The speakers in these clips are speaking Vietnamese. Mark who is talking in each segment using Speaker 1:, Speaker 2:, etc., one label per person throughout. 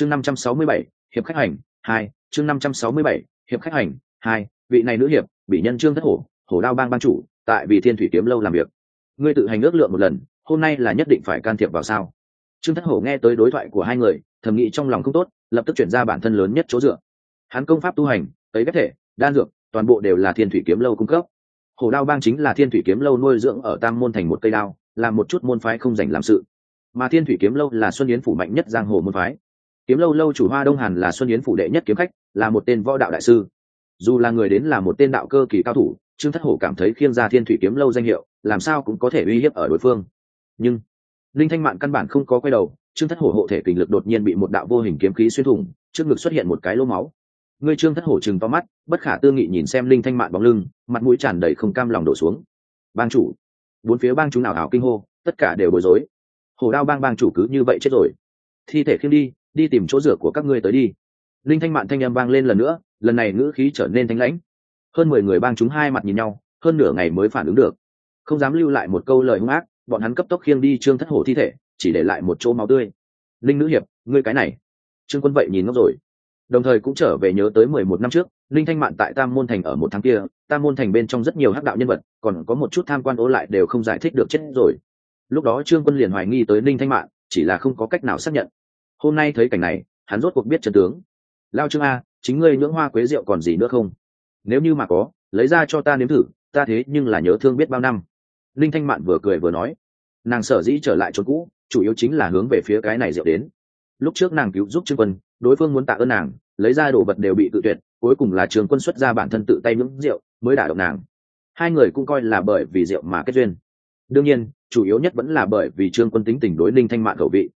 Speaker 1: chương năm trăm sáu mươi bảy, hiệp khách hành, hai, chương năm trăm sáu mươi bảy, hiệp khách hành, hai, vị này nữ hiệp, bị nhân trương thất hổ hổ đao bang ban chủ, tại vì thiên thủy kiếm lâu làm việc. Ngươi tự hành ước lượng một lần, hôm nay là nhất định phải can thiệp vào sao? Trương thất hổ nghe tới đối thoại của hai người, thầm nghĩ trong lòng không tốt, lập tức chuyển ra bản thân lớn nhất chỗ dựa. Hắn công pháp tu hành tới ghép thể, đan dược, toàn bộ đều là thiên thủy kiếm lâu cung cấp. Hổ đao bang chính là thiên thủy kiếm lâu nuôi dưỡng ở tam môn thành một cây đao làm một chút môn phái không dành làm sự. Mà thiên thủy kiếm lâu là xuân yến phủ mạnh nhất giang hồ môn phái kiếm lâu lâu chủ hoa đông hàn là xuân yến phủ đệ nhất kiếm khách, là một tên võ đạo đại sư. Dù là người đến là một tên đạo cơ kỳ cao thủ, trương thất hổ cảm thấy khiêng ra thiên thủy kiếm lâu danh hiệu, làm sao cũng có thể uy hiếp ở đối phương. Nhưng, linh thanh mạn căn bản không có quay đầu, trương thất hổ hộ thể kình lực đột nhiên bị một đạo vô hình kiếm khí xuyên thủng, trước ngực xuất hiện một cái lỗ máu. Ngươi trương thất hổ chừng to mắt, bất khả tư nghị nhìn xem linh thanh mạn bóng lưng, mặt mũi tràn đầy không cam lòng đổ xuống. Bang chủ, bốn phía bang chúng nào hào kinh hô, tất cả đều bối rối. Hổ đao bang bang chủ cứ như vậy chết rồi. Thi thể khiêm đi đi tìm chỗ rửa của các ngươi tới đi. Linh thanh mạn thanh â m vang lên lần nữa, lần này ngữ khí trở nên thanh lãnh. Hơn mười người bang chúng hai mặt nhìn nhau, hơn nửa ngày mới phản ứng được. Không dám lưu lại một câu lời hung ác, bọn hắn cấp tốc khiêng đi trương thất hổ thi thể, chỉ để lại một chỗ máu tươi. Linh nữ hiệp, ngươi cái này. Trương quân vậy nhìn ngốc rồi. Đồng thời cũng trở về nhớ tới mười một năm trước, linh thanh mạn tại tam môn thành ở một tháng kia, tam môn thành bên trong rất nhiều hắc đạo nhân vật, còn có một chút tham quan ố lại đều không giải thích được chết rồi. Lúc đó trương quân liền hoài nghi tới linh thanh mạn, chỉ là không có cách nào xác nhận hôm nay thấy cảnh này, hắn rốt cuộc biết chân tướng. Lao trương a, chính ngươi nhưỡng hoa quế rượu còn gì nữa không? Nếu như mà có, lấy ra cho ta nếm thử, ta thế nhưng là nhớ thương biết bao năm. Linh thanh mạn vừa cười vừa nói. Nàng sở dĩ trở lại chỗ cũ, chủ yếu chính là hướng về phía cái này rượu đến. Lúc trước nàng cứu giúp trương quân, đối phương muốn tạ ơn nàng, lấy ra đồ vật đều bị tự tuyệt, cuối cùng là trường quân xuất ra bản thân tự tay nhưỡng rượu, mới đả động nàng. Hai người cũng coi là bởi vì rượu mà kết duyên. Đương nhiên, chủ yếu nhất vẫn là bởi vì trương quân tính tình đối linh thanh mạn khẩu vị.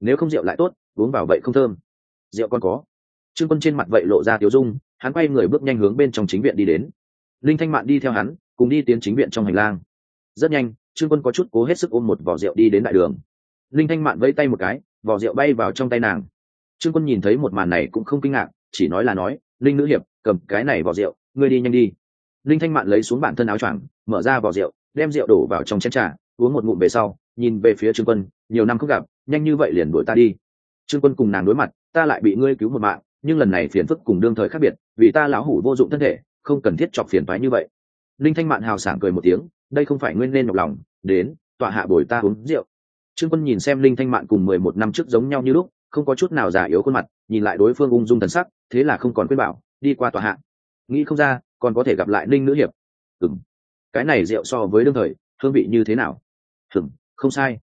Speaker 1: Nếu không rượu lại tốt uống vào vậy không thơm. Rượu còn có. Trương quân trên mặt vậy lộ ra tiếu dung, hắn quay người bước nhanh hướng bên trong chính viện đi đến. Linh thanh mạn đi theo hắn, cùng đi tiến chính viện trong hành lang. Rất nhanh, trương quân có chút cố hết sức ôm một vỏ rượu đi đến đại đường. Linh thanh mạn vẫy tay một cái, vỏ rượu bay vào trong tay nàng. Trương quân nhìn thấy một màn này cũng không kinh ngạc, chỉ nói là nói, linh nữ hiệp, cầm cái này vỏ rượu, ngươi đi nhanh đi. Linh thanh mạn lấy xuống bản thân áo choàng, mở ra vỏ rượu, đem rượu đổ vào trong chén trà, uống một ngụm về sau, nhìn về phía trương quân, nhiều năm không gặp, nhanh như vậy liền đuổi ta đi trương quân cùng nàng đối mặt, ta lại bị ngươi cứu một mạng, nhưng lần này phiền phức cùng đương thời khác biệt, vì ta lão hủ vô dụng thân thể, không cần thiết chọc phiền phái như vậy. Linh thanh mạn hào sảng cười một tiếng, đây không phải nguyên nên nhọc lòng, đến, tọa hạ bồi ta uống rượu. Trương quân nhìn xem linh thanh mạn cùng mười một năm trước giống nhau như lúc, không có chút nào già yếu khuôn mặt, nhìn lại đối phương ung dung thần sắc, thế là không còn quyết bảo, đi qua tòa hạ. Nghĩ không ra, còn có thể gặp lại ninh nữ hiệp. Ừng cái này rượu so với đương thời, hương vị như thế nào? Hừng không sai.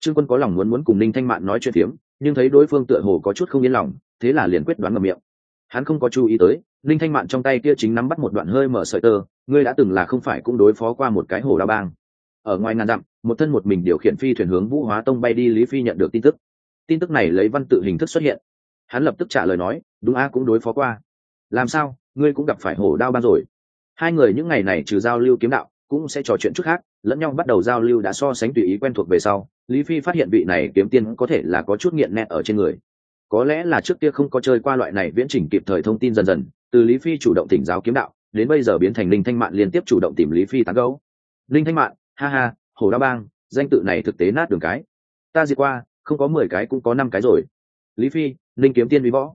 Speaker 1: Trương quân có lòng muốn muốn cùng ninh thanh mạn nói chuyện phiếm nhưng thấy đối phương tựa hồ có chút không yên lòng, thế là liền quyết đoán ngầm miệng. Hắn không có chú ý tới, linh thanh mạn trong tay kia chính nắm bắt một đoạn hơi mở sợi tơ, ngươi đã từng là không phải cũng đối phó qua một cái hồ đao bang. Ở ngoài ngàn dặm, một thân một mình điều khiển phi thuyền hướng vũ hóa tông bay đi, lý phi nhận được tin tức. Tin tức này lấy văn tự hình thức xuất hiện. Hắn lập tức trả lời nói, đúng a, cũng đối phó qua. Làm sao, ngươi cũng gặp phải hổ đao bang rồi. Hai người những ngày này trừ giao lưu kiếm đạo, cũng sẽ trò chuyện chút khác, lẫn nhau bắt đầu giao lưu đã so sánh tùy ý quen thuộc về sau lý phi phát hiện vị này kiếm tiên có thể là có chút nghiện nẹt ở trên người. Có lẽ là trước kia không có chơi qua loại này viễn chỉnh kịp thời thông tin dần dần, từ lý phi chủ động thỉnh giáo kiếm đạo, đến bây giờ biến thành linh thanh mạn liên tiếp chủ động tìm lý phi tán gấu linh thanh mạn, ha ha, hồ đa bang, danh tự này thực tế nát đường cái. Ta diệt qua, không có mười cái cũng có năm cái rồi. Lý phi, linh kiếm tiên vi võ.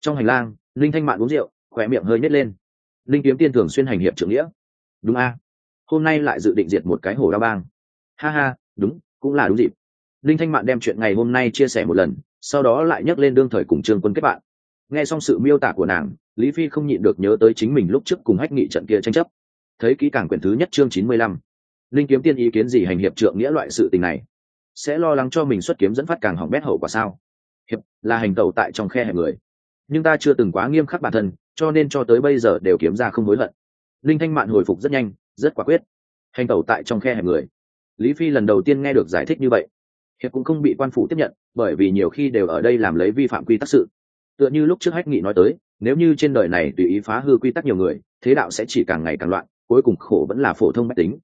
Speaker 1: Trong hành lang, linh thanh mạn uống rượu, khỏe miệng hơi nhét lên. Linh kiếm tiên thường xuyên hành hiệp trưởng nghĩa. Đúng a. Hôm nay lại dự định diệt một cái hồ đa bang. Ha ha, đúng cũng là đúng dịp. Linh thanh mạn đem chuyện ngày hôm nay chia sẻ một lần, sau đó lại nhắc lên đương thời cùng trương quân kết bạn. Nghe xong sự miêu tả của nàng, lý phi không nhịn được nhớ tới chính mình lúc trước cùng hách nghị trận kia tranh chấp. Thấy kỹ càng quyển thứ nhất chương chín mươi lăm. Linh kiếm tiên ý kiến gì hành hiệp trượng nghĩa loại sự tình này? Sẽ lo lắng cho mình xuất kiếm dẫn phát càng hỏng bét hậu quả sao? Hiệp, là hành tẩu tại trong khe hẹp người. Nhưng ta chưa từng quá nghiêm khắc bản thân, cho nên cho tới bây giờ đều kiếm ra không hối hận. Linh thanh mạn hồi phục rất nhanh, rất quả quyết. Hành tẩu tại trong khe hẹp người lý phi lần đầu tiên nghe được giải thích như vậy. Hiệp cũng không bị quan phủ tiếp nhận, bởi vì nhiều khi đều ở đây làm lấy vi phạm quy tắc sự. Tựa như lúc trước hách nghị nói tới, nếu như trên đời này tùy ý phá hư quy tắc nhiều người, thế đạo sẽ chỉ càng ngày càng loạn, cuối cùng khổ vẫn là phổ thông mách tính.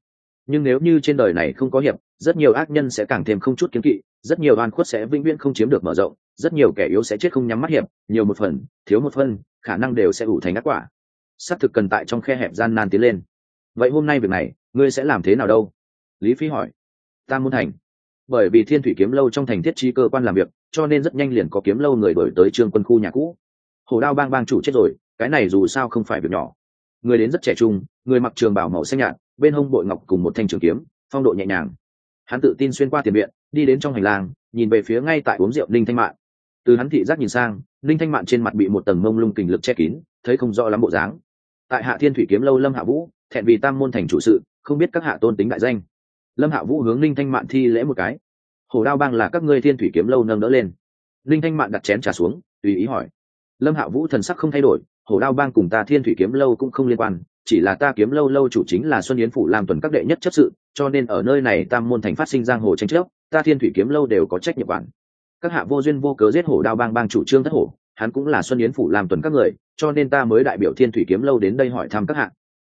Speaker 1: Nhưng nếu như trên đời này không có hiệp, rất nhiều ác nhân sẽ càng thêm không chút kiếm kỵ, rất nhiều oan khuất sẽ vĩnh viễn không chiếm được mở rộng, rất nhiều kẻ yếu sẽ chết không nhắm mắt hiệp, nhiều một phần, thiếu một phần, khả năng đều sẽ ủ thành ác quả. Xác thực cần tại trong khe hẹp gian nan tiến lên. Vậy hôm nay việc này, ngươi sẽ làm thế nào đâu? Lý phi hỏi. Ta muốn thành. Bởi vì thiên thủy kiếm lâu trong thành thiết chi cơ quan làm việc, cho nên rất nhanh liền có kiếm lâu người đổi tới trương quân khu nhà cũ. Hồ đao bang bang chủ chết rồi, cái này dù sao không phải việc nhỏ. Người đến rất trẻ trung, người mặc trường bảo màu xanh nhạt, bên hông bội ngọc cùng một thanh trường kiếm, phong độ nhẹ nhàng. Hắn tự tin xuyên qua tiền viện, đi đến trong hành lang, nhìn về phía ngay tại uống rượu ninh thanh mạn. Từ hắn thị giác nhìn sang, ninh thanh mạn trên mặt bị một tầng mông lung kình lực che kín, thấy không rõ lắm bộ dáng. Tại hạ thiên thủy kiếm lâu lâm hạ vũ, thẹn vì tam môn thành chủ sự, không biết các hạ tôn tính đại danh lâm hạ vũ hướng ninh thanh mạn thi lễ một cái. Hồ đao bang là các ngươi thiên thủy kiếm lâu nâng đỡ lên. Ninh thanh mạn đặt chén trà xuống, tùy ý hỏi. Lâm hạ vũ thần sắc không thay đổi, hồ đao bang cùng ta thiên thủy kiếm lâu cũng không liên quan, chỉ là ta kiếm lâu lâu chủ chính là xuân yến phủ làm tuần các đệ nhất chấp sự, cho nên ở nơi này tam môn thành phát sinh giang hồ tranh chấp, ta thiên thủy kiếm lâu đều có trách nhiệm quản. Các hạ vô duyên vô cớ giết hổ đao bang bang chủ trương thất hổ, hắn cũng là xuân yến phủ làm tuần các người, cho nên ta mới đại biểu thiên thủy kiếm lâu đến đây hỏi thăm các hạ.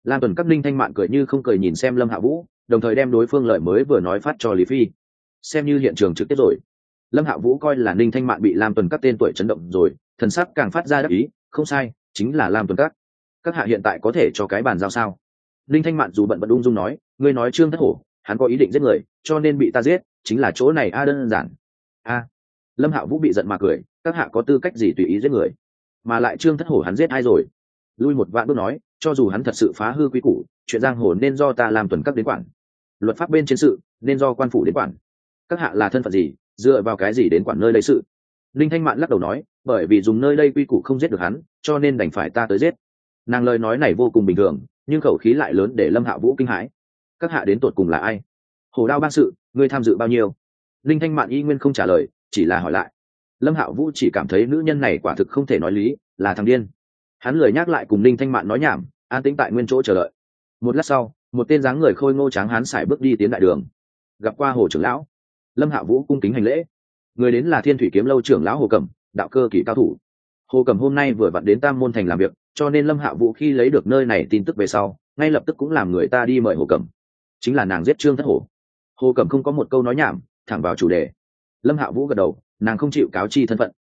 Speaker 1: Lam tuần các ninh thanh mạn cười như không cười nhìn xem lâm hạ vũ đồng thời đem đối phương lợi mới vừa nói phát cho lý phi. Xem như hiện trường trực tiếp rồi. Lâm hạ vũ coi là ninh thanh mạn bị lam tuần các tên tuổi chấn động rồi, thần sắc càng phát ra đắc ý, không sai, chính là lam tuần các. Các hạ hiện tại có thể cho cái bàn giao sao? Ninh thanh mạn dù bận bận ung dung nói, ngươi nói trương thất hổ, hắn có ý định giết người, cho nên bị ta giết, chính là chỗ này a, đơn giản. A. Lâm hạ vũ bị giận mà cười, các hạ có tư cách gì tùy ý giết người? Mà lại trương thất hổ hắn giết ai rồi? Lui một vạn bước nói, cho dù hắn thật sự phá hư quy củ chuyện giang hồ nên do ta làm tuần cấp đến quản. Luật pháp bên trên sự, nên do quan phủ đến quản. Các hạ là thân phận gì, dựa vào cái gì đến quản nơi lấy sự? Linh thanh mạn lắc đầu nói, bởi vì dùng nơi đây quy củ không giết được hắn, cho nên đành phải ta tới giết. Nàng lời nói này vô cùng bình thường, nhưng khẩu khí lại lớn để lâm hạ vũ kinh hãi. Các hạ đến tột cùng là ai? Hồ đao ban sự, ngươi tham dự bao nhiêu? Linh thanh mạn y nguyên không trả lời, chỉ là hỏi lại. Lâm hạ vũ chỉ cảm thấy nữ nhân này quả thực không thể nói lý, là thằng điên. Hắn lời nhắc lại cùng linh thanh mạn nói nhảm, an tĩnh tại nguyên chỗ chờ đợi một lát sau, một tên dáng người khôi ngô tráng hán xài bước đi tiến đại đường. Gặp qua hồ trưởng lão, lâm hạ vũ cung kính hành lễ. Người đến là thiên thủy kiếm lâu trưởng lão hồ cẩm, đạo cơ kỷ cao thủ. Hồ cẩm hôm nay vừa vặn đến tam môn thành làm việc, cho nên lâm hạ vũ khi lấy được nơi này tin tức về sau, ngay lập tức cũng làm người ta đi mời hồ cẩm. Chính là nàng giết trương thất hổ. Hồ cẩm không có một câu nói nhảm, thẳng vào chủ đề. Lâm hạ vũ gật đầu, nàng không chịu cáo chi thân phận.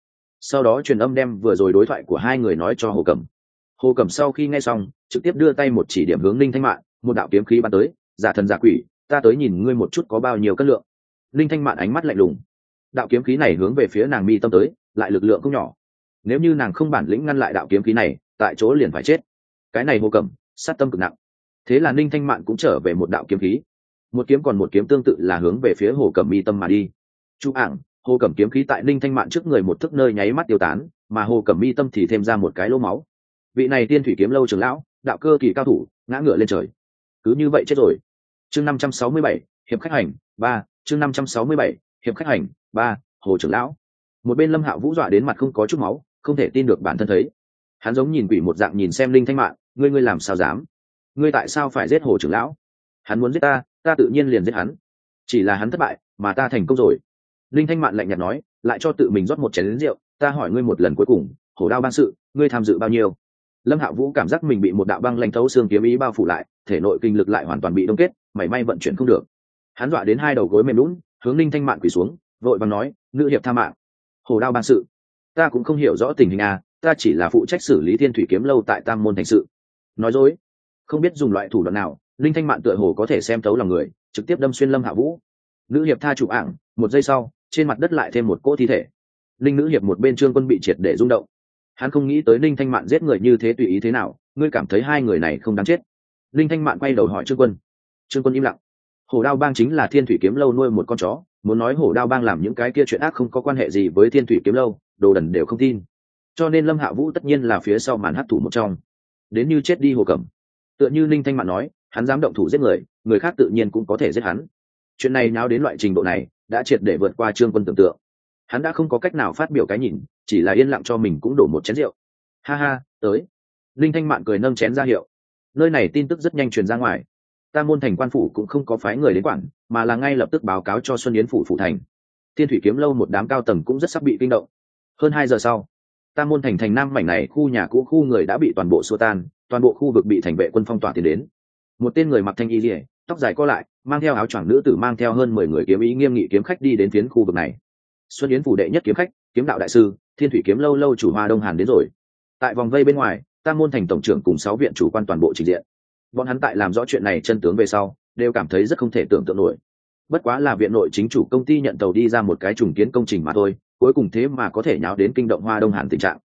Speaker 1: Sau đó truyền âm đem vừa rồi đối thoại của hai người nói cho hồ cẩm hồ cẩm sau khi nghe xong, trực tiếp đưa tay một chỉ điểm hướng linh thanh mạn, một đạo kiếm khí bắn tới, giả thần giả quỷ, ta tới nhìn ngươi một chút có bao nhiêu cân lượng. Linh thanh mạn ánh mắt lạnh lùng. Đạo kiếm khí này hướng về phía nàng mi tâm tới, lại lực lượng không nhỏ. Nếu như nàng không bản lĩnh ngăn lại đạo kiếm khí này, tại chỗ liền phải chết. Cái này hồ cẩm, sát tâm cực nặng. Thế là ninh thanh mạn cũng trở về một đạo kiếm khí. Một kiếm còn một kiếm tương tự là hướng về phía hồ cẩm mi tâm mà đi. Chú ảng, hồ cẩm kiếm khí tại ninh thanh mạn trước người một thức nơi nháy mắt tiêu tán, mà hồ cẩm mi tâm thì thêm ra một cái lỗ máu vị này tiên thủy kiếm lâu trưởng lão, đạo cơ kỳ cao thủ, ngã ngựa lên trời. Cứ như vậy chết rồi. Chương năm trăm sáu mươi bảy, hiệp khách hành, ba. Chương năm trăm sáu mươi bảy, hiệp khách hành, ba, hồ trưởng lão. Một bên lâm hạo vũ dọa đến mặt không có chút máu, không thể tin được bản thân thấy. Hắn giống nhìn quỷ một dạng nhìn xem linh thanh mạn, ngươi ngươi làm sao dám? Ngươi tại sao phải giết hồ trưởng lão? Hắn muốn giết ta ta tự nhiên liền giết hắn. Chỉ là hắn thất bại, mà ta thành công rồi. Linh thanh mạn lạnh nhạt nói, lại cho tự mình rót một chén lính rượu, ta hỏi ngươi một lần cuối cùng hổ đao ban sự, ngươi tham dự bao nhiêu? Lâm hạ vũ cảm giác mình bị một đạo băng lanh thấu xương kiếm ý bao phủ lại, thể nội kinh lực lại hoàn toàn bị đông kết, mảy may vận chuyển không được. Hắn dọa đến hai đầu gối mềm lún hướng linh thanh mạn quỳ xuống, vội bằng nói, nữ hiệp tha mạng. Hồ đao ban sự. Ta cũng không hiểu rõ tình hình à ta chỉ là phụ trách xử lý thiên thủy kiếm lâu tại tam môn thành sự. Nói dối. Không biết dùng loại thủ đoạn nào linh thanh mạn tựa hồ có thể xem tấu lòng người, trực tiếp đâm xuyên lâm hạ vũ. Nữ hiệp tha chủ ảng, một giây sau, trên mặt đất lại thêm một cỗ thi thể. Linh nữ hiệp một bên trương quân bị triệt để rung động hắn không nghĩ tới Ninh thanh mạn giết người như thế tùy ý thế nào, ngươi cảm thấy hai người này không đáng chết. Ninh thanh mạn quay đầu hỏi trương quân. Trương quân im lặng. Hổ đao bang chính là thiên thủy kiếm lâu nuôi một con chó, muốn nói hổ đao bang làm những cái kia chuyện ác không có quan hệ gì với thiên thủy kiếm lâu, đồ đần đều không tin. Cho nên lâm hạ vũ tất nhiên là phía sau màn hấp thủ một trong. Đến như chết đi hồ cẩm. Tựa như ninh thanh mạn nói, hắn dám động thủ giết người người khác tự nhiên cũng có thể giết hắn. Chuyện này nháo đến loại trình độ này, đã triệt để vượt qua trương quân tưởng tượng hắn đã không có cách nào phát biểu cái nhìn, chỉ là yên lặng cho mình cũng đổ một chén rượu. Ha ha, tới. Linh thanh mạn cười nâng chén ra hiệu. Nơi này tin tức rất nhanh truyền ra ngoài. Ta môn thành quan phủ cũng không có phái người đến quản, mà là ngay lập tức báo cáo cho xuân yến phủ phủ thành. Thiên thủy kiếm lâu một đám cao tầng cũng rất sắp bị kinh động. Hơn hai giờ sau, ta môn thành thành nam mảnh này khu nhà cũ khu người đã bị toàn bộ xua tan, toàn bộ khu vực bị thành vệ quân phong tỏa tiến đến. Một tên người mặc thanh y rỉa tóc dài co lại, mang theo áo choàng nữ tử mang theo hơn mười người kiếm ý nghiêm nghị kiếm khách đi đến phiến khu vực này xuân yến phủ đệ nhất kiếm khách, kiếm đạo đại sư, thiên thủy kiếm lâu lâu chủ hoa đông hàn đến rồi. Tại vòng vây bên ngoài, tam môn thành tổng trưởng cùng sáu viện chủ quan toàn bộ trình diện. Bọn hắn tại làm rõ chuyện này chân tướng về sau, đều cảm thấy rất không thể tưởng tượng nổi. Bất quá là viện nội chính chủ công ty nhận tàu đi ra một cái trùng kiến công trình mà thôi, cuối cùng thế mà có thể nháo đến kinh động hoa đông hàn tình trạng.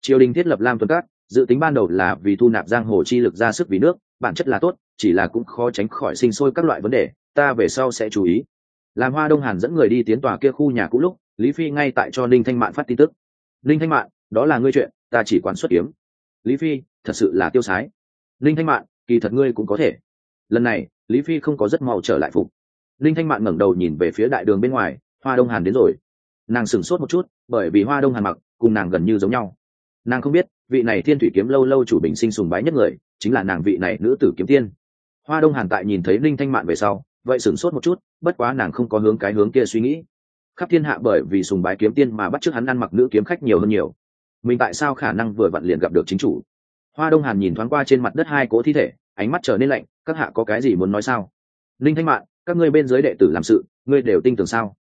Speaker 1: Triều đình thiết lập lam tuần cát dự tính ban đầu là vì thu nạp giang hồ chi lực ra sức vì nước, bản chất là tốt, chỉ là cũng khó tránh khỏi sinh sôi các loại vấn đề, ta về sau sẽ chú ý. Làm hoa đông hàn dẫn người đi tiến tòa kia khu nhà cũ lúc lý phi ngay tại cho ninh thanh mạn phát tin tức. Ninh thanh mạn, đó là ngươi chuyện, ta chỉ quản xuất kiếm lý phi, thật sự là tiêu sái. Ninh thanh mạn, kỳ thật ngươi cũng có thể. Lần này, lý phi không có rất mau trở lại phục. Ninh thanh mạn ngẩng đầu nhìn về phía đại đường bên ngoài, hoa đông hàn đến rồi. Nàng sửng sốt một chút, bởi vì hoa đông hàn mặc cùng nàng gần như giống nhau. Nàng không biết, vị này thiên thủy kiếm lâu lâu chủ bình sinh sùng bái nhất người, chính là nàng vị này nữ tử kiếm tiên. Hoa đông hàn tại nhìn thấy ninh thanh mạn về sau, vậy sửng sốt một chút, bất quá nàng không có hướng cái hướng kia suy nghĩ khắp thiên hạ bởi vì sùng bái kiếm tiên mà bắt chước hắn ăn mặc nữ kiếm khách nhiều hơn nhiều. Mình tại sao khả năng vừa vặn liền gặp được chính chủ? Hoa đông hàn nhìn thoáng qua trên mặt đất hai cỗ thi thể, ánh mắt trở nên lạnh, các hạ có cái gì muốn nói sao? Linh thanh mạn, các ngươi bên dưới đệ tử làm sự, ngươi đều tin tưởng sao?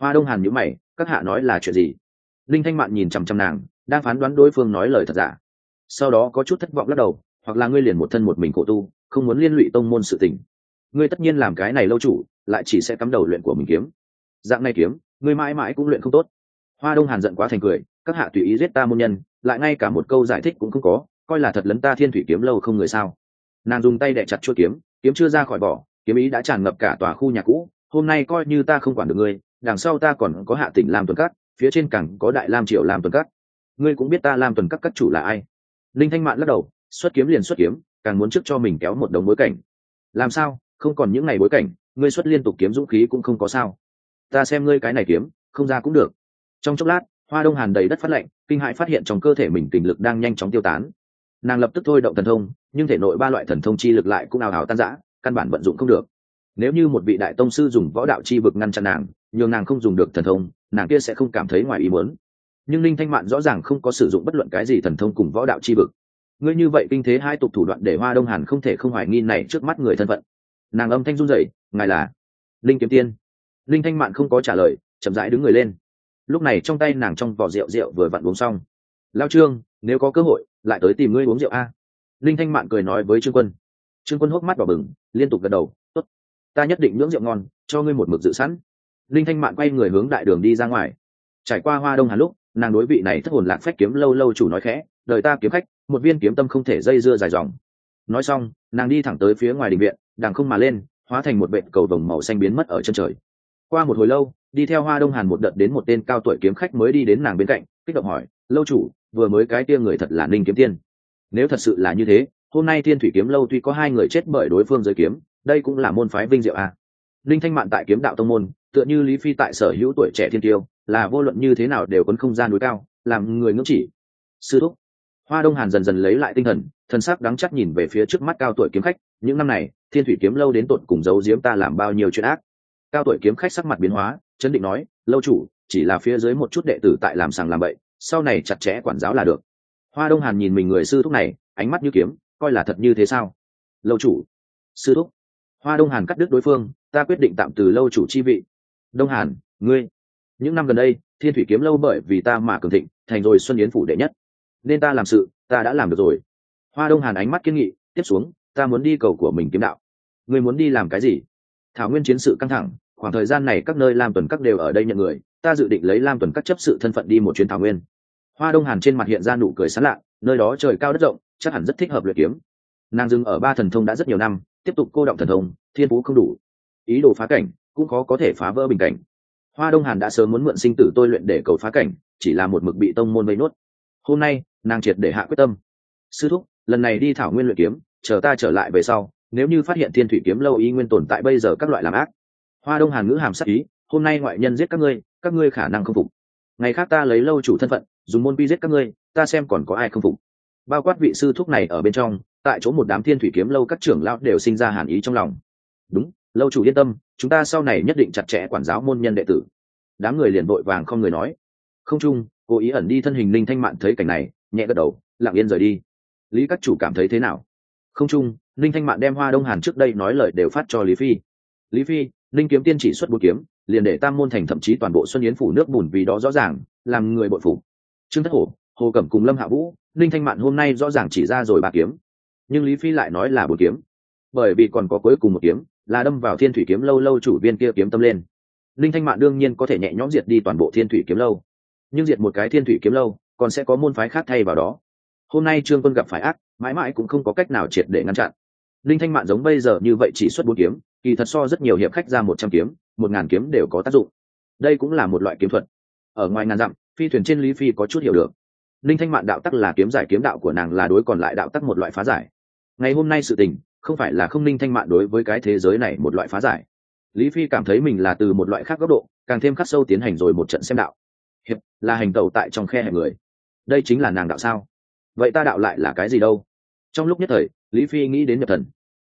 Speaker 1: Hoa đông hàn nhữ mày, các hạ nói là chuyện gì? Linh thanh mạn nhìn chằm chằm nàng, đang phán đoán đối phương nói lời thật giả. Sau đó có chút thất vọng lắc đầu, hoặc là ngươi liền một thân một mình khổ tu, không muốn liên lụy tông môn sự tình. Ngươi tất nhiên làm cái này lâu chủ, lại chỉ sẽ cắm đầu luyện của mình kiếm. Dạng này kiếm ngươi mãi mãi cũng luyện không tốt. Hoa đông hàn giận quá thành cười, các hạ tùy ý giết ta môn nhân, lại ngay cả một câu giải thích cũng không có, coi là thật lấn ta thiên thủy kiếm lâu không người sao. Nàng dùng tay đẻ chặt chuôi kiếm kiếm chưa ra khỏi vỏ kiếm ý đã tràn ngập cả tòa khu nhà cũ, hôm nay coi như ta không quản được ngươi, đằng sau ta còn có hạ tỉnh làm tuần cắt phía trên cẳng có đại lam triệu làm tuần cắt ngươi cũng biết ta làm tuần cắt các chủ là ai. Linh thanh mạn lắc đầu, xuất kiếm liền xuất kiếm, càng muốn trước cho mình kéo một đống bối cảnh. Làm sao? Không còn những ngày bối cảnh, ngươi xuất liên tục kiếm dũng khí cũng không có sao ta xem ngươi cái này kiếm, không ra cũng được. Trong chốc lát, hoa đông hàn đầy đất phát lạnh, kinh hãi phát hiện trong cơ thể mình tình lực đang nhanh chóng tiêu tán. Nàng lập tức thôi động thần thông, nhưng thể nội ba loại thần thông chi lực lại cũng ào ào tan rã, căn bản vận dụng không được. Nếu như một vị đại tông sư dùng võ đạo chi vực ngăn chặn nàng, nhường nàng không dùng được thần thông, nàng kia sẽ không cảm thấy ngoài ý muốn. Nhưng linh thanh mạn rõ ràng không có sử dụng bất luận cái gì thần thông cùng võ đạo chi vực. Ngươi như vậy kinh thế hai tục thủ đoạn để hoa đông hàn không thể không hoài nghi này trước mắt người thân phận. Nàng âm thanh run rẩy, ngài là linh kiếm tiên linh thanh mạn không có trả lời, chậm rãi đứng người lên. Lúc này trong tay nàng trong vỏ rượu rượu vừa vặn uống xong. Lao trương, nếu có cơ hội, lại tới tìm ngươi uống rượu a. Linh thanh mạn cười nói với trương quân. Trương quân hốc mắt và bừng, liên tục gật đầu, tốt, ta nhất định ngưỡng rượu ngon, cho ngươi một mực dự sẵn. Linh thanh mạn quay người hướng đại đường đi ra ngoài. Trải qua hoa đông hà lúc, nàng đối vị này thất hồn lạc phách kiếm lâu lâu chủ nói khẽ đời ta kiếm khách, một viên kiếm tâm không thể dây dưa dài dòng. Nói xong, nàng đi thẳng tới phía ngoài đình viện, đằng không mà lên, hóa thành một vệ cầu vồng màu xanh biến mất ở chân trời qua một hồi lâu, đi theo hoa đông hàn một đợt đến một tên cao tuổi kiếm khách mới đi đến nàng bên cạnh, kích động hỏi, lâu chủ, vừa mới cái tia người thật là ninh kiếm tiên. Nếu thật sự là như thế, hôm nay thiên thủy kiếm lâu tuy có hai người chết bởi đối phương giới kiếm, đây cũng là môn phái vinh diệu a à. linh thanh mạn tại kiếm đạo tông môn, tựa như lý phi tại sở hữu tuổi trẻ thiên tiêu, là vô luận như thế nào đều quấn không gian núi cao, làm người ngưỡng chỉ. Sư thúc. Hoa đông hàn dần dần lấy lại tinh thần, thân sắc đắng chắc nhìn về phía trước mắt cao tuổi kiếm khách, những năm này, thiên thủy kiếm lâu đến tột cùng giấu giếm ta làm bao nhiêu chuyện ác? Cao tuổi kiếm khách sắc mặt biến hóa, chấn định nói, lâu chủ, chỉ là phía dưới một chút đệ tử tại làm sàng làm bậy, sau này chặt chẽ quản giáo là được. Hoa đông hàn nhìn mình người sư thúc này, ánh mắt như kiếm, coi là thật như thế sao? Lâu chủ. Sư thúc. Hoa đông hàn cắt đứt đối phương, ta quyết định tạm từ lâu chủ chi vị. Đông hàn, ngươi. Những năm gần đây, thiên thủy kiếm lâu bởi vì ta mà cường thịnh, thành rồi xuân yến phủ đệ nhất. Nên ta làm sự, ta đã làm được rồi. Hoa đông hàn ánh mắt kiên nghị, tiếp xuống, ta muốn đi cầu của mình kiếm đạo. Ngươi muốn đi làm cái gì? Thảo nguyên chiến sự căng thẳng khoảng thời gian này các nơi lam tuần các đều ở đây nhận người, ta dự định lấy lam tuần các chấp sự thân phận đi một chuyến thảo nguyên. Hoa đông hàn trên mặt hiện ra nụ cười sán lạ nơi đó trời cao đất rộng, chắc hẳn rất thích hợp luyện kiếm. Nàng dừng ở ba thần thông đã rất nhiều năm, tiếp tục cô động thần thông, thiên phú không đủ. Ý đồ phá cảnh, cũng khó có thể phá vỡ bình cảnh. Hoa đông hàn đã sớm muốn mượn sinh tử tôi luyện để cầu phá cảnh, chỉ là một mực bị tông môn vây nốt. Hôm nay, nàng triệt để hạ quyết tâm. Sư thúc, lần này đi thảo nguyên luyện kiếm, chờ ta trở lại về sau, nếu như phát hiện thiên thủy kiếm lâu y nguyên tồn tại bây giờ các loại làm ác hoa đông hàn ngữ hàm sắc ý, hôm nay ngoại nhân giết các ngươi các ngươi khả năng không phục. Ngày khác ta lấy lâu chủ thân phận, dùng môn vi giết các ngươi, ta xem còn có ai không phục. Bao quát vị sư thúc này ở bên trong, tại chỗ một đám thiên thủy kiếm lâu các trưởng lão đều sinh ra hàn ý trong lòng. Đúng, lâu chủ yên tâm, chúng ta sau này nhất định chặt chẽ quản giáo môn nhân đệ tử. Đám người liền vội vàng không người nói. Không chung cố ý ẩn đi thân hình linh thanh mạn thấy cảnh này, nhẹ gật đầu, lặng yên rời đi. Lý các chủ cảm thấy thế nào? Không chung, linh thanh mạn đem hoa đông hàn trước đây nói lời đều phát cho lý phi. Lý phi linh kiếm tiên chỉ xuất bốn kiếm, liền để tam môn thành thậm chí toàn bộ xuân yến phủ nước bùn vì đó rõ ràng, làm người bội phủ trương thất hổ, hồ cẩm cùng lâm hạ vũ, linh thanh mạn hôm nay rõ ràng chỉ ra rồi ba kiếm. Nhưng lý phi lại nói là bốn kiếm. Bởi vì còn có cuối cùng một kiếm, là đâm vào thiên thủy kiếm lâu lâu chủ viên kia kiếm tâm lên. Linh thanh mạn đương nhiên có thể nhẹ nhõm diệt đi toàn bộ thiên thủy kiếm lâu. Nhưng diệt một cái thiên thủy kiếm lâu, còn sẽ có môn phái khác thay vào đó. Hôm nay trương quân gặp phải ác, mãi mãi cũng không có cách nào triệt để ngăn chặn. Linh thanh mạn giống bây giờ như vậy chỉ xuất bốn kiếm kỳ thật so rất nhiều hiệp khách ra một trăm kiếm, một ngàn kiếm đều có tác dụng. Đây cũng là một loại kiếm thuật. Ở ngoài ngàn dặm, phi thuyền trên lý phi có chút hiểu được. Linh thanh mạn đạo tắc là kiếm giải kiếm đạo của nàng là đối còn lại đạo tắc một loại phá giải. Ngày hôm nay sự tình, không phải là không linh thanh mạn đối với cái thế giới này một loại phá giải. Lý phi cảm thấy mình là từ một loại khác góc độ, càng thêm khắc sâu tiến hành rồi một trận xem đạo. Hiệp, là hành tẩu tại trong khe hẹp người. Đây chính là nàng đạo sao? Vậy ta đạo lại là cái gì đâu? Trong lúc nhất thời, lý phi nghĩ đến nhập thần.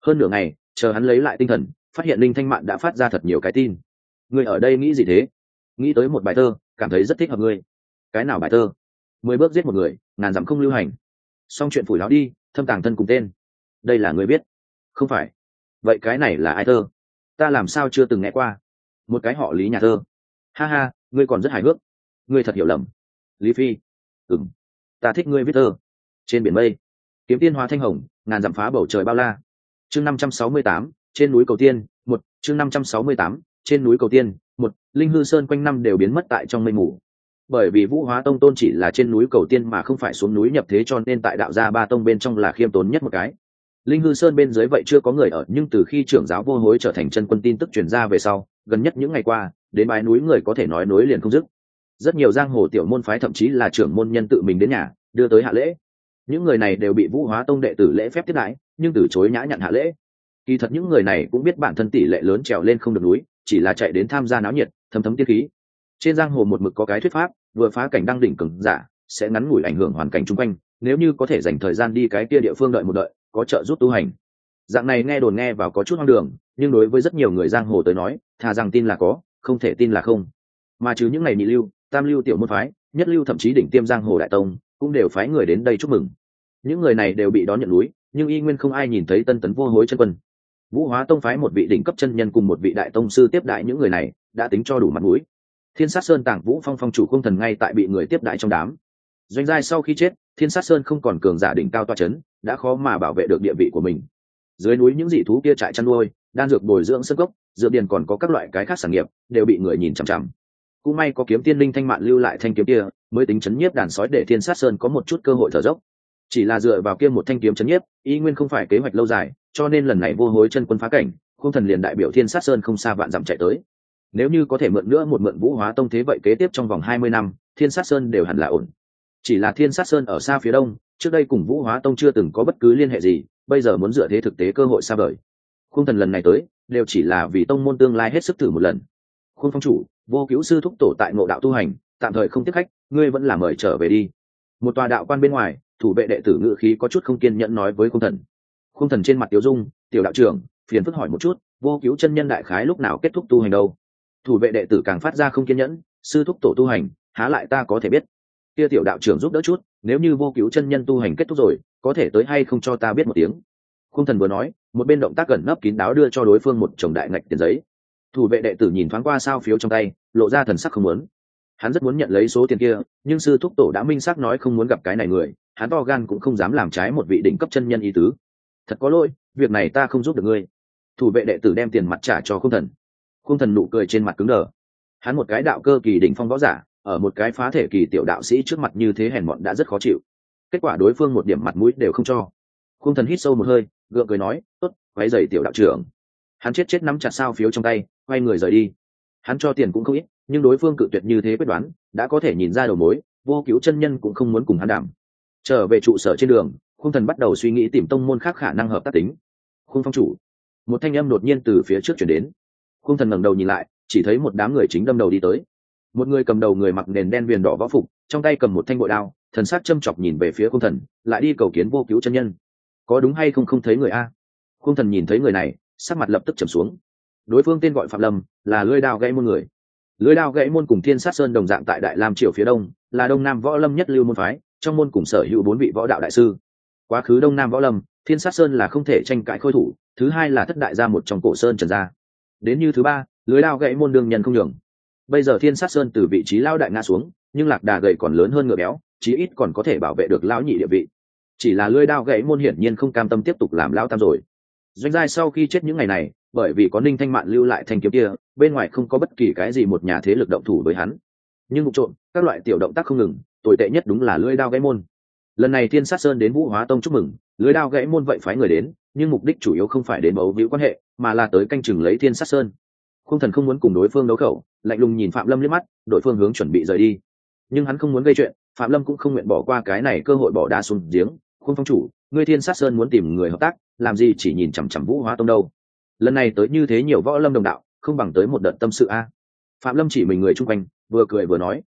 Speaker 1: Hơn nửa ngày chờ hắn lấy lại tinh thần, phát hiện linh thanh mạn đã phát ra thật nhiều cái tin. Người ở đây nghĩ gì thế? Nghĩ tới một bài thơ, cảm thấy rất thích hợp ngươi. Cái nào bài thơ? Mười bước giết một người, ngàn dặm không lưu hành. Xong chuyện phủi láo đi, thâm tàng thân cùng tên. Đây là người biết. Không phải. Vậy cái này là ai thơ? Ta làm sao chưa từng nghe qua? Một cái họ lý nhà thơ. Ha ha, ngươi còn rất hài hước. Ngươi thật hiểu lầm. Lý phi. Ừng ta thích ngươi viết thơ. Trên biển mây. Kiếm tiên hóa thanh hồng, ngàn dặm phá bầu trời bao la chương năm trăm sáu mươi tám, trên núi cầu tiên, một, chương năm trăm sáu mươi tám, trên núi cầu tiên, một, linh hư sơn quanh năm đều biến mất tại trong mây mù. Bởi vì vũ hóa tông tôn chỉ là trên núi cầu tiên mà không phải xuống núi nhập thế cho nên tại đạo gia ba tông bên trong là khiêm tốn nhất một cái. Linh hư sơn bên dưới vậy chưa có người ở, nhưng từ khi trưởng giáo vô hối trở thành chân quân tin tức truyền ra về sau, gần nhất những ngày qua, đến bái núi người có thể nói nối liền không dứt. Rất nhiều giang hồ tiểu môn phái thậm chí là trưởng môn nhân tự mình đến nhà, đưa tới hạ lễ. Những người này đều bị vũ hóa tông đệ tử lễ phép tiếp đãi nhưng từ chối nhã nhận hạ lễ. Kỳ thật những người này cũng biết bản thân tỷ lệ lớn trèo lên không được núi, chỉ là chạy đến tham gia náo nhiệt, thấm thấm tiết khí. Trên giang hồ một mực có cái thuyết pháp, vừa phá cảnh đăng đỉnh cứng giả, sẽ ngắn ngủi ảnh hưởng hoàn cảnh chung quanh, nếu như có thể dành thời gian đi cái kia địa phương đợi một đợi, có trợ giúp tu hành. Dạng này nghe đồn nghe vào có chút hoang đường, nhưng đối với rất nhiều người giang hồ tới nói, thà rằng tin là có, không thể tin là không. Mà chứ những ngày nhị lưu, tam lưu tiểu môn phái, nhất lưu thậm chí đỉnh tiêm giang hồ đại tông, cũng đều phái người đến đây chúc mừng. Những người này đều bị đón nhận núi nhưng y nguyên không ai nhìn thấy tân tấn vô hối chân quân. Vũ hóa tông phái một vị đỉnh cấp chân nhân cùng một vị đại tông sư tiếp đại những người này, đã tính cho đủ mặt mũi. Thiên sát sơn tảng vũ phong phong chủ không thần ngay tại bị người tiếp đại trong đám. Doanh giai sau khi chết, thiên sát sơn không còn cường giả đỉnh cao toa c h ấ n đã khó mà bảo vệ được địa vị của mình. Dưới núi những dị thú kia trại chăn nuôi, đan dược bồi dưỡng sân gốc, dược điền còn có các loại cái khác sản nghiệp, đều bị người nhìn chằm chằm. Cũng may có kiếm tiên linh thanh mạn lưu lại thanh kiếm kia, mới tính chấn nhiếp đàn sói để thiên sát sơn có một chút cơ hội thở dốc chỉ là dựa vào kia một thanh kiếm chấn nhiếp, y nguyên không phải kế hoạch lâu dài, cho nên lần này vô hối chân quân phá cảnh, khung thần liền đại biểu thiên sát sơn không xa vạn dặm chạy tới. Nếu như có thể mượn nữa một mượn vũ hóa tông thế vậy kế tiếp trong vòng hai mươi năm, thiên sát sơn đều hẳn là ổn. Chỉ là thiên sát sơn ở xa phía đông, trước đây cùng vũ hóa tông chưa từng có bất cứ liên hệ gì, bây giờ muốn dựa thế thực tế cơ hội xa vời. Khung thần lần này tới, đều chỉ là vì tông môn tương lai hết sức thử một lần. Khung phong chủ, vô cứu sư thúc tổ tại ngộ đạo tu hành, tạm thời không tiếp khách, ngươi vẫn là mời trở về đi. Một tòa đạo quan bên ngoài thủ vệ đệ tử ngự khí có chút không kiên nhẫn nói với khung thần. Khung thần trên mặt tiểu dung, tiểu đạo trưởng, phiền phức hỏi một chút, vô cứu chân nhân đại khái lúc nào kết thúc tu hành đâu? Thủ vệ đệ tử càng phát ra không kiên nhẫn, sư thúc tổ tu hành, há lại ta có thể biết. Kia tiểu đạo trưởng giúp đỡ chút, nếu như vô cứu chân nhân tu hành kết thúc rồi, có thể tới hay không cho ta biết một tiếng. Khung thần vừa nói, một bên động tác gần nấp kín đáo đưa cho đối phương một chồng đại ngạch tiền giấy. Thủ vệ đệ tử nhìn thoáng qua sao phiếu trong tay, lộ ra thần sắc không muốn hắn rất muốn nhận lấy số tiền kia, nhưng sư thúc tổ đã minh xác nói không muốn gặp cái này người, hắn to gan cũng không dám làm trái một vị đỉnh cấp chân nhân ý tứ. Thật có lỗi, việc này ta không giúp được ngươi. Thủ vệ đệ tử đem tiền mặt trả cho khung thần. Khung thần nụ cười trên mặt cứng đờ. Hắn một cái đạo cơ kỳ đỉnh phong võ giả, ở một cái phá thể kỳ tiểu đạo sĩ trước mặt như thế hèn mọn đã rất khó chịu. Kết quả đối phương một điểm mặt mũi đều không cho. Khung thần hít sâu một hơi, gượng cười nói, tốt quay dày tiểu đạo trưởng. Hắn chết chết nắm chặt sao phiếu trong tay, quay người rời đi. Hắn cho tiền cũng không ít nhưng đối phương cự tuyệt như thế quyết đoán, đã có thể nhìn ra đầu mối, vô cứu chân nhân cũng không muốn cùng hắn đảm trở về trụ sở trên đường, khung thần bắt đầu suy nghĩ tìm tông môn khác khả năng hợp tác tính. Khung phong chủ. Một thanh âm đột nhiên từ phía trước chuyển đến. Khung thần ngẩng đầu nhìn lại, chỉ thấy một đám người chính đâm đầu đi tới. Một người cầm đầu người mặc nền đen viền đỏ võ phục, trong tay cầm một thanh bội đao, thần sắc châm chọc nhìn về phía khung thần, lại đi cầu kiến vô cứu chân nhân. Có đúng hay không không thấy người a? Khung thần nhìn thấy người này, sắc mặt lập tức trầm xuống. Đối phương tên gọi phạm lâm, là lưỡi đao gãy môn người. Lưới đao gãy môn cùng thiên sát sơn đồng dạng tại đại lam triều phía đông, là đông nam võ lâm nhất lưu môn phái, trong môn cùng sở hữu bốn vị võ đạo đại sư. Quá khứ đông nam võ lâm, thiên sát sơn là không thể tranh cãi khôi thủ, thứ hai là thất đại gia một trong cổ sơn trần gia. Đến như thứ ba, lưới đao gãy môn đương nhân không nhường. Bây giờ thiên sát sơn từ vị trí lao đại ngã xuống, nhưng lạc đà gậy còn lớn hơn ngựa béo, chí ít còn có thể bảo vệ được lão nhị địa vị. Chỉ là lưới đao gãy môn hiển nhiên không cam tâm tiếp tục làm lao tam rồi doanh giai sau khi chết những ngày này, bởi vì có ninh thanh mạn lưu lại thanh kiếm kia, bên ngoài không có bất kỳ cái gì một nhà thế lực động thủ với hắn. Nhưng vụ trộm, các loại tiểu động tác không ngừng, tồi tệ nhất đúng là lưỡi đao gãy môn. Lần này thiên sát sơn đến vũ hóa tông chúc mừng, lưỡi đao gãy môn vậy phái người đến, nhưng mục đích chủ yếu không phải đến bấu víu quan hệ, mà là tới canh chừng lấy thiên sát sơn. Không thần không muốn cùng đối phương đấu khẩu, lạnh lùng nhìn phạm lâm liếc mắt, đội phương hướng chuẩn bị rời đi. Nhưng hắn không muốn gây chuyện, phạm lâm cũng không nguyện bỏ qua cái này cơ hội bỏ đá xuống giếng khuôn phong chủ ngươi thiên sát sơn muốn tìm người hợp tác, làm gì chỉ nhìn chằm chằm vũ hóa tông đâu? Lần này tới như thế nhiều võ lâm đồng đạo, không bằng tới một đợt tâm sự a. Phạm lâm chỉ mình người chung quanh, vừa cười vừa nói.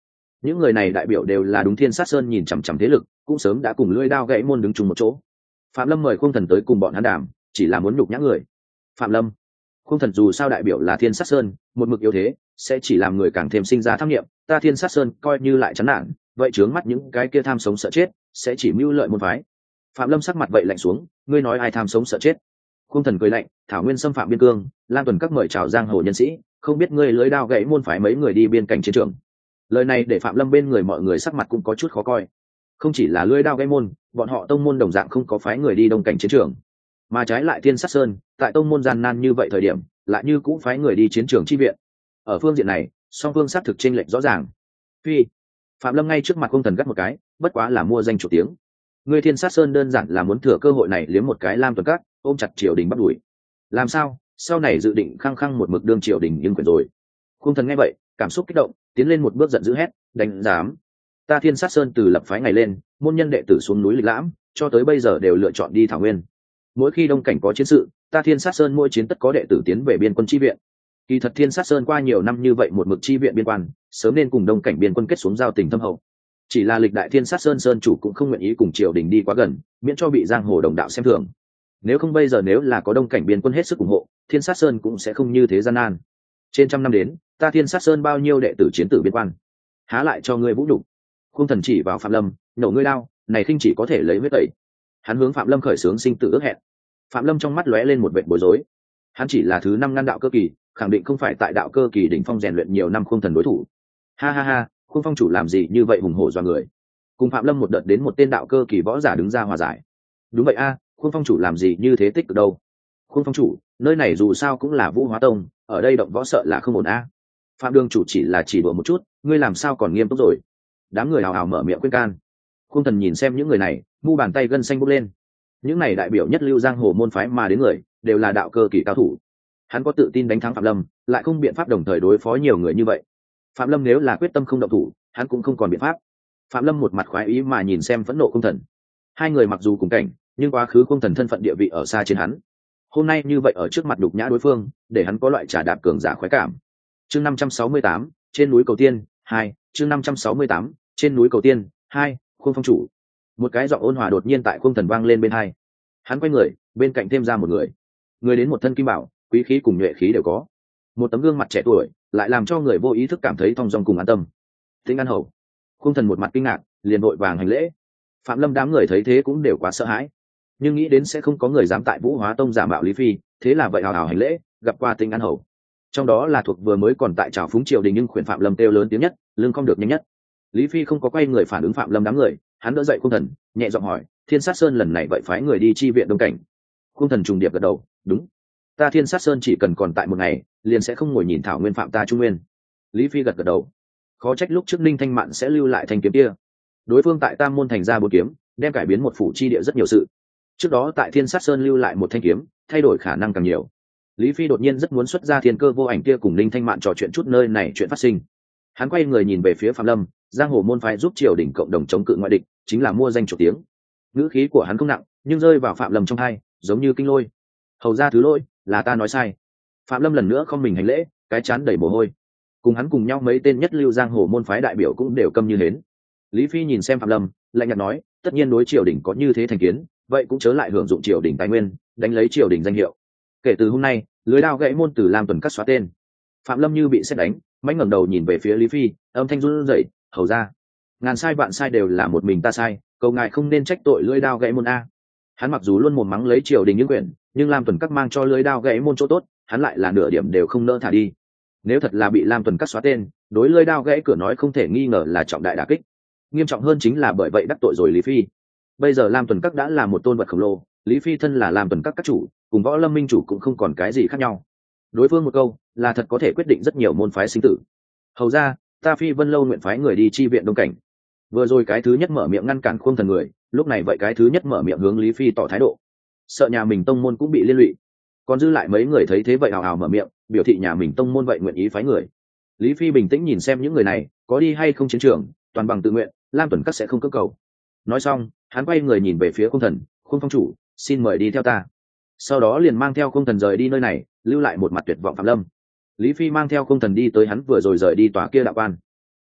Speaker 1: Những người này đại biểu đều là đúng thiên sát sơn nhìn chằm chằm thế lực, cũng sớm đã cùng lưỡi đao gãy môn đứng chung một chỗ. Phạm lâm mời khung thần tới cùng bọn hắn đàm, chỉ là muốn nhục nhã người. Phạm lâm khung thần dù sao đại biểu là thiên sát sơn, một mực yếu thế, sẽ chỉ làm người càng thêm sinh ra tham nghiệm ta thiên sát sơn coi như lại chán nản, vậy trướng mắt những cái kia tham sống sợ chết, sẽ chỉ mưu lợi môn phái phạm lâm sắc mặt vậy lạnh xuống, ngươi nói ai tham sống sợ chết? Khung thần cười lạnh, thảo nguyên xâm phạm biên cương lan tuần các mời chào giang hồ nhân sĩ, không biết ngươi lưới đao gãy môn phái mấy người đi biên cảnh chiến trường. Lời này để phạm lâm bên người mọi người sắc mặt cũng có chút khó coi. Không chỉ là lưới đao gãy môn, bọn họ tông môn đồng dạng không có phái người đi đông cảnh chiến trường. Mà trái lại thiên sát sơn, tại tông môn gian nan như vậy thời điểm, lại như cũng phái người đi chiến trường chi viện. Ở phương diện này, song phương xác thực tranh lệch rõ ràng. Phi, phạm lâm ngay trước mặt không thần gắt một cái, bất quá là mua danh chủ tiếng người thiên sát sơn đơn giản là muốn thừa cơ hội này liếm một cái lam tuần cát ôm chặt triều đình bắt đuổi. Làm sao? Sau này dự định khăng khăng một mực đương triều đình nhưng quyền rồi. Khung thần nghe vậy, cảm xúc kích động, tiến lên một bước giận dữ hét, đánh giám! Ta thiên sát sơn từ lập phái ngày lên, môn nhân đệ tử xuống núi lịch lãm, cho tới bây giờ đều lựa chọn đi thảo nguyên. Mỗi khi đông cảnh có chiến sự, ta thiên sát sơn mỗi chiến tất có đệ tử tiến về biên quân tri viện. Kỳ thật thiên sát sơn qua nhiều năm như vậy một mực tri viện biên quan, sớm nên cùng đông cảnh biên quân kết xuống giao tình thâm hậu chỉ là lịch đại thiên sát sơn sơn chủ cũng không nguyện ý cùng triều đình đi quá gần, miễn cho bị giang hồ đồng đạo xem thường. Nếu không bây giờ nếu là có đông cảnh biên quân hết sức ủng hộ, thiên sát sơn cũng sẽ không như thế gian nan. Trên trăm năm đến, ta thiên sát sơn bao nhiêu đệ tử chiến tử biên quan? Há lại cho ngươi vũ đục khung thần chỉ vào phạm lâm nổ ngươi lao này khinh chỉ có thể lấy huyết tẩy. Hắn hướng phạm lâm khởi xướng sinh tử ước hẹn. Phạm lâm trong mắt lóe lên một vệ bối rối. Hắn chỉ là thứ năm ngăn đạo cơ kỳ, khẳng định không phải tại đạo cơ kỳ đỉnh phong rèn luyện nhiều năm khung thần đối thủ. Ha ha ha Quân phong chủ làm gì như vậy hùng hổ do người? Cùng phạm lâm một đợt đến một tên đạo cơ kỳ võ giả đứng ra hòa giải. Đúng vậy a à, phong chủ làm gì như thế tích cực đâu? Quân phong chủ nơi này dù sao cũng là vũ hóa tông ở đây động võ sợ là không ổn a. Phạm đường chủ chỉ là chỉ đùa một chút ngươi làm sao còn nghiêm túc rồi? Đám người hào hào mở miệng khuyên can. Khuôn thần nhìn xem những người này mu bàn tay gân xanh bốc lên. Những này đại biểu nhất lưu giang hồ môn phái mà đến người đều là đạo cơ kỳ cao thủ. Hắn có tự tin đánh thắng phạm lâm lại không biện pháp đồng thời đối phó nhiều người như vậy phạm lâm nếu là quyết tâm không động thủ, hắn cũng không còn biện pháp. Phạm lâm một mặt khoái ý mà nhìn xem phẫn nộ công thần. Hai người mặc dù cùng cảnh, nhưng quá khứ công thần thân phận địa vị ở xa trên hắn. Hôm nay như vậy ở trước mặt đục nhã đối phương, để hắn có loại trả đạp cường giả khoái cảm. Chương năm trăm sáu mươi tám, trên núi cầu tiên, hai, chương năm trăm sáu mươi tám, trên núi cầu tiên, hai, khuôn phong chủ. Một cái giọng ôn hòa đột nhiên tại khung thần vang lên bên hai. Hắn quay người, bên cạnh thêm ra một người. Người đến một thân kim bảo, quý khí cùng nhuệ khí đều có. Một tấm gương mặt trẻ tuổi lại làm cho người vô ý thức cảm thấy thong dong cùng an tâm. Tinh an hầu, khung thần một mặt kinh ngạc, liền vội vàng hành lễ. Phạm lâm đám người thấy thế cũng đều quá sợ hãi. Nhưng nghĩ đến sẽ không có người dám tại vũ hóa tông giả mạo lý phi, thế là vậy hào hào hành lễ, gặp qua tinh an hầu. Trong đó là thuộc vừa mới còn tại trào phúng triều đình nhưng khuyển phạm lâm kêu lớn tiếng nhất lương không được nhanh nhất. Lý phi không có quay người phản ứng phạm lâm đám người, hắn đỡ dậy khung thần, nhẹ giọng hỏi, thiên sát sơn lần này vậy phái người đi chi viện đông cảnh? Khung thần trùng điệp gật đầu, đúng. Ta thiên sát sơn chỉ cần còn tại một ngày liền sẽ không ngồi nhìn thảo nguyên phạm ta trung nguyên. Lý phi gật gật đầu. Khó trách lúc trước ninh thanh mạn sẽ lưu lại thanh kiếm kia. Đối phương tại tam môn thành ra bột kiếm, đem cải biến một phủ chi địa rất nhiều sự. Trước đó tại thiên sát sơn lưu lại một thanh kiếm, thay đổi khả năng càng nhiều. Lý phi đột nhiên rất muốn xuất ra thiên cơ vô ảnh kia cùng ninh thanh mạn trò chuyện chút nơi này chuyện phát sinh. Hắn quay người nhìn về phía phạm lâm, giang hồ môn phái giúp triều đình cộng đồng chống cự ngoại địch, chính là mua danh chủ tiếng. Ngữ khí của hắn không nặng, nhưng rơi vào phạm lâm trong hai, giống như kinh lôi. Hầu ra thứ lỗi, là ta nói sai phạm lâm lần nữa không mình hành lễ, cái chán đầy mồ hôi. Cùng hắn cùng nhau mấy tên nhất lưu giang hồ môn phái đại biểu cũng đều câm như hến. Lý phi nhìn xem phạm lâm, lạnh nhạt nói, tất nhiên đối triều đình có như thế thành kiến, vậy cũng chớ lại hưởng dụng triều đình tài nguyên, đánh lấy triều đình danh hiệu. Kể từ hôm nay, lưới đao gãy môn từ lam tuần cắt xóa tên. Phạm lâm như bị xét đánh, mãnh ngẩng đầu nhìn về phía lý phi, âm thanh run rẩy, hầu ra, ngàn sai vạn sai đều là một mình ta sai, cầu ngài không nên trách tội lưỡi đao gãy môn a. Hắn mặc dù luôn mồm mắng lấy triều đình những quyền, nhưng lam tuần cắt mang cho lưỡi đao gãy môn chỗ tốt hắn lại là nửa điểm đều không nỡ thả đi. Nếu thật là bị lam tuần cắt xóa tên, đối lưỡi đao gãy cửa nói không thể nghi ngờ là trọng đại đà kích. Nghiêm trọng hơn chính là bởi vậy đắc tội rồi lý phi. Bây giờ lam tuần cắt đã là một tôn vật khổng lồ, lý phi thân là Lam tuần các các chủ, cùng võ lâm minh chủ cũng không còn cái gì khác nhau. Đối phương một câu, là thật có thể quyết định rất nhiều môn phái sinh tử. Hầu ra, ta phi vân lâu nguyện phái người đi chi viện đông cảnh. Vừa rồi cái thứ nhất mở miệng ngăn cản khuôn thần người, lúc này vậy cái thứ nhất mở miệng hướng lý phi tỏ thái độ. Sợ nhà mình tông môn cũng bị liên lụy còn dư lại mấy người thấy thế vậy hào hào mở miệng, biểu thị nhà mình tông môn vậy nguyện ý phái người. Lý phi bình tĩnh nhìn xem những người này, có đi hay không chiến trường, toàn bằng tự nguyện, lam tuần các sẽ không cơ cầu. Nói xong, hắn quay người nhìn về phía công thần, khung phong chủ, xin mời đi theo ta. Sau đó liền mang theo công thần rời đi nơi này, lưu lại một mặt tuyệt vọng phạm lâm. Lý phi mang theo công thần đi tới hắn vừa rồi rời đi tòa kia đạo quan.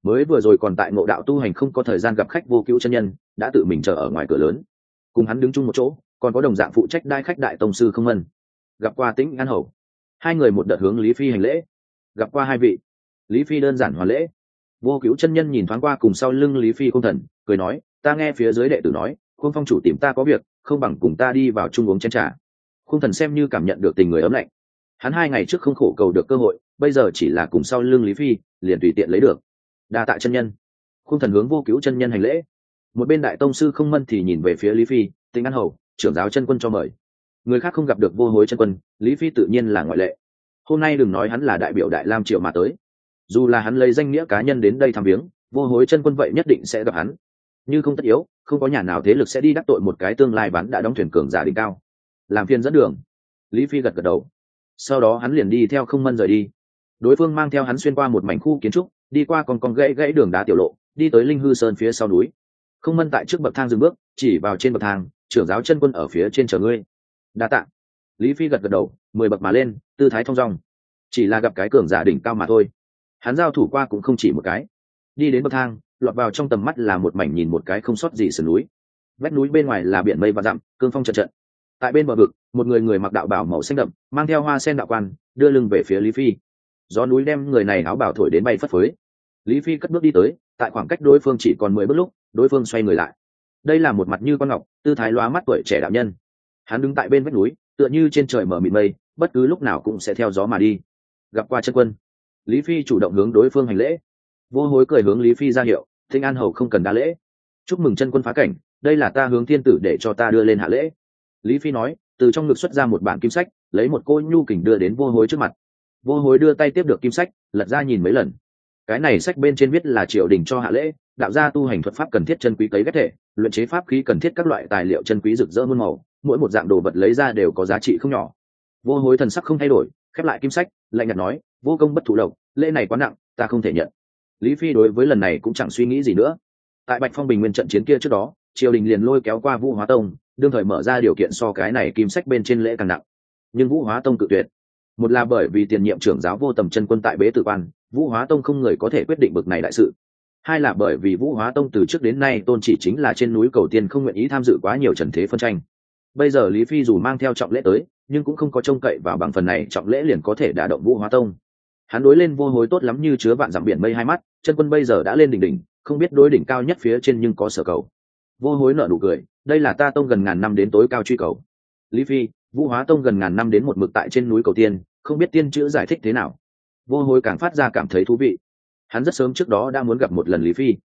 Speaker 1: Mới vừa rồi còn tại ngộ đạo tu hành không có thời gian gặp khách vô cứu chân nhân, đã tự mình chờ ở ngoài cửa lớn. Cùng hắn đứng chung một chỗ, còn có đồng dạng phụ trách đai khách đại tông sư không ân gặp qua tĩnh an hầu. Hai người một đợt hướng lý phi hành lễ. Gặp qua hai vị. Lý phi đơn giản hoàn lễ. Vô cứu chân nhân nhìn thoáng qua cùng sau lưng lý phi không thần, cười nói, ta nghe phía dưới đệ tử nói khung phong chủ tìm ta có việc, không bằng cùng ta đi vào chung uống chén trà. Khung thần xem như cảm nhận được tình người ấm lạnh. Hắn hai ngày trước không khổ cầu được cơ hội, bây giờ chỉ là cùng sau lưng lý phi, liền tùy tiện lấy được. Đa tạ chân nhân. Khung thần hướng vô cứu chân nhân hành lễ. Một bên đại tông sư không mân thì nhìn về phía lý phi tinh an hầu, trưởng giáo chân quân cho mời người khác không gặp được vô hối chân quân, lý phi tự nhiên là ngoại lệ. Hôm nay đừng nói hắn là đại biểu đại lam triệu mà tới. Dù là hắn lấy danh nghĩa cá nhân đến đây thăm viếng, vô hối chân quân vậy nhất định sẽ gặp hắn. Như không tất yếu, không có nhà nào thế lực sẽ đi đắc tội một cái tương lai bán đã đóng thuyền cường giả đỉnh cao. Làm phiên dẫn đường. Lý phi gật gật đầu. Sau đó hắn liền đi theo không mân rời đi. Đối phương mang theo hắn xuyên qua một mảnh khu kiến trúc, đi qua con con gãy gãy đường đá tiểu lộ, đi tới linh hư sơn phía sau núi. Không mân tại trước bậc thang dừng bước, chỉ vào trên bậc thang, trưởng giáo chân quân ở phía trên chờ ngươi đa tạ. Lý phi gật gật đầu, mười bậc mà lên, tư thái thong dong. Chỉ là gặp cái cường giả đỉnh cao mà thôi. Hắn giao thủ qua cũng không chỉ một cái. Đi đến bậc thang, lọt vào trong tầm mắt là một mảnh nhìn một cái không sót gì sườn núi. Vách núi bên ngoài là biển mây và dặm, cương phong trận trận. Tại bên bờ vực, một người người mặc đạo bảo màu xanh đậm, mang theo hoa sen đạo quan, đưa lưng về phía lý phi. Gió núi đem người này áo bảo thổi đến bay phất phới. Lý phi cất bước đi tới, tại khoảng cách đối phương chỉ còn mười bước lúc, đối phương xoay người lại. Đây là một mặt như con ngọc, tư thái loa mắt tuổi trẻ đạo nhân hắn đứng tại bên vách núi, tựa như trên trời mở mịt mây, bất cứ lúc nào cũng sẽ theo gió mà đi. Gặp qua chân quân, lý phi chủ động hướng đối phương hành lễ. Vô hối cười hướng lý phi ra hiệu, thinh an hầu không cần đa lễ. Chúc mừng chân quân phá cảnh, đây là ta hướng thiên tử để cho ta đưa lên hạ lễ. Lý phi nói, từ trong ngực xuất ra một bản kim sách, lấy một cô nhu kình đưa đến vô hối trước mặt. Vô hối đưa tay tiếp được kim sách, lật ra nhìn mấy lần. Cái này sách bên trên viết là triều đình cho hạ lễ, đạo gia tu hành thuật pháp cần thiết chân quý cấy ghét thể, luyện chế pháp khí cần thiết các loại tài liệu chân quý rực rỡ muôn màu mỗi một dạng đồ vật lấy ra đều có giá trị không nhỏ. Vô hối thần sắc không thay đổi, khép lại kim sách, lạnh nhạt nói, vô công bất thụ lộc, lễ này quá nặng, ta không thể nhận. Lý phi đối với lần này cũng chẳng suy nghĩ gì nữa. Tại bạch phong bình nguyên trận chiến kia trước đó, triều đình liền lôi kéo qua vũ hóa tông, đương thời mở ra điều kiện so cái này kim sách bên trên lễ càng nặng. Nhưng vũ hóa tông tự tuyệt. Một là bởi vì tiền nhiệm trưởng giáo vô tầm chân quân tại bế tử quan, vũ hóa tông không người có thể quyết định bực này đại sự. Hai là bởi vì vũ hóa tông từ trước đến nay tôn chỉ chính là trên núi cầu tiên không nguyện ý tham dự quá nhiều trần thế phân tranh bây giờ lý phi dù mang theo trọng lễ tới, nhưng cũng không có trông cậy vào bằng phần này, trọng lễ liền có thể đả động vũ hóa tông. Hắn đối lên vô hối tốt lắm như chứa vạn dặm biển mây hai mắt, chân quân bây giờ đã lên đỉnh đỉnh, không biết đối đỉnh cao nhất phía trên nhưng có sở cầu. Vô hối nợ nụ cười, đây là ta tông gần ngàn năm đến tối cao truy cầu. Lý phi, vũ hóa tông gần ngàn năm đến một mực tại trên núi cầu tiên, không biết tiên chữ giải thích thế nào. Vô hối càng phát ra cảm thấy thú vị. Hắn rất sớm trước đó đã muốn gặp một lần lý phi.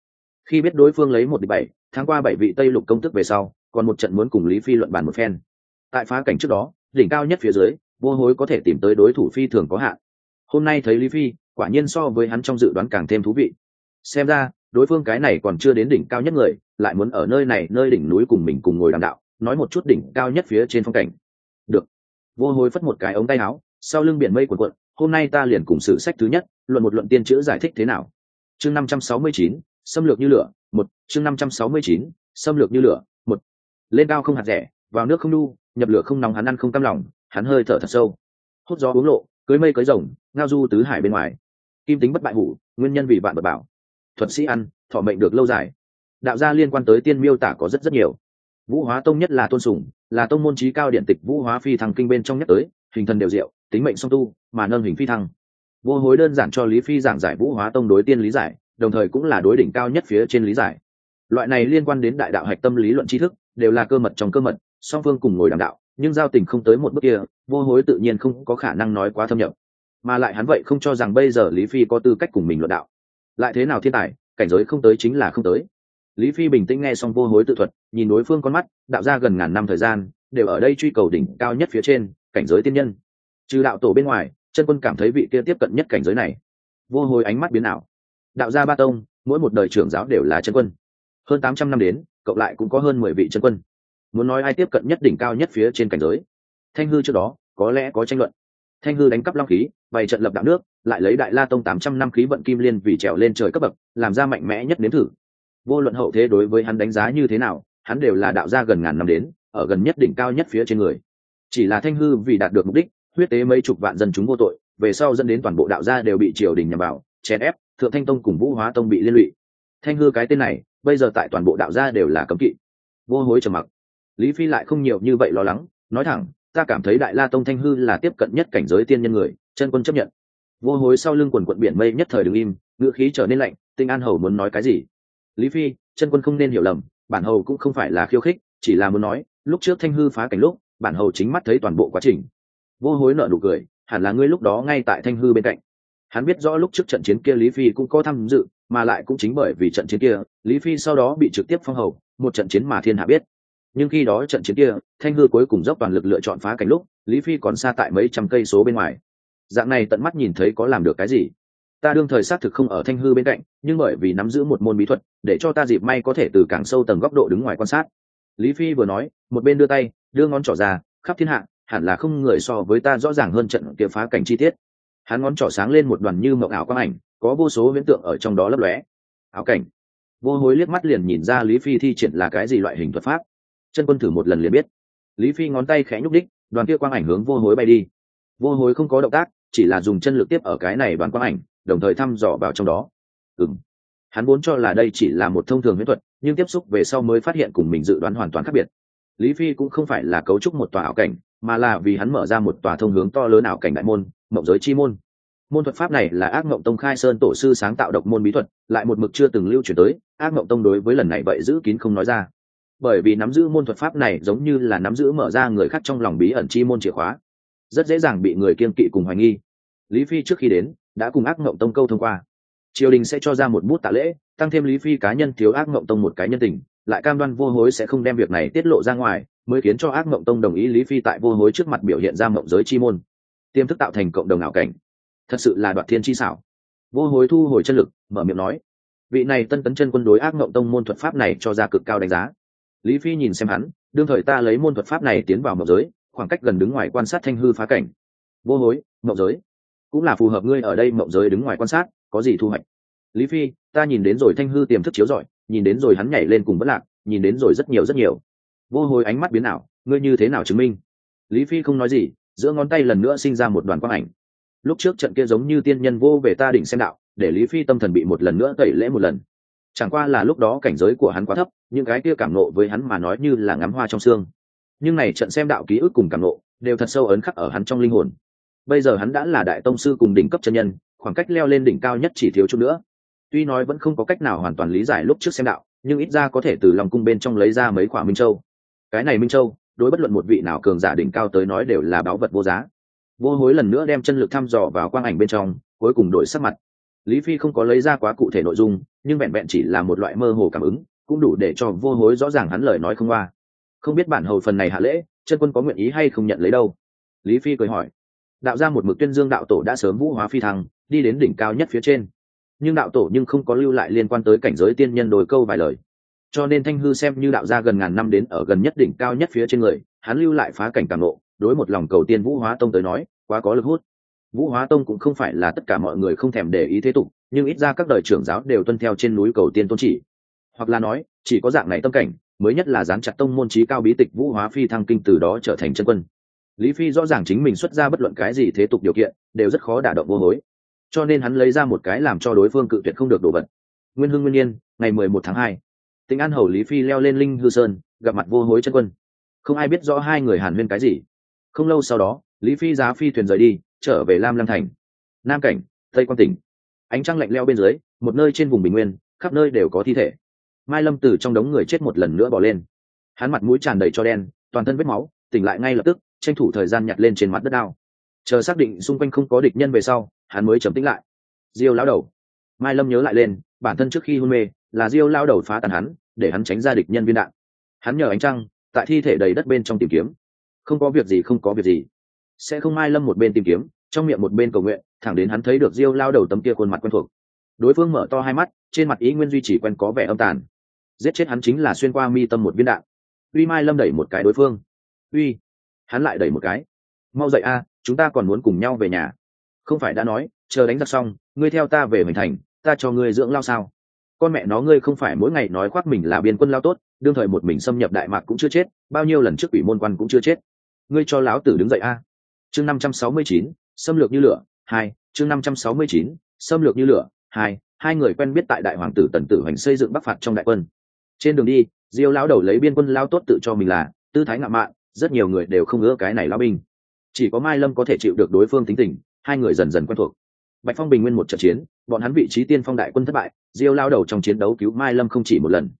Speaker 1: Khi biết đối phương lấy một đ bảy, tháng qua bảy vị tây lục công tức về sau còn một trận muốn cùng lý phi luận bàn một phen. Tại phá cảnh trước đó, đỉnh cao nhất phía dưới, vô hối có thể tìm tới đối thủ phi thường có hạn. Hôm nay thấy lý phi, quả nhiên so với hắn trong dự đoán càng thêm thú vị. Xem ra, đối phương cái này còn chưa đến đỉnh cao nhất người, lại muốn ở nơi này, nơi đỉnh núi cùng mình cùng ngồi đàm đạo, nói một chút đỉnh cao nhất phía trên phong cảnh. Được. Vô hối phất một cái ống tay áo, sau lưng biển mây cuộn cuộn, hôm nay ta liền cùng sử sách thứ nhất, luận một luận tiên chữ giải thích thế nào. Chương năm trăm sáu mươi chín, xâm lược như lửa, một, chương năm trăm sáu mươi chín, xâm lược như lửa lên cao không hạt rẻ, vào nước không đu, nhập lửa không nóng hắn ăn không cam lòng, hắn hơi thở thật sâu. Hút gió uống lộ, cưới mây cưới rồng, ngao du tứ hải bên ngoài. Kim tính bất bại hủ, nguyên nhân vì bạn bật bảo. Thuật sĩ ăn, thọ mệnh được lâu dài. Đạo gia liên quan tới tiên miêu tả có rất rất nhiều. Vũ hóa tông nhất là tôn sùng, là tông môn trí cao điện tịch vũ hóa phi thăng kinh bên trong nhất tới, hình thần đều diệu, tính mệnh song tu, mà nâng hình phi thăng. Vô hối đơn giản cho lý phi giảng giải vũ hóa tông đối tiên lý giải, đồng thời cũng là đối đỉnh cao nhất phía trên lý giải. Loại này liên quan đến đại đạo hạch tâm lý luận tri thức đều là cơ mật trong cơ mật, song phương cùng ngồi đàm đạo, nhưng giao tình không tới một bước kia, vô hối tự nhiên không có khả năng nói quá thâm nhập. Mà lại hắn vậy không cho rằng bây giờ lý phi có tư cách cùng mình luận đạo. Lại thế nào thiên tài, cảnh giới không tới chính là không tới. Lý phi bình tĩnh nghe xong vô hối tự thuật, nhìn đối phương con mắt, đạo ra gần ngàn năm thời gian, đều ở đây truy cầu đỉnh cao nhất phía trên, cảnh giới tiên nhân. Trừ đạo tổ bên ngoài, chân quân cảm thấy vị kia tiếp cận nhất cảnh giới này. Vô hồi ánh mắt biến ảo. Đạo gia ba tông, mỗi một đời trưởng giáo đều là chân quân. Hơn tám trăm năm đến cộng lại cũng có hơn mười vị chân quân. Muốn nói ai tiếp cận nhất đỉnh cao nhất phía trên cảnh giới. Thanh hư trước đó, có lẽ có tranh luận. Thanh hư đánh cắp long khí, bày trận lập đạo nước, lại lấy đại la tông tám trăm năm khí vận kim liên vì trèo lên trời cấp bậc, làm ra mạnh mẽ nhất nếm thử. Vô luận hậu thế đối với hắn đánh giá như thế nào, hắn đều là đạo gia gần ngàn năm đến, ở gần nhất đỉnh cao nhất phía trên người. Chỉ là thanh hư vì đạt được mục đích, huyết tế mấy chục vạn dân chúng vô tội, về sau dẫn đến toàn bộ đạo gia đều bị triều đình nhằm vào, chèn ép, thượng thanh tông cùng vũ hóa tông bị liên lụy. Thanh hư cái tên này bây giờ tại toàn bộ đạo gia đều là cấm kỵ. Vô hối trầm mặc. Lý phi lại không nhiều như vậy lo lắng, nói thẳng, ta cảm thấy đại la tông thanh hư là tiếp cận nhất cảnh giới tiên nhân người, chân quân chấp nhận. Vô hối sau lưng quần quận biển mây nhất thời đ ứ n g im, ngữ khí trở nên lạnh, tinh an hầu muốn nói cái gì? Lý phi, chân quân không nên hiểu lầm, bản hầu cũng không phải là khiêu khích, chỉ là muốn nói, lúc trước thanh hư phá cảnh lúc, bản hầu chính mắt thấy toàn bộ quá trình. Vô hối nợ nụ cười, hẳn là ngươi lúc đó ngay tại thanh hư bên cạnh hắn biết rõ lúc trước trận chiến kia lý phi cũng có tham dự, mà lại cũng chính bởi vì trận chiến kia, lý phi sau đó bị trực tiếp phong hầu, một trận chiến mà thiên hạ biết. Nhưng khi đó trận chiến kia, thanh hư cuối cùng dốc toàn lực lựa chọn phá cảnh lúc, lý phi còn xa tại mấy trăm cây số bên ngoài. Dạng này tận mắt nhìn thấy có làm được cái gì? Ta đương thời xác thực không ở thanh hư bên cạnh, nhưng bởi vì nắm giữ một môn bí thuật, để cho ta dịp may có thể từ càng sâu tầng góc độ đứng ngoài quan sát. Lý phi vừa nói, một bên đưa tay, đưa ngón trỏ ra, khắp thiên hạ, hẳn là không người so với ta rõ ràng hơn trận kia phá cảnh chi tiết hắn ngón trỏ sáng lên một đoàn như mộng ảo quang ảnh, có vô số viễn tượng ở trong đó lấp lóe. Ảo cảnh. Vô hối liếc mắt liền nhìn ra lý phi thi triển là cái gì loại hình thuật pháp. Chân quân thử một lần liền biết. Lý phi ngón tay khẽ nhúc đích, đoàn kia quang ảnh hướng vô hối bay đi. Vô hối không có động tác, chỉ là dùng chân lực tiếp ở cái này đoàn quang ảnh, đồng thời thăm dò vào trong đó. Ừng hắn vốn cho là đây chỉ là một thông thường huyễn thuật, nhưng tiếp xúc về sau mới phát hiện cùng mình dự đoán hoàn toàn khác biệt. Lý phi cũng không phải là cấu trúc một tòa ảo cảnh, mà là vì hắn mở ra một tòa thông hướng to lớn ảo cảnh đại môn mộng giới chi môn. Môn thuật pháp này là ác mộng tông khai sơn tổ sư sáng tạo độc môn bí thuật, lại một mực chưa từng lưu truyền tới, ác mộng tông đối với lần này vậy giữ kín không nói ra. Bởi vì nắm giữ môn thuật pháp này giống như là nắm giữ mở ra người khác trong lòng bí ẩn chi môn chìa khóa, rất dễ dàng bị người kiên kỵ cùng hoài nghi. Lý phi trước khi đến, đã cùng ác mộng tông câu thông qua. Triều đình sẽ cho ra một bút tạ lễ, tăng thêm lý phi cá nhân thiếu ác mộng tông một cái nhân tình, lại cam đoan vô hối sẽ không đem việc này tiết lộ ra ngoài, mới khiến cho ác mộng tông đồng ý lý phi tại vô hối trước mặt biểu hiện ra mộng giới chi môn tiềm thức tạo thành cộng đồng ảo cảnh. Thật sự là đoạt thiên chi xảo. Vô hối thu hồi chân lực, mở miệng nói, vị này tân tấn chân quân đối ác mộng tông môn thuật pháp này cho ra cực cao đánh giá. Lý phi nhìn xem hắn, đương thời ta lấy môn thuật pháp này tiến vào mộng giới, khoảng cách gần đứng ngoài quan sát thanh hư phá cảnh. Vô hối, mộng giới? Cũng là phù hợp ngươi ở đây mộng giới đứng ngoài quan sát, có gì thu hoạch? Lý phi, ta nhìn đến rồi thanh hư tiềm thức chiếu rọi, nhìn đến rồi hắn nhảy lên cùng bất lạc, nhìn đến rồi rất nhiều rất nhiều. Vô hối ánh mắt biến ảo, ngươi như thế nào chứng minh? Lý phi không nói gì giữa ngón tay lần nữa sinh ra một đoàn quang ảnh. Lúc trước trận kia giống như tiên nhân vô về ta đỉnh xem đạo, để lý phi tâm thần bị một lần nữa tẩy lễ một lần. Chẳng qua là lúc đó cảnh giới của hắn quá thấp, những cái kia cảm nộ với hắn mà nói như là ngắm hoa trong xương. Nhưng này trận xem đạo ký ức cùng cảm nộ đều thật sâu ấn khắc ở hắn trong linh hồn. Bây giờ hắn đã là đại tông sư cùng đỉnh cấp chân nhân, khoảng cách leo lên đỉnh cao nhất chỉ thiếu chút nữa. Tuy nói vẫn không có cách nào hoàn toàn lý giải lúc trước xem đạo, nhưng ít ra có thể từ lòng cung bên trong lấy ra mấy quả minh châu. Cái này minh châu đối bất luận một vị nào cường giả đỉnh cao tới nói đều là báu vật vô giá. Vô hối lần nữa đem chân lực thăm dò vào quang ảnh bên trong, cuối cùng đổi sắc mặt. Lý phi không có lấy ra quá cụ thể nội dung, nhưng vẹn vẹn chỉ là một loại mơ hồ cảm ứng, cũng đủ để cho vô hối rõ ràng hắn lời nói không qua. Không biết bản hầu phần này hạ lễ, chân quân có nguyện ý hay không nhận lấy đâu? Lý phi cười hỏi. Đạo ra một mực tuyên dương đạo tổ đã sớm vũ hóa phi thăng, đi đến đỉnh cao nhất phía trên. Nhưng đạo tổ nhưng không có lưu lại liên quan tới cảnh giới tiên nhân đồi câu vài lời cho nên thanh hư xem như đạo gia gần ngàn năm đến ở gần nhất đỉnh cao nhất phía trên người, hắn lưu lại phá cảnh cảm nộ, đối một lòng cầu tiên vũ hóa tông tới nói, quá có lực hút. Vũ hóa tông cũng không phải là tất cả mọi người không thèm để ý thế tục, nhưng ít ra các đời trưởng giáo đều tuân theo trên núi cầu tiên tôn chỉ. Hoặc là nói, chỉ có dạng này tâm cảnh, mới nhất là dán chặt tông môn trí cao bí tịch vũ hóa phi thăng kinh từ đó trở thành chân quân. Lý phi rõ ràng chính mình xuất ra bất luận cái gì thế tục điều kiện, đều rất khó đả động vô hối. Cho nên hắn lấy ra một cái làm cho đối phương cự tuyệt không được đồ vật. Nguyên hưng nguyên nhiên ngày mười một tháng hai tỉnh an hầu lý phi leo lên linh hư sơn, gặp mặt vô hối chân quân. Không ai biết rõ hai người hàn huyên cái gì. Không lâu sau đó, lý phi giá phi thuyền rời đi, trở về lam lăng thành. Nam cảnh, tây quan tỉnh. Ánh trăng lạnh leo bên dưới, một nơi trên vùng bình nguyên, khắp nơi đều có thi thể. Mai lâm từ trong đống người chết một lần nữa bỏ lên. Hắn mặt mũi tràn đầy cho đen, toàn thân vết máu, tỉnh lại ngay lập tức, tranh thủ thời gian nhặt lên trên mặt đất đao. Chờ xác định xung quanh không có địch nhân về sau, hắn mới chấm tính lại. Diêu lão đầu. Mai lâm nhớ lại lên, bản thân trước khi hôn mê, là diêu lao đầu phá tàn hắn để hắn tránh ra địch nhân viên đạn. Hắn nhờ ánh trăng, tại thi thể đầy đất bên trong tìm kiếm. Không có việc gì, không có việc gì. Sẽ không mai lâm một bên tìm kiếm, trong miệng một bên cầu nguyện, thẳng đến hắn thấy được diêu lao đầu tấm kia khuôn mặt quen thuộc. Đối phương mở to hai mắt, trên mặt ý nguyên duy chỉ quen có vẻ âm tàn. Giết chết hắn chính là xuyên qua mi tâm một viên đạn. Uy mai lâm đẩy một cái đối phương. Uy, hắn lại đẩy một cái. Mau dậy a, chúng ta còn muốn cùng nhau về nhà. Không phải đã nói, chờ đánh giặc xong, ngươi theo ta về hoành thành, ta cho ngươi dưỡng lao sao? Con mẹ nó ngươi không phải mỗi ngày nói khoác mình là biên quân lao tốt, đương thời một mình xâm nhập đại mạc cũng chưa chết, bao nhiêu lần trước ủy môn quan cũng chưa chết. Ngươi cho láo tử đứng dậy a. Chương năm trăm sáu mươi chín, xâm lược như lửa, hai, chương năm trăm sáu mươi chín, xâm lược như lửa, hai hai người quen biết tại đại hoàng tử tần tử hoành xây dựng bắc phạt trong đại quân. Trên đường đi, diêu lão đầu lấy biên quân lao tốt tự cho mình là tư thái ngạo mạn, rất nhiều người đều không ưa cái này lao binh. Chỉ có mai lâm có thể chịu được đối phương tính tình, hai người dần dần quen thuộc bạch phong bình nguyên một trận chiến, bọn hắn vị trí tiên phong đại quân thất bại, diêu lao đầu trong chiến đấu cứu mai lâm không chỉ một lần.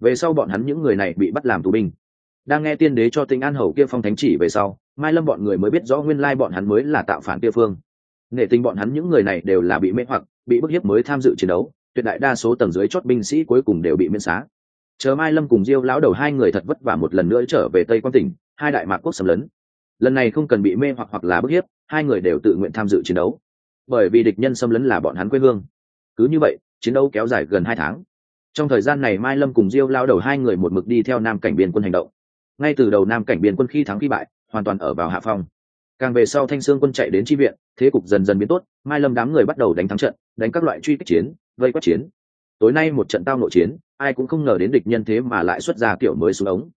Speaker 1: Về sau bọn hắn những người này bị bắt làm tù binh. Đang nghe tiên đế cho tinh an hầu kia phong thánh chỉ về sau, mai lâm bọn người mới biết rõ nguyên lai bọn hắn mới là tạo phản kia phương. Nghệ tình bọn hắn những người này đều là bị mê hoặc, bị bức hiếp mới tham dự chiến đấu, tuyệt đại đa số tầng dưới chót binh sĩ cuối cùng đều bị miễn xá. Chờ mai lâm cùng diêu lão đầu hai người thật vất vả một lần nữa trở về tây quan tỉnh, hai đại mạc quốc xâm lấn. Lần này không cần bị mê hoặc hoặc là bức hiếp, hai người đều tự nguyện tham dự chiến đấu bởi vì địch nhân xâm lấn là bọn hắn quê hương. Cứ như vậy, chiến đấu kéo dài gần hai tháng. Trong thời gian này, mai lâm cùng diêu lao đầu hai người một mực đi theo nam cảnh biên quân hành động. Ngay từ đầu nam cảnh biên quân khi thắng khi bại, hoàn toàn ở vào hạ phong. Càng về sau thanh sương quân chạy đến tri viện, thế cục dần dần biến tốt, mai lâm đám người bắt đầu đánh thắng trận, đánh các loại truy kích chiến, vây quét chiến. Tối nay một trận tao nội chiến, ai cũng không ngờ đến địch nhân thế mà lại xuất ra kiểu mới xuống ống.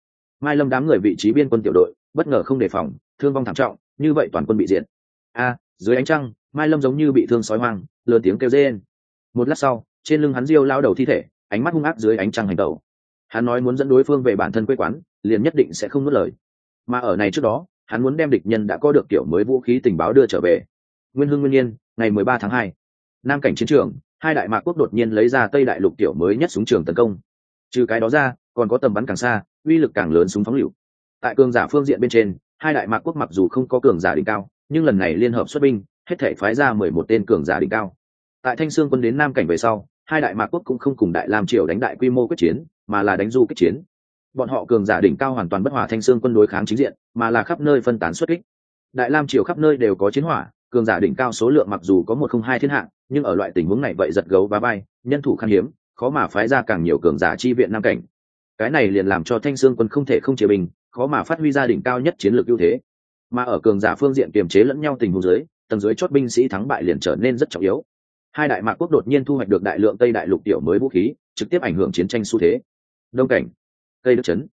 Speaker 1: Mai lâm đám người vị trí biên quân tiểu đội, bất ngờ không đề phòng, thương vong thảm trọng, như vậy toàn quân bị diện a dưới ánh trăng, mai lâm giống như bị thương sói hoang, lớn tiếng kêu rên. Một lát sau, trên lưng hắn diêu lao đầu thi thể, ánh mắt hung ác dưới ánh trăng hành tẩu. Hắn nói muốn dẫn đối phương về bản thân quê quán, liền nhất định sẽ không nuốt lời. Mà ở này trước đó, hắn muốn đem địch nhân đã có được kiểu mới vũ khí tình báo đưa trở về. Nguyên hưng nguyên nhiên, ngày mười ba tháng hai. Nam cảnh chiến trường, hai đại mạc quốc đột nhiên lấy ra tây đại lục tiểu mới nhất súng trường tấn công. Trừ cái đó ra, còn có tầm bắn càng xa, uy lực càng lớn súng phóng lựu. Tại cường giả phương diện bên trên, hai đại mạc quốc mặc dù không có cường giả đỉnh cao nhưng lần này liên hợp xuất binh, hết thể phái ra mười một tên cường giả đỉnh cao. Tại thanh sương quân đến nam cảnh về sau, hai đại mạc quốc cũng không cùng đại lam triều đánh đại quy mô quyết chiến, mà là đánh du kích chiến. Bọn họ cường giả đỉnh cao hoàn toàn bất hòa thanh sương quân đối kháng chính diện, mà là khắp nơi phân tán xuất kích. Đại lam triều khắp nơi đều có chiến hỏa, cường giả đỉnh cao số lượng mặc dù có một không hai thiên hạng, nhưng ở loại tình huống này vậy giật gấu và bay, nhân thủ khan hiếm, khó mà phái ra càng nhiều cường giả chi viện nam cảnh. Cái này liền làm cho thanh sương quân không thể không chế bình, khó mà phát huy ra đỉnh cao nhất chiến lược ưu thế mà ở cường giả phương diện kiềm chế lẫn nhau tình huống dưới, tầng dưới chót binh sĩ thắng bại liền trở nên rất trọng yếu. Hai đại mạc quốc đột nhiên thu hoạch được đại lượng tây đại lục tiểu mới vũ khí, trực tiếp ảnh hưởng chiến tranh xu thế. Đông cảnh cây đức trấn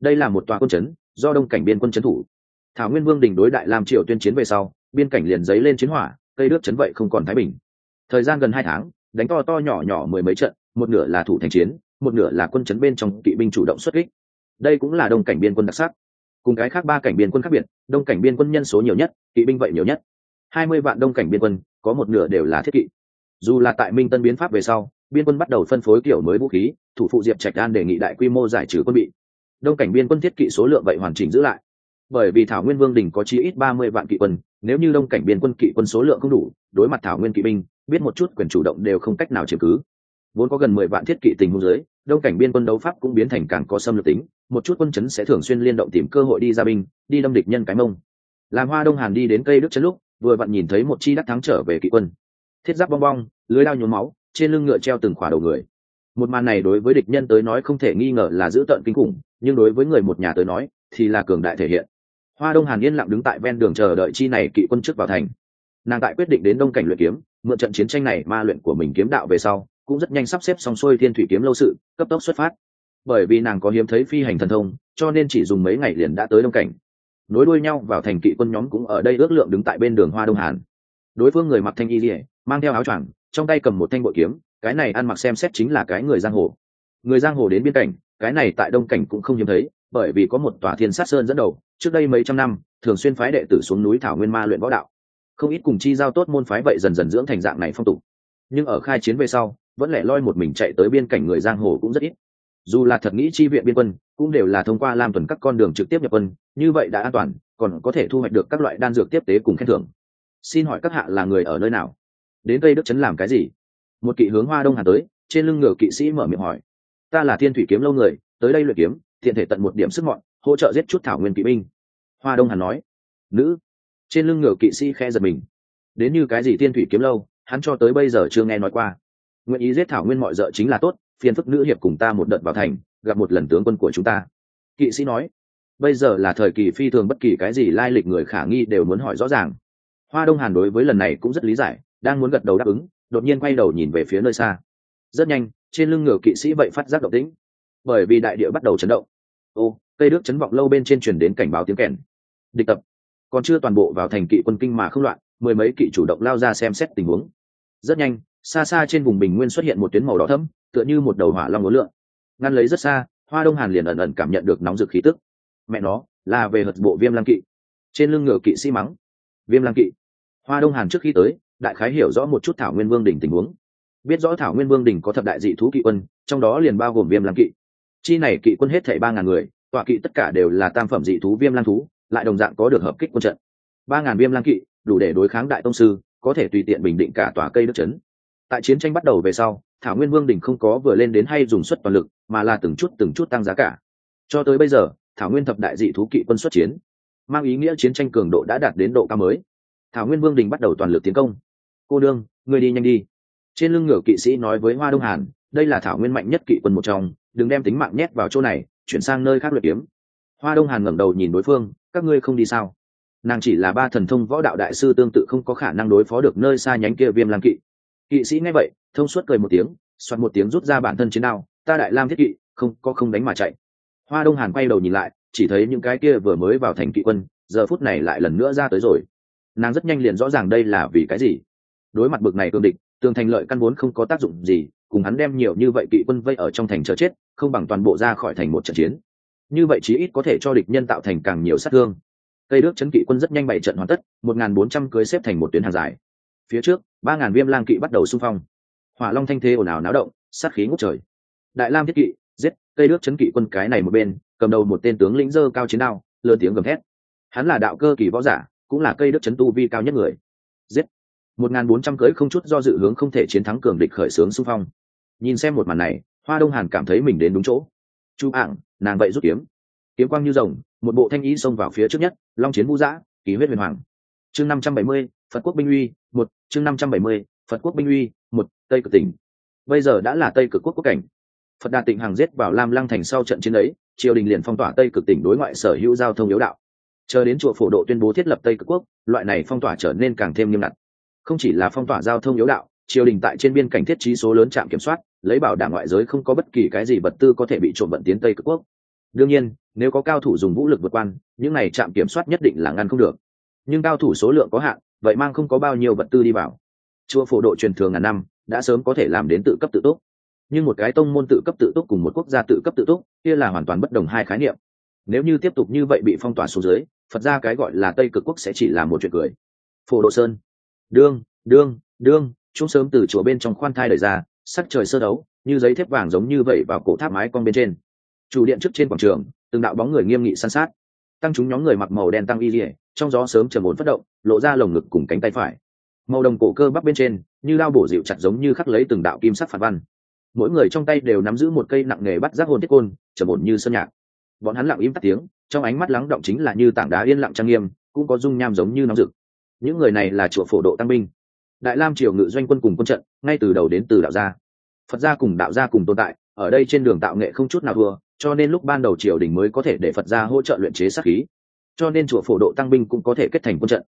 Speaker 1: đây là một tòa quân trấn do đông cảnh biên quân trấn thủ. Thảo nguyên vương đình đối đại làm triều tuyên chiến về sau, biên cảnh liền giấy lên chiến hỏa cây đức trấn vậy không còn thái bình. Thời gian gần hai tháng, đánh to to nhỏ nhỏ mười mấy trận, một nửa là thủ thành chiến, một nửa là quân trấn bên trong kỵ binh chủ động xuất kích. Đây cũng là đông cảnh biên quân đặc sắc cùng cái khác ba cảnh biên quân khác biệt đông cảnh biên quân nhân số nhiều nhất kỵ binh vậy nhiều nhất. Hai mươi vạn đông cảnh biên quân có một nửa đều là thiết kỵ. Dù là tại minh tân biến pháp về sau biên quân bắt đầu phân phối kiểu mới vũ khí thủ phụ diệp trạch an đề nghị đại quy mô giải trừ quân bị. Đông cảnh biên quân thiết kỵ số lượng vậy hoàn chỉnh giữ lại. Bởi vì thảo nguyên vương đình có chí ít ba mươi vạn kỵ quân nếu như đông cảnh biên quân kỵ quân số lượng không đủ đối mặt thảo nguyên kỵ binh biết một chút quyền chủ động đều không cách nào chiếm cứ. Vốn có gần mười vạn thiết kỵ tình huống giới, đông cảnh biên quân đấu pháp cũng biến thành càng có xâm lược tính một chút quân chấn sẽ thường xuyên liên động tìm cơ hội đi ra binh, đi đâm địch nhân cái mông. Làm hoa đông hàn đi đến cây đức chấn lúc, vừa vặn nhìn thấy một chi đắc thắng trở về kỵ quân. Thiết giáp bong bong, lưới đao nhuốm máu, trên lưng ngựa treo từng khỏa đầu người. Một màn này đối với địch nhân tới nói không thể nghi ngờ là dữ tợn kinh khủng, nhưng đối với người một nhà tới nói, thì là cường đại thể hiện. Hoa đông hàn yên lặng đứng tại ven đường chờ đợi chi này kỵ quân trước vào thành. Nàng tại quyết định đến đông cảnh luyện kiếm, mượn trận chiến tranh này ma luyện của mình kiếm đạo về sau, cũng rất nhanh sắp xếp xong xuôi thiên thủy kiếm lâu sự, cấp tốc xuất phát bởi vì nàng có hiếm thấy phi hành thần thông, cho nên chỉ dùng mấy ngày liền đã tới đông cảnh. Nối đuôi nhau vào thành kỵ quân nhóm cũng ở đây ước lượng đứng tại bên đường hoa đông hàn. Đối phương người mặc thanh y dỉa mang theo áo choàng, trong tay cầm một thanh bội kiếm, cái này ăn mặc xem xét chính là cái người giang hồ. Người giang hồ đến biên cảnh, cái này tại đông cảnh cũng không hiếm thấy, bởi vì có một tòa thiên sát sơn dẫn đầu, trước đây mấy trăm năm, thường xuyên phái đệ tử xuống núi thảo nguyên ma luyện võ đạo. Không ít cùng chi giao tốt môn phái vậy dần dần dưỡng thành dạng này phong tục. Nhưng ở khai chiến về sau, vẫn lẻ loi một mình chạy tới biên cảnh người giang hồ cũng rất ít dù là thật nghĩ chi viện biên quân, cũng đều là thông qua làm tuần các con đường trực tiếp nhập quân, như vậy đã an toàn, còn có thể thu hoạch được các loại đan dược tiếp tế cùng khen thưởng. Xin hỏi các hạ là người ở nơi nào? Đến tây đức trấn làm cái gì? Một kỵ hướng hoa đông hà tới, trên lưng ngựa kỵ sĩ mở miệng hỏi. Ta là thiên thủy kiếm lâu người, tới đây luyện kiếm thiện thể tận một điểm sức mọn, hỗ trợ giết chút thảo nguyên kỵ binh. Hoa đông hàn nói. Nữ. Trên lưng ngựa kỵ sĩ khe giật mình. Đến như cái gì Thiên thủy kiếm lâu, hắn cho tới bây giờ chưa nghe nói qua. Nguyện ý giết thảo nguyên mọi d ợ chính là tốt phiền phức nữ hiệp cùng ta một đợt vào thành, gặp một lần tướng quân của chúng ta. Kỵ sĩ nói, bây giờ là thời kỳ phi thường bất kỳ cái gì lai lịch người khả nghi đều muốn hỏi rõ ràng. Hoa đông hàn đối với lần này cũng rất lý giải, đang muốn gật đầu đáp ứng, đột nhiên quay đầu nhìn về phía nơi xa. Rất nhanh, trên lưng ngựa kỵ sĩ vậy phát giác động tĩnh, bởi vì đại địa bắt đầu chấn động. Ô, cây đức chấn vọng lâu bên trên truyền đến cảnh báo tiếng kèn. Địch tập. Còn chưa toàn bộ vào thành kỵ quân kinh mà không loạn, mười mấy kỵ chủ động lao ra xem xét tình huống. Rất nhanh, xa xa trên vùng bình nguyên xuất hiện một tuyến màu đỏ thẫm tựa như một đầu hỏa long ngố lượng. Ngăn lấy rất xa, hoa đông hàn liền ẩn ẩn cảm nhận được nóng rực khí tức. Mẹ nó, là về hật bộ viêm lang kỵ. Trên lưng ngựa kỵ sĩ mắng. Viêm lang kỵ. Hoa đông hàn trước khi tới, đại khái hiểu rõ một chút thảo nguyên vương đỉnh tình huống. Biết rõ thảo nguyên vương đỉnh có thập đại dị thú kỵ quân, trong đó liền bao gồm viêm lang kỵ. Chi này kỵ quân hết thảy ba ngàn người, tọa kỵ tất cả đều là tam phẩm dị thú viêm lang thú, lại đồng dạng có được hợp kích quân trận. Ba ngàn viêm lang kỵ, đủ để đối kháng đại tông sư, có thể tùy tiện bình định cả tòa cây đức chấn tại chiến tranh bắt đầu về sau thảo nguyên vương đỉnh không có vừa lên đến hay dùng suất toàn lực, mà là từng chút từng chút tăng giá cả. Cho tới bây giờ, thảo nguyên thập đại dị thú kỵ quân xuất chiến, mang ý nghĩa chiến tranh cường độ đã đạt đến độ cao mới. Thảo nguyên vương đình bắt đầu toàn lực tiến công. Cô đương người đi nhanh đi. Trên lưng ngựa kỵ sĩ nói với hoa đông hàn, đây là thảo nguyên mạnh nhất kỵ quân một trong, đừng đem tính mạng nhét vào chỗ này, chuyển sang nơi khác luyện kiếm. Hoa đông hàn ngẩng đầu nhìn đối phương, các ngươi không đi sao? Nàng chỉ là ba thần thông võ đạo đại sư tương tự không có khả năng đối phó được nơi xa nhánh kia viêm lam kỵ. Kỵ sĩ nghe vậy thông suốt cười một tiếng xoặt một tiếng rút ra bản thân chiến đao, ta đại lam thiết kỵ, không, có không đánh mà chạy. Hoa đông hàn quay đầu nhìn lại, chỉ thấy những cái kia vừa mới vào thành kỵ quân, giờ phút này lại lần nữa ra tới rồi. Nàng rất nhanh liền rõ ràng đây là vì cái gì. Đối mặt bực này cương địch, tường thành lợi căn vốn không có tác dụng gì, cùng hắn đem nhiều như vậy kỵ quân vây ở trong thành chờ chết, không bằng toàn bộ ra khỏi thành một trận chiến. Như vậy chí ít có thể cho địch nhân tạo thành càng nhiều sát thương. Cây đức chấn kỵ quân rất nhanh bày trận hoàn tất, một nghìn bốn trăm cưới xếp thành một tuyến hàng dài. Phía trước, ba ngàn viêm lang kỵ bắt đầu xung phong hỏa long thanh thế ồn ào náo động, sát khí ngút trời. Đại lam thiết kỵ, giết, cây nước chấn kỵ quân cái này một bên, cầm đầu một tên tướng lĩnh dơ cao chiến đao, lớn tiếng gầm thét. Hắn là đạo cơ kỳ võ giả, cũng là cây đức chấn tu vi cao nhất người. Giết. Một ngàn bốn trăm cưỡi không chút do dự hướng không thể chiến thắng cường địch khởi xướng xung phong. Nhìn xem một màn này, hoa đông hàn cảm thấy mình đến đúng chỗ. Chu ảng, nàng vậy rút kiếm. Kiếm quang như rồng, một bộ thanh ý xông vào phía trước nhất, long chiến vũ giã, ký huyết huyền hoàng. Chương năm trăm bảy mươi, phật quốc binh uy, một, chương năm trăm bảy mươi, phật quốc binh uy một tây cực tỉnh. Bây giờ đã là tây cực quốc quốc cảnh. Phật đà tịnh hàng giết vào lam lăng thành sau trận chiến ấy, triều đình liền phong tỏa tây cực tỉnh đối ngoại sở hữu giao thông yếu đạo. Chờ đến chùa phổ độ tuyên bố thiết lập tây cực quốc, loại này phong tỏa trở nên càng thêm nghiêm ngặt. Không chỉ là phong tỏa giao thông yếu đạo, triều đình tại trên biên cảnh thiết trí số lớn trạm kiểm soát, lấy bảo đảm ngoại giới không có bất kỳ cái gì vật tư có thể bị trộm vận tiến tây cực quốc. Đương nhiên, nếu có cao thủ dùng vũ lực vượt quan những này trạm kiểm soát nhất định là ngăn không được. Nhưng cao thủ số lượng có hạn, vậy mang không có bao nhiêu vật tư đi vào chùa phổ độ truyền thường ngàn năm, đã sớm có thể làm đến tự cấp tự túc. Nhưng một cái tông môn tự cấp tự túc cùng một quốc gia tự cấp tự túc, kia là hoàn toàn bất đồng hai khái niệm. Nếu như tiếp tục như vậy bị phong tỏa xuống dưới, phật ra cái gọi là tây cực quốc sẽ chỉ là một chuyện cười. Phổ độ sơn. Đương đương đương, chúng sớm từ chùa bên trong khoan thai đời ra, sắc trời sơ đấu, như giấy thép vàng giống như vậy vào cổ tháp mái con bên trên. Chủ điện trước trên quảng trường, từng đạo bóng người nghiêm nghị san sát. Tăng chúng nhóm người mặc màu đen tăng y lìa trong gió sớm trầm ổn phát động, lộ ra lồng ngực cùng cánh tay phải màu đồng cổ cơ bắp bên trên, như lao bổ dịu chặt giống như khắc lấy từng đạo kim sắc phản văn. Mỗi người trong tay đều nắm giữ một cây nặng nghề bắt giác hồn thiết côn, trầm ổn như sơn nhạc. Bọn hắn lặng im tắt tiếng, trong ánh mắt lắng động chính là như tảng đá yên lặng trang nghiêm, cũng có dung nham giống như nóng rực. Những người này là chùa phổ độ tăng binh. Đại lam triều ngự doanh quân cùng quân trận, ngay từ đầu đến từ đạo gia. Phật gia cùng đạo gia cùng tồn tại, ở đây trên đường tạo nghệ không chút nào thua, cho nên lúc ban đầu triều đình mới có thể để phật gia hỗ trợ luyện chế sát khí. Cho nên chùa phổ độ tăng binh cũng có thể kết thành quân trận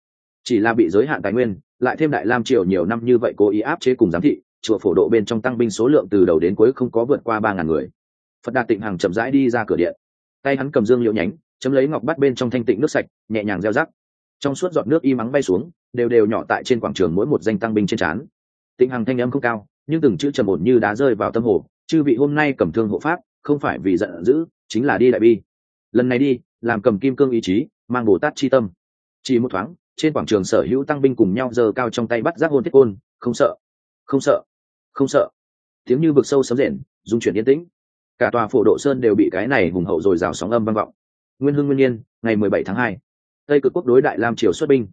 Speaker 1: chỉ là bị giới hạn tài nguyên, lại thêm đại lam triều nhiều năm như vậy cố ý áp chế cùng giám thị, chùa phổ độ bên trong tăng binh số lượng từ đầu đến cuối không có vượt qua ba ngàn người. Phật đạt tịnh hằng chậm rãi đi ra cửa điện. Tay hắn cầm dương liễu nhánh, chấm lấy ngọc bắt bên trong thanh tịnh nước sạch, nhẹ nhàng gieo rắc. Trong suốt giọt nước y mắng bay xuống, đều đều nhỏ tại trên quảng trường mỗi một danh tăng binh trên trán. Tịnh hằng thanh âm không cao, nhưng từng chữ trầm ổn như đá rơi vào tâm hồ, chư vị hôm nay cầm thương hộ pháp, không phải vì giận dữ, chính là đi đại bi. Lần này đi, làm cầm kim cương ý chí, mang bồ tát chi tâm. Chỉ một thoáng trên quảng trường sở hữu tăng binh cùng nhau giơ cao trong tay bắt giác hôn thiết côn, không sợ không sợ không sợ. Tiếng như vực sâu sấm rền dung chuyển yên tĩnh. Cả tòa phổ độ sơn đều bị cái này hùng hậu rồi rào sóng âm vang vọng. Nguyên hưng nguyên nhiên, ngày mười bảy tháng hai. Tây cực quốc đối đại lam triều xuất binh.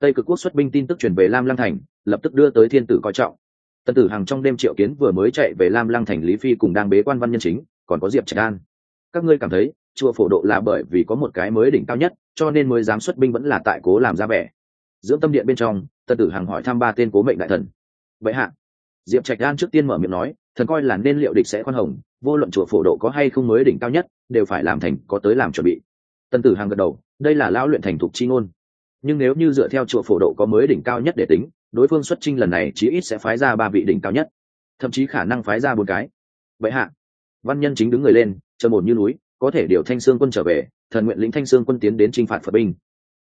Speaker 1: Tây cực quốc xuất binh tin tức truyền về lam lăng thành, lập tức đưa tới thiên tử coi trọng. Tân tử hàng trong đêm triệu kiến vừa mới chạy về lam lăng thành lý phi cùng đang bế quan văn nhân chính, còn có diệp trạch an các ngươi cảm thấy chùa phổ độ là bởi vì có một cái mới đỉnh cao nhất, cho nên mới dám xuất binh vẫn là tại cố làm ra vẻ. Dưỡng tâm điện bên trong tân tử hằng hỏi thăm ba tên cố mệnh đại thần. Vậy hạ. Diệp trạch đan trước tiên mở miệng nói, thần coi là nên liệu địch sẽ khoan hồng, vô luận chùa phổ độ có hay không mới đỉnh cao nhất, đều phải làm thành, có tới làm chuẩn bị. Tân tử hằng gật đầu, đây là lao luyện thành thục chi ngôn. Nhưng nếu như dựa theo chùa phổ độ có mới đỉnh cao nhất để tính, đối phương xuất trinh lần này chí ít sẽ phái ra ba vị đỉnh cao nhất, thậm chí khả năng phái ra bốn cái. Vậy hạ. Văn nhân chính đứng người lên chờ một như núi có thể điều thanh sương quân trở về, thần nguyện lĩnh thanh sương quân tiến đến t r i n h phạt phật binh.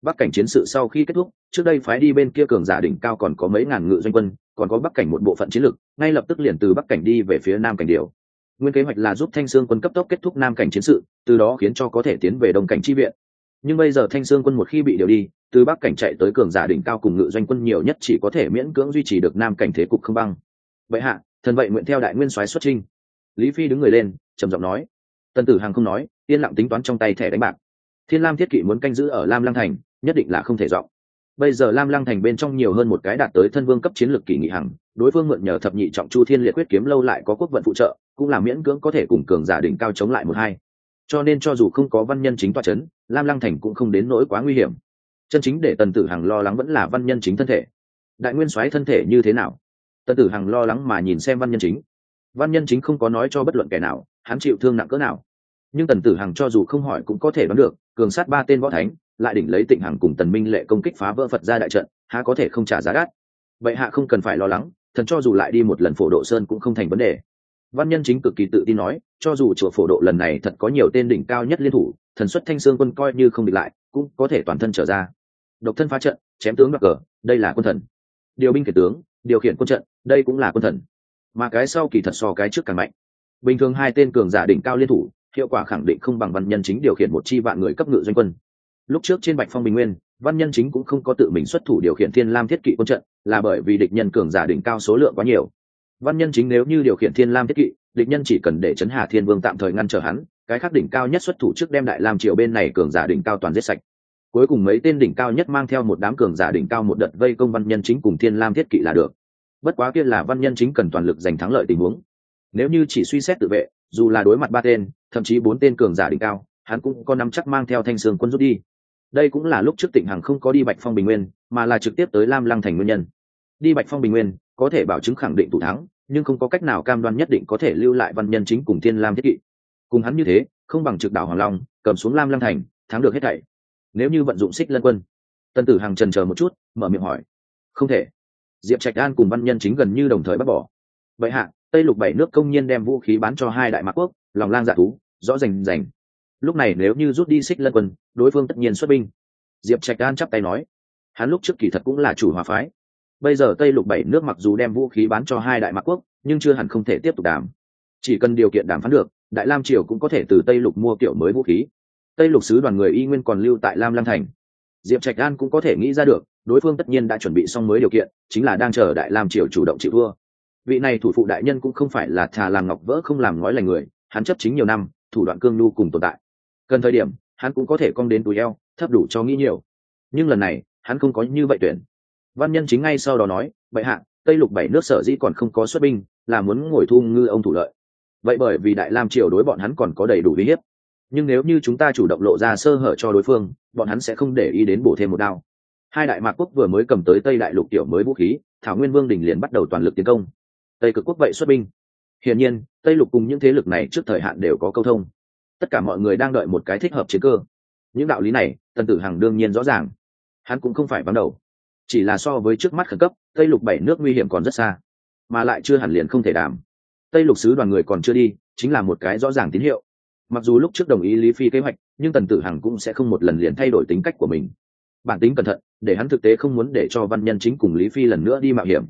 Speaker 1: Bắc cảnh chiến sự sau khi kết thúc, trước đây phái đi bên kia cường giả đỉnh cao còn có mấy ngàn ngự doanh quân, còn có bắc cảnh một bộ phận chiến lược ngay lập tức liền từ bắc cảnh đi về phía nam cảnh điều. Nguyên kế hoạch là giúp thanh sương quân cấp tốc kết thúc nam cảnh chiến sự, từ đó khiến cho có thể tiến về đông cảnh tri viện. Nhưng bây giờ thanh sương quân một khi bị điều đi, từ bắc cảnh chạy tới cường giả đỉnh cao cùng ngự doanh quân nhiều nhất chỉ có thể miễn cưỡng duy trì được nam cảnh thế cục không băng. Vậy hạ, thần vậy nguyện theo đại nguyên soái xuất trinh lý phi đứng người lên, trầm giọng nói tần tử hằng không nói, yên lặng tính toán trong tay thẻ đánh bạc. Thiên lam thiết kỵ muốn canh giữ ở lam lăng thành, nhất định là không thể dọn bây giờ lam lăng thành bên trong nhiều hơn một cái đạt tới thân vương cấp chiến lược kỳ nghị hằng, đối phương mượn nhờ thập nhị trọng chu thiên liệt quyết kiếm lâu lại có quốc vận phụ trợ, cũng là miễn cưỡng có thể cùng cường giả đỉnh cao chống lại một hai. Cho nên cho dù không có văn nhân chính toa c h ấ n lam lăng thành cũng không đến nỗi quá nguy hiểm. Chân chính để tần tử hằng lo lắng vẫn là văn nhân chính thân thể. Đại nguyên soái thân thể như thế nào? Tần tử hằng lo lắng mà nhìn xem văn nhân chính. Văn nhân chính không có nói cho bất luận kẻ nào hắn chịu thương nặng cỡ nào. Nhưng tần tử hằng cho dù không hỏi cũng có thể đoán được, cường sát ba tên võ thánh, lại đỉnh lấy tịnh hằng cùng tần minh lệ công kích phá vỡ phật ra đại trận, há có thể không trả giá đắt. Vậy hạ không cần phải lo lắng, thần cho dù lại đi một lần phổ độ sơn cũng không thành vấn đề. Văn nhân chính cực kỳ tự tin nói, cho dù chùa phổ độ lần này thật có nhiều tên đỉnh cao nhất liên thủ, thần xuất thanh sương quân coi như không địch lại, cũng có thể toàn thân trở ra. Độc thân phá trận, chém tướng đoạt cờ, đây là quân thần. Điều binh kể tướng, điều khiển quân trận, đây cũng là quân thần. Mà cái sau kỳ thật so cái trước càng mạnh bình thường hai tên cường giả đỉnh cao liên thủ, hiệu quả khẳng định không bằng văn nhân chính điều khiển một chi vạn người cấp ngự doanh quân. Lúc trước trên bạch phong bình nguyên, văn nhân chính cũng không có tự mình xuất thủ điều khiển thiên lam thiết kỵ quân trận, là bởi vì địch nhân cường giả đỉnh cao số lượng quá nhiều. Văn nhân chính nếu như điều khiển thiên lam thiết kỵ, địch nhân chỉ cần để chấn hà thiên vương tạm thời ngăn trở hắn, cái khác đỉnh cao nhất xuất thủ trước đem đại lam triều bên này cường giả đỉnh cao toàn giết sạch. Cuối cùng mấy tên đỉnh cao nhất mang theo một đám cường giả đỉnh cao một đợt vây công văn nhân chính cùng thiên lam thiết kỵ là được. Bất quá kia là văn nhân chính cần toàn lực giành thắng lợi tình huống nếu như chỉ suy xét tự vệ, dù là đối mặt ba tên, thậm chí bốn tên cường giả đỉnh cao, hắn cũng có nắm chắc mang theo thanh sương quân rút đi. Đây cũng là lúc trước tỉnh hằng không có đi bạch phong bình nguyên, mà là trực tiếp tới lam lăng thành nguyên nhân. Đi bạch phong bình nguyên, có thể bảo chứng khẳng định thủ thắng, nhưng không có cách nào cam đoan nhất định có thể lưu lại văn nhân chính cùng thiên lam thiết kỵ. Cùng hắn như thế, không bằng trực đảo hoàng long, cầm xuống lam lăng thành, thắng được hết thảy. Nếu như vận dụng xích lân quân, tân tử hàng trần chờ một chút, mở miệng hỏi. Không thể. Diệp trạch an cùng văn nhân chính gần như đồng thời bác bỏ. Vậy hạ tây lục bảy nước công nhiên đem vũ khí bán cho hai đại mạc quốc, lòng lang dạ thú, rõ rành rành. Lúc này nếu như rút đi xích lân quân, đối phương tất nhiên xuất binh. Diệp trạch đan chắp tay nói, hắn lúc trước kỳ thật cũng là chủ hòa phái. Bây giờ tây lục bảy nước mặc dù đem vũ khí bán cho hai đại mạc quốc, nhưng chưa hẳn không thể tiếp tục đàm. Chỉ cần điều kiện đàm phán được, đại lam triều cũng có thể từ tây lục mua kiểu mới vũ khí. Tây lục sứ đoàn người y nguyên còn lưu tại lam lam thành. Diệp trạch đan cũng có thể nghĩ ra được, đối phương tất nhiên đã chuẩn bị xong mới điều kiện, chính là đang chờ đại lam triều chủ động chịu thua vị này thủ phụ đại nhân cũng không phải là thà làm ngọc vỡ không làm ngói lành người, hắn chấp chính nhiều năm, thủ đoạn cương nhu cùng tồn tại. Cần thời điểm, hắn cũng có thể cong đến túi eo, thấp đủ cho nghĩ nhiều. Nhưng lần này, hắn không có như vậy tuyển. Văn nhân chính ngay sau đó nói, bệ hạ, tây lục bảy nước sở dĩ còn không có xuất binh, là muốn ngồi thu ngư ông thủ lợi. Vậy bởi vì đại lam triều đối bọn hắn còn có đầy đủ uy hiếp. Nhưng nếu như chúng ta chủ động lộ ra sơ hở cho đối phương, bọn hắn sẽ không để ý đến bổ thêm một đao. Hai đại mạc quốc vừa mới cầm tới tây đại lục tiểu mới vũ khí, thảo nguyên vương đình liền bắt đầu toàn lực tiến công tây cực quốc vậy xuất binh. Hiển nhiên, tây lục cùng những thế lực này trước thời hạn đều có câu thông. Tất cả mọi người đang đợi một cái thích hợp chiến cơ. Những đạo lý này, tần tử hằng đương nhiên rõ ràng. Hắn cũng không phải vắng đầu. Chỉ là so với trước mắt khẩn cấp, tây lục bảy nước nguy hiểm còn rất xa, mà lại chưa hẳn liền không thể đảm tây lục sứ đoàn người còn chưa đi, chính là một cái rõ ràng tín hiệu. Mặc dù lúc trước đồng ý lý phi kế hoạch, nhưng tần tử hằng cũng sẽ không một lần liền thay đổi tính cách của mình. Bản tính cẩn thận, để hắn thực tế không muốn để cho văn nhân chính cùng lý phi lần nữa đi mạo hiểm.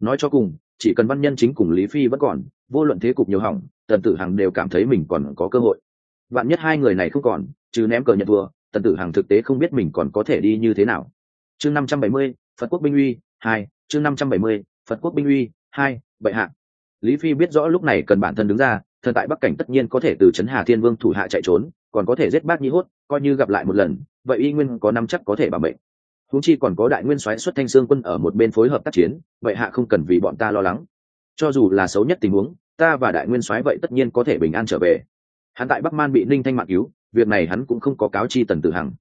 Speaker 1: Nói cho cùng chỉ cần văn nhân chính cùng lý phi vẫn còn, vô luận thế cục nhiều hỏng, tần tử hằng đều cảm thấy mình còn có cơ hội. Vạn nhất hai người này không còn chứ ném cờ nhận thua, tần tử hằng thực tế không biết mình còn có thể đi như thế nào. Chương năm trăm bảy mươi, phật quốc binh uy, hai, chương năm trăm bảy mươi, phật quốc binh uy, hai, bệ hạ. Lý phi biết rõ lúc này cần bản thân đứng ra, thần tại bắc cảnh tất nhiên có thể từ trấn hà thiên vương thủ hạ chạy trốn, còn có thể giết bác nhi hốt, coi như gặp lại một lần, vậy y nguyên có năm chắc có thể bảo mệnh húng chi còn có đại nguyên soái xuất thanh sương quân ở một bên phối hợp tác chiến, vậy hạ không cần vì bọn ta lo lắng. Cho dù là xấu nhất tình huống, ta và đại nguyên soái vậy tất nhiên có thể bình an trở về. Hắn tại bắc man bị ninh thanh mạng cứu, việc này hắn cũng không có cáo chi tần tử hằng.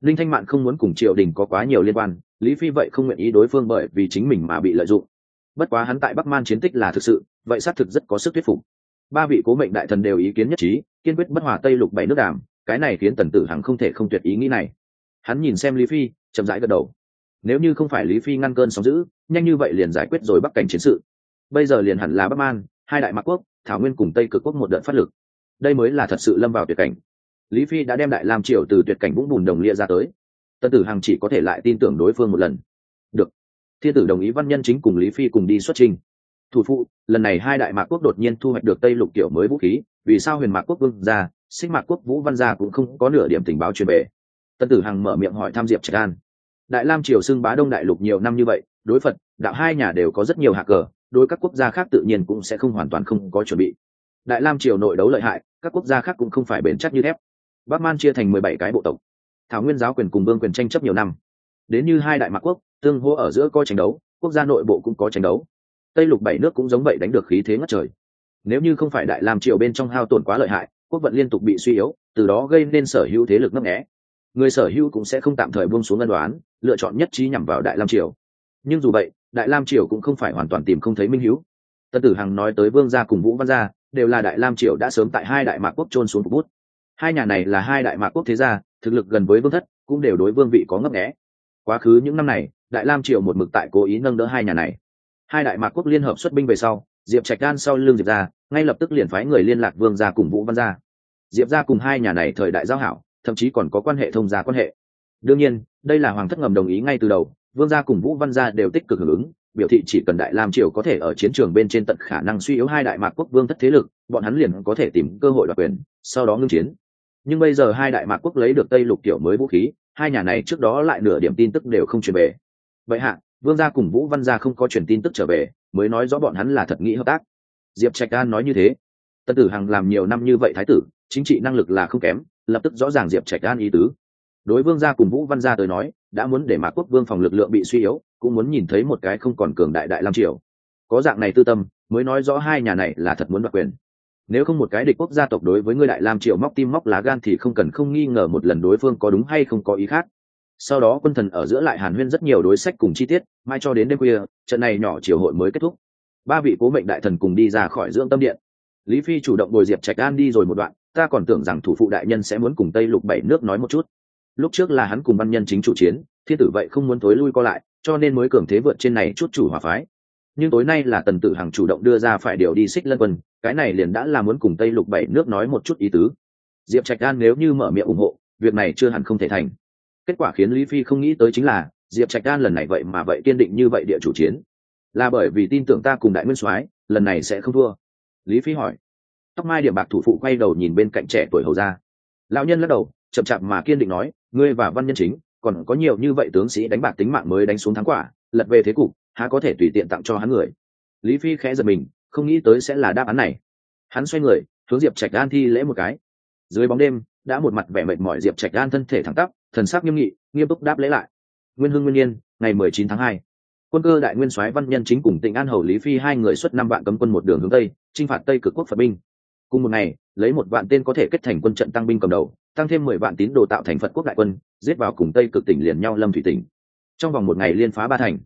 Speaker 1: Linh thanh mạng không muốn cùng triều đình có quá nhiều liên quan, lý phi vậy không nguyện ý đối phương bởi vì chính mình mà bị lợi dụng. Bất quá hắn tại bắc man chiến tích là thực sự, vậy xác thực rất có sức thuyết phục. Ba vị cố mệnh đại thần đều ý kiến nhất trí, kiên quyết bất hòa tây lục bảy nước đàm, cái này khiến tần tử hằng không thể không tuyệt ý nghĩ này. Hắn nhìn xem lý phi chậm rãi gật đầu. Nếu như không phải lý phi ngăn cơn sóng giữ nhanh như vậy liền giải quyết rồi bắc cảnh chiến sự. Bây giờ liền hẳn là bắc man, hai đại mạc quốc, thảo nguyên cùng tây cực quốc một đợt phát lực. Đây mới là thật sự lâm vào tuyệt cảnh. Lý phi đã đem đại lam triều từ tuyệt cảnh vũng bùn đồng lia ra tới. Tân tử hằng chỉ có thể lại tin tưởng đối phương một lần. Được. Thiên tử đồng ý văn nhân chính cùng lý phi cùng đi xuất trình. Thủ phụ, lần này hai đại mạc quốc đột nhiên thu hoạch được tây lục kiểu mới vũ khí, vì sao huyền mạc quốc vương ra xích mạc quốc vũ văn gia cũng không có nửa điểm tình báo truyền về? Tân tử hằng mở miệng hỏi tham diệp trạch an đại lam triều xưng bá đông đại lục nhiều năm như vậy, đối phật, đạo hai nhà đều có rất nhiều hạ cờ, đối các quốc gia khác tự nhiên cũng sẽ không hoàn toàn không có chuẩn bị. Đại lam triều nội đấu lợi hại, các quốc gia khác cũng không phải bền chắc như thép. Bắc man chia thành mười bảy cái bộ tộc. Thảo nguyên giáo quyền cùng vương quyền tranh chấp nhiều năm. Đến như hai đại mạc quốc, tương hô ở giữa coi tranh đấu, quốc gia nội bộ cũng có tranh đấu. Tây lục bảy nước cũng giống vậy đánh được khí thế ngất trời. Nếu như không phải đại lam triều bên trong hao tổn quá lợi hại, quốc vận liên tục bị suy yếu, từ đó gây nên sở hữu thế lực ngấp nghẽ người sở hữu cũng sẽ không tạm thời buông xuống ân đoán lựa chọn nhất trí nhằm vào đại lam triều. Nhưng dù vậy, đại lam triều cũng không phải hoàn toàn tìm không thấy minh hữu tân tử hằng nói tới vương gia cùng vũ văn gia, đều là đại lam triều đã sớm tại hai đại mạc quốc trôn xuống phục bút. Hai nhà này là hai đại mạc quốc thế gia, thực lực gần với vương thất, cũng đều đối vương vị có ngấp nghẽ quá khứ những năm này, đại lam triều một mực tại cố ý nâng đỡ hai nhà này. Hai đại mạc quốc liên hợp xuất binh về sau, diệp trạch gan sau l ư n g diệp ra ngay lập tức liền phái người liên lạc vương gia cùng vũ văn gia. Diệp ra cùng hai nhà này thời đại giao hảo thậm chí còn có quan hệ thông gia quan hệ. Đương nhiên, đây là hoàng thất ngầm đồng ý ngay từ đầu, vương gia cùng vũ văn gia đều tích cực hưởng ứng, biểu thị chỉ cần đại lam triều có thể ở chiến trường bên trên tận khả năng suy yếu hai đại mạc quốc vương thất thế lực, bọn hắn liền có thể tìm cơ hội đoạt quyền, sau đó ngưng chiến. Nhưng bây giờ hai đại mạc quốc lấy được tây lục tiểu mới vũ khí, hai nhà này trước đó lại nửa điểm tin tức đều không truyền về. Vậy hạ, vương gia cùng vũ văn gia không có truyền tin tức trở về, mới nói rõ bọn hắn là thật nghĩ hợp tác. Diệp trạch an nói như thế. Tân tử hằng làm nhiều năm như vậy thái tử, chính trị năng lực là không kém lập tức rõ ràng diệp trạch an ý tứ. Đối vương gia cùng vũ văn gia tới nói, đã muốn để mạc quốc vương phòng lực lượng bị suy yếu, cũng muốn nhìn thấy một cái không còn cường đại đại lam triều. Có dạng này tư tâm, mới nói rõ hai nhà này là thật muốn đoạt quyền. Nếu không một cái địch quốc gia tộc đối với ngươi đại lam triều móc tim móc lá gan thì không cần không nghi ngờ một lần đối phương có đúng hay không có ý khác. Sau đó quân thần ở giữa lại hàn huyên rất nhiều đối sách cùng chi tiết, mai cho đến đêm khuya, trận này nhỏ triều hội mới kết thúc. Ba vị cố mệnh đại thần cùng đi ra khỏi dưỡng tâm điện. Lý phi chủ động bồi diệp trạch an đi rồi một đoạn ta còn tưởng rằng thủ phụ đại nhân sẽ muốn cùng tây lục bảy nước nói một chút. Lúc trước là hắn cùng văn nhân chính chủ chiến, thiên tử vậy không muốn thối lui co lại, cho nên mới cường thế vượt trên này chút chủ hòa phái. Nhưng tối nay là tần tử hằng chủ động đưa ra phải điều đi xích lân quân, cái này liền đã là muốn cùng tây lục bảy nước nói một chút ý tứ. Diệp trạch an nếu như mở miệng ủng hộ, việc này chưa hẳn không thể thành. Kết quả khiến lý phi không nghĩ tới chính là, diệp trạch an lần này vậy mà vậy kiên định như vậy địa chủ chiến. Là bởi vì tin tưởng ta cùng đại nguyên soái, lần này sẽ không thua. Lý phi hỏi tóc mai điểm bạc thủ phụ quay đầu nhìn bên cạnh trẻ tuổi hầu ra. Lão nhân lắc đầu, chậm chạp mà kiên định nói, ngươi và văn nhân chính, còn có nhiều như vậy tướng sĩ đánh bạc tính mạng mới đánh xuống thắng quả, lật về thế cục, há có thể tùy tiện tặng cho hắn người? Lý phi khẽ giật mình, không nghĩ tới sẽ là đáp án này. Hắn xoay người, hướng diệp trạch an thi lễ một cái. Dưới bóng đêm, đã một mặt vẻ mệt mỏi diệp trạch an thân thể thẳng tắp, thần sắc nghiêm nghị, nghiêm túc đáp lễ lại. Nguyên hưng nguyên nhiên ngày mười chín tháng hai. Quân cơ đại nguyên soái văn nhân chính cùng tỉnh an hầu lý phi hai người xuất năm vạn cấm quân một đường hướng tây, chinh phạt tây cực quốc phật binh cùng một ngày, lấy một vạn tên có thể kết thành quân trận tăng binh cầm đầu, tăng thêm mười vạn tín đồ tạo thành phật quốc đại quân, giết vào cùng tây cực tỉnh liền nhau lâm thủy tỉnh. Trong vòng một ngày liên phá ba thành.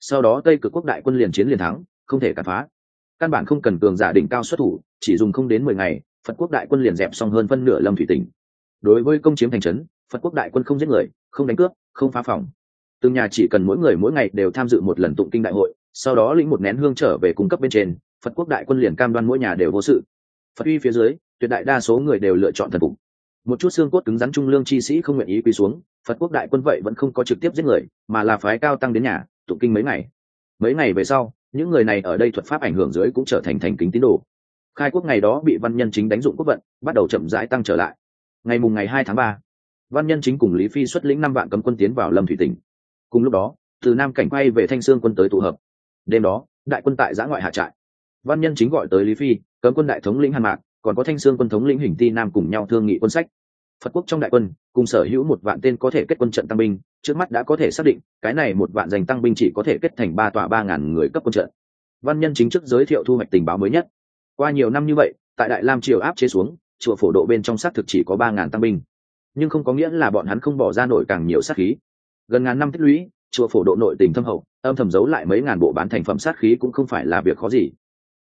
Speaker 1: Sau đó tây cực quốc đại quân liền chiến liền thắng, không thể cản phá. Căn bản không cần cường giả đỉnh cao xuất thủ, chỉ dùng không đến mười ngày, phật quốc đại quân liền dẹp xong hơn phân nửa lâm thủy tỉnh. Đối với công chiếm thành trấn, phật quốc đại quân không giết người, không đánh cướp, không phá phòng. Từng nhà chỉ cần mỗi người mỗi ngày đều tham dự một lần tụng kinh đại hội, sau đó lĩnh một nén hương trở về cung cấp bên trên, phật quốc đại quân liền cam đoan mỗi nhà đều vô sự phật uy phía dưới, tuyệt đại đa số người đều lựa chọn thần phục. Một chút xương cốt cứng rắn trung lương chi sĩ không nguyện ý quỳ xuống, phật quốc đại quân vậy vẫn không có trực tiếp giết người, mà là phái cao tăng đến nhà tụng kinh mấy ngày. Mấy ngày về sau, những người này ở đây thuật pháp ảnh hưởng dưới cũng trở thành thành kính tín đồ. Khai quốc ngày đó bị văn nhân chính đánh dụng quốc vận, bắt đầu chậm rãi tăng trở lại. Ngày mùng ngày hai tháng ba, văn nhân chính cùng lý phi xuất lĩnh năm vạn cấm quân tiến vào lâm thủy tỉnh. Cùng lúc đó, từ nam cảnh quay về thanh sương quân tới tụ hợp. Đêm đó, đại quân tại giã ngoại hạ trại. Văn nhân chính gọi tới lý phi cấm quân đại thống lĩnh hàn mạc, còn có thanh sương quân thống lĩnh hình ti nam cùng nhau thương nghị quân sách. Phật quốc trong đại quân, cùng sở hữu một vạn tên có thể kết quân trận tăng binh, trước mắt đã có thể xác định, cái này một vạn giành tăng binh chỉ có thể kết thành ba tòa ba ngàn người cấp quân trận. Văn nhân chính chức giới thiệu thu hoạch tình báo mới nhất. Qua nhiều năm như vậy, tại đại lam triều áp chế xuống, chùa phổ độ bên trong xác thực chỉ có ba ngàn tăng binh. Nhưng không có nghĩa là bọn hắn không bỏ ra nổi càng nhiều sát khí. Gần ngàn năm tích lũy, chùa phổ độ nội tình thâm hậu, âm thầm giấu lại mấy ngàn bộ bán thành phẩm sát khí cũng không phải là việc khó gì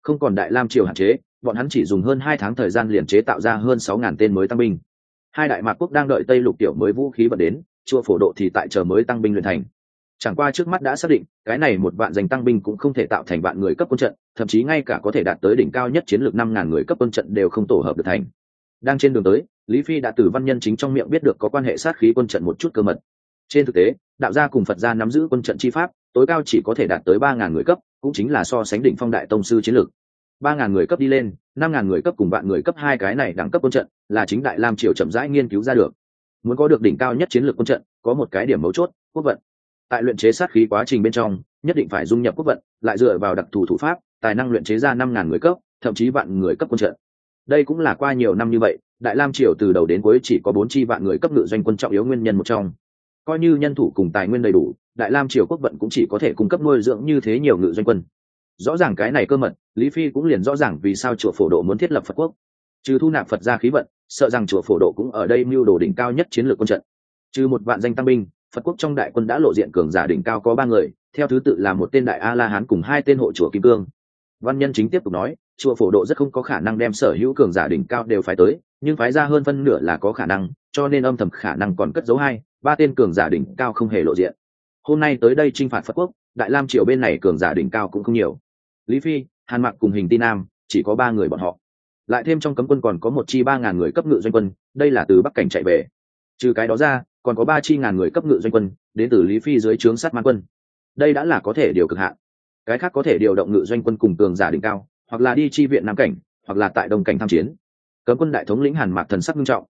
Speaker 1: không còn đại lam triều hạn chế, bọn hắn chỉ dùng hơn hai tháng thời gian liền chế tạo ra hơn sáu ngàn tên mới tăng binh. Hai đại mạc quốc đang đợi tây lục tiểu mới vũ khí bật đến, chùa phổ độ thì tại chờ mới tăng binh luyện thành. Chẳng qua trước mắt đã xác định, cái này một vạn danh tăng binh cũng không thể tạo thành vạn người cấp quân trận, thậm chí ngay cả có thể đạt tới đỉnh cao nhất chiến lược năm ngàn người cấp quân trận đều không tổ hợp được thành. Đang trên đường tới, lý phi đã từ văn nhân chính trong miệng biết được có quan hệ sát khí quân trận một chút cơ mật. Trên thực tế, đạo gia cùng phật gia nắm giữ quân trận chi pháp, tối cao chỉ có thể đạt tới ba ngàn người cấp cũng chính là so sánh đỉnh phong đại tông sư chiến lược. Ba ngàn người cấp đi lên, năm ngàn người cấp cùng vạn người cấp hai cái này đẳng cấp quân trận, là chính đại lam triều chậm rãi nghiên cứu ra được. Muốn có được đỉnh cao nhất chiến lược quân trận, có một cái điểm mấu chốt, quốc vận. Tại luyện chế sát khí quá trình bên trong, nhất định phải dung nhập quốc vận, lại dựa vào đặc thù thủ pháp, tài năng luyện chế ra năm ngàn người cấp, thậm chí vạn người cấp quân trận. Đây cũng là qua nhiều năm như vậy, đại lam triều từ đầu đến cuối chỉ có bốn chi vạn người cấp ngự doanh quân trọng yếu nguyên nhân một trong. Coi như nhân thủ cùng tài nguyên đầy đủ đại lam triều quốc vận cũng chỉ có thể cung cấp nuôi dưỡng như thế nhiều ngự doanh quân. Rõ ràng cái này cơ mật, lý phi cũng liền rõ ràng vì sao chùa phổ độ muốn thiết lập phật quốc. Trừ thu nạp phật ra khí vận, sợ rằng chùa phổ độ cũng ở đây mưu đồ đỉnh cao nhất chiến lược quân trận. Trừ một vạn danh tăng binh, phật quốc trong đại quân đã lộ diện cường giả đỉnh cao có ba người, theo thứ tự là một tên đại a la hán cùng hai tên hộ chùa kim cương. Văn nhân chính tiếp tục nói, chùa phổ độ rất không có khả năng đem sở hữu cường giả đỉnh cao đều phái tới, nhưng phái ra hơn phân nửa là có khả năng, cho nên âm thầm khả năng còn cất giấu hai, ba tên cường giả đỉnh cao không hề lộ diện hôm nay tới đây t r i n h phạt phật quốc, đại lam triều bên này cường giả đỉnh cao cũng không nhiều. Lý phi, hàn mặc cùng hình ti nam, chỉ có ba người bọn họ. Lại thêm trong cấm quân còn có một chi ba ngàn người cấp ngự doanh quân, đây là từ bắc cảnh chạy về. Trừ cái đó ra, còn có ba chi ngàn người cấp ngự doanh quân, đến từ lý phi dưới trướng sát man quân. Đây đã là có thể điều cực hạn. Cái khác có thể điều động ngự doanh quân cùng cường giả đỉnh cao, hoặc là đi chi viện nam cảnh, hoặc là tại đông cảnh tham chiến. Cấm quân đại thống lĩnh hàn mạc thần sắc nghiêm trọng.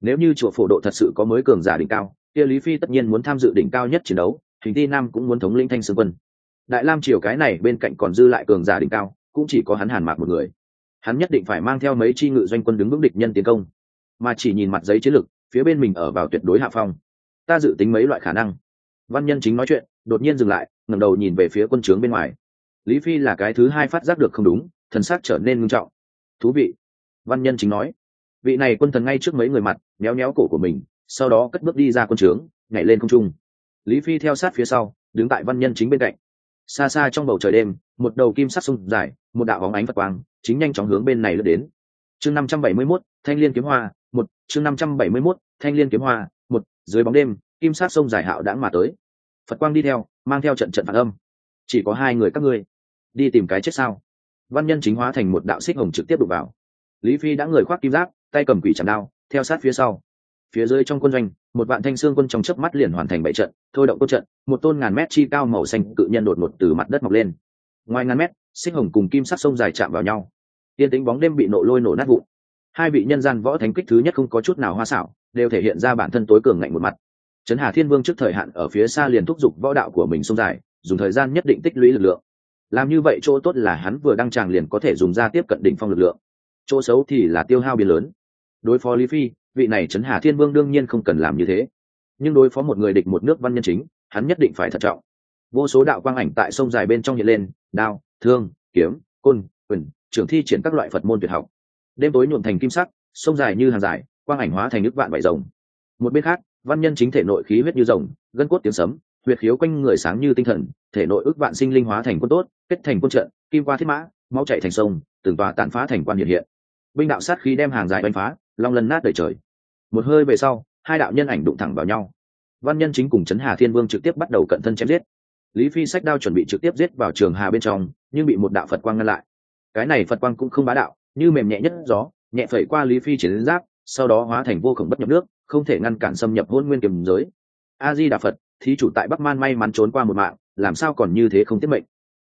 Speaker 1: Nếu như chùa phổ độ thật sự có mới cường giả đỉnh cao, kia lý phi tất nhiên muốn tham dự đỉnh cao nhất chiến đấu hình ti nam cũng muốn thống lĩnh thanh sương quân. Đại lam triều cái này bên cạnh còn dư lại cường giả đỉnh cao, cũng chỉ có hắn hàn mạc một người. Hắn nhất định phải mang theo mấy chi ngự doanh quân đứng vững địch nhân tiến công. Mà chỉ nhìn mặt giấy chiến lược, phía bên mình ở vào tuyệt đối hạ phong. Ta dự tính mấy loại khả năng. Văn nhân chính nói chuyện, đột nhiên dừng lại, ngẩng đầu nhìn về phía quân trướng bên ngoài. Lý phi là cái thứ hai phát giác được không đúng, thần sắc trở nên ngưng trọng. Thú vị. Văn nhân chính nói. Vị này quân thần ngay trước mấy người mặt, méo méo cổ của mình, sau đó cất bước đi ra quân trướng, nhảy lên không trung lý phi theo sát phía sau đứng tại văn nhân chính bên cạnh. Xa xa trong bầu trời đêm một đầu kim sắc sung dài một đạo bóng ánh phật quang chính nhanh chóng hướng bên này lướt đến. Chương năm trăm bảy mươi 571, thanh liên kiếm hoa một chương năm trăm bảy mươi 571, thanh liên kiếm hoa một dưới bóng đêm kim sát sông dài hạo đãng mà tới. Phật quang đi theo mang theo trận trận phản âm. Chỉ có hai người các ngươi đi tìm cái chết sao? Văn nhân chính hóa thành một đạo xích hồng trực tiếp đụng vào. Lý phi đã người khoác kim giáp tay cầm quỷ chạm đao theo sát phía sau phía dưới trong quân doanh, một vạn thanh xương quân trong chớp mắt liền hoàn thành bảy trận, thôi động cốt trận, một tôn ngàn mét chi cao màu xanh cự nhân đột ngột từ mặt đất mọc lên. Ngoài ngàn mét, xích hồng cùng kim sắc sông dài chạm vào nhau. Tiên tính bóng đêm bị nổ lôi nổ nát vụn. Hai vị nhân gian võ thánh kích thứ nhất không có chút nào hoa xảo, đều thể hiện ra bản thân tối cường ngạnh một mặt. Trấn hà thiên vương trước thời hạn ở phía xa liền thúc giục võ đạo của mình sông dài, dùng thời gian nhất định tích lũy lực lượng. Làm như vậy chỗ tốt là hắn vừa đăng tràng liền có thể dùng ra tiếp cận đỉnh phong lực lượng. Chỗ xấu thì là tiêu hao biến lớn. Đối phó lý phi vị này trấn hà thiên vương đương nhiên không cần làm như thế. Nhưng đối phó một người địch một nước văn nhân chính, hắn nhất định phải thận trọng. Vô số đạo quang ảnh tại sông dài bên trong hiện lên, đao, thương, kiếm, côn, quyền trưởng thi triển các loại phật môn tuyệt học. Đêm tối nhuộm thành kim sắc, sông dài như hàng dài, quang ảnh hóa thành nước vạn bảy rồng. Một bên khác, văn nhân chính thể nội khí huyết như rồng, gân cốt tiếng sấm, huyệt khiếu quanh người sáng như tinh thần, thể nội ước vạn sinh linh hóa thành quân tốt, kết thành quân trận, kim qua thiết mã, máu chạy thành sông, từng tòa tàn phá thành quan hiện hiện. Binh đạo sát khí đem hàng dài đánh phá long lân nát đầy trời. Một hơi về sau, hai đạo nhân ảnh đụng thẳng vào nhau. Văn nhân chính cùng trấn hà thiên vương trực tiếp bắt đầu cận thân chém giết. Lý phi sách đao chuẩn bị trực tiếp giết vào trường hà bên trong, nhưng bị một đạo phật quang ngăn lại. Cái này phật quang cũng không bá đạo, như mềm nhẹ nhất gió, nhẹ phẩy qua lý phi chiến giáp, sau đó hóa thành vô khổng bất nhập nước, không thể ngăn cản xâm nhập hôn nguyên kiềm giới. A di đà phật, thí chủ tại bắc man may mắn trốn qua một mạng, làm sao còn như thế không tiết mệnh?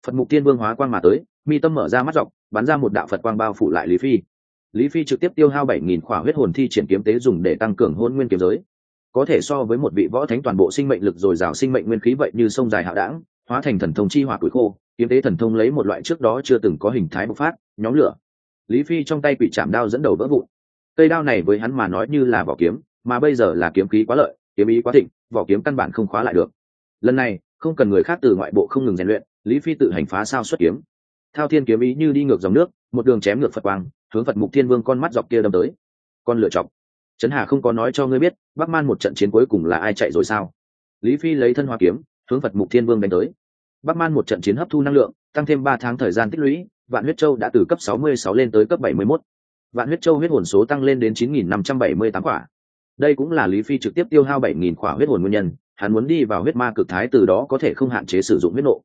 Speaker 1: Phật mục tiên vương hóa quang mà tới, mi tâm mở ra mắt dọc, bắn ra một đạo phật quang bao phủ lại lý phi lý phi trực tiếp tiêu hao bảy nghìn khỏa huyết hồn thi triển kiếm tế dùng để tăng cường hôn nguyên kiếm giới. Có thể so với một vị võ thánh toàn bộ sinh mệnh lực dồi dào sinh mệnh nguyên khí vậy như sông dài hạo đảng hóa thành thần thông chi hỏa tuổi khô, kiếm tế thần thông lấy một loại trước đó chưa từng có hình thái bộc phát, nhóm lửa. Lý phi trong tay quỷ chạm đao dẫn đầu vỡ vụn. Cây đao này với hắn mà nói như là vỏ kiếm, mà bây giờ là kiếm khí quá lợi, kiếm ý quá thịnh, vỏ kiếm căn bản không khóa lại được. Lần này, không cần người khác từ ngoại bộ không ngừng rèn luyện, lý phi tự hành phá sao xuất kiếm. Thao thiên kiếm ý như đi ngược dòng nước một đường chém ngược phật quang, hướng phật mục thiên vương con mắt dọc kia đâm tới. Con lựa chọc. Trấn hà không có nói cho ngươi biết, bắc man một trận chiến cuối cùng là ai chạy rồi sao? Lý phi lấy thân hoa kiếm, hướng phật mục thiên vương đánh tới. Bắc man một trận chiến hấp thu năng lượng, tăng thêm ba tháng thời gian tích lũy, vạn huyết châu đã từ cấp 66 lên tới cấp 71. vạn huyết châu huyết hồn số tăng lên đến 9.578 quả. Đây cũng là lý phi trực tiếp tiêu hao 7.000 quả huyết hồn nguyên nhân, hắn muốn đi vào huyết ma cực thái từ đó có thể không hạn chế sử dụng huyết nộ.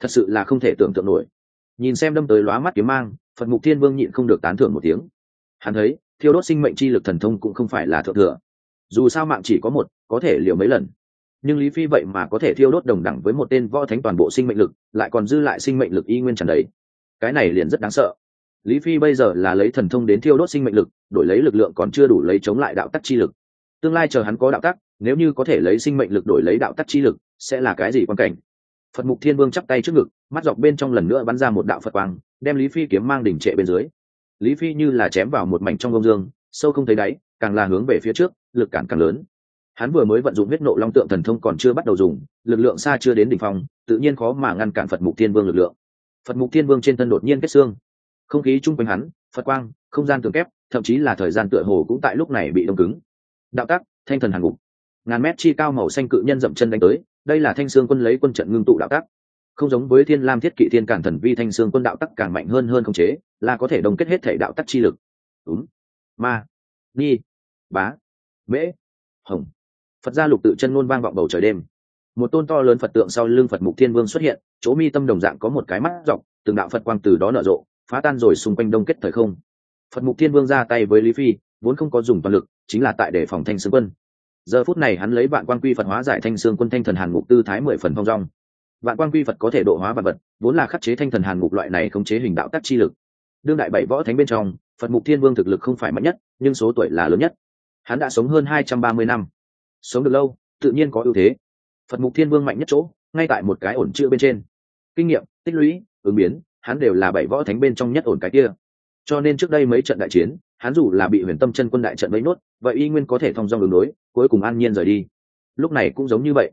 Speaker 1: Thật sự là không thể tưởng tượng nổi nhìn xem đâm tới lóa mắt kiếm mang, phật mục thiên vương nhịn không được tán thưởng một tiếng. Hắn thấy, thiêu đốt sinh mệnh chi lực thần thông cũng không phải là thượng thừa. Dù sao mạng chỉ có một, có thể liều mấy lần. Nhưng lý phi vậy mà có thể thiêu đốt đồng đẳng với một tên võ thánh toàn bộ sinh mệnh lực, lại còn dư lại sinh mệnh lực y nguyên tràn đầy. Cái này liền rất đáng sợ. Lý phi bây giờ là lấy thần thông đến thiêu đốt sinh mệnh lực, đổi lấy lực lượng còn chưa đủ lấy chống lại đạo tắc chi lực. Tương lai chờ hắn có đạo tắc, nếu như có thể lấy sinh mệnh lực đổi lấy đạo tắc chi lực, sẽ là cái gì quan cảnh? Phật mục thiên vương chắp tay trước ngực, mắt dọc bên trong lần nữa bắn ra một đạo phật quang, đem lý phi kiếm mang đỉnh trệ bên dưới. Lý phi như là chém vào một mảnh trong gông dương, sâu không thấy đáy, càng là hướng về phía trước, lực cản càng lớn. Hắn vừa mới vận dụng huyết nộ long tượng thần thông còn chưa bắt đầu dùng, lực lượng xa chưa đến đỉnh phong, tự nhiên khó mà ngăn cản phật mục thiên vương lực lượng. Phật mục thiên vương trên thân đột nhiên kết xương. Không khí chung quanh hắn, phật quang, không gian tường kép, thậm chí là thời gian tựa hồ cũng tại lúc này bị đông cứng. Đạo tắc, thanh thần hàn ngục ngàn mét chi cao màu xanh cự nhân dậm chân đánh tới đây là thanh sương quân lấy quân trận ngưng tụ đạo tắc. Không giống với thiên lam thiết kỵ thiên cản thần vi, thanh sương quân đạo tắc càng mạnh hơn hơn không chế, là có thể đồng kết hết thể đạo tắc chi lực. Đúng. Ma. Ni. Bá. Mễ. Hồng. Phật gia lục tự chân ngôn vang vọng bầu trời đêm. Một tôn to lớn phật tượng sau lưng phật mục thiên vương xuất hiện, chỗ mi tâm đồng dạng có một cái mắt dọc từng đạo phật quang từ đó nở rộ, phá tan rồi xung quanh đông kết thời không. Phật mục thiên vương ra tay với lý phi, vốn không có dùng toàn lực, chính là tại để phòng thanh sương quân giờ phút này hắn lấy vạn quan quy phật hóa giải thanh xương quân thanh thần hàn ngục tư thái mười phần phong rong vạn quan quy phật có thể độ hóa vật vật, vốn là khắc chế thanh thần hàn ngục loại này khống chế hình đạo tác chi lực. Đương đại bảy võ thánh bên trong, phật mục thiên vương thực lực không phải mạnh nhất, nhưng số tuổi là lớn nhất. Hắn đã sống hơn hai trăm ba mươi năm. Sống được lâu, tự nhiên có ưu thế. Phật mục thiên vương mạnh nhất chỗ, ngay tại một cái ổn chữ bên trên. Kinh nghiệm, tích lũy, ứng biến, hắn đều là bảy võ thánh bên trong nhất ổn cái kia. Cho nên trước đây mấy trận đại chiến hắn dù là bị huyền tâm chân quân đại trận vây nốt, vậy y nguyên có thể thong dong đường đối, cuối cùng an nhiên rời đi. Lúc này cũng giống như vậy.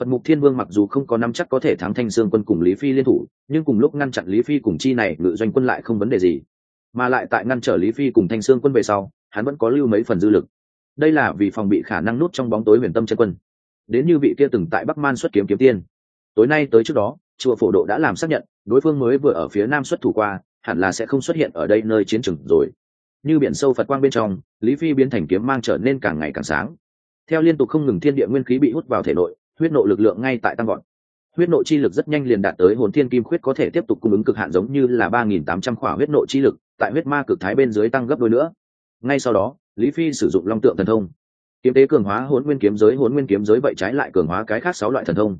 Speaker 1: Phật mục thiên vương mặc dù không có năm chắc có thể thắng thanh sương quân cùng lý phi liên thủ, nhưng cùng lúc ngăn chặn lý phi cùng chi này, ngự doanh quân lại không vấn đề gì. Mà lại tại ngăn trở lý phi cùng thanh sương quân về sau, hắn vẫn có lưu mấy phần dư lực. Đây là vì phòng bị khả năng nút trong bóng tối huyền tâm chân quân. Đến như vị kia từng tại bắc man xuất kiếm kiếm tiên. Tối nay tới trước đó, chùa phổ độ đã làm xác nhận, đối phương mới vừa ở phía nam xuất thủ qua, hẳn là sẽ không xuất hiện ở đây nơi chiến trường rồi như biển sâu phật quang bên trong, lý phi biến thành kiếm mang trở nên càng ngày càng sáng. Theo liên tục không ngừng thiên địa nguyên khí bị hút vào thể nội, huyết nộ lực lượng ngay tại tăng gọn huyết nộ chi lực rất nhanh liền đạt tới hồn thiên kim khuyết có thể tiếp tục cung ứng cực hạn giống như là ba nghìn tám trăm khỏa huyết nộ chi lực, tại huyết ma cực thái bên dưới tăng gấp đôi nữa. Ngay sau đó, lý phi sử dụng long tượng thần thông. Kiếm tế cường hóa hồn nguyên kiếm giới hồn nguyên kiếm giới vậy trái lại cường hóa cái khác sáu loại thần thông.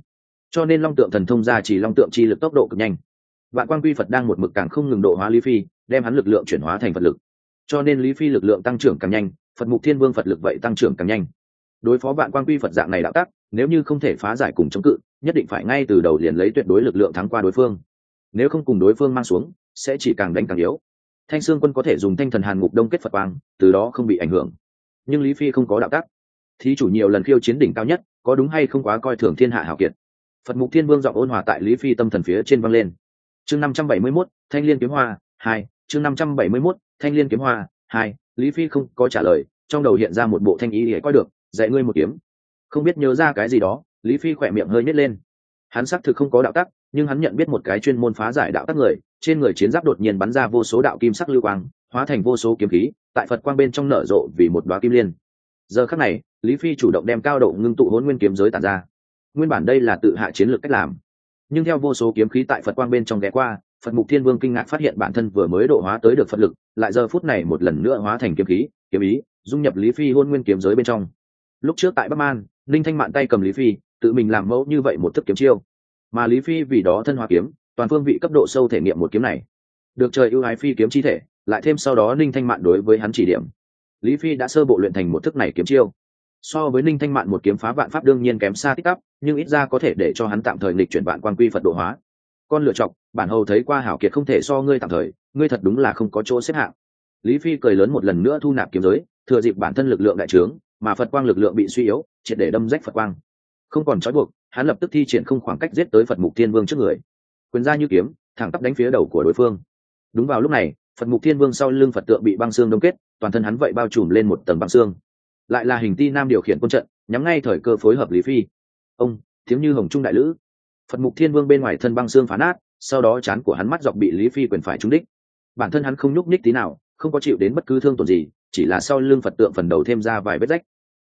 Speaker 1: Cho nên long tượng thần thông ra chỉ long tượng chi lực tốc độ cực nhanh. Vạn quan quy phật đang một mực càng không ngừng độ hóa lý phi, đem hắn lực lượng chuyển hóa thành phật lực cho nên lý phi lực lượng tăng trưởng càng nhanh, phật mục thiên vương phật lực vậy tăng trưởng càng nhanh. Đối phó vạn quan quy phật dạng này đạo tác nếu như không thể phá giải cùng chống cự, nhất định phải ngay từ đầu liền lấy tuyệt đối lực lượng thắng qua đối phương. Nếu không cùng đối phương mang xuống, sẽ chỉ càng đánh càng yếu. Thanh sương quân có thể dùng thanh thần hàn ngục đông kết phật quang, từ đó không bị ảnh hưởng. Nhưng lý phi không có đạo tắc. Thí chủ nhiều lần khiêu chiến đỉnh cao nhất, có đúng hay không quá coi thường thiên hạ hảo kiệt. Phật mục thiên vương giọng ôn hòa tại lý phi tâm thần phía trên văng lên. Chương năm trăm bảy mươi mốt, thanh liên kiếm hoa, hai, chương năm trăm bảy mươi mốt thanh liên kiếm hoa, hai, lý phi không có trả lời, trong đầu hiện ra một bộ thanh ý để coi được, dạy ngươi một kiếm. Không biết nhớ ra cái gì đó, lý phi khỏe miệng hơi nhét lên. Hắn xác thực không có đạo tắc, nhưng hắn nhận biết một cái chuyên môn phá giải đạo tắc người, trên người chiến giáp đột nhiên bắn ra vô số đạo kim sắc lưu quang, hóa thành vô số kiếm khí, tại phật quang bên trong nở rộ vì một đoá kim liên. Giờ khắc này, lý phi chủ động đem cao độ ngưng tụ hôn nguyên kiếm giới tàn ra. Nguyên bản đây là tự hạ chiến lược cách làm. Nhưng theo vô số kiếm khí tại phật quang bên trong ghé qua phật mục thiên vương kinh ngạc phát hiện bản thân vừa mới độ hóa tới được phật lực, lại giờ phút này một lần nữa hóa thành kiếm khí, kiếm ý, dung nhập lý phi hôn nguyên kiếm giới bên trong. Lúc trước tại bắc man, Ninh thanh mạn tay cầm lý phi, tự mình làm mẫu như vậy một thức kiếm chiêu. Mà lý phi vì đó thân hóa kiếm, toàn phương vị cấp độ sâu thể nghiệm một kiếm này. Được trời ưu ái phi kiếm chi thể, lại thêm sau đó ninh thanh mạn đối với hắn chỉ điểm. Lý phi đã sơ bộ luyện thành một thức này kiếm chiêu. So với ninh thanh mạn một kiếm phá vạn pháp đương nhiên kém xa tích tắp, nhưng ít ra có thể để cho hắn tạm thời lịch chuyển vạn quan quy phật độ hóa con lựa chọc, bản hầu thấy qua hảo kiệt không thể so ngươi tạm thời, ngươi thật đúng là không có chỗ xếp hạng. Lý phi cười lớn một lần nữa thu nạp kiếm giới, thừa dịp bản thân lực lượng đại trướng, mà phật quang lực lượng bị suy yếu, triệt để đâm rách phật quang. Không còn trói buộc, hắn lập tức thi triển không khoảng cách giết tới phật mục thiên vương trước người. Quyền ra như kiếm, thẳng tắp đánh phía đầu của đối phương. Đúng vào lúc này, phật mục thiên vương sau lưng phật tượng bị băng xương đông kết, toàn thân hắn vậy bao trùm lên một tầng băng xương. Lại là hình ti nam điều khiển quân trận, nhắm ngay thời cơ phối hợp lý phi. Ông, thiếu như hồng trung đại lữ phật mục thiên vương bên ngoài thân băng xương phá nát, sau đó chán của hắn mắt dọc bị lý phi quyền phải trúng đích. Bản thân hắn không nhúc nhích tí nào, không có chịu đến bất cứ thương tổn gì, chỉ là sau lưng phật tượng phần đầu thêm ra vài vết rách.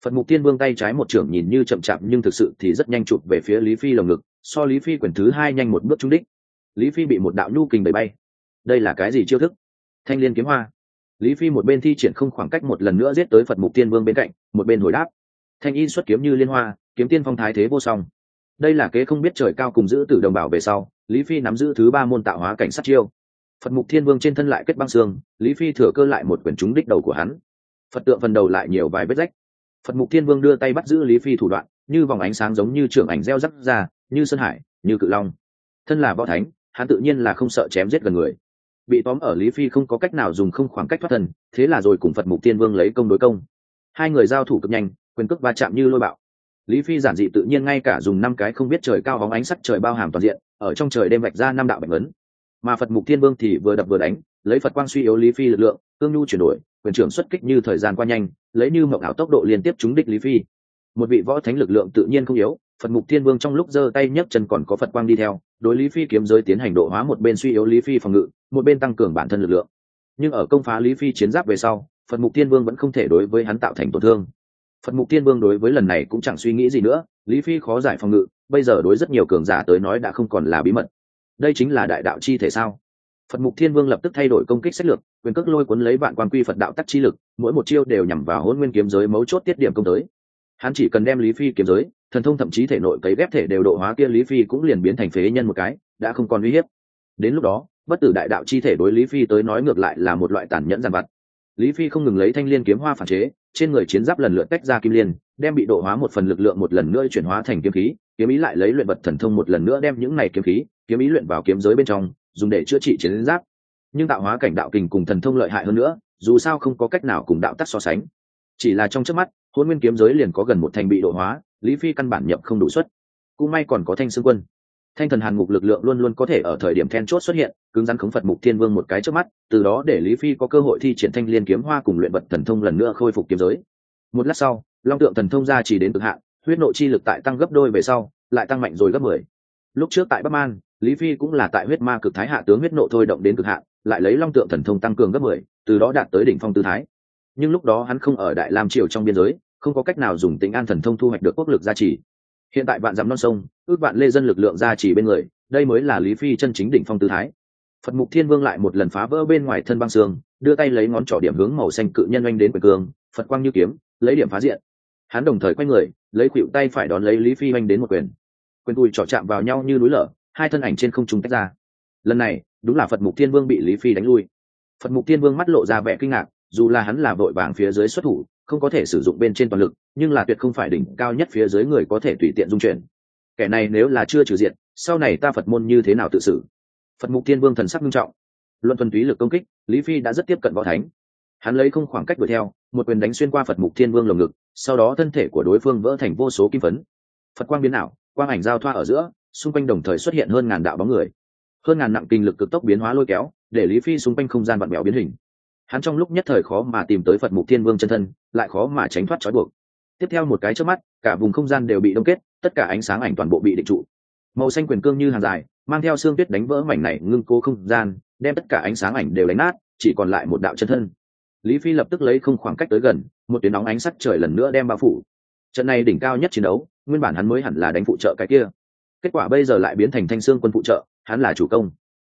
Speaker 1: Phật mục thiên vương tay trái một trưởng nhìn như chậm chạp nhưng thực sự thì rất nhanh chụp về phía lý phi lồng ngực, so lý phi quyền thứ hai nhanh một bước trúng đích. Lý phi bị một đạo nhu kình bầy bay. Đây là cái gì chiêu thức? Thanh liên kiếm hoa. Lý phi một bên thi triển không khoảng cách một lần nữa giết tới phật mục tiên vương bên cạnh, một bên hồi đáp. Thanh y xuất kiếm như liên hoa, kiếm tiên phong thái thế vô song đây là kế không biết trời cao cùng giữ từ đồng bào về sau, lý phi nắm giữ thứ ba môn tạo hóa cảnh sát chiêu. Phật mục thiên vương trên thân lại kết băng xương, lý phi thừa cơ lại một quyển trúng đích đầu của hắn. Phật tượng phần đầu lại nhiều vài vết rách. Phật mục thiên vương đưa tay bắt giữ lý phi thủ đoạn, như vòng ánh sáng giống như trưởng ảnh reo rắc ra, như sơn hải, như cự long. Thân là võ thánh, hắn tự nhiên là không sợ chém giết gần người. Bị tóm ở lý phi không có cách nào dùng không khoảng cách thoát thân, thế là rồi cùng phật mục thiên vương lấy công đối công. Hai người giao thủ cực nhanh, quyền cước va chạm như lôi bạo lý phi giản dị tự nhiên ngay cả dùng năm cái không biết trời cao hóng ánh sắc trời bao hàm toàn diện, ở trong trời đêm vạch ra năm đạo bệnh ấn mà phật mục thiên vương thì vừa đập vừa đánh, lấy phật quang suy yếu lý phi lực lượng, cương nhu chuyển đổi, quyền trưởng xuất kích như thời gian qua nhanh, lấy như mộng ảo tốc độ liên tiếp trúng đích lý phi. Một vị võ thánh lực lượng tự nhiên không yếu, phật mục thiên vương trong lúc giơ tay nhấc chân còn có phật quang đi theo, đối lý phi kiếm giới tiến hành độ hóa một bên suy yếu lý phi phòng ngự, một bên tăng cường bản thân lực lượng. Nhưng ở công phá lý phi chiến giáp về sau, phật mục thiên vương vẫn không thể đối với hắn tạo thành tổn thương phật mục tiên vương đối với lần này cũng chẳng suy nghĩ gì nữa, lý phi khó giải phòng ngự, bây giờ đối rất nhiều cường giả tới nói đã không còn là bí mật. Đây chính là đại đạo chi thể sao? Phật mục thiên vương lập tức thay đổi công kích sách lược, quyền cước lôi cuốn lấy vạn quan quy phật đạo tắc chi lực, mỗi một chiêu đều nhằm vào hôn nguyên kiếm giới mấu chốt tiết điểm công tới. Hắn chỉ cần đem lý phi kiếm giới, thần thông thậm chí thể nội cấy ghép thể đều độ hóa kia lý phi cũng liền biến thành phế nhân một cái, đã không còn uy hiếp. Đến lúc đó, bất tử đại đạo chi thể đối lý phi tới nói ngược lại là một loại tàn nhẫn giàn vặt lý phi không ngừng lấy thanh liên kiếm hoa phản chế, trên người chiến giáp lần lượt tách ra kim liên, đem bị độ hóa một phần lực lượng một lần nữa chuyển hóa thành kiếm khí, kiếm ý lại lấy luyện vật thần thông một lần nữa đem những này kiếm khí, kiếm ý luyện vào kiếm giới bên trong, dùng để chữa trị chiến giáp. Nhưng tạo hóa cảnh đạo kình cùng thần thông lợi hại hơn nữa, dù sao không có cách nào cùng đạo tắc so sánh. Chỉ là trong trước mắt hôn nguyên kiếm giới liền có gần một thành bị độ hóa, lý phi căn bản nhập không đủ suất. Cũng may còn có thanh xương quân thanh thần hàn ngục lực lượng luôn luôn có thể ở thời điểm then chốt xuất hiện cứng rắn khống phật mục thiên vương một cái trước mắt từ đó để lý phi có cơ hội thi triển thanh liên kiếm hoa cùng luyện vật thần thông lần nữa khôi phục kiếm giới. Một lát sau long tượng thần thông ra chỉ đến cực hạn huyết nội chi lực tại tăng gấp đôi về sau lại tăng mạnh rồi gấp mười. Lúc trước tại bắc An, lý phi cũng là tại huyết ma cực thái hạ tướng huyết nộ thôi động đến cực hạn lại lấy long tượng thần thông tăng cường gấp mười từ đó đạt tới đỉnh phong tư thái. Nhưng lúc đó hắn không ở đại lam triều trong biên giới không có cách nào dùng tính an thần thông thu hoạch được quốc lực gia trì hiện tại bạn dặm non sông, ước bạn lê dân lực lượng ra chỉ bên người, đây mới là lý phi chân chính đỉnh phong tư thái. Phật mục thiên vương lại một lần phá vỡ bên ngoài thân băng xương, đưa tay lấy ngón trỏ điểm hướng màu xanh cự nhân oanh đến quyền cường phật quang như kiếm, lấy điểm phá diện. Hắn đồng thời quay người, lấy khuỵu tay phải đón lấy lý phi oanh đến một quyền. Quyền tùi trỏ chạm vào nhau như núi lở, hai thân ảnh trên không trung tách ra. Lần này, đúng là phật mục thiên vương bị lý phi đánh lui. Phật mục thiên vương mắt lộ ra vẻ kinh ngạc dù là hắn là vội vàng phía dưới xuất thủ, không có thể sử dụng bên trên toàn lực, nhưng là tuyệt không phải đỉnh cao nhất phía dưới người có thể tùy tiện dung chuyển. Kẻ này nếu là chưa trừ diện, sau này ta phật môn như thế nào tự xử? Phật mục thiên vương thần sắc nghiêm trọng. Luận thuần túy lực công kích, lý phi đã rất tiếp cận võ thánh. Hắn lấy không khoảng cách đuổi theo, một quyền đánh xuyên qua phật mục thiên vương lồng ngực, sau đó thân thể của đối phương vỡ thành vô số kim phấn. Phật quang biến ảo, quang ảnh giao thoa ở giữa, xung quanh đồng thời xuất hiện hơn ngàn đạo bóng người. Hơn ngàn nặng kinh lực cực tốc biến hóa lôi kéo, để lý phi xung quanh không gian vặn mèo biến hình hắn trong lúc nhất thời khó mà tìm tới phật mục thiên vương chân thân, lại khó mà tránh thoát trói buộc. Tiếp theo một cái trước mắt, cả vùng không gian đều bị đông kết, tất cả ánh sáng ảnh toàn bộ bị định trụ. Màu xanh quyền cương như hàng dài, mang theo xương tuyết đánh vỡ mảnh này ngưng cố không gian, đem tất cả ánh sáng ảnh đều đánh nát, chỉ còn lại một đạo chân thân. Lý phi lập tức lấy không khoảng cách tới gần, một tuyến nóng ánh sắt trời lần nữa đem bao phủ. Trận này đỉnh cao nhất chiến đấu, nguyên bản hắn mới hẳn là đánh phụ trợ cái kia. Kết quả bây giờ lại biến thành thanh xương quân phụ trợ, hắn là chủ công.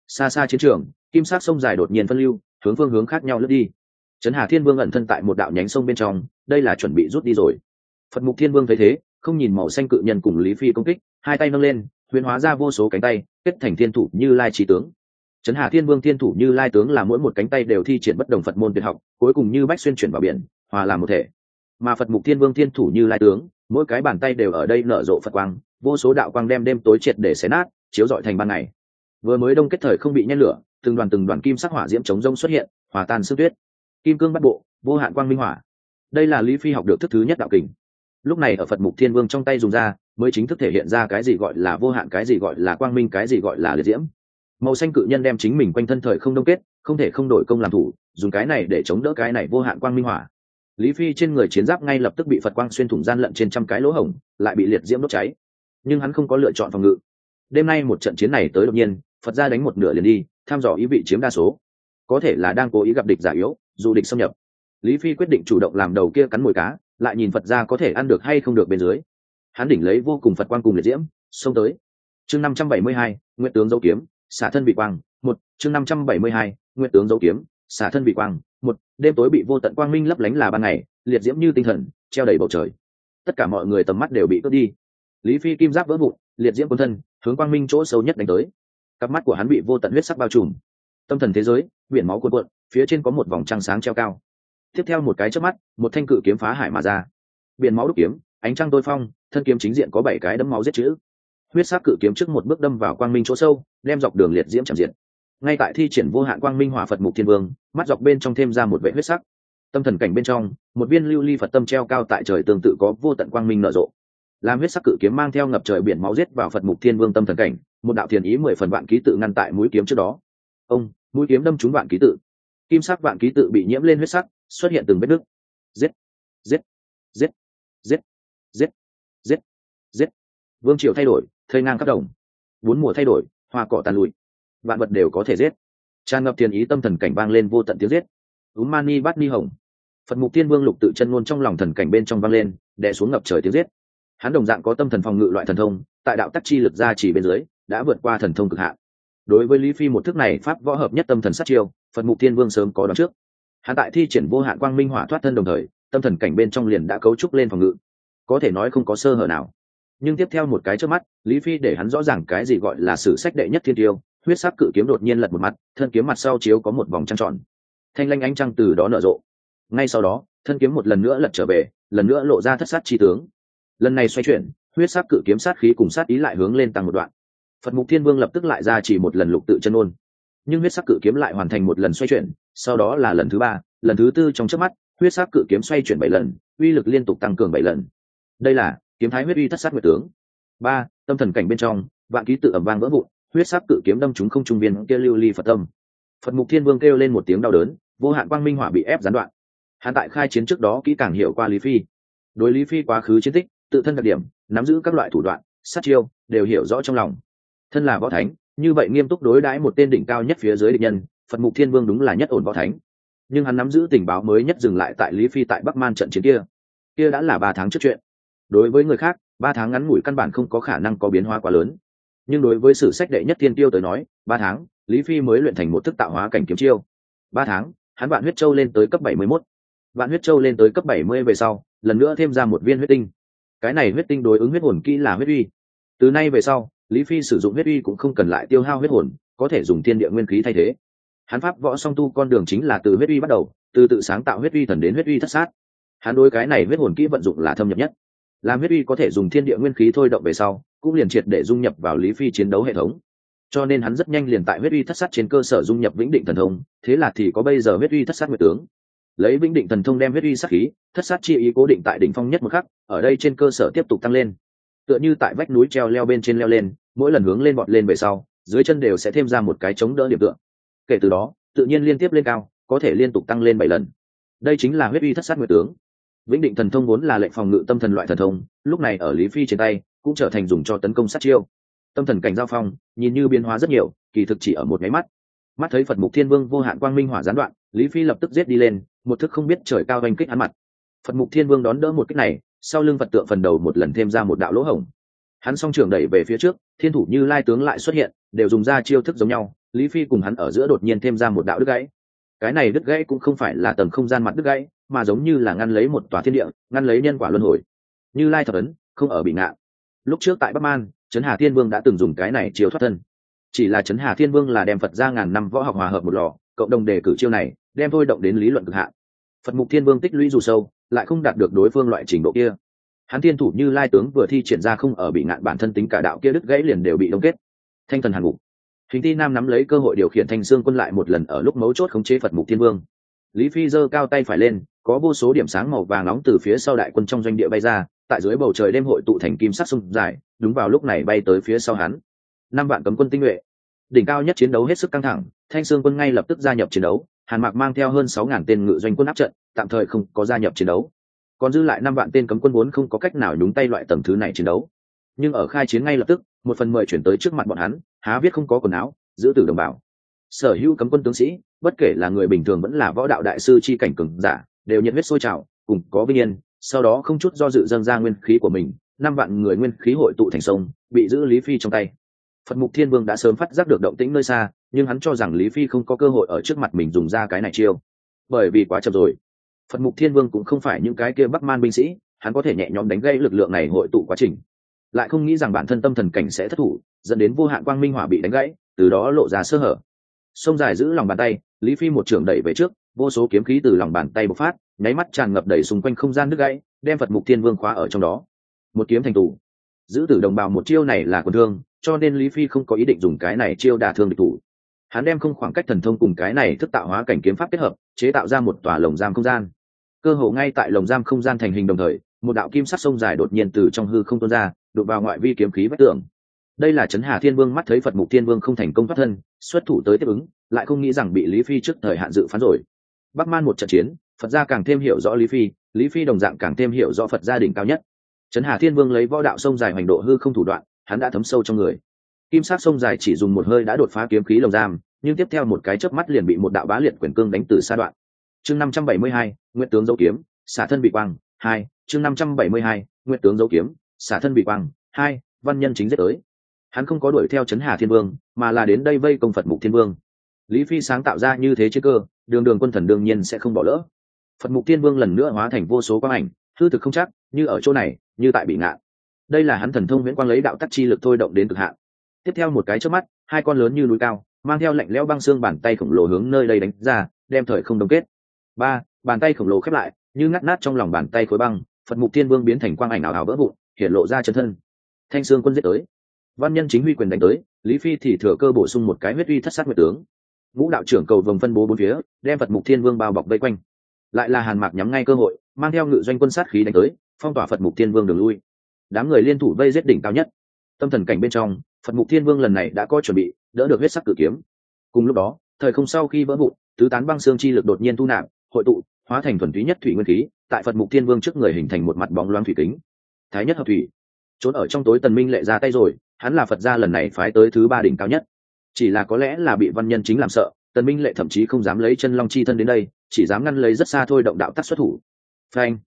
Speaker 1: Xa xa chiến trường, kim sát sông dài đột nhiên phân lưu hướng phương hướng khác nhau lướt đi. Trấn hà thiên vương ẩn thân tại một đạo nhánh sông bên trong, đây là chuẩn bị rút đi rồi. Phật mục thiên vương thấy thế, không nhìn màu xanh cự nhân cùng lý phi công kích, hai tay nâng lên, huyền hóa ra vô số cánh tay, kết thành thiên thủ như lai trí tướng. Trấn hà thiên vương thiên thủ như lai tướng là mỗi một cánh tay đều thi triển bất đồng phật môn tuyệt học, cuối cùng như bách xuyên chuyển vào biển, hòa làm một thể. Mà phật mục thiên vương thiên thủ như lai tướng, mỗi cái bàn tay đều ở đây nở rộ phật quang, vô số đạo quang đem đêm tối triệt để xé nát, chiếu rọi thành ban ngày. Vừa mới đông kết thời không bị nhen lửa từng đoàn từng đoàn kim sắc hỏa diễm chống rông xuất hiện, hòa tan sức tuyết. Kim cương bắt bộ, vô hạn quang minh hỏa. Đây là lý phi học được thức thứ nhất đạo kình. Lúc này ở phật mục thiên vương trong tay dùng ra, mới chính thức thể hiện ra cái gì gọi là vô hạn, cái gì gọi là quang minh, cái gì gọi là liệt diễm. Màu xanh cự nhân đem chính mình quanh thân thời không đông kết, không thể không đổi công làm thủ, dùng cái này để chống đỡ cái này vô hạn quang minh hỏa. Lý phi trên người chiến giáp ngay lập tức bị phật quang xuyên thủng gian lận trên trăm cái lỗ hổng, lại bị liệt diễm đốt cháy. Nhưng hắn không có lựa chọn phòng ngự. Đêm nay một trận chiến này tới đột nhiên phật ra đánh một nửa liền đi, tham dò ý vị chiếm đa số. Có thể là đang cố ý gặp địch giả yếu, dù địch xâm nhập. Lý phi quyết định chủ động làm đầu kia cắn mồi cá, lại nhìn phật ra có thể ăn được hay không được bên dưới. Hắn đỉnh lấy vô cùng phật quang cùng liệt diễm, xông tới. Chương năm trăm bảy mươi hai nguyễn tướng dấu kiếm, xả thân bị quang, một, chương năm trăm bảy mươi hai nguyễn tướng dấu kiếm, xả thân bị quang, một, đêm tối bị vô tận quang minh lấp lánh là ban ngày, liệt diễm như tinh thần, treo đầy bầu trời. Tất cả mọi người tầm mắt đều bị cướp đi. Lý phi kim giáp vỡ vụn, liệt diễm quân thân, hướng quang minh chỗ sâu nhất đánh tới cặp mắt của hắn bị vô tận huyết sắc bao trùm. Tâm thần thế giới, biển máu cuộn cuộn, phía trên có một vòng trăng sáng treo cao. Tiếp theo một cái chớp mắt, một thanh cự kiếm phá hải mà ra. Biển máu đúc kiếm, ánh trăng tôi phong, thân kiếm chính diện có bảy cái đấm máu giết chữ. Huyết sắc cự kiếm trước một bước đâm vào quang minh chỗ sâu, đem dọc đường liệt diễm chạm diện. Ngay tại thi triển vô hạn quang minh hỏa phật mục thiên vương, mắt dọc bên trong thêm ra một vệ huyết sắc. Tâm thần cảnh bên trong, một viên lưu ly phật tâm treo cao tại trời tương tự có vô tận quang minh nở rộ. Làm huyết sắc cự kiếm mang theo ngập trời biển máu giết vào phật mục thiên vương tâm thần cảnh một đạo thiền ý mười phần vạn ký tự ngăn tại mũi kiếm trước đó. Ông, mũi kiếm đâm trúng vạn ký tự. Kim sắc vạn ký tự bị nhiễm lên huyết sắc, xuất hiện từng vết nứt. Giết giết giết giết giết giết giết. Vương triều thay đổi, thây ngang các đồng. Bốn mùa thay đổi, hoa cỏ tàn lụi. Vạn vật đều có thể giết. Tràn ngập tiền ý tâm thần cảnh vang lên vô tận tiếng giết. Úm mani bát ni hồng. Phật mục tiên vương lục tự chân ngôn trong lòng thần cảnh bên trong vang lên, đè xuống ngập trời tiếng giết. Hắn đồng dạng có tâm thần phòng ngự loại thần thông, tại đạo tắc chi lực ra chỉ bên dưới đã vượt qua thần thông cực hạn. Đối với lý phi một thức này, pháp võ hợp nhất tâm thần sát chiêu, phật mục tiên vương sớm có đón trước. Hắn tại thi triển vô hạn quang minh hỏa thoát thân đồng thời, tâm thần cảnh bên trong liền đã cấu trúc lên phòng ngự. Có thể nói không có sơ hở nào. Nhưng tiếp theo một cái trước mắt, lý phi để hắn rõ ràng cái gì gọi là sử sách đệ nhất thiên tiêu, huyết sắc cự kiếm đột nhiên lật một mặt, thân kiếm mặt sau chiếu có một vòng trăng tròn. Thanh lanh ánh trăng từ đó nở rộ. Ngay sau đó, thân kiếm một lần nữa lật trở về, lần nữa lộ ra thất sát chi tướng. Lần này xoay chuyển, huyết sắc cự kiếm sát khí cùng sát ý lại hướng lên tăng một đoạn phật mục thiên vương lập tức lại ra chỉ một lần lục tự chân ôn. Nhưng huyết sắc cự kiếm lại hoàn thành một lần xoay chuyển, sau đó là lần thứ ba, lần thứ tư trong trước mắt, huyết sắc cự kiếm xoay chuyển bảy lần, uy lực liên tục tăng cường bảy lần. Đây là kiếm thái huyết uy thất sát nguyệt tướng. Ba, tâm thần cảnh bên trong, vạn ký tự ẩm vang vỡ vụn, huyết sắc cự kiếm đâm chúng không trung viên kia lưu ly phật tâm. Phật mục thiên vương kêu lên một tiếng đau đớn, vô hạn quang minh hỏa bị ép gián đoạn. Hắn tại khai chiến trước đó kỹ càng hiểu qua lý phi. Đối lý phi quá khứ chiến tích, tự thân đặc điểm, nắm giữ các loại thủ đoạn, sát chiêu, đều hiểu rõ trong lòng thân là võ thánh, như vậy nghiêm túc đối đãi một tên đỉnh cao nhất phía dưới địch nhân, phật mục thiên vương đúng là nhất ổn võ thánh. Nhưng hắn nắm giữ tình báo mới nhất dừng lại tại lý phi tại bắc man trận chiến kia. Kia đã là ba tháng trước chuyện. Đối với người khác, ba tháng ngắn ngủi căn bản không có khả năng có biến hóa quá lớn. Nhưng đối với sử sách đệ nhất thiên tiêu tới nói, ba tháng, lý phi mới luyện thành một thức tạo hóa cảnh kiếm chiêu. Ba tháng, hắn bạn huyết châu lên tới cấp bảy mươi mốt. Bạn huyết châu lên tới cấp bảy mươi về sau, lần nữa thêm ra một viên huyết tinh. Cái này huyết tinh đối ứng huyết hồn kỹ là huyết uy. Từ nay về sau lý phi sử dụng huyết uy cũng không cần lại tiêu hao huyết hồn, có thể dùng thiên địa nguyên khí thay thế. Hắn pháp võ song tu con đường chính là từ huyết uy bắt đầu, từ tự sáng tạo huyết uy thần đến huyết uy thất sát. Hắn đối cái này huyết hồn kỹ vận dụng là thâm nhập nhất. Làm huyết uy có thể dùng thiên địa nguyên khí thôi động về sau, cũng liền triệt để dung nhập vào lý phi chiến đấu hệ thống. Cho nên hắn rất nhanh liền tại huyết uy thất sát trên cơ sở dung nhập vĩnh định thần thông, thế là thì có bây giờ huyết uy thất sát nguyệt tướng. Lấy vĩnh định thần thông đem huyết uy sát khí, thất sát chi ý cố định tại đỉnh phong nhất một khắc, ở đây trên cơ sở tiếp tục tăng lên tựa như tại vách núi treo leo bên trên leo lên, mỗi lần hướng lên bọt lên về sau, dưới chân đều sẽ thêm ra một cái chống đỡ điểm tượng kể từ đó, tự nhiên liên tiếp lên cao, có thể liên tục tăng lên bảy lần. Đây chính là huyết uy thất sát nguyệt tướng. Vĩnh định thần thông vốn là lệnh phòng ngự tâm thần loại thần thông, lúc này ở lý phi trên tay, cũng trở thành dùng cho tấn công sát chiêu. Tâm thần cảnh giao phong, nhìn như biến hóa rất nhiều, kỳ thực chỉ ở một máy mắt. Mắt thấy phật mục thiên vương vô hạn quang minh hỏa gián đoạn, lý phi lập tức giết đi lên, một thức không biết trời cao oanh kích hắn mặt. Phật mục thiên vương đón đỡ một kích này sau lưng phật tượng phần đầu một lần thêm ra một đạo lỗ hổng. Hắn song trường đẩy về phía trước, thiên thủ như lai tướng lại xuất hiện, đều dùng ra chiêu thức giống nhau, lý phi cùng hắn ở giữa đột nhiên thêm ra một đạo đứt gãy. Cái này đứt gãy cũng không phải là tầng không gian mặt đứt gãy, mà giống như là ngăn lấy một tòa thiên địa, ngăn lấy nhân quả luân hồi. Như lai thập ấn, không ở bị ngạn lúc trước tại bắc man, trấn hà thiên vương đã từng dùng cái này chiếu thoát thân. Chỉ là trấn hà thiên vương là đem phật ra ngàn năm võ học hòa hợp một lò, cộng đồng đề cử chiêu này, đem thôi động đến lý luận cực hạn. Phật mục thiên vương tích lũy dù sâu lại không đạt được đối phương loại trình độ kia. Hắn thiên thủ như lai tướng vừa thi triển ra không ở bị ngạn bản thân tính cả đạo kia đứt gãy liền đều bị đông kết. Thanh thần hàn ngục. Hình ti nam nắm lấy cơ hội điều khiển thanh xương quân lại một lần ở lúc mấu chốt khống chế phật mục thiên vương. Lý phi giơ cao tay phải lên, có vô số điểm sáng màu vàng nóng từ phía sau đại quân trong doanh địa bay ra, tại dưới bầu trời đêm hội tụ thành kim sắc sông dài, đúng vào lúc này bay tới phía sau hắn. Năm vạn cấm quân tinh nhuệ. Đỉnh cao nhất chiến đấu hết sức căng thẳng, thanh sương quân ngay lập tức gia nhập chiến đấu hàn mạc mang theo hơn sáu ngàn tên ngự doanh quân áp trận, tạm thời không có gia nhập chiến đấu. Còn dư lại năm vạn tên cấm quân vốn không có cách nào nhúng tay loại tầm thứ này chiến đấu. Nhưng ở khai chiến ngay lập tức, một phần mười chuyển tới trước mặt bọn hắn, há viết không có quần áo, giữ tử đồng bào. Sở hữu cấm quân tướng sĩ, bất kể là người bình thường vẫn là võ đạo đại sư chi cảnh cường giả, đều nhiệt huyết sôi trào, cùng có vinh yên, sau đó không chút do dự dâng ra nguyên khí của mình, năm vạn người nguyên khí hội tụ thành sông, bị giữ lý phi trong tay. Phật mục thiên vương đã sớm phát giác được động tĩnh nơi xa nhưng hắn cho rằng lý phi không có cơ hội ở trước mặt mình dùng ra cái này chiêu. Bởi vì quá chậm rồi. Phật mục thiên vương cũng không phải những cái kia bắc man binh sĩ, hắn có thể nhẹ nhõm đánh gây lực lượng này hội tụ quá trình. Lại không nghĩ rằng bản thân tâm thần cảnh sẽ thất thủ, dẫn đến vô hạn quang minh hỏa bị đánh gãy, từ đó lộ ra sơ hở. Sông dài giữ lòng bàn tay, lý phi một trường đẩy về trước, vô số kiếm khí từ lòng bàn tay bộc phát, nháy mắt tràn ngập đầy xung quanh không gian nước gãy, đem phật mục thiên vương khóa ở trong đó. Một kiếm thành tù. Giữ tử đồng bào một chiêu này là quần thương, cho nên lý phi không có ý định dùng cái này chiêu đả thương địch thủ hắn đem không khoảng cách thần thông cùng cái này thức tạo hóa cảnh kiếm pháp kết hợp, chế tạo ra một tòa lồng giam không gian. Cơ hồ ngay tại lồng giam không gian thành hình đồng thời, một đạo kim sắc sông dài đột nhiên từ trong hư không tuôn ra đột vào ngoại vi kiếm khí vách tường. Đây là trấn hà thiên vương mắt thấy phật mục thiên vương không thành công thoát thân, xuất thủ tới tiếp ứng, lại không nghĩ rằng bị lý phi trước thời hạn dự phán rồi. Bắc man một trận chiến, phật gia càng thêm hiểu rõ lý phi lý phi đồng dạng càng thêm hiểu rõ phật gia đình cao nhất. Trấn hà thiên vương lấy võ đạo sông dài hoành độ hư không thủ đoạn, hắn đã thấm sâu trong người kim sắc sông dài chỉ dùng một hơi đã đột phá kiếm khí lồng giam, nhưng tiếp theo một cái chớp mắt liền bị một đạo bá liệt quyền cương đánh từ xa đoạn. Chương năm trăm bảy mươi hai nguyễn tướng dấu kiếm, xả thân bị quang, hai, chương năm trăm bảy mươi hai nguyễn tướng dấu kiếm, xả thân bị quang, hai, văn nhân chính giết tới. Hắn không có đuổi theo chấn hà thiên vương, mà là đến đây vây công phật mục thiên vương. Lý phi sáng tạo ra như thế chứ cơ, đường đường quân thần đương nhiên sẽ không bỏ lỡ. Phật mục thiên vương lần nữa hóa thành vô số quang ảnh, hư thực không chắc, như ở chỗ này, như tại bị ngạn đây là hắn thần thông nguyễn quang lấy đạo tắc chi lực thôi động đến cực hạn tiếp theo một cái trước mắt, hai con lớn như núi cao, mang theo lạnh lẽo băng xương bàn tay khổng lồ hướng nơi đây đánh ra, đem thời không đông kết. Ba, bàn tay khổng lồ khép lại, như ngắt nát trong lòng bàn tay khối băng, phật mục thiên vương biến thành quang ảnh ảo ảo vỡ vụn, hiện lộ ra chân thân. Thanh sương quân giết tới. Văn nhân chính huy quyền đánh tới, lý phi thì thừa cơ bổ sung một cái huyết uy thất sát nguyệt tướng. Ngũ đạo trưởng cầu vồng phân bố bốn phía, đem phật mục thiên vương bao bọc vây quanh. Lại là hàn mạc nhắm ngay cơ hội, mang theo ngự doanh quân sát khí đánh tới, phong tỏa phật mục thiên vương đường lui. Đám người liên thủ vây giết đỉnh cao nhất. Tâm thần cảnh bên trong phật mục thiên vương lần này đã có chuẩn bị, đỡ được huyết sắc cử kiếm. Cùng lúc đó, thời không sau khi vỡ vụn, tứ tán băng xương chi lực đột nhiên thu nạp, hội tụ, hóa thành thuần túy nhất thủy nguyên khí, tại phật mục thiên vương trước người hình thành một mặt bóng loáng thủy kính. Thái nhất hợp thủy. Trốn ở trong tối tần minh lệ ra tay rồi, hắn là phật gia lần này phái tới thứ ba đỉnh cao nhất. Chỉ là có lẽ là bị văn nhân chính làm sợ, tần minh lệ thậm chí không dám lấy chân long chi thân đến đây, chỉ dám ngăn lấy rất xa thôi động đạo tắc xuất thủ. Phanh.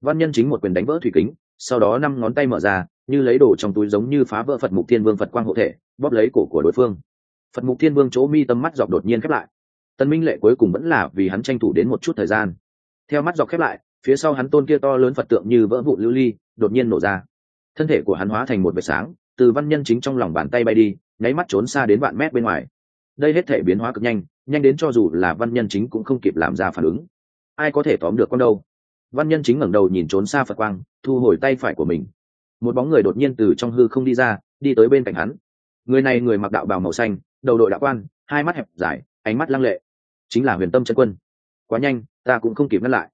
Speaker 1: Văn nhân chính một quyền đánh vỡ thủy kính, sau đó năm ngón tay mở ra như lấy đồ trong túi giống như phá vỡ phật mục thiên vương phật quang hộ thể, bóp lấy cổ của đối phương. Phật mục thiên vương chỗ mi tâm mắt dọc đột nhiên khép lại. Tân minh lệ cuối cùng vẫn là vì hắn tranh thủ đến một chút thời gian. Theo mắt dọc khép lại, phía sau hắn tôn kia to lớn phật tượng như vỡ vụ lưu ly, đột nhiên nổ ra. Thân thể của hắn hóa thành một vệt sáng, từ văn nhân chính trong lòng bàn tay bay đi, nháy mắt trốn xa đến vạn mét bên ngoài. Đây hết thể biến hóa cực nhanh nhanh đến cho dù là văn nhân chính cũng không kịp làm ra phản ứng. Ai có thể tóm được con đâu? Văn nhân chính ngẩng đầu nhìn trốn xa phật quang, thu hồi tay phải của mình một bóng người đột nhiên từ trong hư không đi ra, đi tới bên cạnh hắn. Người này người mặc đạo bào màu xanh, đầu đội đạo quan, hai mắt hẹp dài, ánh mắt lăng lệ. Chính là huyền tâm chân quân. Quá nhanh, ta cũng không kịp ngăn lại.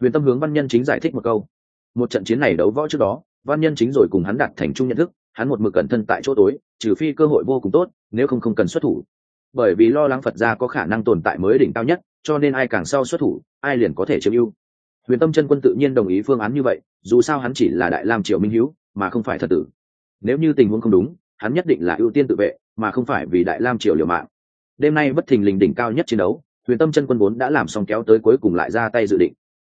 Speaker 1: Huyền tâm hướng văn nhân chính giải thích một câu. Một trận chiến này đấu võ trước đó, văn nhân chính rồi cùng hắn đạt thành chung nhận thức, hắn một mực cẩn thân tại chỗ tối, trừ phi cơ hội vô cùng tốt, nếu không không cần xuất thủ. Bởi vì lo lắng phật gia có khả năng tồn tại mới đỉnh cao nhất, cho nên ai càng sau xuất thủ, ai liền có thể chiếm ưu. Huyền tâm chân quân tự nhiên đồng ý phương án như vậy, dù sao hắn chỉ là đại lam triều minh hữu mà không phải thật tử. Nếu như tình huống không đúng, hắn nhất định là ưu tiên tự vệ, mà không phải vì đại lam triều liều mạng. Đêm nay bất thình lình đỉnh cao nhất chiến đấu, huyền tâm chân quân vốn đã làm xong kéo tới cuối cùng lại ra tay dự định.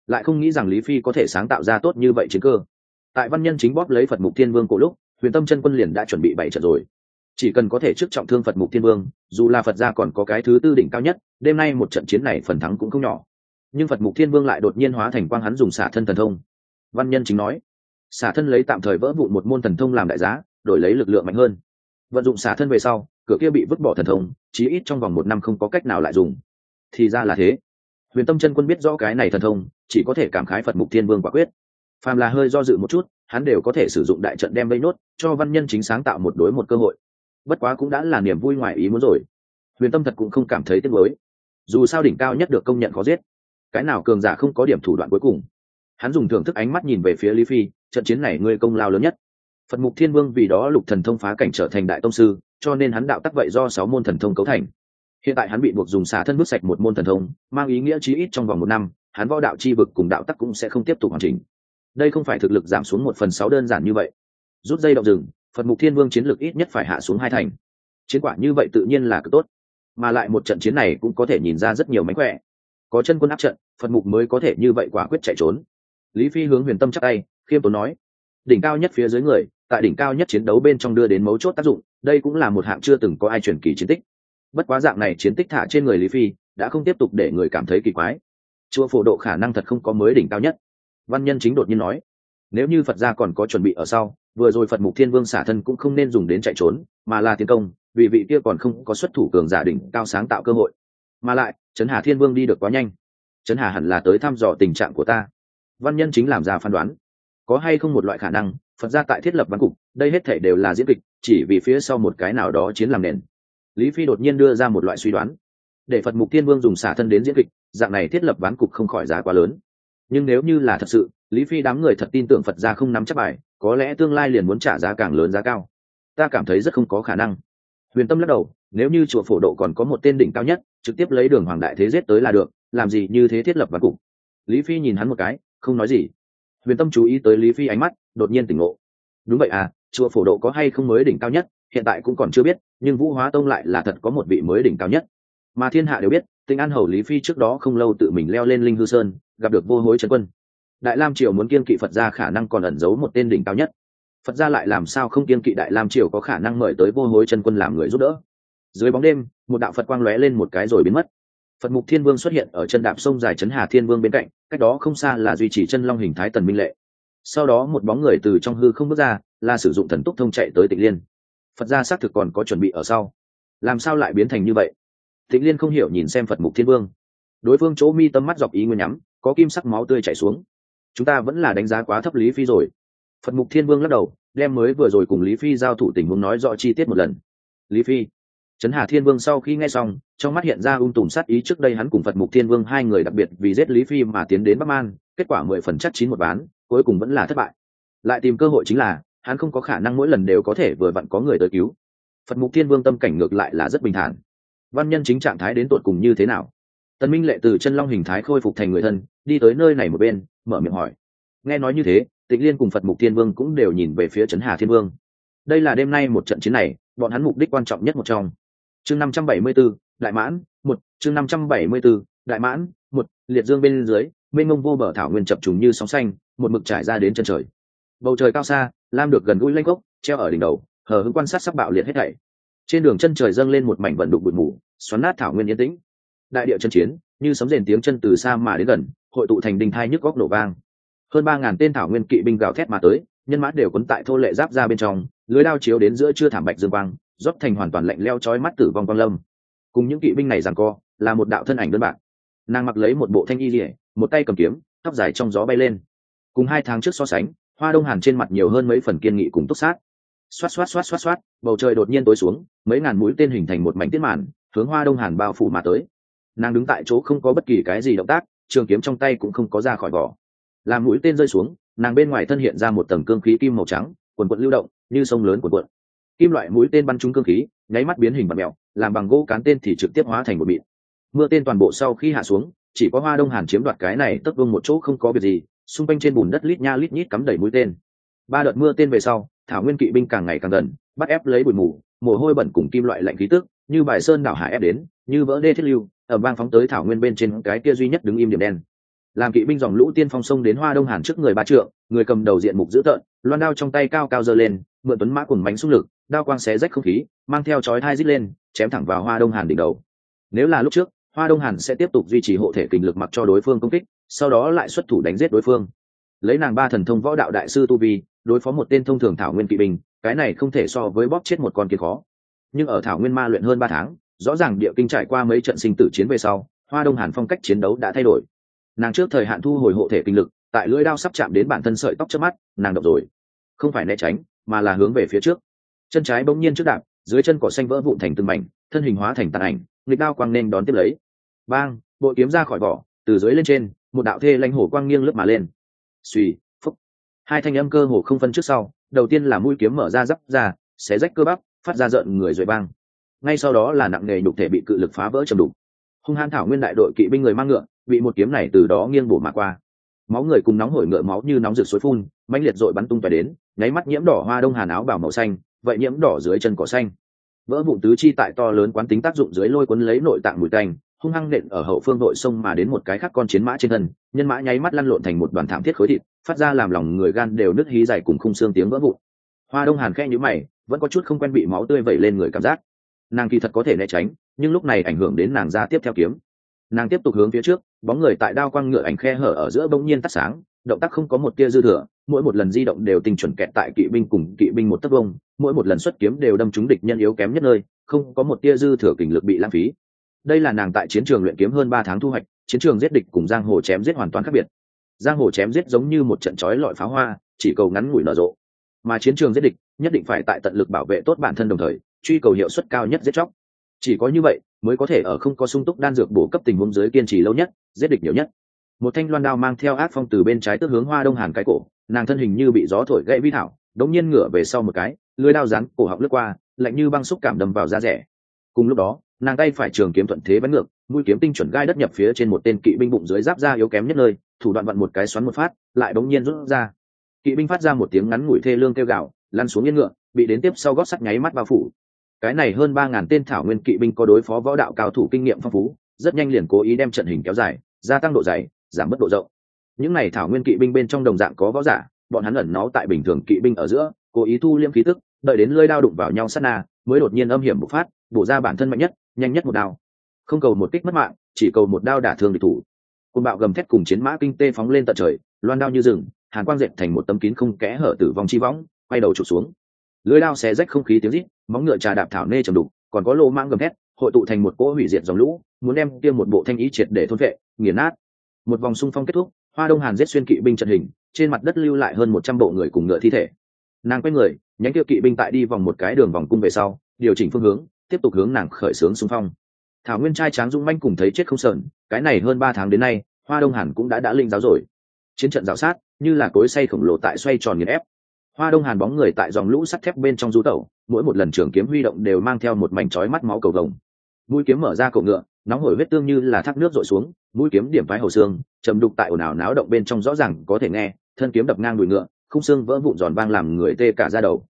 Speaker 1: Lại không nghĩ rằng lý phi có thể sáng tạo ra tốt như vậy chiến cơ. Tại văn nhân chính bóp lấy phật mục thiên vương cổ lúc, huyền tâm chân quân liền đã chuẩn bị bảy trận rồi. Chỉ cần có thể trước trọng thương phật mục thiên vương, dù là phật gia còn có cái thứ tư đỉnh cao nhất, đêm nay một trận chiến này phần thắng cũng không nhỏ. Nhưng phật mục thiên vương lại đột nhiên hóa thành quang hắn dùng xả thân thần thông. Văn nhân chính nói xả thân lấy tạm thời vỡ vụn một môn thần thông làm đại giá, đổi lấy lực lượng mạnh hơn. Vận dụng xả thân về sau, cửa kia bị vứt bỏ thần thông, chí ít trong vòng một năm không có cách nào lại dùng. Thì ra là thế. Huyền tâm chân quân biết rõ cái này thần thông, chỉ có thể cảm khái phật mục thiên vương quả quyết. Phàm là hơi do dự một chút, hắn đều có thể sử dụng đại trận đem vây nốt, cho văn nhân chính sáng tạo một đối một cơ hội. Bất quá cũng đã là niềm vui ngoài ý muốn rồi. Huyền tâm thật cũng không cảm thấy tiếc mới dù sao đỉnh cao nhất được công nhận khó giết. Cái nào cường giả không có điểm thủ đoạn cuối cùng hắn dùng thưởng thức ánh mắt nhìn về phía lý phi, trận chiến này ngươi công lao lớn nhất. Phật mục thiên vương vì đó lục thần thông phá cảnh trở thành đại tông sư, cho nên hắn đạo tắc vậy do sáu môn thần thông cấu thành. Hiện tại hắn bị buộc dùng xả thân bước sạch một môn thần thông, mang ý nghĩa chí ít trong vòng một năm, hắn võ đạo chi vực cùng đạo tắc cũng sẽ không tiếp tục hoàn chỉnh. Đây không phải thực lực giảm xuống một phần sáu đơn giản như vậy. Rút dây động rừng, phật mục thiên vương chiến lược ít nhất phải hạ xuống hai thành. Chiến quả như vậy tự nhiên là cực tốt. Mà lại một trận chiến này cũng có thể nhìn ra rất nhiều mánh khỏe. Có chân quân áp trận, phật mục mới có thể như vậy quả quyết chạy trốn lý phi hướng huyền tâm chắc tay, khiêm tốn nói, đỉnh cao nhất phía dưới người, tại đỉnh cao nhất chiến đấu bên trong đưa đến mấu chốt tác dụng, đây cũng là một hạng chưa từng có ai truyền kỳ chiến tích. Bất quá dạng này chiến tích thả trên người lý phi, đã không tiếp tục để người cảm thấy kỳ quái. Chùa phổ độ khả năng thật không có mới đỉnh cao nhất. Văn nhân chính đột nhiên nói, nếu như phật gia còn có chuẩn bị ở sau, vừa rồi phật mục thiên vương xả thân cũng không nên dùng đến chạy trốn, mà là tiến công, vì vị kia còn không có xuất thủ cường giả đỉnh cao sáng tạo cơ hội. Mà lại, trấn hà thiên vương đi được quá nhanh. Trấn hà hẳn là tới thăm dò tình trạng của ta văn nhân chính làm ra phán đoán. Có hay không một loại khả năng, phật gia tại thiết lập văn cục, đây hết thể đều là diễn kịch, chỉ vì phía sau một cái nào đó chiến làm nền. Lý phi đột nhiên đưa ra một loại suy đoán. Để phật mục thiên vương dùng xả thân đến diễn kịch, dạng này thiết lập ván cục không khỏi giá quá lớn. Nhưng nếu như là thật sự, lý phi đám người thật tin tưởng phật gia không nắm chắc bài, có lẽ tương lai liền muốn trả giá càng lớn giá cao. Ta cảm thấy rất không có khả năng. Huyền tâm lắc đầu, nếu như chùa phổ độ còn có một tên đỉnh cao nhất, trực tiếp lấy đường hoàng đại thế giết tới là được, làm gì như thế thiết lập ván cục? Lý phi nhìn hắn một cái không nói gì. Huyền tâm chú ý tới lý phi ánh mắt, đột nhiên tỉnh ngộ. Đúng vậy à chùa phổ độ có hay không mới đỉnh cao nhất? Hiện tại cũng còn chưa biết, nhưng vũ hóa tông lại là thật có một vị mới đỉnh cao nhất. Mà thiên hạ đều biết, tinh an hầu lý phi trước đó không lâu tự mình leo lên linh hư sơn, gặp được vô hối trấn quân. Đại lam triều muốn kiên kỵ phật gia khả năng còn ẩn giấu một tên đỉnh cao nhất. Phật gia lại làm sao không kiên kỵ đại lam triều có khả năng mời tới vô hối chân quân làm người giúp đỡ? Dưới bóng đêm, một đạo phật quang lóe lên một cái rồi biến mất phật mục thiên vương xuất hiện ở chân đạp sông dài trấn hà thiên vương bên cạnh, cách đó không xa là duy trì chân long hình thái tần minh lệ. Sau đó một bóng người từ trong hư không bước ra, là sử dụng thần túc thông chạy tới Tịnh liên. Phật gia xác thực còn có chuẩn bị ở sau. Làm sao lại biến thành như vậy? Tịnh liên không hiểu nhìn xem phật mục thiên vương. Đối phương chỗ mi tâm mắt dọc ý nguyên nhắm, có kim sắc máu tươi chảy xuống. Chúng ta vẫn là đánh giá quá thấp lý phi rồi. Phật mục thiên vương lắc đầu, đem mới vừa rồi cùng lý phi giao thủ tình huống nói rõ chi tiết một lần. Lý phi trấn hà thiên vương sau khi nghe xong, trong mắt hiện ra ung tùm sát ý trước đây hắn cùng phật mục thiên vương hai người đặc biệt vì giết lý phi mà tiến đến bắc man, kết quả mười phần chắc chín một bán cuối cùng vẫn là thất bại. Lại tìm cơ hội chính là, hắn không có khả năng mỗi lần đều có thể vừa vặn có người tới cứu. Phật mục thiên vương tâm cảnh ngược lại là rất bình thản. Văn nhân chính trạng thái đến tột cùng như thế nào? Tần minh lệ từ chân long hình thái khôi phục thành người thân, đi tới nơi này một bên, mở miệng hỏi. Nghe nói như thế tịch liên cùng phật mục thiên vương cũng đều nhìn về phía trấn hà thiên vương. Đây là đêm nay một trận chiến này, bọn hắn mục đích quan trọng nhất một trong chương năm trăm bảy mươi 574, đại mãn một chương năm trăm bảy mươi 574, đại mãn một liệt dương bên dưới mênh mông vô bờ thảo nguyên chập trùng như sóng xanh một mực trải ra đến chân trời. Bầu trời cao xa lam được gần gũi lanh gốc treo ở đỉnh đầu hờ hững quan sát sắc bạo liệt hết thảy. Trên đường chân trời dâng lên một mảnh vận đục bụi mù xoắn nát thảo nguyên yên tĩnh. Đại địa chân chiến như sấm rền tiếng chân từ xa mà đến gần hội tụ thành đình thai nhức góc nổ vang. Hơn ba ngàn tên thảo nguyên kỵ binh gào thét mà tới nhân mã đều quấn tại thô lệ giáp ra bên trong lưới đao chiếu đến giữa chưa thảm bạch dương quang rót thành hoàn toàn lạnh leo chói mắt tử vong quang lâm. Cùng những kỵ binh này rằng co, là một đạo thân ảnh đơn bạc. Nàng mặc lấy một bộ thanh y rỉa một tay cầm kiếm, tóc dài trong gió bay lên. Cùng hai tháng trước so sánh, hoa đông hàn trên mặt nhiều hơn mấy phần kiên nghị cùng túc sát. Xoát xoát xoát xoát xoát, bầu trời đột nhiên tối xuống, mấy ngàn mũi tên hình thành một mảnh tiết màn, hướng hoa đông hàn bao phủ mà tới. Nàng đứng tại chỗ không có bất kỳ cái gì động tác, trường kiếm trong tay cũng không có ra khỏi vỏ. Làm mũi tên rơi xuống, nàng bên ngoài thân hiện ra một tầng cương khí kim màu trắng, quần quận lưu động, như sông lớn quần quận kim loại mũi tên bắn trúng cương khí, nháy mắt biến hình bật mẹo làm bằng gỗ cán tên thì trực tiếp hóa thành một mịn. Mưa tên toàn bộ sau khi hạ xuống, chỉ có hoa đông hàn chiếm đoạt cái này tất vương một chỗ không có việc gì, xung quanh trên bùn đất lít nha lít nhít cắm đầy mũi tên. Ba đợt mưa tên về sau, thảo nguyên kỵ binh càng ngày càng gần, bắt ép lấy bụi mù, mồ hôi bẩn cùng kim loại lạnh khí tức, như bài sơn đảo hải ép đến, như vỡ đê thiết lưu ở bang phóng tới thảo nguyên bên trên cái kia duy nhất đứng im điểm đen. Làm kỵ binh dòng lũ tiên phong sông đến hoa đông hàn trước người ba trượng, người cầm đầu diện mục dữ tợn, loan đao trong tay cao cao giơ lên, mượn tuấn mã cùng bánh xung lực đao quang xé rách không khí, mang theo chói thai rít lên, chém thẳng vào hoa đông hàn đỉnh đầu. Nếu là lúc trước, hoa đông hàn sẽ tiếp tục duy trì hộ thể kình lực mặc cho đối phương công kích, sau đó lại xuất thủ đánh giết đối phương. Lấy nàng ba thần thông võ đạo đại sư tu vi, đối phó một tên thông thường thảo nguyên kỵ binh, cái này không thể so với bóp chết một con kia khó. Nhưng ở thảo nguyên ma luyện hơn ba tháng, rõ ràng địa kinh trải qua mấy trận sinh tử chiến về sau, hoa đông hàn phong cách chiến đấu đã thay đổi. Nàng trước thời hạn thu hồi hộ thể kinh lực, tại lưỡi đao sắp chạm đến bản thân sợi tóc trước mắt, nàng độc rồi. Không phải né tránh, mà là hướng về phía trước chân trái bỗng nhiên trước đạp, dưới chân cỏ xanh vỡ vụn thành từng mảnh, thân hình hóa thành tàn ảnh, nghịch đao quang nên đón tiếp lấy. Bang bộ kiếm ra khỏi vỏ, từ dưới lên trên, một đạo thê lãnh hổ quang nghiêng lướt mà lên. Suy phúc. Hai thanh âm cơ hồ không phân trước sau, đầu tiên là mũi kiếm mở ra giáp ra, xé rách cơ bắp, phát ra rợn người rồi băng ngay sau đó là nặng nề nhục thể bị cự lực phá vỡ trầm đục. Hung hãn thảo nguyên đại đội kỵ binh người mang ngựa, bị một kiếm này từ đó nghiêng bổ mà qua. Máu người cùng nóng hổi ngựa máu như nóng rực suối phun, mãnh liệt dội bắn tung tóe đến, nháy mắt nhiễm đỏ hoa đông hàn áo bảo màu xanh vậy nhiễm đỏ dưới chân cỏ xanh. Vỡ vụn tứ chi tại to lớn quán tính tác dụng dưới lôi cuốn lấy nội tạng mùi tanh, hung hăng nện ở hậu phương nội sông mà đến một cái khác con chiến mã trên thân, nhân mã nháy mắt lăn lộn thành một đoàn thảm thiết khối thịt, phát ra làm lòng người gan đều nứt hí dày cùng khung xương tiếng vỡ vụn. Hoa đông hàn khe nhữ mày, vẫn có chút không quen bị máu tươi vẩy lên người cảm giác. Nàng kỳ thật có thể né tránh, nhưng lúc này ảnh hưởng đến nàng ra tiếp theo kiếm. Nàng tiếp tục hướng phía trước, bóng người tại đao quang ngựa ảnh khe hở ở giữa bỗng nhiên tắt sáng, động tác không có một tia dư thừa, mỗi một lần di động đều tình chuẩn kẹt tại kỵ binh cùng kỵ binh một tấc vông mỗi một lần xuất kiếm đều đâm trúng địch nhân yếu kém nhất nơi, không có một tia dư thừa kình lực bị lãng phí. Đây là nàng tại chiến trường luyện kiếm hơn ba tháng thu hoạch, chiến trường giết địch cùng giang hồ chém giết hoàn toàn khác biệt. Giang hồ chém giết giống như một trận chói lọi pháo hoa, chỉ cầu ngắn ngủi nở rộ. Mà chiến trường giết địch, nhất định phải tại tận lực bảo vệ tốt bản thân đồng thời, truy cầu hiệu suất cao nhất giết chóc. Chỉ có như vậy, mới có thể ở không có sung túc đan dược bổ cấp tình huống dưới kiên trì lâu nhất, giết địch nhiều nhất. Một thanh loan đao mang theo ác phong từ bên trái tức hướng hoa đông hàn cái cổ, nàng thân hình như bị gió thổi gãy vi thảo, đống nhiên ngửa về sau một cái lưới đao rắn cổ họng lướt qua, lạnh như băng xúc cảm đâm vào da rẻ. Cùng lúc đó, nàng tay phải trường kiếm thuận thế bắn ngược, mũi kiếm tinh chuẩn gai đất nhập phía trên một tên kỵ binh bụng dưới giáp da yếu kém nhất nơi, thủ đoạn vặn một cái xoắn một phát, lại bỗng nhiên rút ra. Kỵ binh phát ra một tiếng ngắn ngủi thê lương kêu gạo lăn xuống yên ngựa, bị đến tiếp sau gót sắt nháy mắt bao phủ. Cái này hơn ba ngàn tên thảo nguyên kỵ binh có đối phó võ đạo cao thủ kinh nghiệm phong phú, rất nhanh liền cố ý đem trận hình kéo dài, gia tăng độ dày, giảm mất độ rộng. Những này thảo nguyên kỵ binh bên trong đồng dạng có võ giả, bọn hắn ẩn nó tại bình thường kỵ binh ở giữa, cố ý thu liêm khí tức đợi đến lưỡi đao đụng vào nhau sát na, mới đột nhiên âm hiểm bộc phát, bổ ra bản thân mạnh nhất, nhanh nhất một đao. Không cầu một kích mất mạng, chỉ cầu một đao đả thương địch thủ. Côn bạo gầm thét cùng chiến mã kinh tê phóng lên tận trời, loan đao như rừng, hàn quang dệt thành một tấm kín không kẽ hở tử vong chi võng, quay đầu trục xuống. Lưới đao xé rách không khí tiếng rít, móng ngựa trà đạp thảo nê trầm đục, còn có lô mang gầm thét, hội tụ thành một cỗ hủy diệt dòng lũ, muốn đem tiêm một bộ thanh ý triệt để thôn vệ, nghiền nát. Một vòng xung phong kết thúc, hoa đông hàn giết xuyên kỵ binh trận hình, trên mặt đất lưu lại hơn một trăm bộ người cùng ngựa thi thể nàng quay người, nhánh kia kỵ binh tại đi vòng một cái đường vòng cung về sau, điều chỉnh phương hướng, tiếp tục hướng nàng khởi xướng xung phong. Thảo nguyên trai tráng dũng manh cùng thấy chết không sờn, cái này hơn ba tháng đến nay, hoa đông hàn cũng đã đã linh giáo rồi. Chiến trận rào sát, như là cối say khổng lồ tại xoay tròn nghiền ép. Hoa đông hàn bóng người tại dòng lũ sắt thép bên trong du tẩu, mỗi một lần trường kiếm huy động đều mang theo một mảnh trói mắt máu cầu vồng. Mũi kiếm mở ra cổ ngựa, nóng hổi huyết tương như là thác nước rội xuống, mũi kiếm điểm phái hầu xương chầm đục tại ồn ào náo động bên trong rõ ràng có thể nghe, thân kiếm đập ngang đùi ngựa khung xương vỡ vụn giòn vang làm người tê cả ra đầu.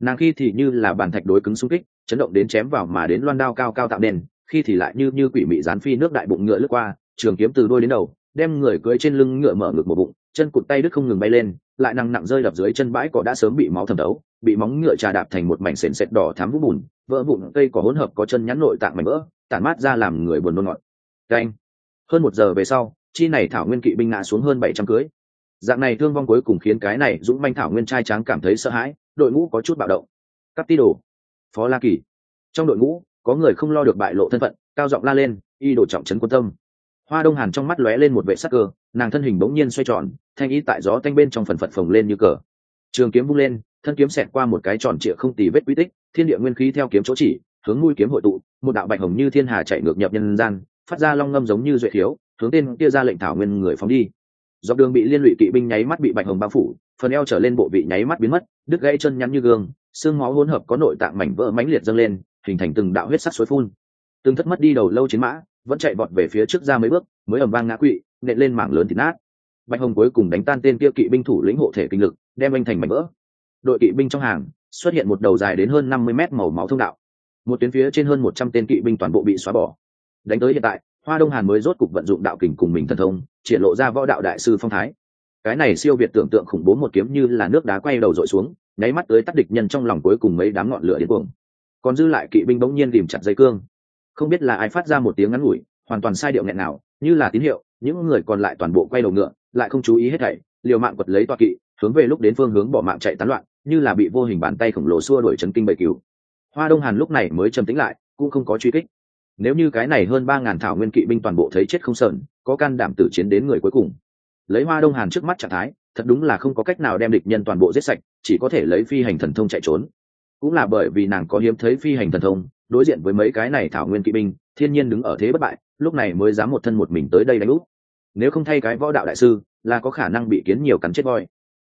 Speaker 1: Nàng khi thì như là bàn thạch đối cứng xung kích, chấn động đến chém vào mà đến loan đao cao cao tạo nền, khi thì lại như như quỷ mị dán phi nước đại bụng ngựa lướt qua, trường kiếm từ đôi đến đầu, đem người cưỡi trên lưng ngựa mở ngực một bụng, chân cụt tay đứt không ngừng bay lên, lại nặng nặng rơi đập dưới chân bãi cỏ đã sớm bị máu thẩm đấu bị móng ngựa trà đạp thành một mảnh sền sệt đỏ thám vũ bùn, vỡ vụn cây cỏ hỗn hợp có chân nhắn nội tạng mảnh vỡ, tản mát ra làm người buồn nôn ngọt. Canh hơn một giờ về sau, chi này thảo nguyên kỵ binh ngã xuống hơn bảy trăm cưới dạng này thương vong cuối cùng khiến cái này dũng manh thảo nguyên trai tráng cảm thấy sợ hãi, đội ngũ có chút bạo động. Cắt ti đồ. Phó la kỳ. Trong đội ngũ, có người không lo được bại lộ thân phận, cao giọng la lên, y đồ trọng trấn quân tâm. Hoa đông hàn trong mắt lóe lên một vệ sắc cơ, nàng thân hình bỗng nhiên xoay tròn, thanh ý tại gió thanh bên trong phần phật phồng lên như cờ. Trường kiếm bung lên, thân kiếm xẹt qua một cái tròn trịa không tì vết quy tích, thiên địa nguyên khí theo kiếm chỗ chỉ, hướng mũi kiếm hội tụ, một đạo bạch hồng như thiên hà chạy ngược nhập nhân gian, phát ra long ngâm giống như duệ thiếu, hướng tên kia ra lệnh thảo nguyên người phóng đi dọc đường bị liên lụy kỵ binh nháy mắt bị bạch hồng bao phủ, phần eo trở lên bộ vị nháy mắt biến mất, đứt gãy chân nhắn như gương, xương máu hỗn hợp có nội tạng mảnh vỡ mãnh liệt dâng lên, hình thành từng đạo huyết sắc suối phun. Từng thất mất đi đầu lâu chiến mã, vẫn chạy vọt về phía trước ra mấy bước, mới ầm vang ngã quỵ, nện lên mảng lớn thịt nát. Bạch hồng cuối cùng đánh tan tên kia kỵ binh thủ lĩnh hộ thể kinh lực, đem anh thành mảnh vỡ. Đội kỵ binh trong hàng, xuất hiện một đầu dài đến hơn năm mươi mét màu máu thông đạo. Một tuyến phía trên hơn một trăm tên kỵ binh toàn bộ bị xóa bỏ. Đánh tới hiện tại, hoa đông hàn mới rốt cục vận dụng đạo kình cùng mình thần thông triển lộ ra võ đạo đại sư phong thái. Cái này siêu việt tưởng tượng khủng bố một kiếm như là nước đá quay đầu dội xuống, nháy mắt tới tắt địch nhân trong lòng cuối cùng mấy đám ngọn lửa điên cuồng. Còn dư lại kỵ binh bỗng nhiên tìm chặt dây cương. Không biết là ai phát ra một tiếng ngắn ngủi, hoàn toàn sai điệu nghẹn nào, như là tín hiệu, những người còn lại toàn bộ quay đầu ngựa, lại không chú ý hết thảy, liều mạng quật lấy toa kỵ, hướng về lúc đến phương hướng bỏ mạng chạy tán loạn, như là bị vô hình bàn tay khổng lồ xua đuổi chấn kinh bầy cứu hoa đông hàn lúc này mới trầm tĩnh lại, cũng không có truy kích. Nếu như cái này hơn ba ngàn thảo nguyên kỵ binh toàn bộ thấy chết không sờn có can đảm tử chiến đến người cuối cùng. Lấy hoa đông hàn trước mắt trạng thái, thật đúng là không có cách nào đem địch nhân toàn bộ giết sạch, chỉ có thể lấy phi hành thần thông chạy trốn. Cũng là bởi vì nàng có hiếm thấy phi hành thần thông, đối diện với mấy cái này thảo nguyên kỵ binh, thiên nhiên đứng ở thế bất bại, lúc này mới dám một thân một mình tới đây đánh úp. Nếu không thay cái võ đạo đại sư, là có khả năng bị kiến nhiều cắn chết voi.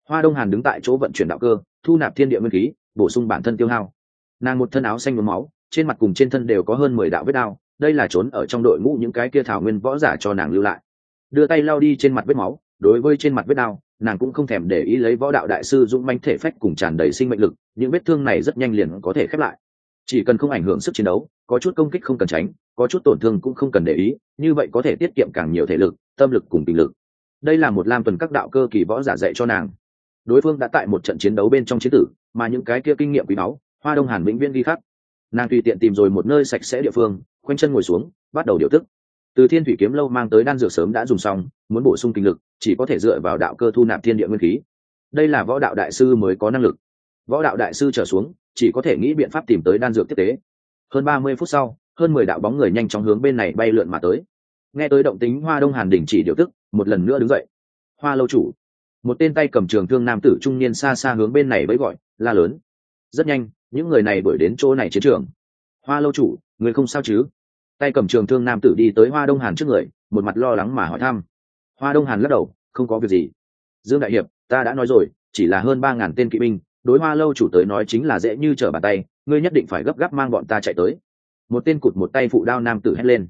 Speaker 1: Hoa đông hàn đứng tại chỗ vận chuyển đạo cơ, thu nạp thiên địa nguyên khí, bổ sung bản thân tiêu hao. Nàng một thân áo xanh nhuốm máu, trên mặt cùng trên thân đều có hơn mười đạo vết đao đây là trốn ở trong đội ngũ những cái kia thảo nguyên võ giả cho nàng lưu lại. Đưa tay lao đi trên mặt vết máu, đối với trên mặt vết đao nàng cũng không thèm để ý lấy võ đạo đại sư dũng manh thể phách cùng tràn đầy sinh mệnh lực, những vết thương này rất nhanh liền có thể khép lại. Chỉ cần không ảnh hưởng sức chiến đấu, có chút công kích không cần tránh, có chút tổn thương cũng không cần để ý, như vậy có thể tiết kiệm càng nhiều thể lực, tâm lực cùng tình lực. Đây là một lam tuần các đạo cơ kỳ võ giả dạy cho nàng. Đối phương đã tại một trận chiến đấu bên trong chiến tử, mà những cái kia kinh nghiệm quý báu, hoa đông hàn vĩnh viễn ghi khắc nàng tùy tiện tìm rồi một nơi sạch sẽ địa phương, khoanh chân ngồi xuống, bắt đầu điều tức. Từ thiên thủy kiếm lâu mang tới đan dược sớm đã dùng xong, muốn bổ sung kinh lực, chỉ có thể dựa vào đạo cơ thu nạp thiên địa nguyên khí. Đây là võ đạo đại sư mới có năng lực. Võ đạo đại sư trở xuống, chỉ có thể nghĩ biện pháp tìm tới đan dược tiếp tế. Hơn ba mươi phút sau, hơn mười đạo bóng người nhanh chóng hướng bên này bay lượn mà tới. Nghe tới động tính hoa đông hàn đình chỉ điều tức, một lần nữa đứng dậy. Hoa lâu chủ. Một tên tay cầm trường thương nam tử trung niên xa xa hướng bên này với gọi, la lớn. Rất nhanh những người này đuổi đến chỗ này chiến trường. Hoa lâu chủ, người không sao chứ? Tay cầm trường thương nam tử đi tới hoa đông hàn trước người, một mặt lo lắng mà hỏi thăm. Hoa đông hàn lắc đầu, không có việc gì. Dương đại hiệp, ta đã nói rồi, chỉ là hơn ba ngàn tên kỵ binh, đối hoa lâu chủ tới nói chính là dễ như trở bàn tay, ngươi nhất định phải gấp gáp mang bọn ta chạy tới. Một tên cụt một tay phụ đao nam tử hét lên.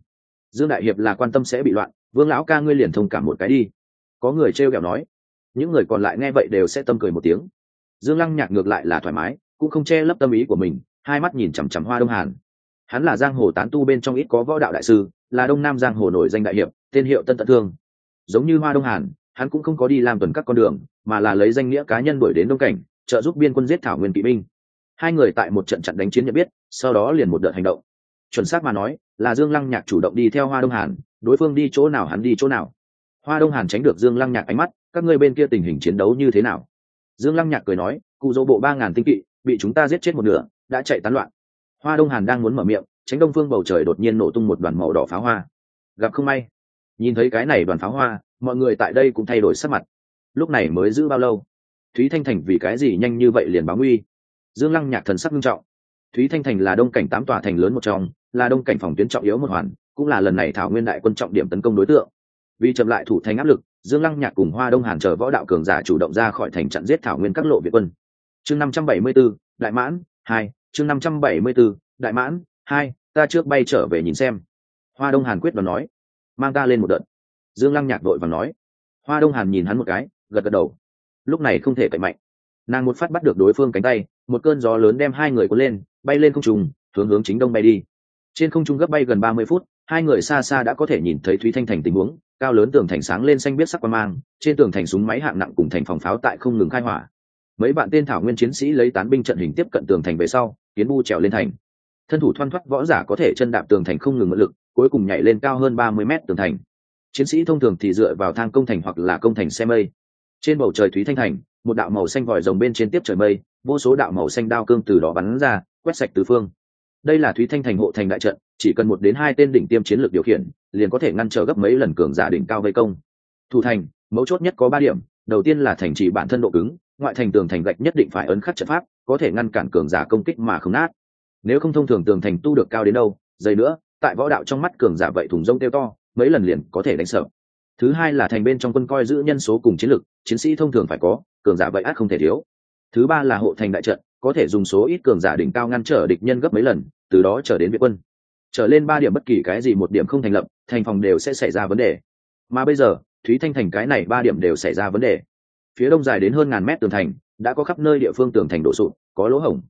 Speaker 1: Dương đại hiệp là quan tâm sẽ bị loạn, vương lão ca ngươi liền thông cảm một cái đi. Có người t r kẹo nói. Những người còn lại nghe vậy đều sẽ tâm cười một tiếng. Dương lăng nhạc ngược lại là thoải mái cũng không che lấp tâm ý của mình, hai mắt nhìn chằm chằm hoa đông hàn. Hắn là giang hồ tán tu bên trong ít có võ đạo đại sư, là đông nam giang hồ nổi danh đại hiệp, tên hiệu tân tận thương. Giống như hoa đông hàn, hắn cũng không có đi làm tuần các con đường, mà là lấy danh nghĩa cá nhân đuổi đến đông cảnh, trợ giúp biên quân giết thảo nguyên kỵ binh. Hai người tại một trận trận đánh chiến nhận biết, sau đó liền một đợt hành động. Chuẩn xác mà nói, là dương lăng nhạc chủ động đi theo hoa đông hàn, đối phương đi chỗ nào hắn đi chỗ nào. Hoa đông hàn tránh được dương lăng nhạc ánh mắt, các ngươi bên kia tình hình chiến đấu như thế nào? Dương lăng nhạc cười nói, cụ dỗ bộ ba ngàn tinh kỵ bị chúng ta giết chết một nửa, đã chạy tán loạn. Hoa đông hàn đang muốn mở miệng, tránh đông phương bầu trời đột nhiên nổ tung một đoàn màu đỏ pháo hoa. Gặp không may. Nhìn thấy cái này đoàn pháo hoa, mọi người tại đây cũng thay đổi sắc mặt. Lúc này mới giữ bao lâu? Thúy thanh thành vì cái gì nhanh như vậy liền báo nguy? Dương lăng nhạc thần sắc nghiêm trọng. Thúy thanh thành là đông cảnh tám tòa thành lớn một trong, là đông cảnh phòng tuyến trọng yếu một hoàn, cũng là lần này thảo nguyên đại quân trọng điểm tấn công đối tượng. Vì chậm lại thủ thành áp lực, dương lăng nhạc cùng hoa đông hàn chờ võ đạo cường giả chủ động ra khỏi thành chặn giết thảo nguyên các lộ việt quân chương năm trăm bảy mươi b ố đại mãn, hai, chương năm trăm bảy mươi b ố đại mãn, hai, ta trước bay trở về nhìn xem. Hoa đông hàn quyết đoán nói, mang ta lên một đợt. Dương lăng nhạc đội và nói. Hoa đông hàn nhìn hắn một cái, gật gật đầu. Lúc này không thể cậy mạnh. Nàng một phát bắt được đối phương cánh tay, một cơn gió lớn đem hai người cuốn lên, bay lên không trùng hướng hướng chính đông bay đi. Trên không trung gấp bay gần ba mươi phút, hai người xa xa đã có thể nhìn thấy thúy thanh thành tình huống, cao lớn tường thành sáng lên xanh biết sắc quan mang, trên tường thành súng máy hạng nặng cùng thành phòng pháo tại không ngừng khai hỏa mấy bạn tên thảo nguyên chiến sĩ lấy tán binh trận hình tiếp cận tường thành về sau tiến bu trèo lên thành. Thân thủ thoăn thoắt võ giả có thể chân đạp tường thành không ngừng mượn lực, cuối cùng nhảy lên cao hơn ba mươi mét tường thành. Chiến sĩ thông thường thì dựa vào thang công thành hoặc là công thành xe mây. Trên bầu trời thúy thanh thành, một đạo màu xanh vòi rồng bên trên tiếp trời mây, vô số đạo màu xanh đao cương từ đó bắn ra, quét sạch tứ phương. Đây là thúy thanh thành hộ thành đại trận, chỉ cần một đến hai tên đỉnh tiêm chiến lược điều khiển, liền có thể ngăn trở gấp mấy lần cường giả đỉnh cao vây công. Thủ thành, mấu chốt nhất có ba điểm, đầu tiên là thành trì bản thân độ cứng ngoại thành tường thành gạch nhất định phải ấn khắc trận pháp có thể ngăn cản cường giả công kích mà không nát. Nếu không thông thường tường thành tu được cao đến đâu dày nữa tại võ đạo trong mắt cường giả vậy thùng rông tiêu to mấy lần liền có thể đánh sợ. Thứ hai là thành bên trong quân coi giữ nhân số cùng chiến lực, chiến sĩ thông thường phải có cường giả vậy át không thể thiếu. Thứ ba là hộ thành đại trận có thể dùng số ít cường giả đỉnh cao ngăn trở địch nhân gấp mấy lần từ đó trở đến viện quân. Trở lên ba điểm bất kỳ cái gì một điểm không thành lập thành phòng đều sẽ xảy ra vấn đề. Mà bây giờ thúy thanh thành cái này ba điểm đều xảy ra vấn đề phía đông dài đến hơn ngàn mét tường thành, đã có khắp nơi địa phương tường thành đổ sụt có lỗ hổng.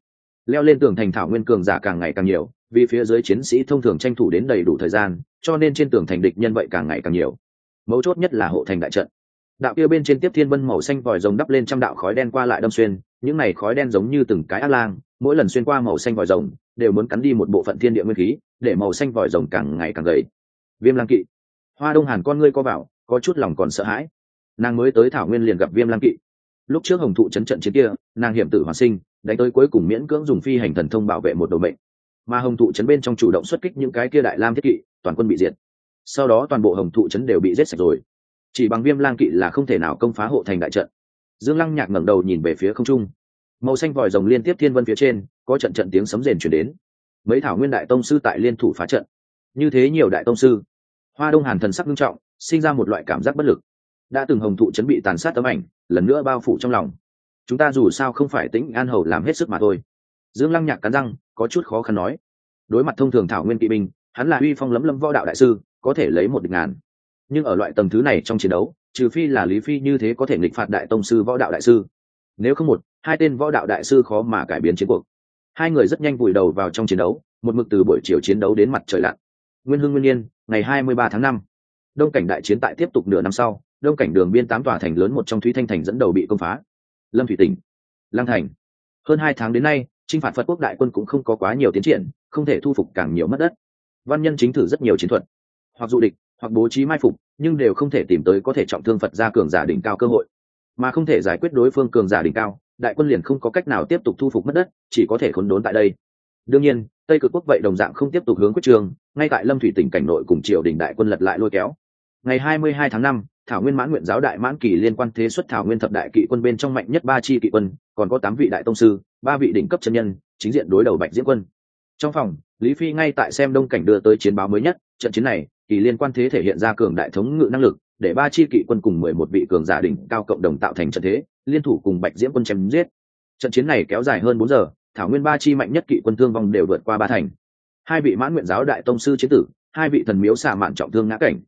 Speaker 1: Leo lên tường thành thảo nguyên cường giả càng ngày càng nhiều, vì phía dưới chiến sĩ thông thường tranh thủ đến đầy đủ thời gian, cho nên trên tường thành địch nhân vậy càng ngày càng nhiều. Mấu chốt nhất là hộ thành đại trận. Đạo kia bên trên tiếp thiên vân màu xanh vòi rồng đắp lên trăm đạo khói đen qua lại đâm xuyên, những này khói đen giống như từng cái ác lang, mỗi lần xuyên qua màu xanh vòi rồng, đều muốn cắn đi một bộ phận thiên địa nguyên khí, để màu xanh vòi rồng càng ngày càng gầy. Viêm lang kỵ. Hoa đông hàn con ngươi co vào, có chút lòng còn sợ hãi nàng mới tới thảo nguyên liền gặp viêm lang kỵ. Lúc trước hồng thụ chấn trận chiến kia, nàng hiểm tử hoàn sinh, đánh tới cuối cùng miễn cưỡng dùng phi hành thần thông bảo vệ một đồ mệnh. Mà hồng thụ chấn bên trong chủ động xuất kích những cái kia đại lam thiết kỵ, toàn quân bị diệt. Sau đó toàn bộ hồng thụ chấn đều bị giết sạch rồi. Chỉ bằng viêm lang kỵ là không thể nào công phá hộ thành đại trận. Dương lăng nhạc ngẩng đầu nhìn về phía không trung. Màu xanh vòi rồng liên tiếp thiên vân phía trên, có trận trận tiếng sấm rền chuyển đến. Mấy thảo nguyên đại tông sư tại liên thủ phá trận. Như thế nhiều đại tông sư, hoa đông hàn thần sắc nghiêm trọng, sinh ra một loại cảm giác bất lực đã từng hồng thụ chấn bị tàn sát tấm ảnh, lần nữa bao phủ trong lòng. Chúng ta dù sao không phải tĩnh an hầu làm hết sức mà thôi. Dương lăng nhạc cắn răng, có chút khó khăn nói. Đối mặt thông thường thảo nguyên kỵ binh, hắn là uy phong lấm lâm võ đạo đại sư, có thể lấy một địch ngàn. Nhưng ở loại tầng thứ này trong chiến đấu, trừ phi là lý phi như thế có thể nghịch phạt đại tông sư võ đạo đại sư. Nếu không một, hai tên võ đạo đại sư khó mà cải biến chiến cuộc. Hai người rất nhanh vùi đầu vào trong chiến đấu, một mực từ buổi chiều chiến đấu đến mặt trời lặn. Nguyên hưng nguyên nhiên ngày hai mươi ba tháng năm. Đông cảnh đại chiến tại tiếp tục nửa năm sau đông cảnh đường biên tám tòa thành lớn một trong thúy thanh thành dẫn đầu bị công phá. Lâm thủy tỉnh lăng thành. Hơn hai tháng đến nay t r i n h phạt phật quốc đại quân cũng không có quá nhiều tiến triển không thể thu phục càng nhiều mất đất. Văn nhân chính thử rất nhiều chiến thuật hoặc du địch hoặc bố trí mai phục nhưng đều không thể tìm tới có thể trọng thương phật ra cường giả đỉnh cao cơ hội. Mà không thể giải quyết đối phương cường giả đỉnh cao đại quân liền không có cách nào tiếp tục thu phục mất đất chỉ có thể khốn đốn tại đây. Đương nhiên tây cực quốc vậy đồng dạng không tiếp tục hướng quyết trường ngay tại lâm thủy tỉnh cảnh nội cùng triều đình đại quân lật lại lôi kéo. Ngày 22 tháng 5, thảo nguyên mãn nguyện giáo đại mãn kỳ liên quan thế xuất thảo nguyên thập đại kỵ quân bên trong mạnh nhất ba chi kỵ quân, còn có tám vị đại tông sư, ba vị đỉnh cấp chân nhân, chính diện đối đầu bạch diễm quân. Trong phòng, lý phi ngay tại xem đông cảnh đưa tới chiến báo mới nhất, trận chiến này, kỳ liên quan thế thể hiện ra cường đại thống ngự năng lực, để ba chi kỵ quân cùng mười một vị cường giả đỉnh cao cộng đồng tạo thành trận thế, liên thủ cùng bạch diễm quân chém giết. Trận chiến này kéo dài hơn bốn giờ, thảo nguyên ba chi mạnh nhất kỵ quân thương vong đều vượt qua ba thành. Hai vị mãn nguyện giáo đại tông sư chế tử, hai vị thần miếu xạ mạn trọng thương ngã cảnh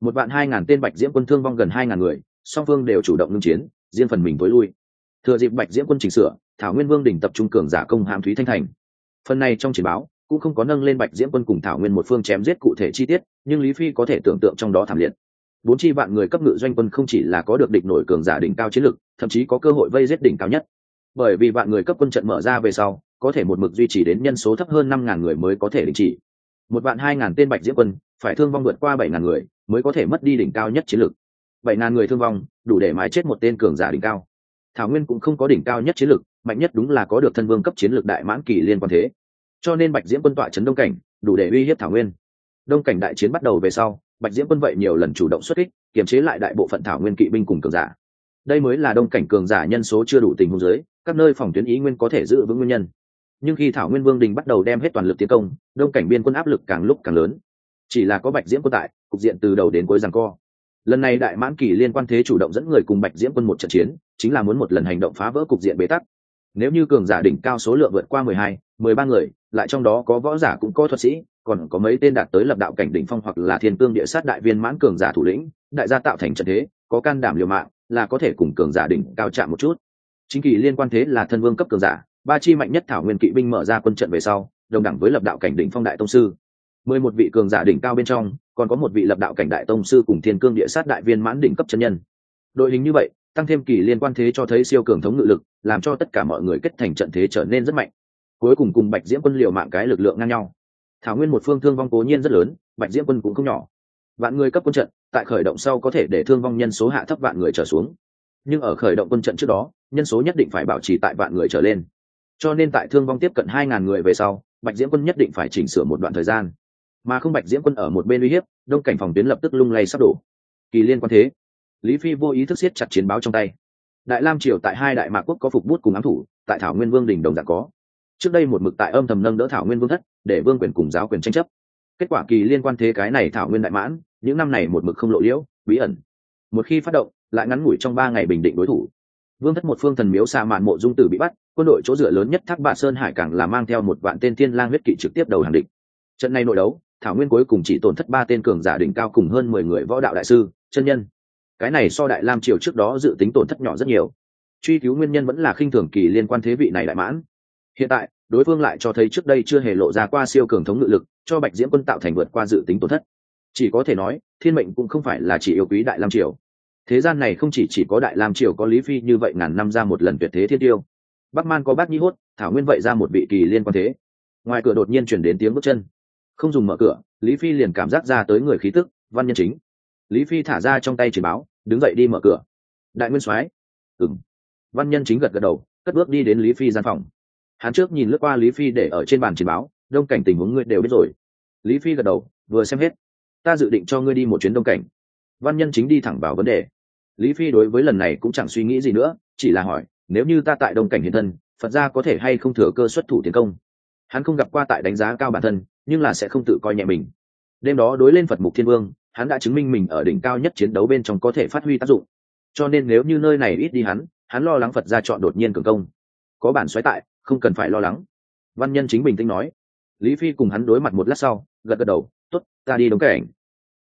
Speaker 1: một vạn hai ngàn tên bạch diễm quân thương vong gần hai ngàn người, song phương đều chủ động ngưng chiến, riêng phần mình tối lui. Thừa dịp bạch diễm quân chỉnh sửa, thảo nguyên vương đỉnh tập trung cường giả công hàm thúy thanh thành. Phần này trong chiến báo, cũng không có nâng lên bạch diễm quân cùng thảo nguyên một phương chém giết cụ thể chi tiết, nhưng lý phi có thể tưởng tượng trong đó thảm liệt. Bốn chi vạn người cấp ngự doanh quân không chỉ là có được địch nổi cường giả đỉnh cao chiến lực, thậm chí có cơ hội vây giết đỉnh cao nhất. Bởi vì vạn người cấp quân trận mở ra về sau, có thể một mực duy trì đến nhân số thấp hơn năm ngàn người mới có thể đình chỉ. Một vạn hai ngàn tên bạch diễm quân, phải thương vong vượt qua bảy ngàn người mới có thể mất đi đỉnh cao nhất chiến lược. Bảy ngàn người thương vong, đủ để mái chết một tên cường giả đỉnh cao. Thảo nguyên cũng không có đỉnh cao nhất chiến lược, mạnh nhất đúng là có được thân vương cấp chiến lược đại mãn kỳ liên quan thế. Cho nên bạch diễm quân tọa trấn đông cảnh, đủ để uy hiếp thảo nguyên. Đông cảnh đại chiến bắt đầu về sau, bạch diễm quân vậy nhiều lần chủ động xuất kích, kiềm chế lại đại bộ phận thảo nguyên kỵ binh cùng cường giả. Đây mới là đông cảnh cường giả nhân số chưa đủ tình huống giới các nơi phòng tuyến ý nguyên có thể giữ vững nguyên nhân. Nhưng khi thảo nguyên vương đình bắt đầu đem hết toàn lực tiến công, đông cảnh biên quân áp lực càng lúc càng lớn. Chỉ là có bạch diễm quân tại cục diện từ đầu đến cuối rằng co. Lần này đại mãn kỳ liên quan thế chủ động dẫn người cùng bạch diễm quân một trận chiến, chính là muốn một lần hành động phá vỡ cục diện bế tắc. Nếu như cường giả đỉnh cao số lượng vượt qua mười hai, mười ba người, lại trong đó có võ giả cũng có thuật sĩ, còn có mấy tên đạt tới lập đạo cảnh đỉnh phong hoặc là thiên cương địa sát đại viên mãn cường giả thủ lĩnh, đại gia tạo thành trận thế, có can đảm liều mạng, là có thể cùng cường giả đỉnh cao chạm một chút. Chính kỳ liên quan thế là thân vương cấp cường giả, ba chi mạnh nhất thảo nguyên kỵ binh mở ra quân trận về sau, đồng đẳng với lập đạo cảnh đỉnh phong đại tông sư mười một vị cường giả đỉnh cao bên trong, còn có một vị lập đạo cảnh đại tông sư cùng thiên cương địa sát đại viên mãn đỉnh cấp chân nhân. Đội hình như vậy, tăng thêm kỳ liên quan thế cho thấy siêu cường thống ngự lực, làm cho tất cả mọi người kết thành trận thế trở nên rất mạnh. Cuối cùng cùng bạch diễm quân liều mạng cái lực lượng ngang nhau. Thảo nguyên một phương thương vong cố nhiên rất lớn, bạch diễm quân cũng không nhỏ. Vạn người cấp quân trận, tại khởi động sau có thể để thương vong nhân số hạ thấp vạn người trở xuống. Nhưng ở khởi động quân trận trước đó, nhân số nhất định phải bảo trì tại vạn người trở lên. Cho nên tại thương vong tiếp cận hai ngàn người về sau, bạch diễm quân nhất định phải chỉnh sửa một đoạn thời gian mà không bạch diễm quân ở một bên uy hiếp, đông cảnh phòng tuyến lập tức lung lay sắp đổ. Kỳ liên quan thế, lý phi vô ý thức siết chặt chiến báo trong tay. Đại lam triều tại hai đại mạc quốc có phục bút cùng ám thủ, tại thảo nguyên vương đình đồng dạng có. Trước đây một mực tại âm thầm nâng đỡ thảo nguyên vương thất, để vương quyền cùng giáo quyền tranh chấp. Kết quả kỳ liên quan thế cái này thảo nguyên đại mãn, những năm này một mực không lộ liễu, bí ẩn. Một khi phát động, lại ngắn ngủi trong ba ngày bình định đối thủ. Vương thất một phương thần miếu xa mạn mộ dung tử bị bắt, quân đội chỗ dựa lớn nhất thác bạ sơn hải càng là mang theo một vạn tên thiên lang huyết kỵ trực tiếp đầu hàng địch. Trận này nội đấu thảo nguyên cuối cùng chỉ tổn thất ba tên cường giả đỉnh cao cùng hơn mười người võ đạo đại sư, chân nhân. Cái này so đại lam triều trước đó dự tính tổn thất nhỏ rất nhiều. Truy cứu nguyên nhân vẫn là khinh thường kỳ liên quan thế vị này đại mãn. Hiện tại, đối phương lại cho thấy trước đây chưa hề lộ ra qua siêu cường thống ngự lực, cho bạch diễm quân tạo thành vượt qua dự tính tổn thất. Chỉ có thể nói, thiên mệnh cũng không phải là chỉ yêu quý đại lam triều. Thế gian này không chỉ chỉ có đại lam triều có lý phi như vậy ngàn năm ra một lần tuyệt thế thiên tiêu. Bắc man có bác nhi hốt, thảo nguyên vậy ra một vị kỳ liên quan thế. Ngoài cửa đột nhiên chuyển đến tiếng bước chân không dùng mở cửa, lý phi liền cảm giác ra tới người khí tức, văn nhân chính. Lý phi thả ra trong tay chỉ báo, đứng dậy đi mở cửa. Đại nguyên soái. Ừng văn nhân chính gật gật đầu, cất bước đi đến lý phi gian phòng. Hắn trước nhìn lướt qua lý phi để ở trên bàn chỉ báo, đông cảnh tình huống ngươi đều biết rồi. Lý phi gật đầu, vừa xem hết. Ta dự định cho ngươi đi một chuyến đông cảnh. Văn nhân chính đi thẳng vào vấn đề. Lý phi đối với lần này cũng chẳng suy nghĩ gì nữa, chỉ là hỏi, nếu như ta tại đông cảnh hiện thân, phật gia có thể hay không thừa cơ xuất thủ tiến công? Hắn không gặp qua tại đánh giá cao bản thân nhưng là sẽ không tự coi nhẹ mình. Đêm đó đối lên phật mục thiên vương, hắn đã chứng minh mình ở đỉnh cao nhất chiến đấu bên trong có thể phát huy tác dụng. Cho nên nếu như nơi này ít đi hắn hắn lo lắng phật ra chọn đột nhiên cường công. Có bản xoáy tại, không cần phải lo lắng. Văn nhân chính bình tĩnh nói. Lý phi cùng hắn đối mặt một lát sau, gật gật đầu t ố t ta đi đóng cảnh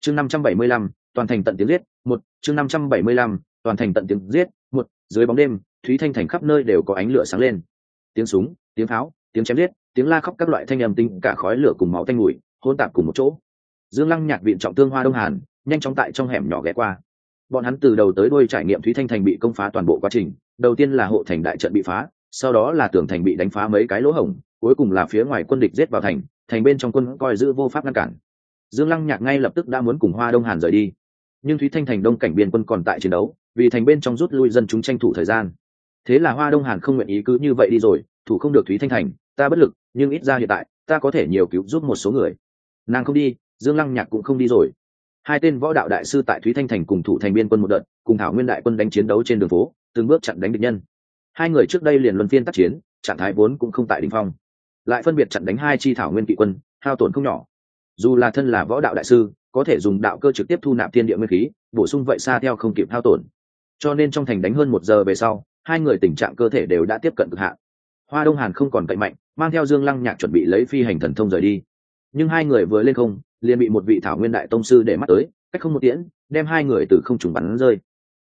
Speaker 1: chương năm trăm bảy mươi lăm, toàn thành tận tiếng giết, một, chương năm trăm bảy mươi lăm, toàn thành tận tiếng giết, một, dưới bóng đêm, thúy thanh thành khắp nơi đều có ánh lửa sáng lên. Tiếng súng, tiếng pháo, tiếng chém giết tiếng la khóc các loại thanh âm tinh, cả khói lửa cùng máu tanh ngùi hôn tạp cùng một chỗ. Dương lăng nhạc viện trọng thương hoa đông hàn, nhanh chóng tại trong hẻm nhỏ ghé qua. Bọn hắn từ đầu tới đuôi trải nghiệm thúy thanh thành bị công phá toàn bộ quá trình, đầu tiên là hộ thành đại trận bị phá, sau đó là tường thành bị đánh phá mấy cái lỗ hổng, cuối cùng là phía ngoài quân địch giết vào thành thành bên trong quân coi giữ vô pháp ngăn cản. Dương lăng nhạc ngay lập tức đã muốn cùng hoa đông hàn rời đi. Nhưng thúy thanh thành đông cảnh biên quân còn tại chiến đấu, vì thành bên trong rút lui dân chúng tranh thủ thời gian. Thế là hoa đông hàn không nguyện ý cứ như vậy đi rồi, thủ không được thúy thanh thành, ta bất lực nhưng ít ra hiện tại, ta có thể nhiều cứu giúp một số người. Nàng không đi, dương lăng nhạc cũng không đi rồi. Hai tên võ đạo đại sư tại thúy thanh thành cùng thủ thành biên quân một đợt, cùng thảo nguyên đại quân đánh chiến đấu trên đường phố, từng bước chặn đánh địch nhân. Hai người trước đây liền luân phiên tác chiến, trạng thái vốn cũng không tại đình phong. Lại phân biệt chặn đánh hai chi thảo nguyên kỵ quân, hao tổn không nhỏ. Dù là thân là võ đạo đại sư, có thể dùng đạo cơ trực tiếp thu nạp thiên địa nguyên khí, bổ sung vậy xa theo không kịp hao tổn. Cho nên trong thành đánh hơn một giờ về sau, hai người tình trạng cơ thể đều đã tiếp cận cực hạn hoa đông hàn không còn cậy mạnh, mang theo dương lăng nhạc chuẩn bị lấy phi hành thần thông rời đi. Nhưng hai người vừa lên không, liền bị một vị thảo nguyên đại tông sư để mắt tới, cách không một tiễn, đem hai người từ không trùng bắn rơi.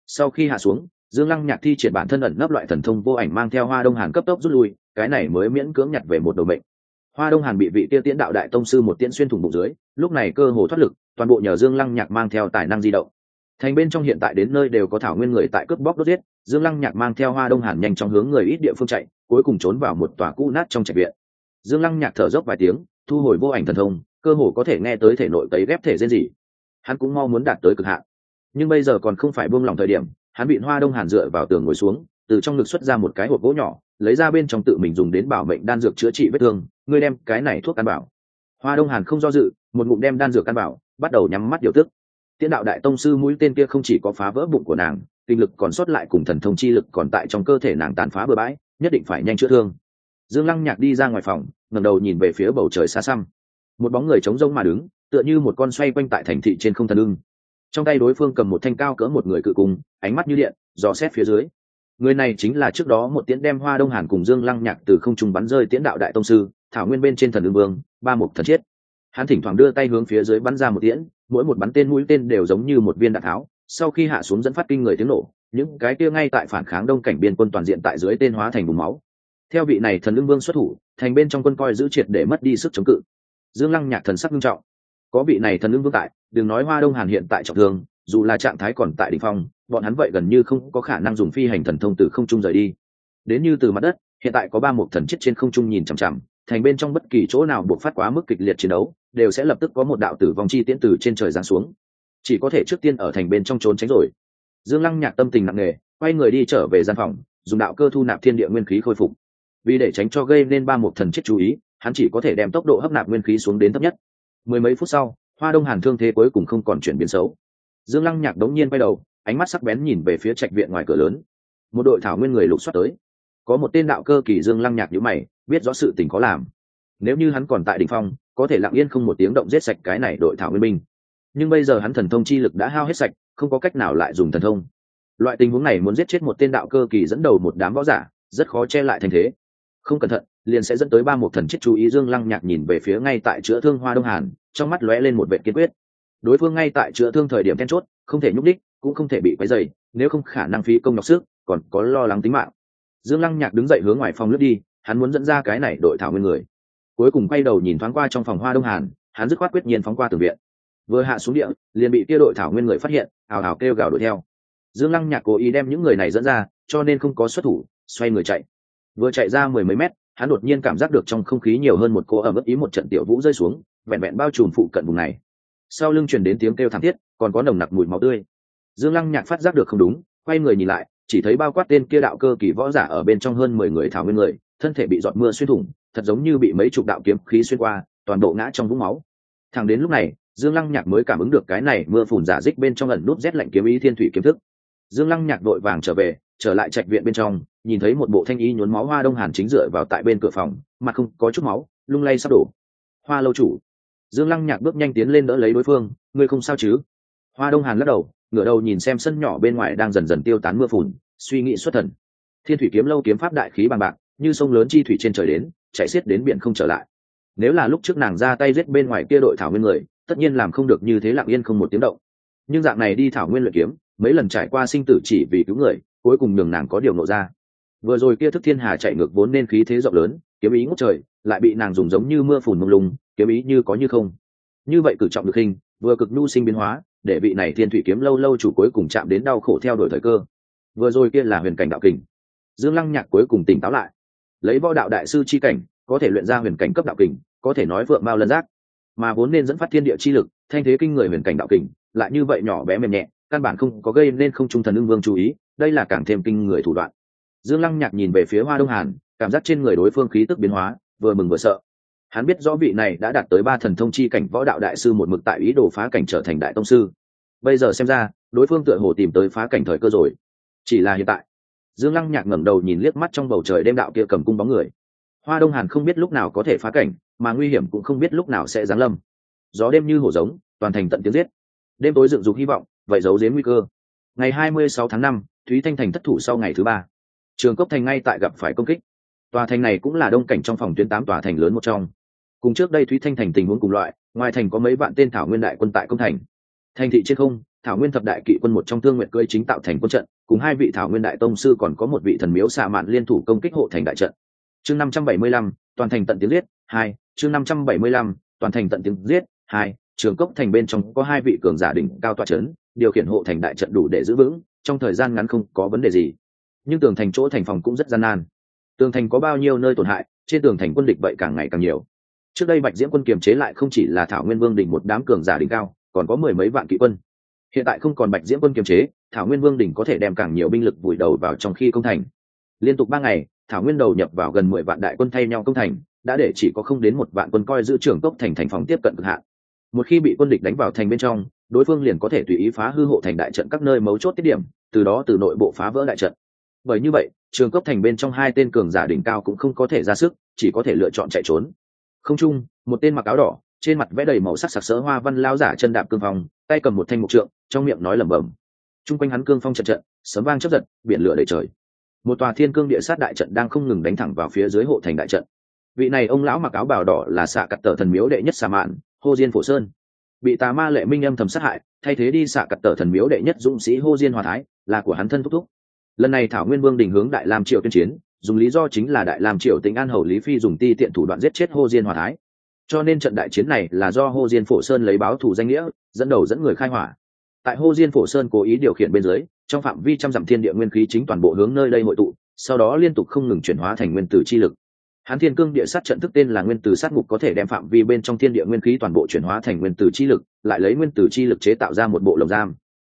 Speaker 1: Sau khi hạ xuống, dương lăng nhạc thi triển bản thân ẩn nấp loại thần thông vô ảnh mang theo hoa đông hàn cấp tốc rút lui, cái này mới miễn cưỡng nhặt về một đồ mệnh. Hoa đông hàn bị vị tiêu tiễn đạo đại tông sư một tiễn xuyên thủng bụng dưới, lúc này cơ hồ thoát lực, toàn bộ nhờ dương lăng nhạc mang theo tài năng di động. Thành bên trong hiện tại đến nơi đều có thảo nguyên người tại cướp bóc đốt giết dương lăng nhạc mang theo hoa đông hàn nhanh chóng hướng người ít địa phương chạy, cuối cùng trốn vào một tòa cũ nát trong trạch viện. Dương lăng nhạc thở dốc vài tiếng, thu hồi vô ảnh thần thông, cơ hồ có thể nghe tới thể nội tấy ghép thể riêng gì hắn cũng mong muốn đạt tới cực hạn. Nhưng bây giờ còn không phải buông lỏng thời điểm, hắn bị hoa đông hàn dựa vào tường ngồi xuống, từ trong ngực xuất ra một cái hộp gỗ nhỏ, lấy ra bên trong tự mình dùng đến bảo mệnh đan dược chữa trị vết thương, ngươi đem cái này thuốc ăn bảo. Hoa đông hàn không do dự, một ngụm đem đan dược ăn bảo, bắt đầu nhắm mắt điều tức. Tiễn đạo đại tông sư mũi tên kia không chỉ có phá vỡ bụng của nàng kinh lực còn sót lại cùng thần thông chi lực còn tại trong cơ thể nàng tàn phá bừa bãi, nhất định phải nhanh chữa thương. Dương lăng nhạc đi ra ngoài phòng, ngẩng đầu nhìn về phía bầu trời xa xăm. Một bóng người trống rông mà đứng, tựa như một con xoay quanh tại thành thị trên không thần ưng. Trong tay đối phương cầm một thanh cao cỡ một người cự cùng ánh mắt như điện, dò xét phía dưới. Người này chính là trước đó một tiễn đem hoa đông hàn cùng dương lăng nhạc từ không trung bắn rơi tiễn đạo đại tông sư, thảo nguyên bên trên thần ưng vương, ba mục thần chết. hắn thỉnh thoảng đưa tay hướng phía dưới bắn ra một tiễn, mỗi một bắn tên mũi tên đều giống như một viên đạn tháo sau khi hạ xuống dẫn phát kinh người tiếng nổ, những cái kia ngay tại phản kháng đông cảnh biên quân toàn diện tại dưới tên hóa thành vùng máu. Theo vị này thần lương vương xuất thủ, thành bên trong quân coi giữ triệt để mất đi sức chống cự. Dương lăng nhạc thần sắc nghiêm trọng. Có vị này thần lương vương tại, đừng nói hoa đông hàn hiện tại trọng thương, dù là trạng thái còn tại đ ỉ n h phong, bọn hắn vậy gần như không có khả năng dùng phi hành thần thông từ không trung rời đi. Đến như từ mặt đất, hiện tại có ba một thần chết trên không trung nhìn chằm chằm, thành bên trong bất kỳ chỗ nào buộc phát quá mức kịch liệt chiến đấu, đều sẽ lập tức có một đạo tử vong chi tiễn từ trên trời giáng xuống chỉ có thể trước tiên ở thành bên trong trốn tránh rồi. Dương lăng nhạc tâm tình nặng nề, quay người đi trở về gian phòng, dùng đạo cơ thu nạp thiên địa nguyên khí khôi phục. Vì để tránh cho gây nên ba một thần chết chú ý, hắn chỉ có thể đem tốc độ hấp nạp nguyên khí xuống đến thấp nhất. Mười mấy phút sau, hoa đông hàn thương thế cuối cùng không còn chuyển biến xấu. Dương lăng nhạc đống nhiên quay đầu, ánh mắt sắc bén nhìn về phía trạch viện ngoài cửa lớn. Một đội thảo nguyên người lục soát tới. Có một tên đạo cơ kỳ dương lăng nhạc nhữ mày, biết rõ sự tình có làm. Nếu như hắn còn tại đ ỉ n h phong, có thể lặng yên không một tiếng động giết sạch cái này đội thảo nguyên binh nhưng bây giờ hắn thần thông chi lực đã hao hết sạch, không có cách nào lại dùng thần thông. Loại tình huống này muốn giết chết một tên đạo cơ kỳ dẫn đầu một đám võ giả, rất khó che lại thành thế. Không cẩn thận, liền sẽ dẫn tới ba một thần chết chú ý dương lăng nhạc nhìn về phía ngay tại chữa thương hoa đông hàn, trong mắt lóe lên một vệ kiên quyết. Đối phương ngay tại chữa thương thời điểm then chốt, không thể nhúc đích cũng không thể bị quấy dày nếu không khả năng phí công nhọc sức, còn có lo lắng tính mạng. Dương lăng nhạc đứng dậy hướng ngoài phòng lướt đi, hắn muốn dẫn ra cái này đội thảo nguyên người. Cuối cùng quay đầu nhìn thoáng qua trong phòng hoa đông hàn, hắn dứt khoát quyết nhiên phóng qua từ viện vừa hạ xuống địa, liền bị kia đội thảo nguyên người phát hiện, ào ào kêu gào đuổi theo. Dương lăng nhạc cố ý đem những người này dẫn ra, cho nên không có xuất thủ, xoay người chạy. Vừa chạy ra mười mấy mét, hắn đột nhiên cảm giác được trong không khí nhiều hơn một cô ẩm ướt ý một trận tiểu vũ rơi xuống, vẹn vẹn bao trùm phụ cận vùng này. Sau lưng truyền đến tiếng kêu thảm thiết, còn có nồng nặc mùi máu tươi. Dương lăng nhạc phát giác được không đúng, quay người nhìn lại, chỉ thấy bao quát tên kia đạo cơ kỳ võ giả ở bên trong hơn mười người thảo nguyên người, thân thể bị giọt mưa xuyên thủng, thật giống như bị mấy chục đạo kiếm khí xuyên qua, toàn bộ ngã trong vũng máu. Thẳng đến lúc này dương lăng nhạc mới cảm ứng được cái này mưa phùn giả dích bên trong ẩn nút rét lạnh kiếm ý thiên thủy kiếm thức. Dương lăng nhạc vội vàng trở về, trở lại trạch viện bên trong, nhìn thấy một bộ thanh y nhuốm máu hoa đông hàn chính dựa vào tại bên cửa phòng, mặt không có chút máu, lung lay sắp đổ. Hoa lâu chủ. Dương lăng nhạc bước nhanh tiến lên đỡ lấy đối phương, ngươi không sao chứ? Hoa đông hàn lắc đầu, ngửa đầu nhìn xem sân nhỏ bên ngoài đang dần dần tiêu tán mưa phùn, suy nghĩ xuất thần. Thiên thủy kiếm lâu kiếm pháp đại khí bằng bạc, như sông lớn chi thủy trên trời đến, chạy xiết đến biển không trở lại. Nếu là lúc trước nàng ra tay giết bên ngoài kia đội thảo nguyên người tất nhiên làm không được như thế lặng yên không một tiếng động. Nhưng dạng này đi thảo nguyên luyện kiếm, mấy lần trải qua sinh tử chỉ vì cứu người, cuối cùng đường nàng có điều nộ ra. Vừa rồi kia thức thiên hà chạy ngược vốn nên khí thế rộng lớn, kiếm ý ngốc trời, lại bị nàng dùng giống như mưa phùn mông lung, kiếm ý như có như không. Như vậy cử trọng được hình, vừa cực nhu sinh biến hóa, để vị này thiên thủy kiếm lâu lâu chủ cuối cùng chạm đến đau khổ theo đuổi thời cơ. Vừa rồi kia là huyền cảnh đạo kình. Dương lăng nhạc cuối cùng tỉnh táo lại. Lấy võ đạo đại sư chi cảnh, có thể luyện ra huyền cảnh cấp đạo kình, có thể nói vượng bao lân giác mà vốn nên dẫn phát thiên địa chi lực, thanh thế kinh người huyền cảnh đạo kình, lại như vậy nhỏ bé mềm nhẹ, căn bản không có gây nên không trung thần ưng vương chú ý, đây là càng thêm kinh người thủ đoạn. Dương lăng nhạc nhìn về phía hoa đông hàn, cảm giác trên người đối phương khí tức biến hóa, vừa mừng vừa sợ. Hắn biết rõ vị này đã đạt tới ba thần thông chi cảnh võ đạo đại sư một mực tại ý đồ phá cảnh trở thành đại tông sư. Bây giờ xem ra, đối phương tựa hồ tìm tới phá cảnh thời cơ rồi. Chỉ là hiện tại, dương lăng nhạc ngẩng đầu nhìn liếc mắt trong bầu trời đêm đạo kia cầm cung bóng người. Hoa đông hàn không biết lúc nào có thể phá cảnh mà nguy hiểm cũng không biết lúc nào sẽ giáng lâm. Gió đêm như hổ giống toàn thành tận tiếng giết. Đêm tối dựng dục hy vọng vậy giấu giếm nguy cơ. Ngày 26 tháng 5, thúy thanh thành thất thủ sau ngày thứ ba. Trường cốc thành ngay tại gặp phải công kích. Tòa thành này cũng là đông cảnh trong phòng tuyến tám tòa thành lớn một trong. Cùng trước đây thúy thanh thành tình huống cùng loại ngoài thành có mấy vạn tên thảo nguyên đại quân tại công thành. Thành thị trên không thảo nguyên thập đại kỵ quân một trong thương nguyện cưỡi chính tạo thành quân trận cùng hai vị thảo nguyên đại tông sư còn có một vị thần miếu xạ mạn liên thủ công kích hộ thành đại trận. Chương năm trăm bảy mươi lăm toàn thành tận tiếng giết, hai, chương năm trăm bảy mươi lăm, toàn thành tận tiếng giết, hai, trường cốc thành bên trong có hai vị cường giả đỉnh cao tọa trấn điều khiển hộ thành đại trận đủ để giữ vững, trong thời gian ngắn không có vấn đề gì. Nhưng tường thành chỗ thành phòng cũng rất gian nan. Tường thành có bao nhiêu nơi tổn hại, trên tường thành quân địch vậy càng ngày càng nhiều. Trước đây bạch diễm quân kiềm chế lại không chỉ là thảo nguyên vương đỉnh một đám cường giả đỉnh cao, còn có mười mấy vạn kỵ quân. Hiện tại không còn bạch diễm quân kiềm chế, thảo nguyên vương đỉnh có thể đem càng nhiều binh lực vùi đầu vào trong khi công thành. Liên tục ba ngày thảo nguyên đầu nhập vào gần mười vạn đại quân thay nhau công thành, đã để chỉ có không đến một vạn quân coi giữ trưởng cốc thành thành phòng tiếp cận cực hạn. Một khi bị quân địch đánh vào thành bên trong, đối phương liền có thể tùy ý phá hư hộ thành đại trận các nơi mấu chốt tiết điểm, từ đó từ nội bộ phá vỡ đại trận. Bởi như vậy, trường cốc thành bên trong hai tên cường giả đỉnh cao cũng không có thể ra sức, chỉ có thể lựa chọn chạy trốn. Không chung, một tên mặc áo đỏ, trên mặt vẽ đầy màu sắc sặc sỡ hoa văn lao giả chân đạp cương phong, tay cầm một thanh mục trượng, trong miệng nói lẩm bẩm. Chung quanh hắn cương phong trận trận sấm vang chấp giật, biển lửa đầy trời một tòa thiên cương địa sát đại trận đang không ngừng đánh thẳng vào phía dưới hộ thành đại trận. Vị này ông lão mặc áo bào đỏ là xạ cặt tờ thần miếu đệ nhất xà mạn, hô diên phổ sơn. Bị tà ma lệ minh âm thầm sát hại, thay thế đi xạ cặt tờ thần miếu đệ nhất dũng sĩ hô diên hòa thái, là của hắn thân thúc thúc. Lần này thảo nguyên vương đình hướng đại lam triều tuyên chiến, dùng lý do chính là đại lam triều tỉnh an hầu lý phi dùng ti tiện thủ đoạn giết chết hô diên hòa thái. Cho nên trận đại chiến này là do hô diên phổ sơn lấy báo thủ danh nghĩa, dẫn đầu dẫn người khai hỏa. Tại hô diên phổ sơn cố ý điều khiển bên dưới trong phạm vi trăm dặm thiên địa nguyên khí chính toàn bộ hướng nơi đây hội tụ, sau đó liên tục không ngừng chuyển hóa thành nguyên tử chi lực. Hán thiên cương địa sát trận thức tên là nguyên tử sát ngục có thể đem phạm vi bên trong thiên địa nguyên khí toàn bộ chuyển hóa thành nguyên tử chi lực, lại lấy nguyên tử chi lực chế tạo ra một bộ lồng giam.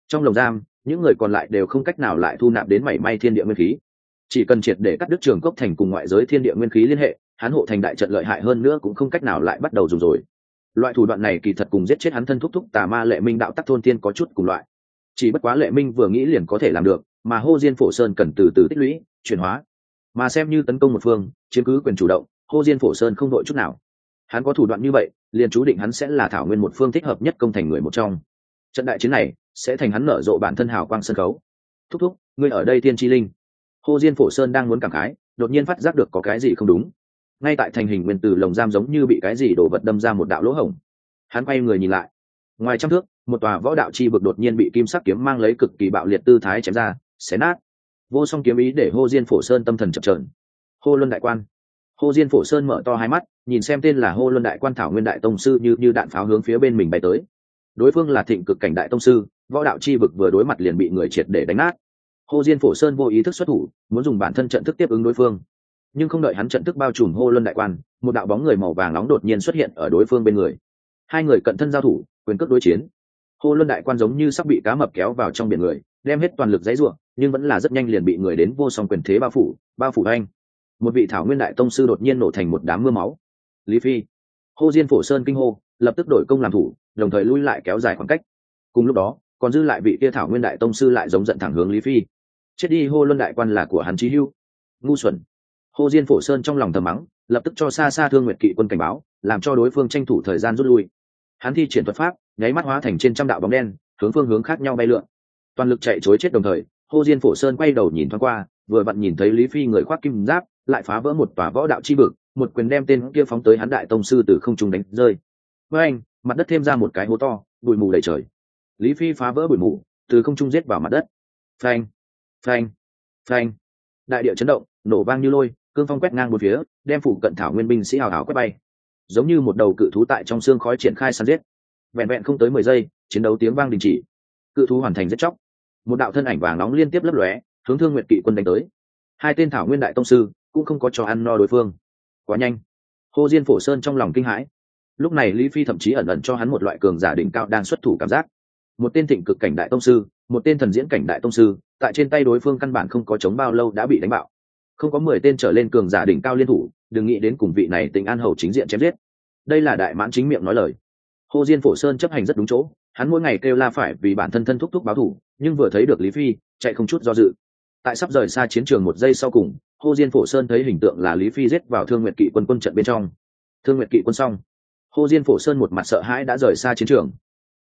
Speaker 1: Trong lồng giam, những người còn lại đều không cách nào lại thu nạp đến mảy may thiên địa nguyên khí. Chỉ cần triệt để cắt đứt trường cốc thành cùng ngoại giới thiên địa nguyên khí liên hệ hắn hộ thành đại trận lợi hại hơn nữa cũng không cách nào lại bắt đầu dùng rồi. Loại thủ đoạn này kỳ thật cùng giết chết hắn thân thúc thúc tà ma lệ minh đạo tắc thôn tiên có chút cùng loại chỉ bất quá lệ minh vừa nghĩ liền có thể làm được, mà hô diên phổ sơn cần từ từ tích lũy, chuyển hóa. Mà xem như tấn công một phương, chiếm cứ quyền chủ động, hô diên phổ sơn không đội chút nào. Hắn có thủ đoạn như vậy, liền chú định hắn sẽ là thảo nguyên một phương thích hợp nhất công thành người một trong. Trận đại chiến này, sẽ thành hắn nở rộ bản thân hào quang sân khấu. Thúc thúc, ngươi ở đây tiên tri linh. Hô diên phổ sơn đang muốn cảm khái, đột nhiên phát giác được có cái gì không đúng. Ngay tại thành hình nguyên từ lồng giam giống như bị cái gì đổ vật đâm ra một đạo lỗ hổng. Hắn quay người nhìn lại. Ngoài trăm thước một tòa võ đạo chi vực đột nhiên bị kim sắc kiếm mang lấy cực kỳ bạo liệt tư thái chém ra, xé nát. Vô song kiếm ý để hô diên phổ sơn tâm thần chập trờn hô luân đại quan. Hô diên phổ sơn mở to hai mắt, nhìn xem tên là hô luân đại quan thảo nguyên đại tông sư như như đạn pháo hướng phía bên mình bay tới. Đối phương là thịnh cực cảnh đại tông sư, võ đạo chi vực vừa đối mặt liền bị người triệt để đánh nát. Hô diên phổ sơn vô ý thức xuất thủ, muốn dùng bản thân trận thức tiếp ứng đối phương. Nhưng không đợi hắn trận thức bao trùm hô luân đại quan, một đạo bóng người màu vàng nóng đột nhiên xuất hiện ở đối phương bên người. Hai người cận thân giao thủ, quyền cước đối chiến hô luân đại quan giống như sắp bị cá mập kéo vào trong biển người, đem hết toàn lực dãy ruộng nhưng vẫn là rất nhanh liền bị người đến vô song quyền thế bao phủ bao phủ anh. Một vị thảo nguyên đại tông sư đột nhiên nổ thành một đám mưa máu. Lý phi. Hô diên phổ sơn kinh hô, lập tức đổi công làm thủ, đồng thời lui lại kéo dài khoảng cách. Cùng lúc đó, còn dư lại vị kia thảo nguyên đại tông sư lại giống giận thẳng hướng lý phi. Chết đi, hô luân đại quan là của hắn trí hưu ngu xuẩn. Hô diên phổ sơn trong lòng thầm mắng, lập tức cho xa xa thương nguyệt kỵ quân cảnh báo, làm cho đối phương tranh thủ thời gian rút lui. Hắn thi triển thuật pháp nháy mắt hóa thành trên trăm đạo bóng đen, hướng phương hướng khác nhau bay lượn. Toàn lực chạy chối chết đồng thời, hô diên phổ sơn quay đầu nhìn thoáng qua, vừa vặn nhìn thấy lý phi người khoác kim giáp, lại phá vỡ một tòa võ đạo chi vực, một quyền đem tên kia phóng tới hắn đại tông sư từ không trung đánh rơi. Với anh, mặt đất thêm ra một cái hố to, bụi mù đầy trời. Lý phi phá vỡ bụi mù, từ không trung giết vào mặt đất. Phanh phanh phanh. Đại địa chấn động, nổ vang như lôi, cương phong quét ngang một phía, đem phủ cận thảo nguyên binh sĩ hào hào quét bay. Giống như một đầu cự thú tại trong xương khói triển khai săn giết vẹn vẹn không tới mười giây, chiến đấu tiếng vang đình chỉ. Cự thú hoàn thành rất chóc. Một đạo thân ảnh vàng nóng liên tiếp lấp lóe, hướng thương nguyện kỵ quân đánh tới. Hai tên thảo nguyên đại tông sư cũng không có cho ăn no đối phương. Quá nhanh. Hồ diên phổ sơn trong lòng kinh hãi. Lúc này lý phi thậm chí ẩn ẩn cho hắn một loại cường giả đỉnh cao đang xuất thủ cảm giác. Một tên thịnh cực cảnh đại tông sư, một tên thần diễn cảnh đại tông sư, tại trên tay đối phương căn bản không có chống bao lâu đã bị đánh bạo. Không có mười tên trở lên cường giả đỉnh cao liên thủ, đừng nghĩ đến cùng vị này tình an hầu chính diện chém giết. Đây là đại mãn chính miệng nói lời hồ diên phổ sơn chấp hành rất đúng chỗ, hắn mỗi ngày kêu la phải vì bản thân thân thúc thúc báo thủ, nhưng vừa thấy được lý phi, chạy không chút do dự. Tại sắp rời xa chiến trường một giây sau cùng hồ diên phổ sơn thấy hình tượng là lý phi giết vào thương nguyện kỵ quân quân trận bên trong. Thương nguyện kỵ quân xong hồ diên phổ sơn một mặt sợ hãi đã rời xa chiến trường.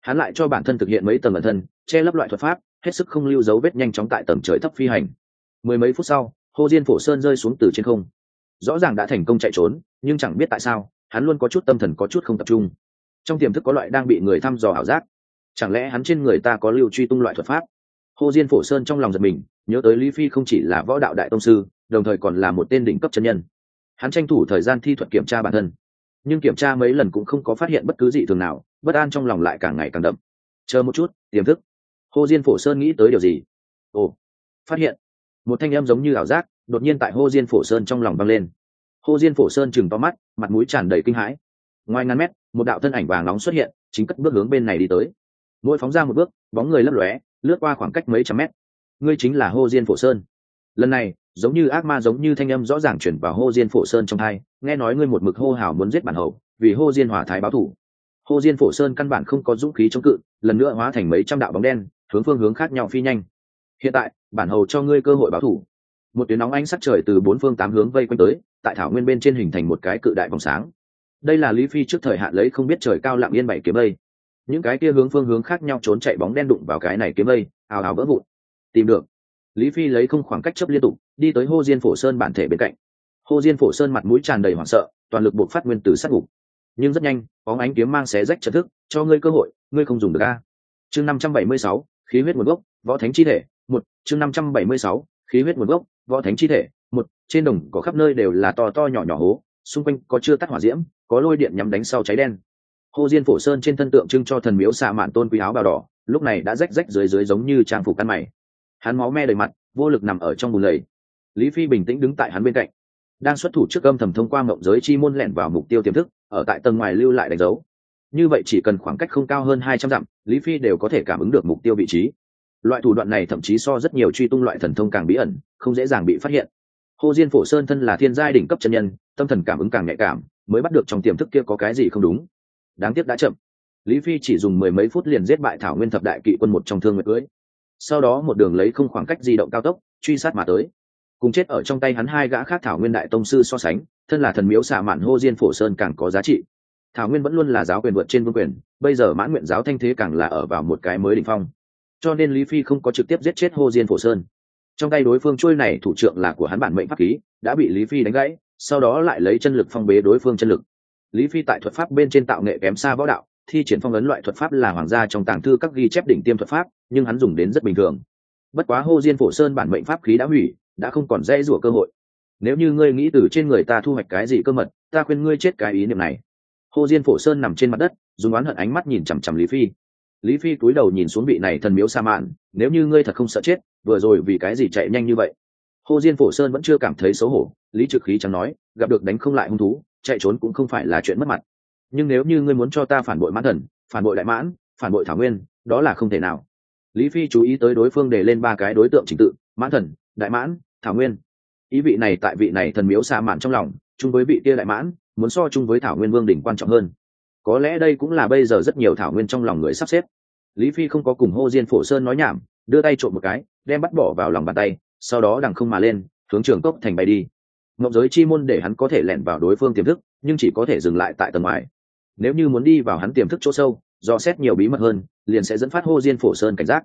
Speaker 1: Hắn lại cho bản thân thực hiện mấy tầng ẩn thân, che lấp loại thuật pháp, hết sức không lưu dấu vết nhanh chóng tại tầng trời thấp phi hành. Mười mấy phút sau hồ diên phổ sơn rơi xuống từ trên không. Rõ ràng đã thành công chạy trốn, nhưng chẳng biết tại sao, hắn luôn có chút tâm thần có chút không tập trung trong tiềm thức có loại đang bị người thăm dò ảo giác. Chẳng lẽ hắn trên người ta có lưu truy tung loại thuật pháp? Hồ diên phổ sơn trong lòng giật mình, nhớ tới lý phi không chỉ là võ đạo đại tông sư, đồng thời còn là một tên đỉnh cấp chân nhân. Hắn tranh thủ thời gian thi thuật kiểm tra bản thân. Nhưng kiểm tra mấy lần cũng không có phát hiện bất cứ gì thường nào, bất an trong lòng lại càng ngày càng đậm. Chờ một chút, tiềm thức. Hồ diên phổ sơn nghĩ tới điều gì? Ồ, phát hiện. Một thanh âm giống như ảo giác, đột nhiên tại hồ diên phổ sơn trong lòng vang lên. Hồ diên phổ sơn chừng to mắt, mặt mũi tràn đầy kinh hãi. Ngoài ngàn mét một đạo thân ảnh vàng nóng xuất hiện, chính cất bước hướng bên này đi tới. Mỗi phóng ra một bước, bóng người lấp lóe, lướt qua khoảng cách mấy trăm mét. Ngươi chính là hồ diên phổ sơn. Lần này, giống như ác ma giống như thanh âm rõ ràng chuyển vào hô diên phổ sơn trong hai, nghe nói ngươi một mực hô hào muốn giết bản hậu vì hô diên hòa thái báo thủ. Hô diên phổ sơn căn bản không có dũng khí chống cự, lần nữa hóa thành mấy trăm đạo bóng đen, hướng phương hướng khác nhau phi nhanh. Hiện tại, bản hầu cho ngươi cơ hội báo thủ. Một tuyến nóng ánh sắc trời từ bốn phương tám hướng vây quanh tới, tại thảo nguyên bên trên hình thành một cái cự đại vòng sáng đây là lý phi trước thời hạn lấy không biết trời cao lặng yên bảy kiếm mây. Những cái kia hướng phương hướng khác nhau trốn chạy bóng đen đụng vào cái này kiếm mây, ào ào vỡ vụn. Tìm được. Lý phi lấy không khoảng cách chấp liên tục, đi tới hô diên phổ sơn bản thể bên cạnh. Hô diên phổ sơn mặt mũi tràn đầy hoảng sợ, toàn lực buộc phát nguyên từ sát ngục. Nhưng rất nhanh, bóng ánh kiếm mang xé rách trật thức, cho ngươi cơ hội, ngươi không dùng được a. Chương năm trăm bảy mươi sáu, khí huyết nguồn gốc, võ thánh chi thể, một. Chương năm trăm bảy mươi sáu, khí huyết nguồn gốc, võ thánh chi thể, một. Trên đồng có khắp nơi đều là to to nhỏ nhỏ hố, xung quanh có chưa tắt hỏa diễm có lôi điện nhắm đánh sau cháy đen. Hồ diên phổ sơn trên thân tượng trưng cho thần miếu xạ mạn tôn quý áo bào đỏ, lúc này đã rách rách dưới dưới giống như trang phục căn mày. Hắn máu me đầy mặt, vô lực nằm ở trong bùn lầy. Lý phi bình tĩnh đứng tại hắn bên cạnh. Đang xuất thủ trước âm thầm thông qua mộng giới chi môn lẻn vào mục tiêu tiềm thức, ở tại tầng ngoài lưu lại đánh dấu. Như vậy chỉ cần khoảng cách không cao hơn hai trăm dặm, lý phi đều có thể cảm ứng được mục tiêu vị trí. Loại thủ đoạn này thậm chí so rất nhiều truy tung loại thần thông càng bí ẩn, không dễ dàng bị phát hiện. Hồ diên phổ sơn thân là thiên giai đỉnh cấp chân nhân, tâm thần cảm ứng càng nhạy cảm mới bắt được trong tiềm thức kia có cái gì không đúng. Đáng tiếc đã chậm. Lý phi chỉ dùng mười mấy phút liền giết bại thảo nguyên thập đại kỵ quân một trong thương nguyệt cưới. Sau đó một đường lấy không khoảng cách di động cao tốc, truy sát mà tới. Cùng chết ở trong tay hắn hai gã khác thảo nguyên đại tông sư so sánh, thân là thần miếu xạ mạn hô diên phổ sơn càng có giá trị. Thảo nguyên vẫn luôn là giáo quyền vượt trên vương quyền, bây giờ mãn nguyện giáo thanh thế càng là ở vào một cái mới đ ỉ n h phong. Cho nên lý phi không có trực tiếp giết chết hô diên phổ sơn. Trong tay đối phương trôi này thủ trưởng là của hắn bản mệnh pháp khí, đã bị lý phi đánh gãy sau đó lại lấy chân lực phong bế đối phương chân lực. Lý phi tại thuật pháp bên trên tạo nghệ kém xa võ đạo, thi triển phong ấn loại thuật pháp là hoàng gia trong tàng thư các ghi chép đỉnh tiêm thuật pháp, nhưng hắn dùng đến rất bình thường. Bất quá hô diên phổ sơn bản mệnh pháp khí đã hủy, đã không còn dễ rủa cơ hội. Nếu như ngươi nghĩ từ trên người ta thu hoạch cái gì cơ mật, ta khuyên ngươi chết cái ý niệm này. Hô diên phổ sơn nằm trên mặt đất, dùng oán hận ánh mắt nhìn chằm chằm lý phi. Lý phi cúi đầu nhìn xuống vị này thần miếu sa mạn, nếu như ngươi thật không sợ chết, vừa rồi vì cái gì chạy nhanh như vậy? Hô diên phổ sơn vẫn chưa cảm thấy xấu hổ, lý trực khí chẳng nói, gặp được đánh không lại hung thú, chạy trốn cũng không phải là chuyện mất mặt. Nhưng nếu như ngươi muốn cho ta phản bội mãn thần, phản bội đại mãn, phản bội thảo nguyên, đó là không thể nào. Lý phi chú ý tới đối phương để lên ba cái đối tượng trình tự, mãn thần, đại mãn, thảo nguyên. Ý vị này tại vị này thần miếu xa mạn trong lòng, chung với vị kia đại mãn, muốn so chung với thảo nguyên vương đỉnh quan trọng hơn. Có lẽ đây cũng là bây giờ rất nhiều thảo nguyên trong lòng người sắp xếp. Lý phi không có cùng hô diên phổ sơn nói nhảm, đưa tay trộm một cái, đem bắt bỏ vào lòng bàn tay sau đó đằng không mà lên, hướng trường cốc thành bay đi. Ngọc giới chi môn để hắn có thể lẻn vào đối phương tiềm thức, nhưng chỉ có thể dừng lại tại tầng ngoài. Nếu như muốn đi vào hắn tiềm thức chỗ sâu, do xét nhiều bí mật hơn, liền sẽ dẫn phát hô diên phổ sơn cảnh giác.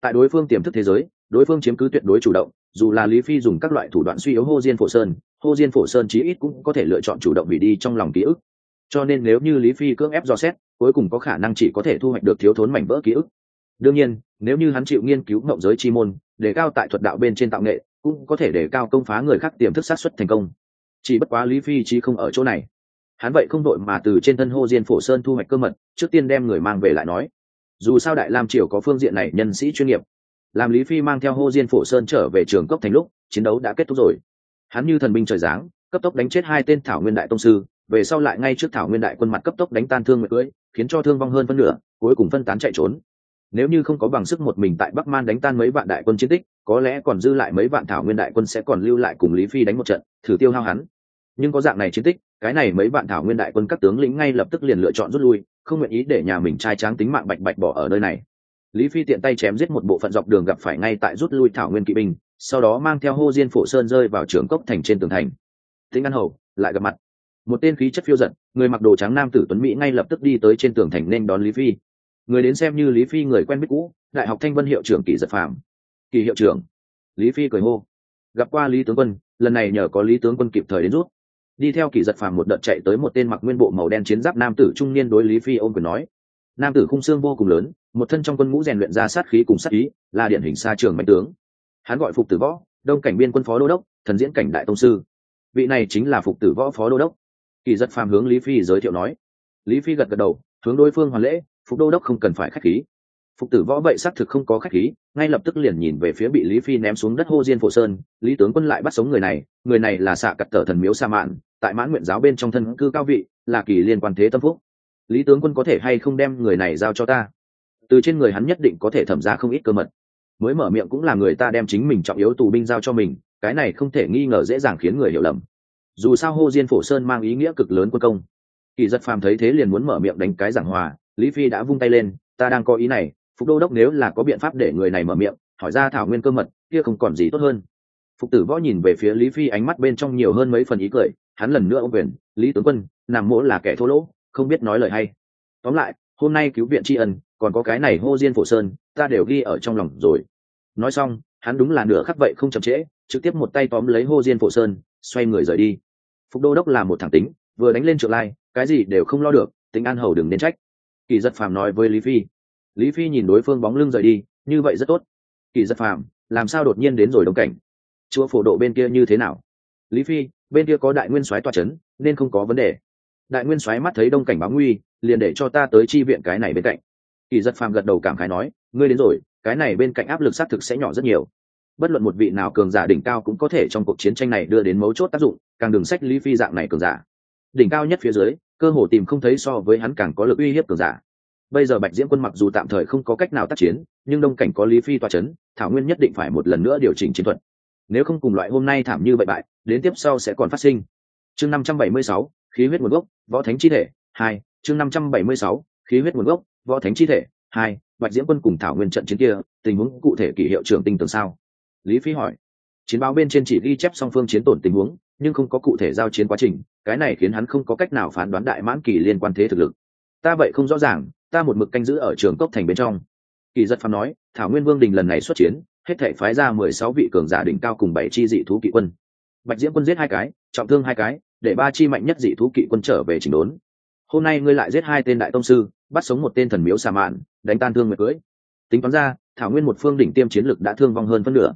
Speaker 1: Tại đối phương tiềm thức thế giới, đối phương chiếm cứ tuyệt đối chủ động, dù là lý phi dùng các loại thủ đoạn suy yếu hô diên phổ sơn, hô diên phổ sơn chí ít cũng có thể lựa chọn chủ động bị đi trong lòng ký ức. Cho nên nếu như lý phi cưỡng ép do xét, cuối cùng có khả năng chỉ có thể thu hoạch được thiếu thốn mảnh vỡ ký ức. Đương nhiên, nếu như hắn chịu nghiên cứu mộng giới chi môn để cao tại thuật đạo bên trên tạo nghệ, cũng có thể để cao công phá người khác tiềm thức sát xuất thành công. Chỉ bất quá lý phi chí không ở chỗ này. Hắn vậy không đội mà từ trên thân hô diên phổ sơn thu hoạch cơ mật, trước tiên đem người mang về lại nói. Dù sao đại lam triều có phương diện này nhân sĩ chuyên nghiệp. Làm lý phi mang theo hô diên phổ sơn trở về trường cốc thành lúc, chiến đấu đã kết thúc rồi. Hắn như thần binh trời giáng, cấp tốc đánh chết hai tên thảo nguyên đại tông sư, về sau lại ngay trước thảo nguyên đại quân mặt cấp tốc đánh tan thương nguyệt cưỡi khiến cho thương vong hơn phân nửa, cuối cùng phân tán chạy trốn nếu như không có bằng sức một mình tại bắc man đánh tan mấy vạn đại quân chiến tích, có lẽ còn dư lại mấy vạn thảo nguyên đại quân sẽ còn lưu lại cùng lý phi đánh một trận, thử tiêu hao hắn. Nhưng có dạng này chiến tích, cái này mấy vạn thảo nguyên đại quân các tướng lĩnh ngay lập tức liền lựa chọn rút lui, không nguyện ý để nhà mình trai tráng tính mạng bạch bạch bỏ ở nơi này. Lý phi tiện tay chém giết một bộ phận dọc đường gặp phải ngay tại rút lui thảo nguyên kỵ binh, sau đó mang theo hô diên phổ sơn rơi vào trường cốc thành trên tường thành. Tính ăn hầu, lại gặp mặt. Một tên khí chất phiêu giận người mặc đồ trắng nam tử tuấn mỹ ngay lập tức đi tới trên tường thành nên đón lý phi người đến xem như lý phi người quen biết cũ, đại học thanh vân hiệu trưởng kỳ giật phạm kỳ hiệu trưởng, lý phi cười hô. Gặp qua lý tướng quân, lần này nhờ có lý tướng quân kịp thời đến rút đi theo kỳ giật phàm một đợt chạy tới một tên mặc nguyên bộ màu đen chiến giáp nam tử trung niên đối lý phi ôm quyền nói. Nam tử khung xương vô cùng lớn, một thân trong quân ngũ rèn luyện ra sát khí cùng sát ý, là điển hình xa trường mạnh tướng. Hắn gọi phục tử võ, đông cảnh biên quân phó đô đốc, thần diễn cảnh đại tông sư. Vị này chính là phục tử võ phó đô đốc. Kỳ giật phàm hướng lý phi giới thiệu nói. Lý phi gật gật đầu, hướng đối phương hoàn lễ phục đô đốc không cần phải khách khí. Phục tử võ vậy xác thực không có khách khí, ngay lập tức liền nhìn về phía bị lý phi ném xuống đất hô diên phổ sơn. Lý tướng quân lại bắt sống người này người này là xạ cật tờ thần miếu sa mạn, tại mãn nguyện giáo bên trong thân cư cao vị, là kỳ liên quan thế tâm phúc. Lý tướng quân có thể hay không đem người này giao cho ta? Từ trên người hắn nhất định có thể thẩm ra không ít cơ mật. Mới mở miệng cũng là người ta đem chính mình trọng yếu tù binh giao cho mình, cái này không thể nghi ngờ dễ dàng khiến người hiểu lầm. Dù sao hô diên phổ sơn mang ý nghĩa cực lớn quân công. Kỳ giật phàm thấy thế liền muốn mở miệng đánh cái giảng hòa lý phi đã vung tay lên, ta đang có ý này, phục đô đốc nếu là có biện pháp để người này mở miệng, hỏi ra thảo nguyên cơ mật, kia không còn gì tốt hơn. Phục tử võ nhìn về phía lý phi ánh mắt bên trong nhiều hơn mấy phần ý cười, hắn lần nữa ông quyền, lý tướng quân nằm mỗ là kẻ thô lỗ, không biết nói lời hay. Tóm lại, hôm nay cứu viện tri ân, còn có cái này hô diên phổ sơn, ta đều ghi ở trong lòng rồi. Nói xong, hắn đúng là nửa khắc vậy không chậm trễ, trực tiếp một tay tóm lấy hô diên phổ sơn, xoay người rời đi. Phục đô đốc là một thẳng tính, vừa đánh lên trượng lai, cái gì đều không lo được, tính an hầu đừng nên trách kỳ giật phàm nói với lý phi. Lý phi nhìn đối phương bóng lưng rời đi, như vậy rất tốt. Kỳ giật phàm, làm sao đột nhiên đến rồi đông cảnh? Chúa phổ độ bên kia như thế nào? Lý phi, bên kia có đại nguyên soái toa c h ấ n nên không có vấn đề. Đại nguyên soái mắt thấy đông cảnh báo nguy, liền để cho ta tới chi viện cái này bên cạnh. Kỳ giật phàm gật đầu cảm khái nói, ngươi đến rồi, cái này bên cạnh áp lực xác thực sẽ nhỏ rất nhiều. Bất luận một vị nào cường giả đỉnh cao cũng có thể trong cuộc chiến tranh này đưa đến mấu chốt tác dụng, càng đường sách lý phi dạng này cường giả đỉnh cao nhất phía dưới, cơ hồ tìm không thấy so với hắn càng có lực uy hiếp cường giả. Bây giờ bạch diễm quân mặc dù tạm thời không có cách nào tác chiến, nhưng đông cảnh có lý phi toa c h ấ n thảo nguyên nhất định phải một lần nữa điều chỉnh chiến thuật. Nếu không cùng loại hôm nay thảm như vậy bại, đến tiếp sau sẽ còn phát sinh. Chương năm trăm bảy mươi sáu, khí huyết nguồn gốc, võ thánh chi thể, hai. Chương năm trăm bảy mươi sáu, khí huyết nguồn gốc, võ thánh chi thể, hai. Bạch diễm quân cùng thảo nguyên trận chiến kia, tình huống cụ thể kỷ hiệu trưởng tinh tường sao? Lý phi hỏi. Chiến báo bên trên chỉ ghi chép song phương chiến tổn tình huống nhưng không có cụ thể giao chiến quá trình, cái này khiến hắn không có cách nào phán đoán đại mãn kỳ liên quan thế thực lực. Ta vậy không rõ ràng, ta một mực canh giữ ở trường cốc thành bên trong. Kỳ giật phàm nói, thảo nguyên vương đình lần này xuất chiến, hết thể phái ra mười sáu vị cường giả đỉnh cao cùng bảy chi dị thú kỵ quân. Bạch diễm quân giết hai cái, trọng thương hai cái, để ba chi mạnh nhất dị thú kỵ quân trở về chỉnh đốn. Hôm nay ngươi lại giết hai tên đại tông sư, bắt sống một tên thần miếu xà mạn, đánh tan thương nguyệt cưới. Tính toán ra, thảo nguyên một phương đỉnh tiêm chiến lực đã thương vong hơn phân nửa.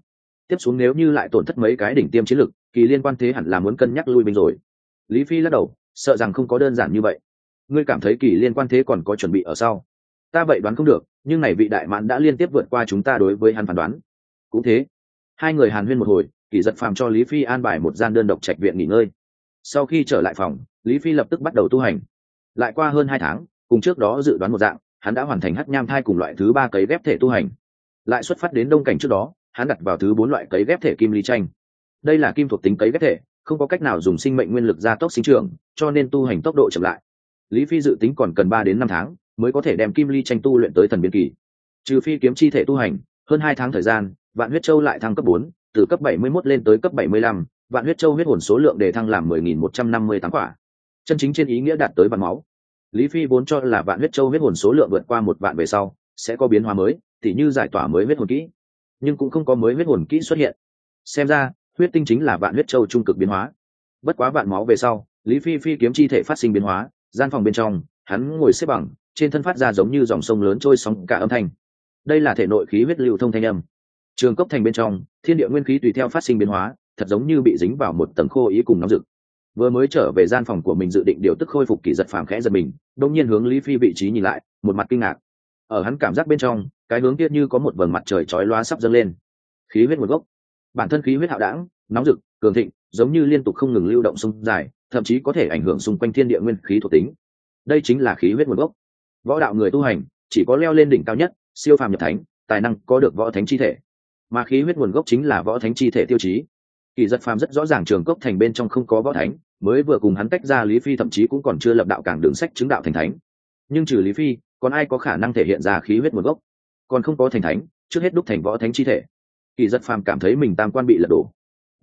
Speaker 1: Tiếp xuống nếu như lại tổn thất mấy cái đỉnh tiêm chiến lực kỳ liên quan thế hẳn là muốn cân nhắc lui binh rồi. Lý phi lắc đầu, sợ rằng không có đơn giản như vậy. Ngươi cảm thấy kỳ liên quan thế còn có chuẩn bị ở sau? Ta vậy đoán không được, nhưng này vị đại mãn đã liên tiếp vượt qua chúng ta đối với hắn phán đoán. Cũng thế, hai người hàn huyên một hồi, kỳ giật phàm cho lý phi an bài một gian đơn độc trạch viện nghỉ ngơi. Sau khi trở lại phòng, lý phi lập tức bắt đầu tu hành. Lại qua hơn hai tháng, cùng trước đó dự đoán một dạng, hắn đã hoàn thành hát nham thai cùng loại thứ ba cấy ghép thể tu hành. Lại xuất phát đến đông cảnh trước đó, hắn đặt vào thứ bốn loại cấy ghép thể kim ly tranh đây là kim thuộc tính cấy ghép thể, không có cách nào dùng sinh mệnh nguyên lực gia tốc sinh trưởng, cho nên tu hành tốc độ chậm lại. Lý phi dự tính còn cần ba đến năm tháng mới có thể đem kim ly tranh tu luyện tới thần biên kỳ. Trừ phi kiếm chi thể tu hành, hơn hai tháng thời gian, vạn huyết châu lại thăng cấp bốn, từ cấp bảy mươi 71 lên tới cấp bảy mươi lăm, vạn huyết châu huyết hồn số lượng để thăng làm mười nghìn một trăm năm mươi tám quả. Chân chính trên ý nghĩa đạt tới vạn máu. Lý phi vốn cho là vạn huyết châu huyết hồn số lượng vượt qua một vạn về sau, sẽ có biến hóa mới, tỉ như giải tỏa mới huyết hồn kỹ. Nhưng cũng không có mới huyết hồn kỹ xuất hiện. Xem ra huyết tinh chính là vạn huyết châu trung cực biến hóa. Bất quá vạn máu về sau, lý phi phi kiếm chi thể phát sinh biến hóa, gian phòng bên trong, hắn ngồi xếp bằng, trên thân phát ra giống như dòng sông lớn trôi sóng cả âm thanh. Đây là thể nội khí huyết lưu thông thanh âm. Trường cốc thành bên trong, thiên địa nguyên khí tùy theo phát sinh biến hóa, thật giống như bị dính vào một tầng khô ý cùng nóng rực. Vừa mới trở về gian phòng của mình dự định điều tức khôi phục kỷ giật phàm khẽ giật mình đông nhiên hướng lý phi vị trí nhìn lại, một mặt kinh ngạc. Ở hắn cảm giác bên trong, cái hướng kia như có một vầng mặt trời chói loa sắp dâng lên. Khí huyết nguồn gốc bản thân khí huyết hạo đảng, nóng rực, cường thịnh, giống như liên tục không ngừng lưu động sông dài, thậm chí có thể ảnh hưởng xung quanh thiên địa nguyên khí thuộc tính. Đây chính là khí huyết nguồn gốc. Võ đạo người tu hành, chỉ có leo lên đỉnh cao nhất, siêu phàm nhập thánh, tài năng có được võ thánh chi thể. Mà khí huyết nguồn gốc chính là võ thánh chi thể tiêu chí. Kỳ giật phàm rất rõ ràng trường cốc thành bên trong không có võ thánh, mới vừa cùng hắn tách ra lý phi thậm chí cũng còn chưa lập đạo cảng đường sách chứng đạo thành thánh. Nhưng trừ lý phi, còn ai có khả năng thể hiện ra khí huyết nguồn gốc? Còn không có thành thánh, trước hết đúc thành võ thánh chi thể kỳ giật phàm cảm thấy mình tam quan bị lật đổ.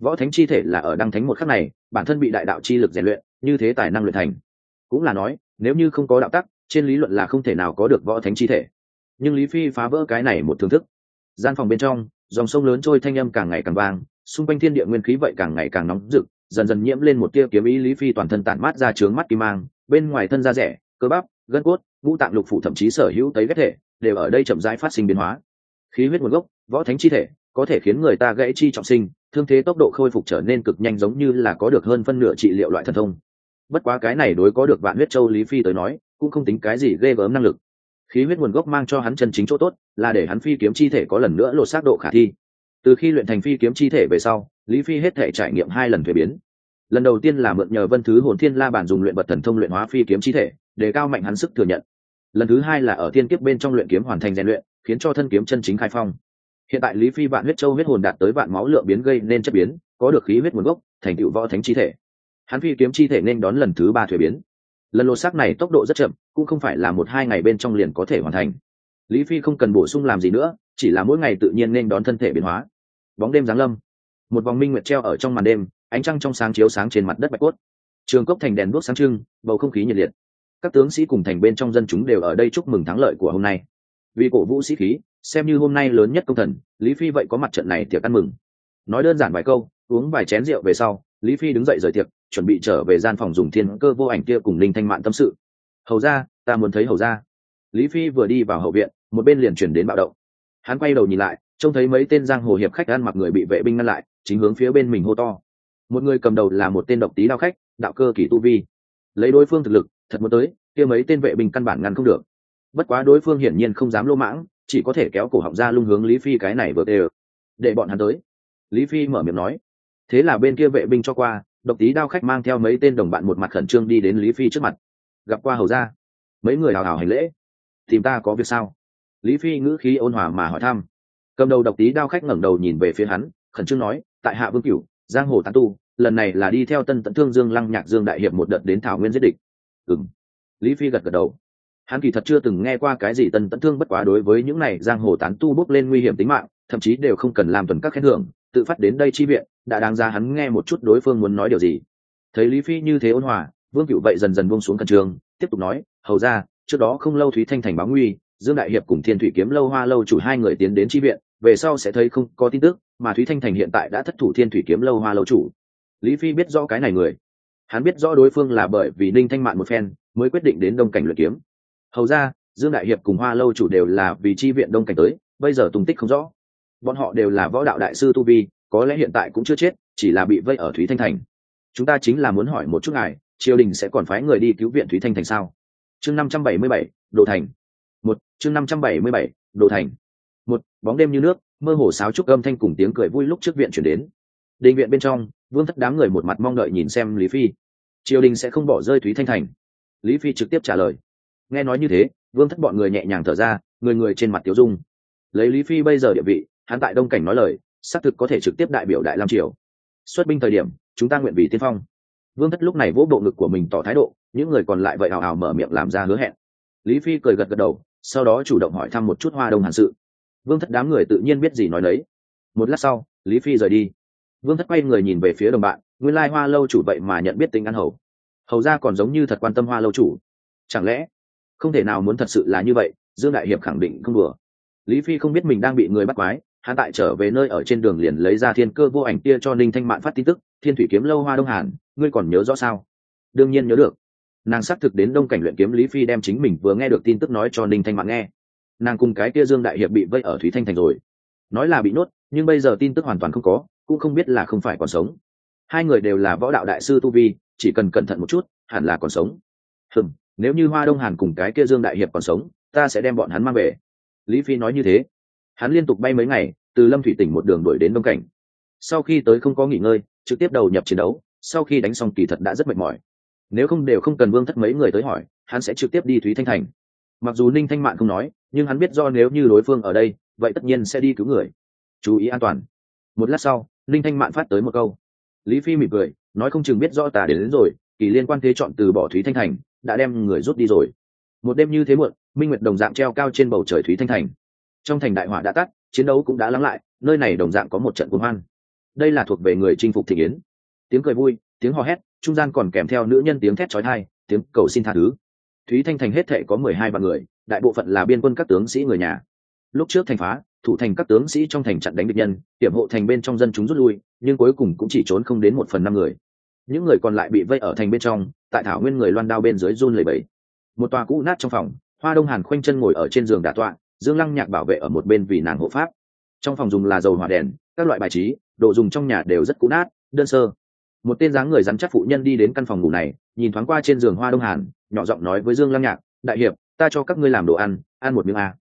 Speaker 1: Võ thánh chi thể là ở đăng thánh một khắc này, bản thân bị đại đạo chi lực rèn luyện, như thế tài năng luyện thành. Cũng là nói, nếu như không có đạo tắc, trên lý luận là không thể nào có được võ thánh chi thể. Nhưng lý phi phá vỡ cái này một thưởng thức. Gian phòng bên trong, dòng sông lớn trôi thanh âm càng ngày càng vang, xung quanh thiên địa nguyên khí vậy càng ngày càng nóng rực, dần dần nhiễm lên một tia kiếm ý lý phi toàn thân tản mát ra trướng mắt kim mang, bên ngoài thân da rẻ, cơ bắp, gân cốt, ngũ tạng lục phủ thậm chí sở hữu tấy ghép thể, đều ở đây chậm rãi phát sinh biến hóa. Khí huyết nguồn gốc, võ thánh chi thể có thể khiến người ta gãy chi trọng sinh, thương thế tốc độ khôi phục trở nên cực nhanh giống như là có được hơn phân nửa trị liệu loại thần thông. Bất quá cái này đối có được vạn huyết châu lý phi tới nói, cũng không tính cái gì ghê gớm năng lực. Khí huyết nguồn gốc mang cho hắn chân chính chỗ tốt, là để hắn phi kiếm chi thể có lần nữa lột xác độ khả thi. Từ khi luyện thành phi kiếm chi thể về sau, lý phi hết thể trải nghiệm hai lần thuế biến. Lần đầu tiên là mượn nhờ vân thứ hồn thiên la bản dùng luyện vật thần thông luyện hóa phi kiếm chi thể, để cao mạnh hắn sức thừa nhận. Lần thứ hai là ở thiên kiếp bên trong luyện kiếm hoàn thành rèn luyện, khiến cho thân kiếm chân chính khai phong hiện tại lý phi vạn huyết châu huyết hồn đạt tới vạn máu lượng biến gây nên chất biến, có được khí huyết nguồn gốc, thành tựu võ thánh chi thể. Hắn phi kiếm chi thể nên đón lần thứ ba thuế biến. Lần lột xác này tốc độ rất chậm, cũng không phải là một hai ngày bên trong liền có thể hoàn thành. Lý phi không cần bổ sung làm gì nữa, chỉ là mỗi ngày tự nhiên nên đón thân thể biến hóa. Bóng đêm giáng lâm. Một vòng minh nguyệt treo ở trong màn đêm, ánh trăng trong sáng chiếu sáng trên mặt đất bạch cốt. Trường cốc thành đèn đuốc sáng trưng, bầu không khí nhiệt liệt. Các tướng sĩ cùng thành bên trong dân chúng đều ở đây chúc mừng thắng lợi của hôm nay. Vì cổ vũ sĩ khí xem như hôm nay lớn nhất công thần, lý phi vậy có mặt trận này tiệc ăn mừng. Nói đơn giản vài câu, uống vài chén rượu về sau, lý phi đứng dậy rời tiệc, chuẩn bị trở về gian phòng dùng thiên cơ vô ảnh kia cùng linh thanh mạn tâm sự. Hầu ra ta muốn thấy hầu ra lý phi vừa đi vào hậu viện, một bên liền chuyển đến bạo động. Hắn quay đầu nhìn lại, trông thấy mấy tên giang hồ hiệp khách ăn mặc người bị vệ binh ngăn lại, chính hướng phía bên mình hô to. Một người cầm đầu là một tên độc tý đao khách, đạo cơ kỳ tu vi. Lấy đối phương thực lực, thật muốn tới, kia mấy tên vệ binh căn bản ngăn không được. Bất quá đối phương hiển nhiên không dám lô mãng chỉ có thể kéo cổ họng ra lung hướng lý phi cái này vượt đều để bọn hắn tới. Lý phi mở miệng nói. Thế là bên kia vệ binh cho qua, độc tí đao khách mang theo mấy tên đồng bạn một mặt khẩn trương đi đến lý phi trước mặt. Gặp qua hầu ra mấy người hào hào hành lễ. Tìm ta có việc sao? Lý phi ngữ khí ôn hòa mà hỏi thăm. Cầm đầu độc tí đao khách ngẩng đầu nhìn về phía hắn, khẩn trương nói, tại hạ vương cửu, giang hồ tán tu, lần này là đi theo tân tận thương dương lăng nhạc dương đại hiệp một đợt đến thảo nguyên giết địch. Ừ lý phi gật gật đầu hắn kỳ thật chưa từng nghe qua cái gì tân tận thương bất quá đối với những này giang hồ tán tu bốc lên nguy hiểm tính mạng, thậm chí đều không cần làm tuần các khen thưởng, tự phát đến đây chi viện, đã đáng ra hắn nghe một chút đối phương muốn nói điều gì. Thấy lý phi như thế ôn hòa, vương cựu vậy dần dần buông xuống cân trường tiếp tục nói, hầu ra, trước đó không lâu thúy thanh thành báo nguy, dương đại hiệp cùng thiên thủy kiếm lâu hoa lâu chủ hai người tiến đến chi viện, về sau sẽ thấy không có tin tức, mà thúy thanh thành hiện tại đã thất thủ thiên thủy kiếm lâu hoa lâu chủ. Lý phi biết rõ cái này người. Hắn biết rõ đối phương là bởi vì ninh thanh mạn một phen, mới quyết định đến đông cảnh luyện kiếm hầu ra, dương đại hiệp cùng hoa lâu chủ đều là vì chi viện đông cảnh tới, bây giờ tung tích không rõ. Bọn họ đều là võ đạo đại sư tu vi, có lẽ hiện tại cũng chưa chết, chỉ là bị vây ở thúy thanh thành. Chúng ta chính là muốn hỏi một chút ngài, triều đình sẽ còn phái người đi cứu viện thúy thanh thành sao? Chương năm trăm bảy mươi bảy, đồ thành. Một, chương năm trăm bảy mươi bảy, đồ thành. Một, bóng đêm như nước, mơ hồ sáo trúc âm thanh cùng tiếng cười vui lúc trước viện chuyển đến. Đình viện bên trong, vương thất đám người một mặt mong đợi nhìn xem lý phi. Triều đình sẽ không bỏ rơi thúy thanh thành. Lý phi trực tiếp trả lời nghe nói như thế, vương thất bọn người nhẹ nhàng thở ra, người người trên mặt tiếu dung. Lấy lý phi bây giờ địa vị, hắn tại đông cảnh nói lời, xác thực có thể trực tiếp đại biểu đại lam triều. Xuất binh thời điểm, chúng ta nguyện vì tiên phong. Vương thất lúc này vỗ bộ ngực của mình tỏ thái độ, những người còn lại vậy hào hào mở miệng làm ra hứa hẹn. Lý phi cười gật gật đầu, sau đó chủ động hỏi thăm một chút hoa đông hàn sự. Vương thất đám người tự nhiên biết gì nói đấy một lát sau, lý phi rời đi. Vương thất quay người nhìn về phía đồng bạn, nguyên lai hoa lâu chủ vậy mà nhận biết tính ăn hầu. Hầu ra còn giống như thật quan tâm hoa lâu chủ. Chẳng lẽ không thể nào muốn thật sự là như vậy, dương đại hiệp khẳng định không đùa. Lý phi không biết mình đang bị người bắt quái, hắn tại trở về nơi ở trên đường liền lấy ra thiên cơ vô ảnh Tia cho ninh thanh mạn phát tin tức, thiên thủy kiếm lâu hoa đông hàn, ngươi còn nhớ rõ sao? Đương nhiên nhớ được. Nàng xác thực đến đông cảnh luyện kiếm lý phi đem chính mình vừa nghe được tin tức nói cho ninh thanh mạn nghe. Nàng cùng cái kia dương đại hiệp bị vây ở thúy thanh thành rồi. Nói là bị nuốt nhưng bây giờ tin tức hoàn toàn không có, cũng không biết là không phải còn sống. Hai người đều là võ đạo đại sư tu vi, chỉ cần cẩn thận một chút, hẳn là còn sống. Hừm nếu như hoa đông hàn cùng cái kia dương đại hiệp còn sống ta sẽ đem bọn hắn mang về. Lý phi nói như thế. Hắn liên tục bay mấy ngày từ lâm thủy tỉnh một đường đuổi đến đông cảnh. Sau khi tới không có nghỉ ngơi trực tiếp đầu nhập chiến đấu sau khi đánh xong kỳ thật đã rất mệt mỏi. Nếu không đều không cần vương thất mấy người tới hỏi hắn sẽ trực tiếp đi thúy thanh thành. Mặc dù ninh thanh mạn không nói nhưng hắn biết do nếu như đối phương ở đây vậy tất nhiên sẽ đi cứu người. Chú ý an toàn. Một lát sau ninh thanh mạn phát tới một câu. Lý phi mỉm cười nói không chừng biết rõ tà đến, đến rồi kỳ liên quan thế chọn từ bỏ thúy thanh thành đã đem người rút đi rồi. Một đêm như thế muộn, minh nguyệt đồng dạng treo cao trên bầu trời thúy thanh thành. Trong thành đại hỏa đã tắt, chiến đấu cũng đã lắng lại, nơi này đồng dạng có một trận cuồng hoan. Đây là thuộc về người chinh phục thị yến tiếng cười vui, tiếng hò hét, trung gian còn kèm theo nữ nhân tiếng thét trói thai tiếng cầu xin tha thứ. Thúy thanh thành hết thệ có mười hai vạn người, đại bộ phận là biên quân các tướng sĩ người nhà. Lúc trước thành phá, thủ thành các tướng sĩ trong thành chặn đánh địch nhân, hiểm hộ thành bên trong dân chúng rút lui, nhưng cuối cùng cũng chỉ trốn không đến một phần năm người. Những người còn lại bị vây ở thành bên trong tại thảo nguyên người loan đao bên dưới run lầy bẫy một tòa cũ nát trong phòng, hoa đông hàn khoanh chân ngồi ở trên giường đà tọa, dương lăng nhạc bảo vệ ở một bên vì nàng hộ pháp. Trong phòng dùng là dầu hỏa đèn, các loại bài trí, đồ dùng trong nhà đều rất cũ nát, đơn sơ. Một tên dáng người rắn chắc phụ nhân đi đến căn phòng ngủ này, nhìn thoáng qua trên giường hoa đông hàn, nhỏ giọng nói với dương lăng nhạc, đại hiệp, ta cho các ngươi làm đồ ăn ăn một miếng a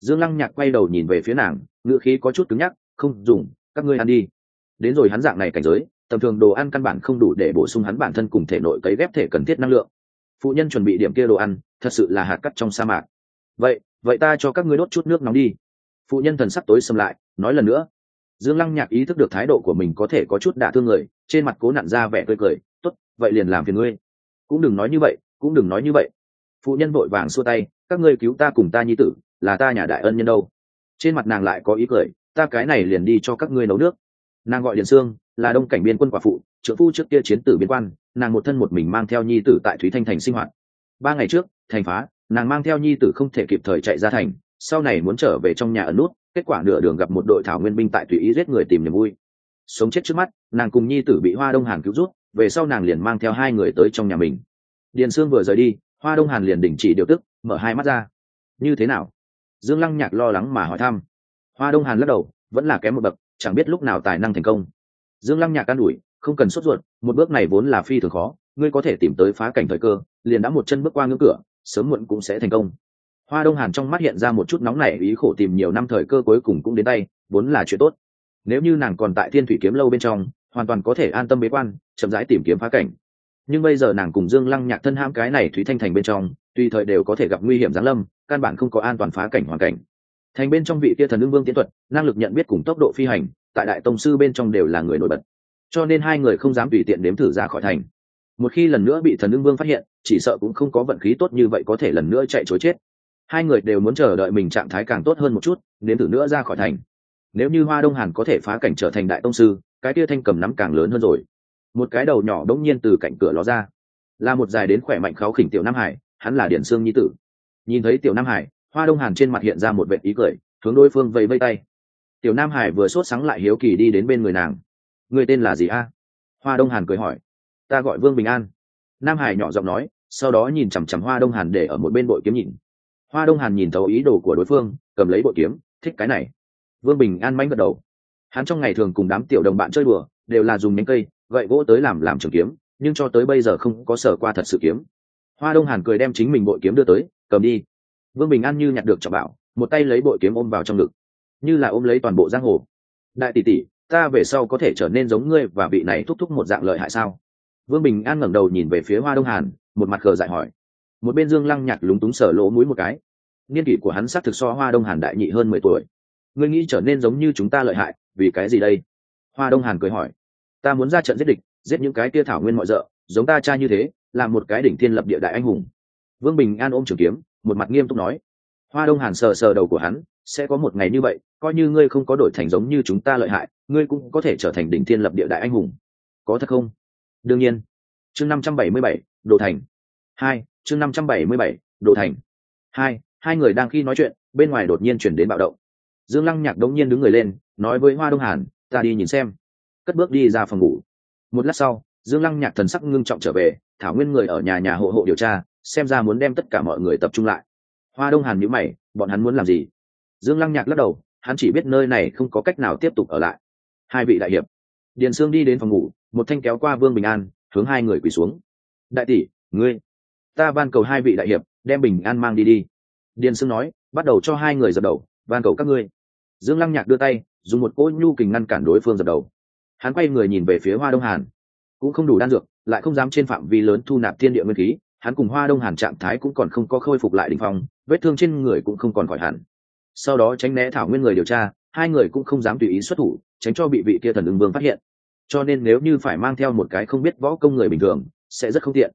Speaker 1: dương lăng nhạc quay đầu nhìn về phía nàng, ngữ khí có chút cứng nhắc, không dùng, các ngươi ăn đi. Đến rồi hắn dạng này cảnh giới tầm thường đồ ăn căn bản không đủ để bổ sung hắn bản thân cùng thể nội cấy ghép thể cần thiết năng lượng. Phụ nhân chuẩn bị điểm kia đồ ăn, thật sự là hạt cắt trong sa mạc. Vậy vậy ta cho các ngươi đốt chút nước nóng đi. Phụ nhân thần sắc tối xâm lại, nói lần nữa. Dương lăng nhạc ý thức được thái độ của mình có thể có chút đả thương người, trên mặt cố nặn ra vẻ tươi cười, tốt, vậy liền làm phiền ngươi. Cũng đừng nói như vậy, cũng đừng nói như vậy. Phụ nhân vội vàng xua tay, các ngươi cứu ta cùng ta nhi tử, là ta nhà đại ân nhân đâu. Trên mặt nàng lại có ý cười, ta cái này liền đi cho các ngươi nấu nước nàng gọi điện sương, là đông cảnh biên quân quả phụ trợ phu trước kia chiến tử biên quan, nàng một thân một mình mang theo nhi tử tại thúy thanh thành sinh hoạt. Ba ngày trước, thành phá, nàng mang theo nhi tử không thể kịp thời chạy ra thành, sau này muốn trở về trong nhà ẩn nút, kết quả nửa đường gặp một đội thảo nguyên binh tại tùy ý giết người tìm niềm vui. Sống chết trước mắt, nàng cùng nhi tử bị hoa đông hàn cứu rút, về sau nàng liền mang theo hai người tới trong nhà mình. Điền sương vừa rời đi, hoa đông hàn liền đình chỉ điều tức, mở hai mắt ra. Như thế nào? Dương lăng nhạc lo lắng mà hỏi thăm. Hoa đông hàn lắc đầu, vẫn là kém một bậc chẳng biết lúc nào tài năng thành công. Dương lăng nhạc can ủi, không cần sốt ruột, một bước này vốn là phi thường khó, ngươi có thể tìm tới phá cảnh thời cơ, liền đã một chân bước qua ngưỡng cửa, sớm muộn cũng sẽ thành công. Hoa đông hàn trong mắt hiện ra một chút nóng nảy, ý khổ tìm nhiều năm thời cơ cuối cùng cũng đến tay, vốn là chuyện tốt. Nếu như nàng còn tại thiên thủy kiếm lâu bên trong, hoàn toàn có thể an tâm bế quan, chậm rãi tìm kiếm phá cảnh. Nhưng bây giờ nàng cùng dương lăng nhạc thân ham cái này thủy thanh thành bên trong, tùy thời đều có thể gặp nguy hiểm giáng lâm, căn bản không có an toàn phá cảnh hoàn cảnh thành bên trong vị kia thần ưng vương tiến thuật, năng lực nhận biết cùng tốc độ phi hành, tại đại tông sư bên trong đều là người nổi bật. Cho nên hai người không dám tùy tiện đếm thử ra khỏi thành. Một khi lần nữa bị thần ưng vương phát hiện, chỉ sợ cũng không có vận khí tốt như vậy có thể lần nữa chạy chối chết. Hai người đều muốn chờ đợi mình trạng thái càng tốt hơn một chút, nếm thử nữa ra khỏi thành. Nếu như hoa đông hàn có thể phá cảnh trở thành đại tông sư, cái tia thanh cầm nắm càng lớn hơn rồi. Một cái đầu nhỏ đống nhiên từ cạnh cửa ló ra. Là một dài đến khỏe mạnh kháo khỉnh tiểu nam hải, hắn là điển sương nhi tử. Nhìn thấy tiểu nam hải hoa đông hàn trên mặt hiện ra một vệ ý cười, hướng đối phương vẫy vây tay. Tiểu nam hải vừa sốt sáng lại hiếu kỳ đi đến bên người nàng. Người tên là gì a? Hoa đông hàn cười hỏi. Ta gọi vương bình an. Nam hải nhỏ giọng nói, sau đó nhìn chằm chằm hoa đông hàn để ở một bên bội kiếm nhìn. Hoa đông hàn nhìn thấu ý đồ của đối phương, cầm lấy bội kiếm, thích cái này. Vương bình an mánh gật đầu. Hắn trong ngày thường cùng đám tiểu đồng bạn chơi đùa, đều là dùng nhánh cây, gậy gỗ tới làm làm trường kiếm, nhưng cho tới bây giờ không có sở qua thật sự kiếm. Hoa đông hàn cười đem chính mình bội kiếm đưa tới, cầm đi vương bình an như nhặt được trọng bảo, một tay lấy bội kiếm ôm vào trong ngực. Như là ôm lấy toàn bộ giang hồ. Đại tỷ tỷ, ta về sau có thể trở nên giống ngươi và vị này thúc thúc một dạng lợi hại sao? Vương bình an ngẩng đầu nhìn về phía hoa đông hàn, một mặt cờ dại hỏi. Một bên dương lăng nhạc lúng túng sở lỗ mũi một cái. Niên kỷ của hắn xác thực so hoa đông hàn đại nhị hơn mười tuổi. Ngươi nghĩ trở nên giống như chúng ta lợi hại, vì cái gì đây? Hoa đông hàn cười hỏi. Ta muốn ra trận giết địch, giết những cái kia thảo nguyên mọi d ợ giống ta cha như thế, là một cái đỉnh thiên lập địa đại anh hùng. Vương bình an ôm trường kiếm một mặt nghiêm túc nói, hoa đông hàn sờ sờ đầu của hắn, sẽ có một ngày như vậy, coi như ngươi không có đổi thành giống như chúng ta lợi hại, ngươi cũng có thể trở thành đỉnh thiên lập địa đại anh hùng. Có thật không? Đương nhiên. Chương năm trăm bảy mươi bảy, đồ thành. Hai, chương năm trăm bảy mươi bảy, đồ thành. Hai hai người đang khi nói chuyện, bên ngoài đột nhiên chuyển đến bạo động. Dương lăng nhạc đống nhiên đứng người lên, nói với hoa đông hàn, ta đi nhìn xem. Cất bước đi ra phòng ngủ. Một lát sau, dương lăng nhạc thần sắc ngưng trọng trở về, thảo nguyên người ở nhà nhà hộ hộ điều tra xem ra muốn đem tất cả mọi người tập trung lại. Hoa đông hàn nhữ mày, bọn hắn muốn làm gì? Dương lăng nhạc lắc đầu, hắn chỉ biết nơi này không có cách nào tiếp tục ở lại. Hai vị đại hiệp. Điền sương đi đến phòng ngủ, một thanh kéo qua vương bình an, hướng hai người quỳ xuống. Đại tỷ, ngươi, ta van cầu hai vị đại hiệp, đem bình an mang đi đi. Điền sương nói, bắt đầu cho hai người dập đầu van cầu các ngươi. Dương lăng nhạc đưa tay, dùng một cỗ nhu kình ngăn cản đối phương dập đầu. Hắn quay người nhìn về phía hoa đông hàn. Cũng không đủ đan dược, lại không dám trên phạm vi lớn thu nạp thiên địa nguyên khí hắn cùng hoa đông hàn trạng thái cũng còn không có khôi phục lại đ ỉ n h phong, vết thương trên người cũng không còn khỏi hẳn. Sau đó tránh né thảo nguyên người điều tra, hai người cũng không dám tùy ý xuất thủ, tránh cho bị vị kia thần ưng vương phát hiện. Cho nên nếu như phải mang theo một cái không biết võ công người bình thường, sẽ rất không tiện.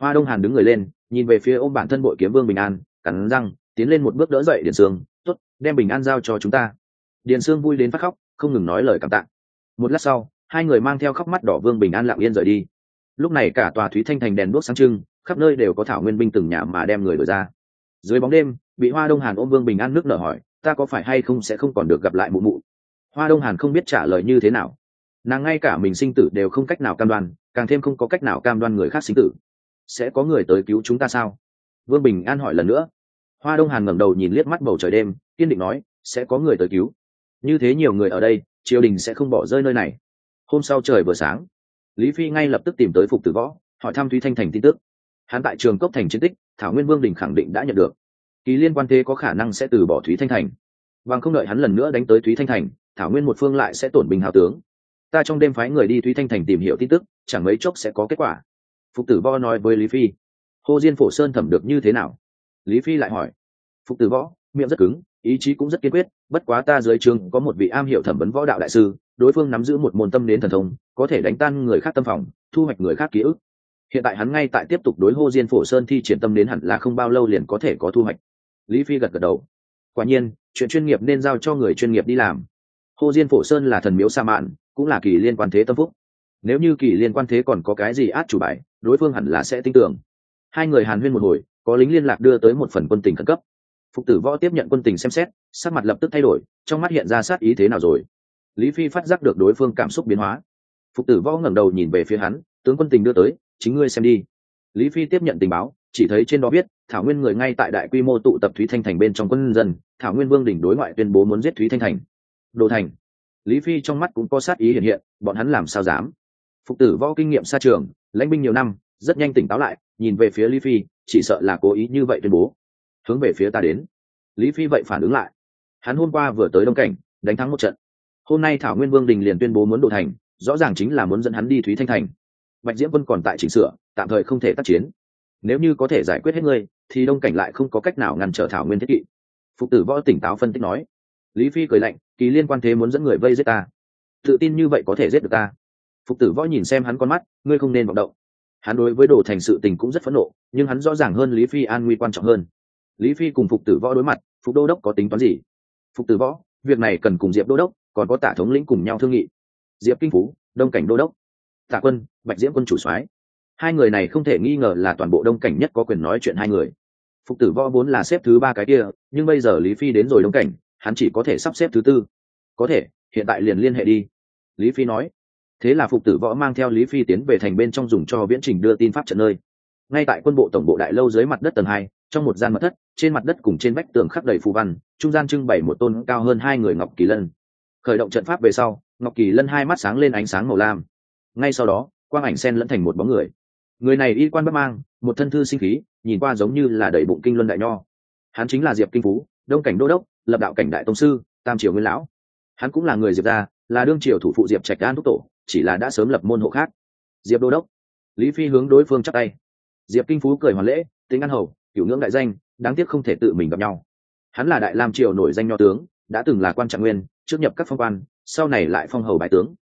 Speaker 1: Hoa đông hàn đứng người lên, nhìn về phía ôm bản thân bội kiếm vương bình an, cắn răng, tiến lên một bước đỡ dậy điền sương t ố t đem bình an giao cho chúng ta. Điền sương vui đến phát khóc, không ngừng nói lời cảm tạng một lát sau, hai người mang theo khóc mắt đỏ vương bình an lặng yên rời đi. Lúc này cả tòa thúy thanh thành đèn đuốc sáng trưng khắp nơi đều có thảo nguyên binh từng nhà mà đem người đổi ra. Dưới bóng đêm, bị hoa đông hàn ôm vương bình an nước nở hỏi, ta có phải hay không sẽ không còn được gặp lại mụ mụ? Hoa đông hàn không biết trả lời như thế nào. Nàng ngay cả mình sinh tử đều không cách nào cam đoan, càng thêm không có cách nào cam đoan người khác sinh tử. Sẽ có người tới cứu chúng ta sao? Vương bình an hỏi lần nữa. Hoa đông hàn ngẩng đầu nhìn liếc mắt bầu trời đêm, kiên định nói, sẽ có người tới cứu. Như thế nhiều người ở đây, triều đình sẽ không bỏ rơi nơi này. Hôm sau trời vừa sáng, lý phi ngay lập tức tìm tới phục tử võ, hỏi thăm thúy thanh thành tin tức hắn tại trường cốc thành chiến tích, thảo nguyên vương đình khẳng định đã nhận được. Kỳ liên quan thế có khả năng sẽ từ bỏ thúy thanh thành. Bằng không đợi hắn lần nữa đánh tới thúy thanh thành, thảo nguyên một phương lại sẽ tổn bình hào tướng. Ta trong đêm phái người đi thúy thanh thành tìm hiểu tin tức, chẳng mấy chốc sẽ có kết quả. Phục tử võ nói với lý phi. Hồ diên phổ sơn thẩm được như thế nào? Lý phi lại hỏi. Phục tử võ, miệng rất cứng, ý chí cũng rất kiên quyết, bất quá ta dưới trường có một vị am hiểu thẩm vấn võ đạo đại sư, đối phương nắm giữ một môn tâm đến thần thông, có thể đánh tan người khác tâm phòng, thu hoạch người khác ký ức hiện tại hắn ngay tại tiếp tục đối hô diên phổ sơn thi triển tâm đến hẳn là không bao lâu liền có thể có thu hoạch. Lý phi gật gật đầu. Quả nhiên, chuyện chuyên nghiệp nên giao cho người chuyên nghiệp đi làm. Hô diên phổ sơn là thần miếu sa mạn, cũng là kỳ liên quan thế tâm phúc. Nếu như kỳ liên quan thế còn có cái gì át chủ bài, đối phương hẳn là sẽ tin tưởng. Hai người hàn huyên một hồi, có lính liên lạc đưa tới một phần quân tình khẩn cấp. Phục tử võ tiếp nhận quân tình xem xét, sắc mặt lập tức thay đổi, trong mắt hiện ra sát ý thế nào rồi. Lý phi phát giác được đối phương cảm xúc biến hóa. Phục tử võ ngẩng đầu nhìn về phía hắn, tướng quân tình đưa tới chính ngươi xem đi. Lý phi tiếp nhận tình báo chỉ thấy trên đó viết, thảo nguyên người ngay tại đại quy mô tụ tập thúy thanh thành bên trong quân dân thảo nguyên vương đỉnh đối ngoại tuyên bố muốn giết thúy thanh thành. Đồ thành. Lý phi trong mắt cũng có sát ý hiện hiện bọn hắn làm sao dám? Phục tử võ kinh nghiệm xa trường lãnh binh nhiều năm rất nhanh tỉnh táo lại nhìn về phía lý phi chỉ sợ là cố ý như vậy tuyên bố. Hướng về phía ta đến. Lý phi vậy phản ứng lại. Hắn hôm qua vừa tới đông cảnh đánh thắng một trận. Hôm nay thảo nguyên vương đình liền tuyên bố muốn đổ thành rõ ràng chính là muốn dẫn hắn đi thúy thanh thành bạch diễm quân còn tại chỉnh sửa, tạm thời không thể tác chiến. Nếu như có thể giải quyết hết ngươi, thì đông cảnh lại không có cách nào ngăn trở thảo nguyên thiết kỵ. Phục tử võ tỉnh táo phân tích nói. Lý phi cười lạnh, kỳ liên quan thế muốn dẫn người vây giết ta. Tự tin như vậy có thể giết được ta. Phục tử võ nhìn xem hắn con mắt, ngươi không nên vọng động. Hắn đối với đồ thành sự tình cũng rất phẫn nộ, nhưng hắn rõ ràng hơn lý phi an nguy quan trọng hơn. Lý phi cùng phục tử võ đối mặt, phục đô đốc có tính toán gì? Phục tử võ, việc này cần cùng diệp đô đốc, còn có tả thống lĩnh cùng nhau thương nghị. Diệp kinh phú, đông cảnh đô đốc. Tạ quân, bạch diễm quân chủ soái. Hai người này không thể nghi ngờ là toàn bộ đông cảnh nhất có quyền nói chuyện hai người. Phục tử võ vốn là xếp thứ ba cái kia, nhưng bây giờ lý phi đến rồi đông cảnh, hắn chỉ có thể sắp xếp thứ tư. Có thể, hiện tại liền liên hệ đi. Lý phi nói. Thế là phục tử võ mang theo lý phi tiến về thành bên trong dùng cho viễn trình đưa tin pháp trận nơi. Ngay tại quân bộ tổng bộ đại lâu dưới mặt đất tầng hai, trong một gian mật thất, trên mặt đất cùng trên vách tường khắc đầy phù văn, trung gian trưng bày một tôn cao hơn hai người ngọc kỳ lân. Khởi động trận pháp về sau, ngọc kỳ lân hai mắt sáng lên ánh sáng màu lam ngay sau đó, quang ảnh sen lẫn thành một bóng người. Người này y quan bất mang, một thân thư sinh khí, nhìn qua giống như là đầy bụng kinh luân đại nho. Hắn chính là diệp kinh phú, đông cảnh đô đốc, lập đạo cảnh đại tông sư, tam triều nguyên lão. Hắn cũng là người diệp gia, là đương triều thủ phụ diệp trạch an thúc tổ, chỉ là đã sớm lập môn hộ khác. Diệp đô đốc. Lý phi hướng đối phương chắc tay. Diệp kinh phú cười hoàn lễ, tính ăn hầu, cửu ngưỡng đại danh, đáng tiếc không thể tự mình gặp nhau. Hắn là đại lam triều nổi danh nho tướng, đã từng là quan trạng nguyên, trước nhập các phong quan, sau này lại phong hầu bái tướng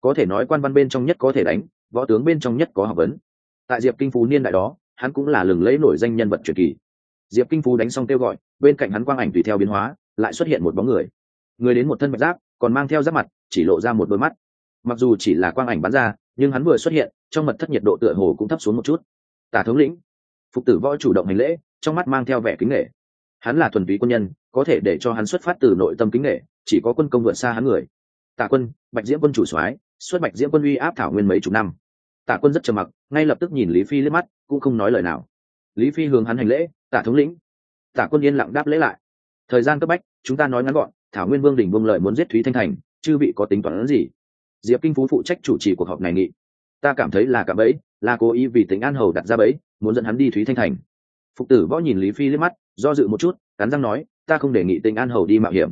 Speaker 1: có thể nói quan văn bên trong nhất có thể đánh, võ tướng bên trong nhất có học vấn. Tại diệp kinh phú niên đại đó, hắn cũng là lừng lẫy nổi danh nhân vật truyền kỳ. Diệp kinh phú đánh xong kêu gọi, bên cạnh hắn quang ảnh tùy theo biến hóa, lại xuất hiện một bóng người. Người đến một thân bạch giáp, còn mang theo giáp mặt, chỉ lộ ra một đôi mắt. Mặc dù chỉ là quang ảnh bắn ra, nhưng hắn vừa xuất hiện, trong mật thất nhiệt độ tựa hồ cũng thấp xuống một chút. Tả thống lĩnh, phục tử võ chủ động hành lễ, trong mắt mang theo vẻ kính nghệ hắn là thuần túy quân nhân, có thể để cho hắn xuất phát từ nội tâm kính nghệ chỉ có quân công vượt xa hắn người. Tả quân, bạch diễm quân chủ soái xuất bạch diễm quân uy áp thảo nguyên mấy chục năm. Tạ quân rất trầm mặc, ngay lập tức nhìn lý phi liếc mắt, cũng không nói lời nào. Lý phi hướng hắn hành lễ, tạ thống lĩnh. Tạ quân yên lặng đáp lễ lại. Thời gian cấp bách, chúng ta nói ngắn gọn, thảo nguyên vương đình vương lợi muốn giết thúy thanh thành, chư vị có tính toán gì? Diệp kinh phú phụ trách chủ trì cuộc họp này nghị. Ta cảm thấy là cả bẫy, là cố ý vì tính an hầu đặt ra bẫy, muốn dẫn hắn đi thúy thanh thành. Phục tử võ nhìn lý phi liếc mắt, do dự một chút, cắn răng nói, ta không đề nghị tình an hầu đi mạo hiểm.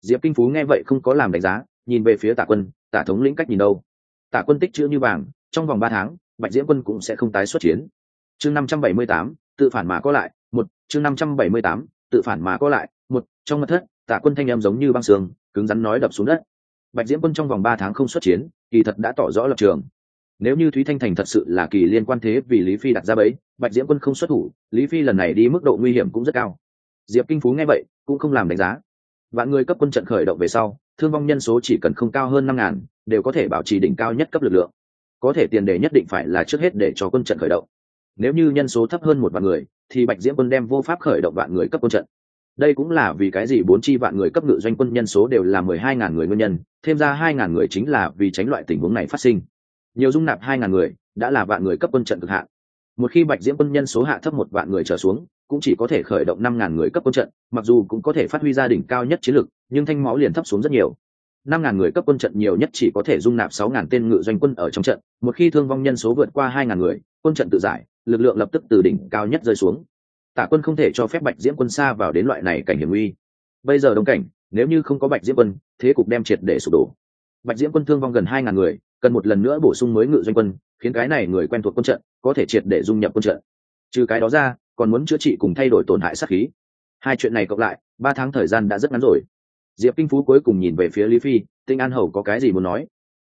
Speaker 1: Diệp kinh phú nghe vậy không có làm đánh giá, nhìn về phía Tạ quân tả thống lĩnh cách nhìn đâu. Tả quân tích chữ như vàng, trong vòng ba tháng, bạch diễm quân cũng sẽ không tái xuất chiến. Chương năm trăm bảy mươi tám, tự phản mà có lại, một, chương năm trăm bảy mươi tám, tự phản mà có lại, một, trong mật thất, tả quân thanh em giống như băng sương, cứng rắn nói đập xuống đất. Bạch diễm quân trong vòng ba tháng không xuất chiến, kỳ thật đã tỏ rõ lập trường. Nếu như thúy thanh thành thật sự là kỳ liên quan thế vì lý phi đặt ra bẫy, bạch diễm quân không xuất thủ, lý phi lần này đi mức độ nguy hiểm cũng rất cao. Diệp kinh phú nghe vậy, cũng không làm đánh giá. Vạn người cấp quân trận khởi động về sau thương vong nhân số chỉ cần không cao hơn năm ngàn, đều có thể bảo trì đỉnh cao nhất cấp lực lượng. Có thể tiền đề nhất định phải là trước hết để cho quân trận khởi động. Nếu như nhân số thấp hơn một vạn người, thì bạch diễm quân đem vô pháp khởi động vạn người cấp quân trận. Đây cũng là vì cái gì bốn chi vạn người cấp ngự doanh quân nhân số đều là mười hai ngàn người nguyên nhân, thêm ra hai ngàn người chính là vì tránh loại tình huống này phát sinh. Nhiều dung nạp hai ngàn người, đã là vạn người cấp quân trận cực hạn. Một khi bạch diễm quân nhân số hạ thấp một vạn người trở xuống cũng chỉ có thể khởi động năm ngàn người cấp quân trận, mặc dù cũng có thể phát huy gia đỉnh cao nhất chiến lực, nhưng thanh máu liền thấp xuống rất nhiều. năm ngàn người cấp quân trận nhiều nhất chỉ có thể dung nạp sáu ngàn tên ngự doanh quân ở trong trận, một khi thương vong nhân số vượt qua hai ngàn người, quân trận tự giải, lực lượng lập tức từ đỉnh cao nhất rơi xuống. Tả quân không thể cho phép bạch diễm quân xa vào đến loại này cảnh hiểm nguy. Bây giờ đông cảnh, nếu như không có bạch diễm quân, thế cục đem triệt để sụp đổ. Bạch diễm quân thương vong gần hai ngàn người, cần một lần nữa bổ sung mới ngự doanh quân, khiến cái này người quen thuộc quân trận có thể triệt để dung nhập quân trận. Trừ cái đó ra còn muốn chữa trị cùng thay đổi tổn hại sát khí. Hai chuyện này cộng lại, ba tháng thời gian đã rất ngắn rồi. Diệp kinh phú cuối cùng nhìn về phía lý phi, tinh an hầu có cái gì muốn nói?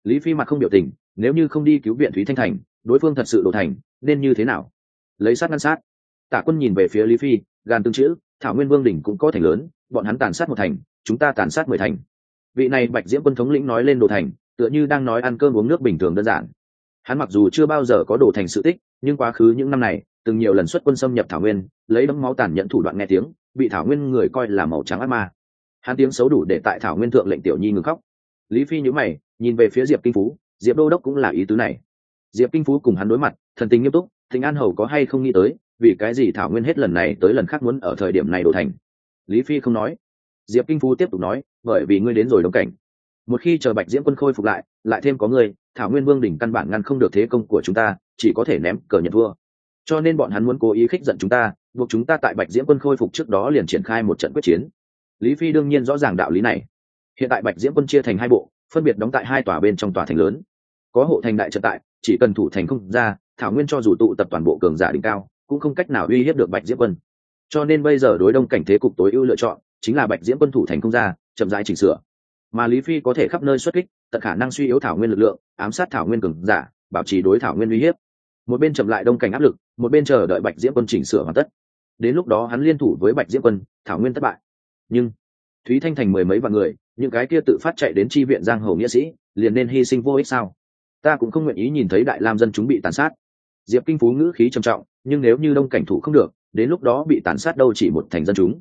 Speaker 1: Lý phi mặt không biểu tình, nếu như không đi cứu viện thúy thanh thành, đối phương thật sự đổ thành, nên như thế nào? Lấy sát ngăn sát. Tả quân nhìn về phía lý phi, gan tương chữ, thảo nguyên vương đỉnh cũng có thành lớn, bọn hắn tàn sát một thành, chúng ta tàn sát mười thành. Vị này bạch diễm quân thống lĩnh nói lên đồ thành, tựa như đang nói ăn cơm uống nước bình thường đơn giản. Hắn mặc dù chưa bao giờ có đồ thành sự tích, nhưng quá khứ những năm này từng nhiều lần xuất quân xâm nhập thảo nguyên, lấy đấm máu tàn nhẫn thủ đoạn nghe tiếng, bị thảo nguyên người coi là màu trắng ác ma. Hắn tiếng xấu đủ để tại thảo nguyên thượng lệnh tiểu nhi ngừng khóc. Lý phi nhữ mày, nhìn về phía diệp kinh phú, diệp đô đốc cũng là ý tứ này. Diệp kinh phú cùng hắn đối mặt, thần tình nghiêm túc, thịnh an hầu có hay không nghĩ tới, vì cái gì thảo nguyên hết lần này tới lần khác muốn ở thời điểm này đổ thành? Lý phi không nói. Diệp kinh phú tiếp tục nói, bởi vì ngươi đến rồi đồng cảnh. Một khi chờ bạch diễm quân khôi phục lại lại thêm có ngươi, thảo nguyên vương đỉnh căn bản ngăn không được thế công của chúng ta, chỉ có thể ném cờ nhận thua cho nên bọn hắn muốn cố ý khích giận chúng ta, buộc chúng ta tại bạch diễm quân khôi phục trước đó liền triển khai một trận quyết chiến. Lý phi đương nhiên rõ ràng đạo lý này. Hiện tại bạch diễm quân chia thành hai bộ, phân biệt đóng tại hai tòa bên trong tòa thành lớn. Có hộ thành đại trận tại, chỉ cần thủ thành không ra, thảo nguyên cho dù tụ tập toàn bộ cường giả đỉnh cao, cũng không cách nào uy hiếp được bạch diễm quân. Cho nên bây giờ đối đông cảnh thế cục tối ưu lựa chọn, chính là bạch diễm quân thủ thành không ra, chậm rãi chỉnh sửa. Mà lý phi có thể khắp nơi xuất kích, tận khả năng suy yếu thảo nguyên lực lượng, ám sát thảo nguyên cường giả, bảo trì đối thảo nguyên uy hiếp một bên chậm lại đông cảnh áp lực, một bên chờ đợi bạch diễm quân chỉnh sửa hoàn tất. Đến lúc đó hắn liên thủ với bạch diễm quân, thảo nguyên thất bại. Nhưng, thúy thanh thành mười mấy vạn người, những cái kia tự phát chạy đến tri viện giang hồ nghĩa sĩ, liền nên hy sinh vô ích sao? Ta cũng không nguyện ý nhìn thấy đại lam dân chúng bị tàn sát. Diệp kinh phú ngữ khí trầm trọng, nhưng nếu như đông cảnh thủ không được, đến lúc đó bị tàn sát đâu chỉ một thành dân chúng.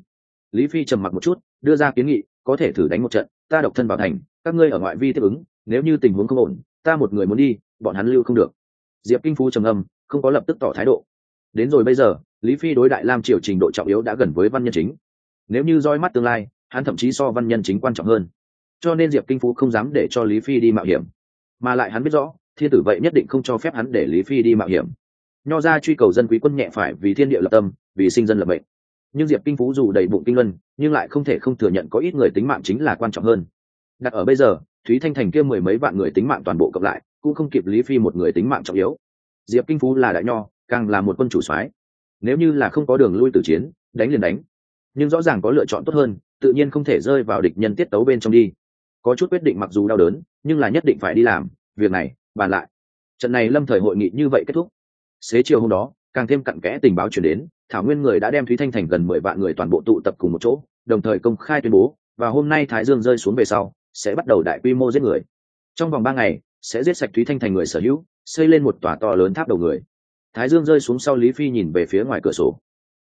Speaker 1: Lý phi trầm mặc một chút, đưa ra kiến nghị, có thể thử đánh một trận, ta độc thân vào thành, các ngươi ở ngoại vi tiếp ứng, nếu như tình huống không ổn, ta một người muốn đi, bọn hắn lưu không được diệp kinh phú trầm âm không có lập tức tỏ thái độ. Đến rồi bây giờ, lý phi đối đại lam triều trình độ trọng yếu đã gần với văn nhân chính. Nếu như roi mắt tương lai, hắn thậm chí so văn nhân chính quan trọng hơn. Cho nên diệp kinh phú không dám để cho lý phi đi mạo hiểm. Mà lại hắn biết rõ, thiên tử vậy nhất định không cho phép hắn để lý phi đi mạo hiểm. Nho ra truy cầu dân quý quân nhẹ phải vì thiên địa lập tâm, vì sinh dân lập mệnh. Nhưng diệp kinh phú dù đầy bụng kinh luân nhưng lại không thể không thừa nhận có ít người tính mạng chính là quan trọng hơn. Đặt ở bây giờ, thúy thanh thành kia mười mấy vạn người tính mạng toàn bộ cộng lại cũng không kịp lý phi một người tính mạng trọng yếu. Diệp kinh phú là đại nho, càng là một quân chủ soái. Nếu như là không có đường lui từ chiến, đánh liền đánh. Nhưng rõ ràng có lựa chọn tốt hơn, tự nhiên không thể rơi vào địch nhân tiết tấu bên trong đi. Có chút quyết định mặc dù đau đớn, nhưng là nhất định phải đi làm, việc này, bàn lại. Trận này lâm thời hội nghị như vậy kết thúc. Xế chiều hôm đó, càng thêm cặn kẽ tình báo chuyển đến, thảo nguyên người đã đem thúy thanh thành gần mười vạn người toàn bộ tụ tập cùng một chỗ, đồng thời công khai tuyên bố, và hôm nay thái dương rơi xuống về sau, sẽ bắt đầu đại quy mô giết người. Trong vòng ba ngày sẽ giết sạch thúy thanh thành người sở hữu, xây lên một tòa to lớn tháp đầu người. Thái dương rơi xuống sau lý phi nhìn về phía ngoài cửa sổ.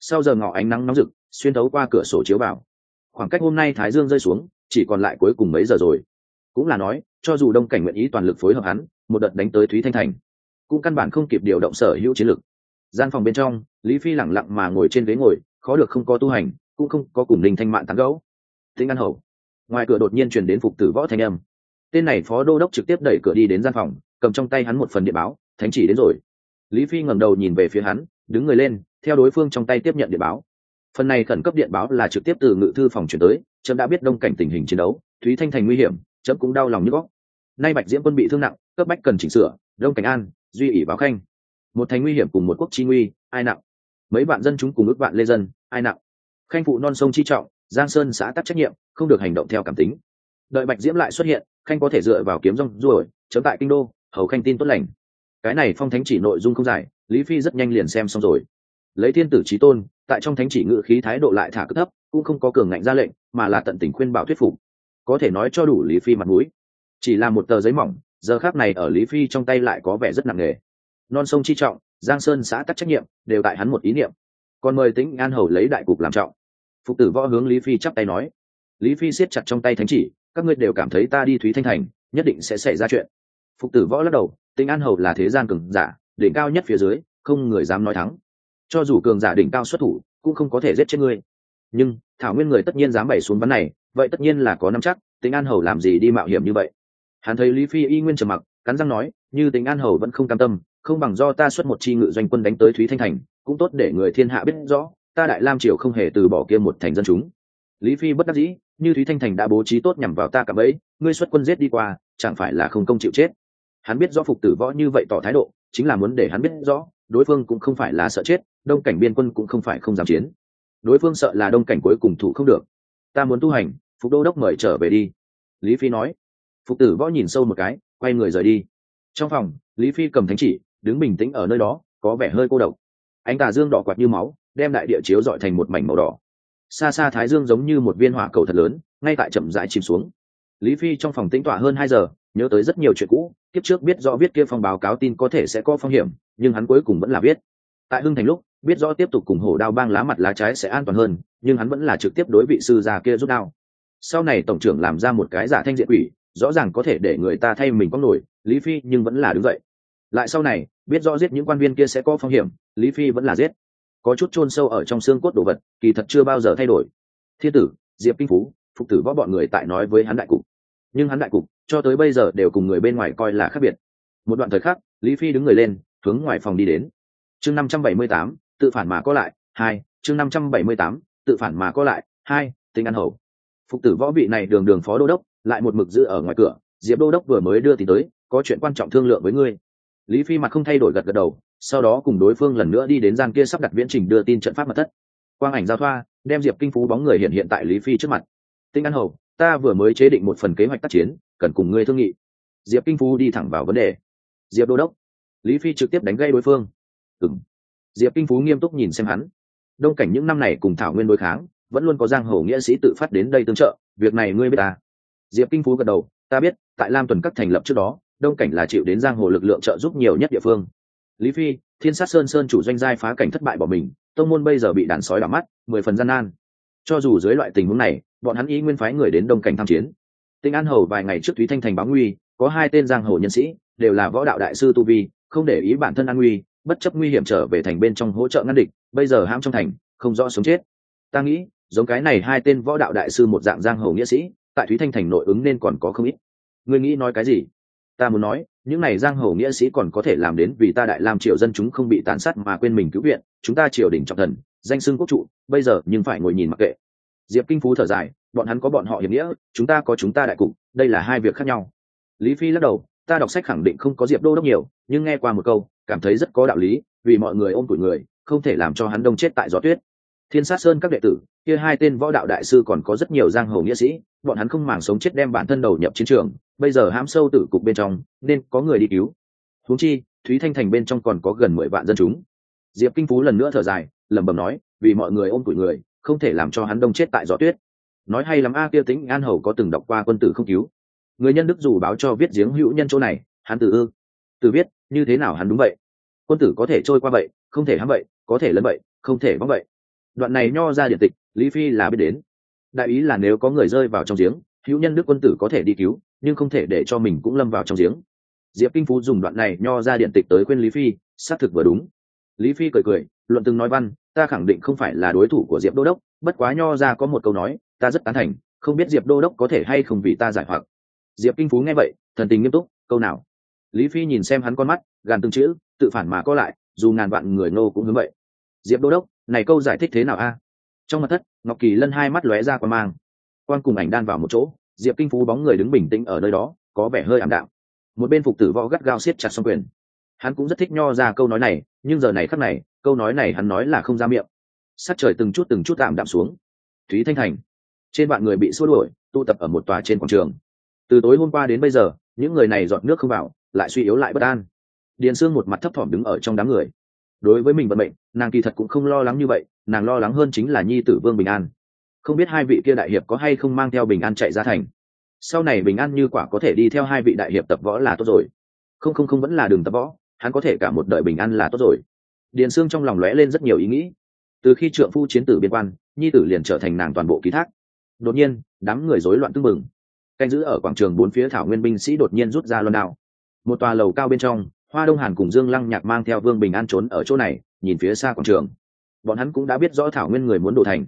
Speaker 1: Sau giờ ngọ ánh nắng nóng rực, xuyên thấu qua cửa sổ chiếu vào. Khoảng cách hôm nay thái dương rơi xuống, chỉ còn lại cuối cùng mấy giờ rồi. Cũng là nói, cho dù đông cảnh nguyện ý toàn lực phối hợp hắn, một đợt đánh tới thúy thanh thành, cũng căn bản không kịp điều động sở hữu chiến lực. Gian phòng bên trong, lý phi lẳng lặng mà ngồi trên ghế ngồi, khó được không có tu hành, cũng không có cùng linh thanh mạn tán gấu tinh ăn hầu. Ngoài cửa đột nhiên truyền đến phục tử võ thanh âm tên này phó đô đốc trực tiếp đẩy cửa đi đến gian phòng, cầm trong tay hắn một phần điện báo, thánh chỉ đến rồi. Lý phi ngẩng đầu nhìn về phía hắn, đứng người lên, theo đối phương trong tay tiếp nhận điện báo. Phần này khẩn cấp điện báo là trực tiếp từ ngự thư phòng chuyển tới trâm đã biết đông cảnh tình hình chiến đấu, thúy thanh thành nguy hiểm trâm cũng đau lòng như góc nay bạch diễm quân bị thương nặng, cấp bách cần chỉnh sửa, đông cảnh an, duy ỷ báo khanh. Một thành nguy hiểm cùng một quốc chi nguy, ai nặng? Mấy vạn dân chúng cùng ước vạn lê dân, ai nặng? Khanh phụ non sông chi trọng, giang sơn xã tắc trách nhiệm, không được hành động theo cảm tính đợi bạch diễm lại xuất hiện, khanh có thể dựa vào kiếm rong ruổi, chấm tại kinh đô, hầu khanh tin tốt lành. Cái này phong thánh chỉ nội dung không dài, lý phi rất nhanh liền xem xong rồi. Lấy thiên tử trí tôn, tại trong thánh chỉ ngự khí thái độ lại thả cực thấp, cũng không có cường ngạnh ra lệnh, mà là tận tình khuyên bảo thuyết phục. Có thể nói cho đủ lý phi mặt mũi. Chỉ là một tờ giấy mỏng, giờ khác này ở lý phi trong tay lại có vẻ rất nặng nề. Non sông chi trọng, giang sơn xã tắc trách nhiệm, đều tại hắn một ý niệm. Còn mời tĩnh an hầu lấy đại cục làm trọng. Phục tử võ hướng lý phi chắp tay nói. Lý phi siết chặt trong tay thánh chỉ các ngươi đều cảm thấy ta đi thúy thanh thành, nhất định sẽ xảy ra chuyện. Phục tử võ lắc đầu tinh an hầu là thế gian cường giả, đỉnh cao nhất phía dưới, không người dám nói thắng. Cho dù cường giả đỉnh cao xuất thủ, cũng không có thể giết chết ngươi. Nhưng, thảo nguyên người tất nhiên dám bày xuống bắn này, vậy tất nhiên là có năm chắc tính an hầu làm gì đi mạo hiểm như vậy? Hắn thấy lý phi y nguyên trầm mặc, cắn răng nói, như tính an hầu vẫn không cam tâm, không bằng do ta xuất một chi ngự doanh quân đánh tới thúy thanh thành, cũng tốt để người thiên hạ biết rõ, ta đại lam triều không hề từ bỏ kia một thành dân chúng lý phi bất đắc dĩ như thúy thanh thành đã bố trí tốt nhằm vào ta cả mấy, ngươi xuất quân giết đi qua chẳng phải là không công chịu chết? Hắn biết rõ phục tử võ như vậy tỏ thái độ chính là muốn để hắn biết rõ đối phương cũng không phải là sợ chết đông cảnh biên quân cũng không phải không dám chiến. Đối phương sợ là đông cảnh cuối cùng thủ không được. Ta muốn tu hành phục đô đốc mời trở về đi. Lý phi nói. Phục tử võ nhìn sâu một cái quay người rời đi. Trong phòng lý phi cầm thánh chỉ đứng bình tĩnh ở nơi đó có vẻ hơi cô độc. Ánh tà dương đỏ quạt như máu đem đại địa chiếu dọi thành một mảnh màu đỏ xa xa thái dương giống như một viên hỏa cầu thật lớn, ngay tại chậm rãi chìm xuống. Lý phi trong phòng tĩnh tọa hơn hai giờ, nhớ tới rất nhiều chuyện cũ, kiếp trước biết rõ viết kia phong báo cáo tin có thể sẽ có phong hiểm, nhưng hắn cuối cùng vẫn là biết tại hưng thành lúc, biết rõ tiếp tục cùng hổ đao bang lá mặt lá trái sẽ an toàn hơn, nhưng hắn vẫn là trực tiếp đối vị sư già kia rút đao. Sau này tổng trưởng làm ra một cái giả thanh diện quỷ, rõ ràng có thể để người ta thay mình có nổi, lý phi nhưng vẫn là đứng dậy. Lại sau này, biết rõ giết những quan viên kia sẽ có phong hiểm, lý phi vẫn là giết có chút chôn sâu ở trong xương cốt đồ vật, kỳ thật chưa bao giờ thay đổi. Thiên tử, diệp kinh phú, phục tử võ bọn người tại nói với hắn đại cục. Nhưng hắn đại cục, cho tới bây giờ đều cùng người bên ngoài coi là khác biệt. Một đoạn thời khắc, lý phi đứng người lên, hướng ngoài phòng đi đến. Chương năm trăm bảy mươi tám, tự phản mà có lại, hai, chương năm trăm bảy mươi tám, tự phản mà có lại, hai tinh ăn hầu phục tử võ vị này đường đường phó đô đốc, lại một mực giữ ở ngoài cửa, diệp đô đốc vừa mới đưa thì tới, có chuyện quan trọng thương lượng với ngươi lý phi mặt không thay đổi gật gật đầu, sau đó cùng đối phương lần nữa đi đến gian kia sắp đặt viễn trình đưa tin trận pháp mật thất. Quang ảnh giao thoa, đem diệp kinh phú bóng người hiện hiện tại lý phi trước mặt. Tinh an hầu, ta vừa mới chế định một phần kế hoạch tác chiến, cần cùng ngươi thương nghị. Diệp kinh phú đi thẳng vào vấn đề. Diệp đô đốc. Lý phi trực tiếp đánh gây đối phương. Ừng diệp kinh phú nghiêm túc nhìn xem hắn. Đông cảnh những năm này cùng thảo nguyên đối kháng, vẫn luôn có giang hồ nghĩa sĩ tự phát đến đây tương trợ, việc này ngươi biết ta diệp kinh phú gật đầu. Ta biết, tại lam tuần các thành lập trước đó đông cảnh là chịu đến giang hồ lực lượng trợ giúp nhiều nhất địa phương. Lý phi, thiên sát sơn sơn chủ doanh giai phá cảnh thất bại bỏ mình, tông môn bây giờ bị đàn sói đỏ mắt, mười phần gian nan. Cho dù dưới loại tình huống này, bọn hắn ý nguyên phái người đến đông cảnh tham chiến. Tinh an hầu vài ngày trước thúy thanh thành báo nguy, có hai tên giang hồ nhân sĩ, đều là võ đạo đại sư tu vi, không để ý bản thân an nguy, bất chấp nguy hiểm trở về thành bên trong hỗ trợ ngăn địch, bây giờ hãm trong thành, không rõ sống chết. Ta nghĩ, giống cái này hai tên võ đạo đại sư một dạng giang hồ nghĩa sĩ, tại thúy thanh thành nội ứng nên còn có không ít. Ngươi nghĩ nói cái gì? Ta muốn nói, những này giang hồ nghĩa sĩ còn có thể làm đến vì ta đại làm triều dân chúng không bị tàn sát mà quên mình cứu viện, chúng ta triều đình trọng thần, danh xưng quốc trụ, bây giờ nhưng phải ngồi nhìn mặc kệ. Diệp kinh phú thở dài, bọn hắn có bọn họ hiểm nghĩa, chúng ta có chúng ta đại cục, đây là hai việc khác nhau. Lý phi lắc đầu, ta đọc sách khẳng định không có diệp đô đốc nhiều, nhưng nghe qua một câu, cảm thấy rất có đạo lý, vì mọi người ôm tuổi người, không thể làm cho hắn đông chết tại gió tuyết thiên sát sơn các đệ tử kia hai tên võ đạo đại sư còn có rất nhiều giang hồ nghĩa sĩ bọn hắn không màng sống chết đem bản thân đầu nhập chiến trường bây giờ hãm sâu tử cục bên trong nên có người đi cứu. Huống chi thúy thanh thành bên trong còn có gần mười vạn dân chúng. Diệp kinh phú lần nữa thở dài lẩm bẩm nói vì mọi người ôm tụi người không thể làm cho hắn đông chết tại gió tuyết. Nói hay lắm a à, kia tính an hầu có từng đọc qua quân tử không cứu. Người nhân đức dù báo cho viết giếng hữu nhân chỗ này hắn tự ư. Từ viết như thế nào hắn đúng vậy? Quân tử có thể trôi qua vậy không thể hắn vậy có thể lẫn vậy không thể vắng vậy đoạn này nho ra điện tịch, lý phi là biết đến. Đại ý là nếu có người rơi vào trong giếng, hữu nhân đức quân tử có thể đi cứu, nhưng không thể để cho mình cũng lâm vào trong giếng. Diệp kinh phú dùng đoạn này nho ra điện tịch tới khuyên lý phi, xác thực vừa đúng. Lý phi cười cười, luận từng nói văn, ta khẳng định không phải là đối thủ của diệp đô đốc, bất quá nho ra có một câu nói, ta rất tán thành, không biết diệp đô đốc có thể hay không vì ta giải hoặc. Diệp kinh phú nghe vậy, thần tình nghiêm túc, câu nào? Lý phi nhìn xem hắn con mắt, gàn từng chữ, tự phản mà có lại, dù ngàn vạn người nô cũng hướng vậy diệp đô đốc, này câu giải thích thế nào a? Trong mặt thất, ngọc kỳ lân hai mắt lóe ra qua mang. Quan cùng ảnh đan vào một chỗ, diệp kinh phú bóng người đứng bình tĩnh ở nơi đó, có vẻ hơi ảm đạm. Một bên phục tử võ gắt gao siết chặt xong quyền. Hắn cũng rất thích nho ra câu nói này, nhưng giờ này khắc này, câu nói này hắn nói là không ra miệng. Sát trời từng chút từng chút tạm đạm xuống. Thúy thanh thành. Trên bạn người bị xua đuổi, tụ tập ở một tòa trên quảng trường. Từ tối hôm qua đến bây giờ, những người này dọn nước không vào, lại suy yếu lại bất an. Điền sương một mặt thấp thỏm đứng ở trong đám người đối với mình vận mệnh, nàng kỳ thật cũng không lo lắng như vậy, nàng lo lắng hơn chính là nhi tử vương bình an. Không biết hai vị kia đại hiệp có hay không mang theo bình an chạy ra thành. Sau này bình an như quả có thể đi theo hai vị đại hiệp tập võ là tốt rồi. Không không không vẫn là đường tập võ, hắn có thể cả một đời bình an là tốt rồi. Điền sương trong lòng lóe lên rất nhiều ý nghĩ. Từ khi trượng phu chiến tử biên quan, nhi tử liền trở thành nàng toàn bộ ký thác. Đột nhiên, đám người rối loạn tưng bừng. Canh giữ ở quảng trường bốn phía thảo nguyên binh sĩ đột nhiên rút ra loan đao. Một tòa lầu cao bên trong hoa đông hàn cùng dương lăng nhạc mang theo vương bình an trốn ở chỗ này, nhìn phía xa quảng trường. Bọn hắn cũng đã biết rõ thảo nguyên người muốn đổ thành.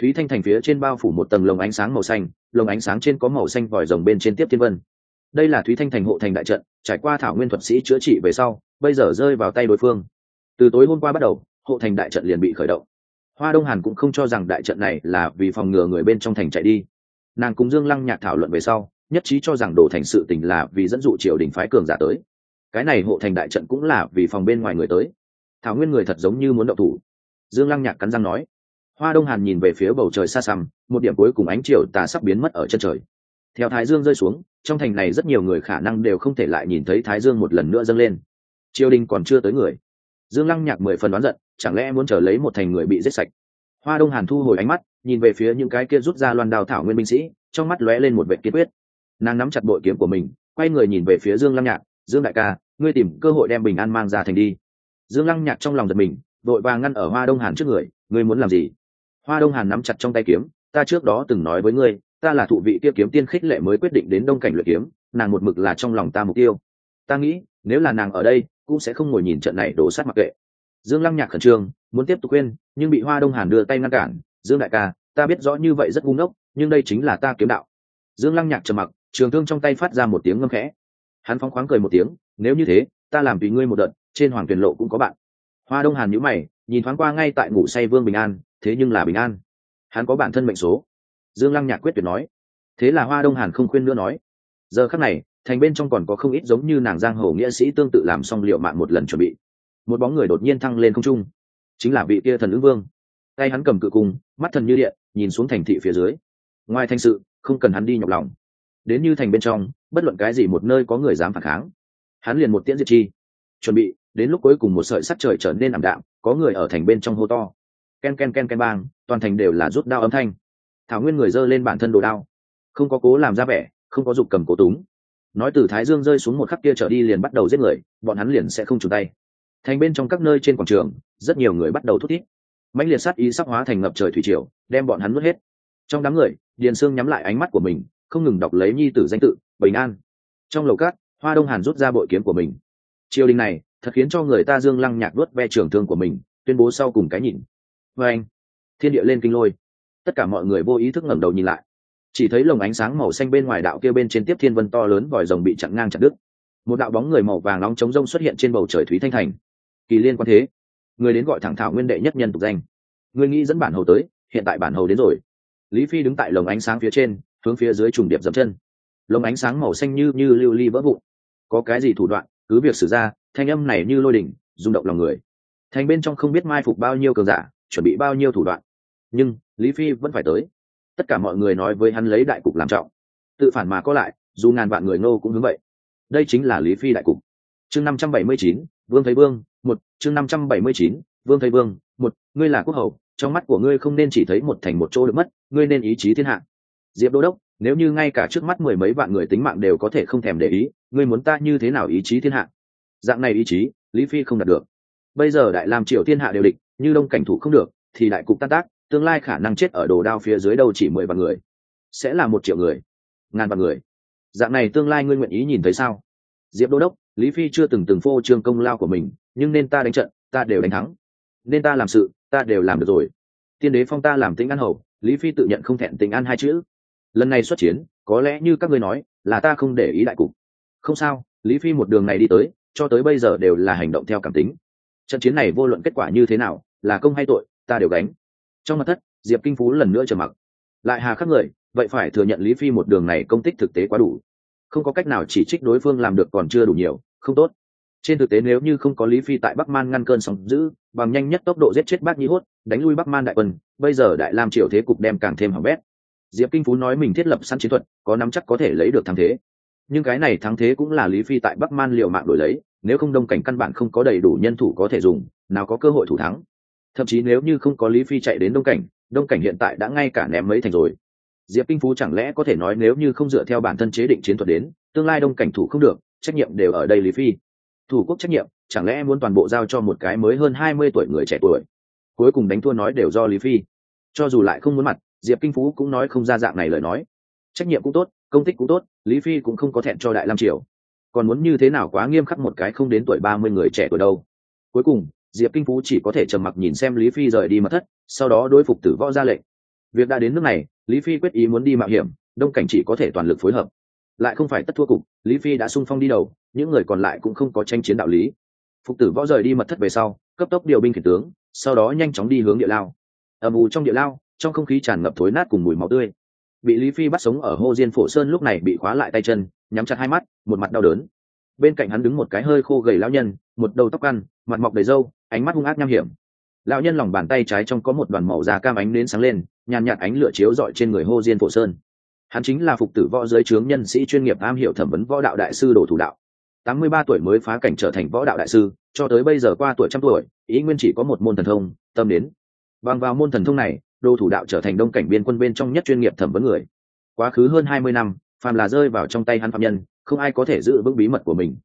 Speaker 1: Thúy thanh thành phía trên bao phủ một tầng lồng ánh sáng màu xanh, lồng ánh sáng trên có màu xanh vòi rồng bên trên tiếp thiên vân. Đây là thúy thanh thành hộ thành đại trận, trải qua thảo nguyên thuật sĩ chữa trị về sau, bây giờ rơi vào tay đối phương. Từ tối hôm qua bắt đầu, hộ thành đại trận liền bị khởi động. Hoa đông hàn cũng không cho rằng đại trận này là vì phòng ngừa người bên trong thành chạy đi. Nàng cùng dương lăng nhạc thảo luận về sau, nhất trí cho rằng đổ thành sự tình là vì dẫn dụ triều đình phái cường giả tới cái này hộ thành đại trận cũng là vì phòng bên ngoài người tới. Thảo nguyên người thật giống như muốn động thủ. Dương lăng nhạc cắn răng nói. Hoa đông hàn nhìn về phía bầu trời xa xăm, một điểm cuối cùng ánh chiều tà sắp biến mất ở chân trời. Theo thái dương rơi xuống, trong thành này rất nhiều người khả năng đều không thể lại nhìn thấy thái dương một lần nữa dâng lên. Triều đình còn chưa tới người. Dương lăng nhạc mười phần đoán giận, chẳng lẽ muốn trở lấy một thành người bị giết sạch? Hoa đông hàn thu hồi ánh mắt, nhìn về phía những cái kia rút ra loan đào thảo nguyên binh sĩ, trong mắt lóe lên một vệ kiên quyết. Nàng nắm chặt bội kiếm của mình, quay người nhìn về phía dương lăng nhạc. Dương đại ca ngươi tìm cơ hội đem bình an mang ra thành đi. Dương lăng nhạc trong lòng giật mình đội vàng ngăn ở hoa đông hàn trước người, ngươi muốn làm gì? Hoa đông hàn nắm chặt trong tay kiếm, ta trước đó từng nói với ngươi, ta là thụ vị kia kiếm tiên khích lệ mới quyết định đến đông cảnh luyện kiếm, nàng một mực là trong lòng ta mục tiêu. Ta nghĩ, nếu là nàng ở đây, cũng sẽ không ngồi nhìn trận này đổ sát mặc kệ. Dương lăng nhạc khẩn trương, muốn tiếp tục quên nhưng bị hoa đông hàn đưa tay ngăn cản. Dương đại ca, ta biết rõ như vậy rất ngu ngốc, nhưng đây chính là ta kiếm đạo. Dương lăng nhạc trầm mặc, trường thương trong tay phát ra một tiếng ngâm khẽ hắn phóng khoáng cười một tiếng, nếu như thế, ta làm vì ngươi một đợt, trên hoàng tuyển lộ cũng có bạn. Hoa đông hàn nhíu mày, nhìn thoáng qua ngay tại ngủ say vương bình an, thế nhưng là bình an. Hắn có bản thân mệnh số. Dương lăng nhạc quyết tuyệt nói. Thế là hoa đông hàn không khuyên nữa nói. Giờ khắc này, thành bên trong còn có không ít giống như nàng giang hồ nghĩa sĩ tương tự làm xong liệu mạng một lần chuẩn bị. Một bóng người đột nhiên thăng lên không trung. Chính là vị kia thần ứng vương. Tay hắn cầm cự cung, mắt thần như điện, nhìn xuống thành thị phía dưới. Ngoài thành sự, không cần hắn đi nhọc lòng. Đến như thành bên trong bất luận cái gì một nơi có người dám phản kháng. Hắn liền một tiễn diệt chi. Chuẩn bị, đến lúc cuối cùng một sợi sắt trời trở nên ảm đạm, có người ở thành bên trong hô to. Ken ken ken ken bang, toàn thành đều là rút đao âm thanh. Thảo nguyên người dơ lên bản thân đồ đao. Không có cố làm ra vẻ, không có dục cầm cố túng. Nói từ thái dương rơi xuống một khắc kia trở đi liền bắt đầu giết người, bọn hắn liền sẽ không trùng tay. Thành bên trong các nơi trên quảng trường, rất nhiều người bắt đầu thút thít. Mạnh liệt sát ý sắc hóa thành ngập trời thủy triều, đem bọn hắn nuốt hết. Trong đám người, điền sương nhắm lại ánh mắt của mình không ngừng đọc lấy nhi tử danh tự, bình an. Trong lầu cát, hoa đông hàn rút ra bội kiếm của mình. Triều đình này, thật khiến cho người ta dương lăng nhạc đuốt ve trường thương của mình, tuyên bố sau cùng cái nhìn. Vê anh, thiên địa lên kinh lôi. Tất cả mọi người vô ý thức ngẩng đầu nhìn lại. Chỉ thấy lồng ánh sáng màu xanh bên ngoài đạo kia bên trên tiếp thiên vân to lớn vòi rồng bị chặn ngang chặn đứt. Một đạo bóng người màu vàng nóng trống rông xuất hiện trên bầu trời thúy thanh thành. Kỳ liên quan thế. Người đến gọi thẳng thảo nguyên đệ nhất nhân tục danh. Người nghĩ dẫn bản hầu tới, hiện tại bản hầu đến rồi. Lý phi đứng tại lồng ánh sáng phía trên hướng phía dưới trùng điệp dậm chân. Lồng ánh sáng màu xanh như như lưu ly vỡ vụn. Có cái gì thủ đoạn, cứ việc xử ra, thanh âm này như lôi đỉnh, rung động lòng người. Thành bên trong không biết mai phục bao nhiêu cường giả, chuẩn bị bao nhiêu thủ đoạn. Nhưng, lý phi vẫn phải tới. Tất cả mọi người nói với hắn lấy đại cục làm trọng. Tự phản mà có lại, dù ngàn vạn người ngô cũng hướng vậy. Đây chính là lý phi đại cục. Chương năm trăm bảy mươi chín, vương thấy vương, một, chương năm trăm bảy mươi chín, vương thấy vương, một, ngươi là quốc hầu, trong mắt của ngươi không nên chỉ thấy một thành một chỗ được mất, ngươi nên ý chí thiên hạ diệp đô đốc, nếu như ngay cả trước mắt mười mấy vạn người tính mạng đều có thể không thèm để ý, ngươi muốn ta như thế nào ý chí thiên hạ? Dạng này ý chí, lý phi không đạt được. Bây giờ đại làm triều thiên hạ đều địch, như đông cảnh thủ không được, thì đại cục tan tác, tương lai khả năng chết ở đồ đao phía dưới đâu chỉ mười vạn người. Sẽ là một triệu người, ngàn vạn người. Dạng này tương lai ngươi nguyện ý nhìn thấy sao? Diệp đô đốc, lý phi chưa từng từng phô trương công lao của mình, nhưng nên ta đánh trận, ta đều đánh thắng. Nên ta làm sự, ta đều làm được rồi. Tiên đế phong ta làm tính an hầu, lý phi tự nhận không thẹn tình an hai chữ lần này xuất chiến, có lẽ như các ngươi nói, là ta không để ý đại cục. Không sao, lý phi một đường này đi tới, cho tới bây giờ đều là hành động theo cảm tính. Trận chiến này vô luận kết quả như thế nào, là công hay tội, ta đều gánh. Trong mặt thất, diệp kinh phú lần nữa trở mặc. Lại hà khắc người, vậy phải thừa nhận lý phi một đường này công tích thực tế quá đủ. Không có cách nào chỉ trích đối phương làm được còn chưa đủ nhiều, không tốt. Trên thực tế nếu như không có lý phi tại bắc man ngăn cơn sóng giữ, bằng nhanh nhất tốc độ giết chết bác Nhi hốt, đánh lui bắc man đại quân, bây giờ đại lam triều thế cục đem càng thêm hỏng bét diệp kinh phú nói mình thiết lập sẵn chiến thuật, có nắm chắc có thể lấy được thắng thế. Nhưng cái này thắng thế cũng là lý phi tại bắc man liệu mạng đổi lấy, nếu không đông cảnh căn bản không có đầy đủ nhân thủ có thể dùng, nào có cơ hội thủ thắng. Thậm chí nếu như không có lý phi chạy đến đông cảnh đông cảnh hiện tại đã ngay cả ném mấy thành rồi. Diệp kinh phú chẳng lẽ có thể nói nếu như không dựa theo bản thân chế định chiến thuật đến, tương lai đông cảnh thủ không được, trách nhiệm đều ở đây lý phi. Thủ quốc trách nhiệm, chẳng lẽ muốn toàn bộ giao cho một cái mới hơn hai mươi tuổi người trẻ tuổi? Cuối cùng đánh thua nói đều do lý phi. Cho dù lại không muốn mặt diệp kinh phú cũng nói không ra dạng này lời nói. Trách nhiệm cũng tốt, công tích cũng tốt, lý phi cũng không có thẹn cho đại lam triều. Còn muốn như thế nào quá nghiêm khắc một cái không đến tuổi ba mươi người trẻ tuổi đâu. Cuối cùng, diệp kinh phú chỉ có thể trầm mặc nhìn xem lý phi rời đi mật thất, sau đó đối phục tử võ ra lệnh. Việc đã đến nước này, lý phi quyết ý muốn đi mạo hiểm, đông cảnh chỉ có thể toàn lực phối hợp. Lại không phải tất thua cục, lý phi đã sung phong đi đầu, những người còn lại cũng không có tranh chiến đạo lý. Phục tử võ rời đi mật thất về sau, cấp tốc điều binh khiển tướng, sau đó nhanh chóng đi hướng địa lao. Ầm ù trong địa lao trong không khí tràn ngập thối nát cùng mùi máu tươi. Bị lý phi bắt sống ở hô diên phổ sơn lúc này bị khóa lại tay chân, nhắm chặt hai mắt, một mặt đau đớn. Bên cạnh hắn đứng một cái hơi khô gầy lão nhân, một đầu tóc ăn, mặt mọc đầy râu, ánh mắt hung ác nham hiểm. Lão nhân lòng bàn tay trái trong có một đoàn màu da cam ánh nến sáng lên, nhàn nhạt ánh lửa chiếu dọi trên người hô diên phổ sơn. Hắn chính là phục tử võ giới trướng nhân sĩ chuyên nghiệp am hiểu thẩm vấn võ đạo đại sư đồ thủ đạo. Tám mươi ba tuổi mới phá cảnh trở thành võ đạo đại sư, cho tới bây giờ qua tuổi trăm tuổi, ý nguyên chỉ có một môn thần thông, tâm đến. Bằng vào môn thần thông này Đô thủ đạo trở thành đông cảnh biên quân bên trong nhất chuyên nghiệp thẩm vấn người. Quá khứ hơn hai mươi năm, phàm là rơi vào trong tay hắn phạm nhân, không ai có thể giữ vững bí mật của mình.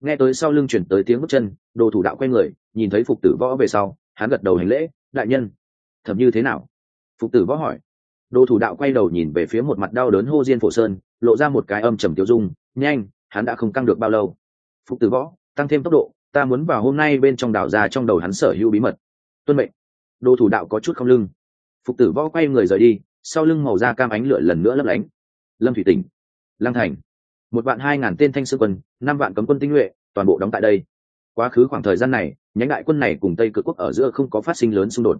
Speaker 1: Nghe tới sau lưng chuyển tới tiếng bước chân đồ thủ đạo quay người, nhìn thấy phục tử võ về sau, hắn gật đầu hành lễ, đại nhân, thẩm như thế nào? Phục tử võ hỏi. Đồ thủ đạo quay đầu nhìn về phía một mặt đau đớn hô diên phổ sơn, lộ ra một cái âm trầm tiêu dung, nhanh, hắn đã không căng được bao lâu. Phục tử võ, tăng thêm tốc độ, ta muốn vào hôm nay bên trong đảo ra trong đầu hắn sở hữu bí mật. Tuân mệnh. Đồ thủ đạo có chút không lưng phục tử võ quay người rời đi, sau lưng màu da cam ánh lửa lần nữa lấp lánh. Lâm thủy tỉnh, lăng thành. Một vạn hai ngàn tên thanh sư quân, năm vạn cấm quân tinh nhuệ, toàn bộ đóng tại đây. Quá khứ khoảng thời gian này, nhánh đại quân này cùng tây cực quốc ở giữa không có phát sinh lớn xung đột.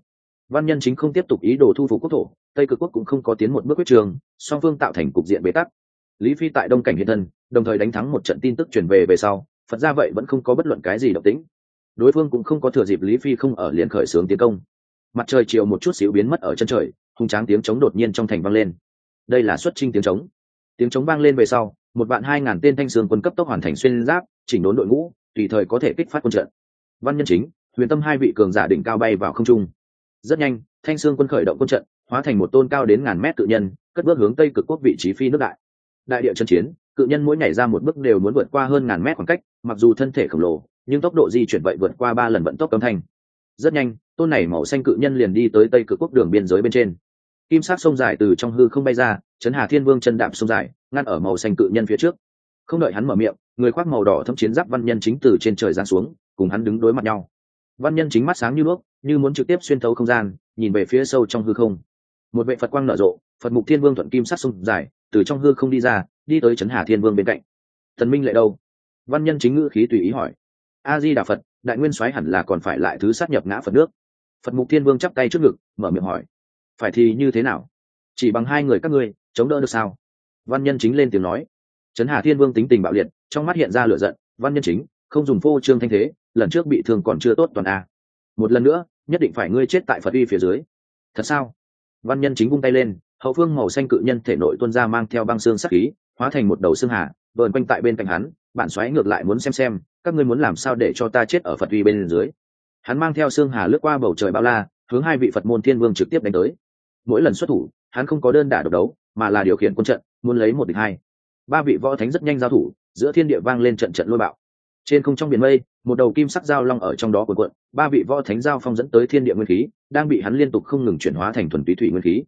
Speaker 1: Văn nhân chính không tiếp tục ý đồ thu phục quốc thổ, tây cực quốc cũng không có tiến một bước quyết trường, song phương tạo thành cục diện bế tắc. Lý phi tại đông cảnh hiện thân, đồng thời đánh thắng một trận tin tức truyền về về sau, phật ra vậy vẫn không có bất luận cái gì động tĩnh. Đối phương cũng không có thừa dịp lý phi không ở liền khởi xướng tiến công mặt trời chiều một chút xíu biến mất ở chân trời, hùng tráng tiếng trống đột nhiên trong thành vang lên. Đây là xuất trinh tiếng trống. Tiếng trống vang lên về sau, một vạn hai ngàn tên thanh sương quân cấp tốc hoàn thành xuyên giáp, chỉnh đốn đội ngũ, tùy thời có thể kích phát quân trận. Văn nhân chính, huyền tâm hai vị cường giả đỉnh cao bay vào không trung. Rất nhanh, thanh sương quân khởi động quân trận, hóa thành một tôn cao đến ngàn mét tự nhân, cất bước hướng tây cực quốc vị trí phi nước đại. Đại địa chân chiến, cự nhân mỗi nhảy ra một bước đều muốn vượt qua hơn ngàn mét khoảng cách, mặc dù thân thể khổng lồ, nhưng tốc độ di chuyển vậy vượt qua ba lần vận tốc âm thanh. Rất nhanh tôn này màu xanh cự nhân liền đi tới tây cực quốc đường biên giới bên trên. Kim sắc sông dài từ trong hư không bay ra, chấn hà thiên vương chân đạm sông dài, ngăn ở màu xanh cự nhân phía trước. Không đợi hắn mở miệng, người khoác màu đỏ thâm chiến giáp văn nhân chính từ trên trời giáng xuống, cùng hắn đứng đối mặt nhau. Văn nhân chính mắt sáng như đuốc như muốn trực tiếp xuyên thấu không gian, nhìn về phía sâu trong hư không. Một vệ phật quang nở rộ, phật mục thiên vương thuận kim sắc sông dài, từ trong hư không đi ra, đi tới chấn hà thiên vương bên cạnh. Thần minh lại đâu? Văn nhân chính ngữ khí tùy ý hỏi. A di đà phật, đại nguyên soái hẳn là còn phải lại thứ sát nhập ngã phật nước phật mục thiên vương chắp tay trước ngực, mở miệng hỏi, phải thì như thế nào? Chỉ bằng hai người các ngươi, chống đỡ được sao? Văn nhân chính lên tiếng nói. Trấn hà thiên vương tính tình bạo liệt, trong mắt hiện ra lửa giận. Văn nhân chính, không dùng phô trương thanh thế, lần trước bị thương còn chưa tốt toàn a. Một lần nữa, nhất định phải ngươi chết tại phật uy phía dưới. Thật sao? Văn nhân chính vung tay lên, hậu phương màu xanh cự nhân thể nội tuân ra mang theo băng xương sắc khí, hóa thành một đầu xương hà, vờn quanh tại bên cạnh hắn. Bản xoáy ngược lại muốn xem xem, các ngươi muốn làm sao để cho ta chết ở phật uy bên dưới? Hắn mang theo xương hà lướt qua bầu trời bao la, hướng hai vị phật môn thiên vương trực tiếp đánh tới. Mỗi lần xuất thủ, hắn không có đơn đả độc đấu, mà là điều khiển quân trận, muốn lấy một địch hai. Ba vị võ thánh rất nhanh giao thủ, giữa thiên địa vang lên trận trận lôi bạo. Trên không trong biển mây, một đầu kim sắc giao long ở trong đó cuộn. quận ba vị võ thánh giao phong dẫn tới thiên địa nguyên khí, đang bị hắn liên tục không ngừng chuyển hóa thành thuần túy thủy nguyên khí.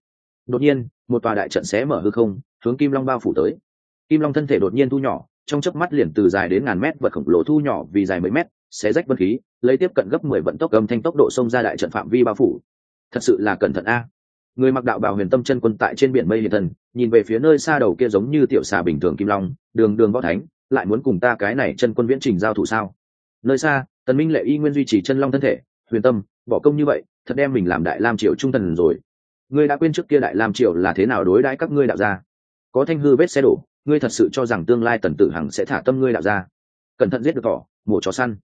Speaker 1: Đột nhiên, một tòa đại trận xé mở hư không, hướng kim long bao phủ tới. Kim long thân thể đột nhiên thu nhỏ, trong chớp mắt liền từ dài đến ngàn mét, vật khổng lồ thu nhỏ vì dài mấy mét xé rách vân khí, lấy tiếp cận gấp mười vận tốc âm thanh tốc độ xông ra đại trận phạm vi bao phủ. Thật sự là cẩn thận a. Người mặc đạo bào huyền tâm chân quân tại trên biển mây hiện thần nhìn về phía nơi xa đầu kia giống như tiểu xà bình thường kim long, đường đường võ thánh, lại muốn cùng ta cái này chân quân viễn trình giao thủ sao? Nơi xa, tần minh lệ y nguyên duy trì chân long thân thể, huyền tâm, bỏ công như vậy, thật đem mình làm đại lam triều trung thần rồi. Ngươi đã quên trước kia đại lam triều là thế nào đối đãi các ngươi đạo gia? Có thanh hư vết xe đổ, ngươi thật sự cho rằng tương lai tần tử hằng sẽ thả tâm ngươi đạo gia? Cẩn thận giết được cỏ mổ chó săn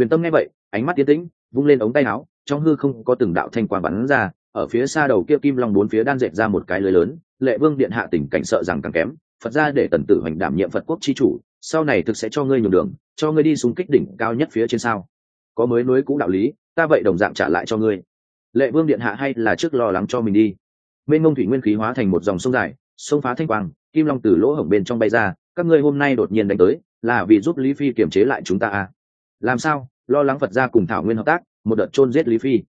Speaker 1: huyền tâm nghe vậy, ánh mắt tiến tĩnh, vung lên ống tay áo, trong hư không có từng đạo thanh quang bắn ra, ở phía xa đầu kia kim long bốn phía đan dệt ra một cái lưới lớn, lệ vương điện hạ tình cảnh sợ rằng càng kém, phật ra để tần tử hoành đảm nhiệm phật quốc chi chủ, sau này thực sẽ cho ngươi nhường đường, cho ngươi đi xuống kích đỉnh cao nhất phía trên sao. Có mới nối cũ đạo lý, ta vậy đồng dạng trả lại cho ngươi. Lệ vương điện hạ hay là trước lo lắng cho mình đi. Mênh mông thủy nguyên khí hóa thành một dòng sông dài, sông phá thanh quang, kim long từ lỗ hổng bên trong bay ra, các ngươi hôm nay đột nhiên đánh tới, là vì giúp lý phi kiềm chế lại chúng ta à? Làm sao? Lo lắng phật ra cùng thảo nguyên hợp tác một đợt chôn giết lý phi.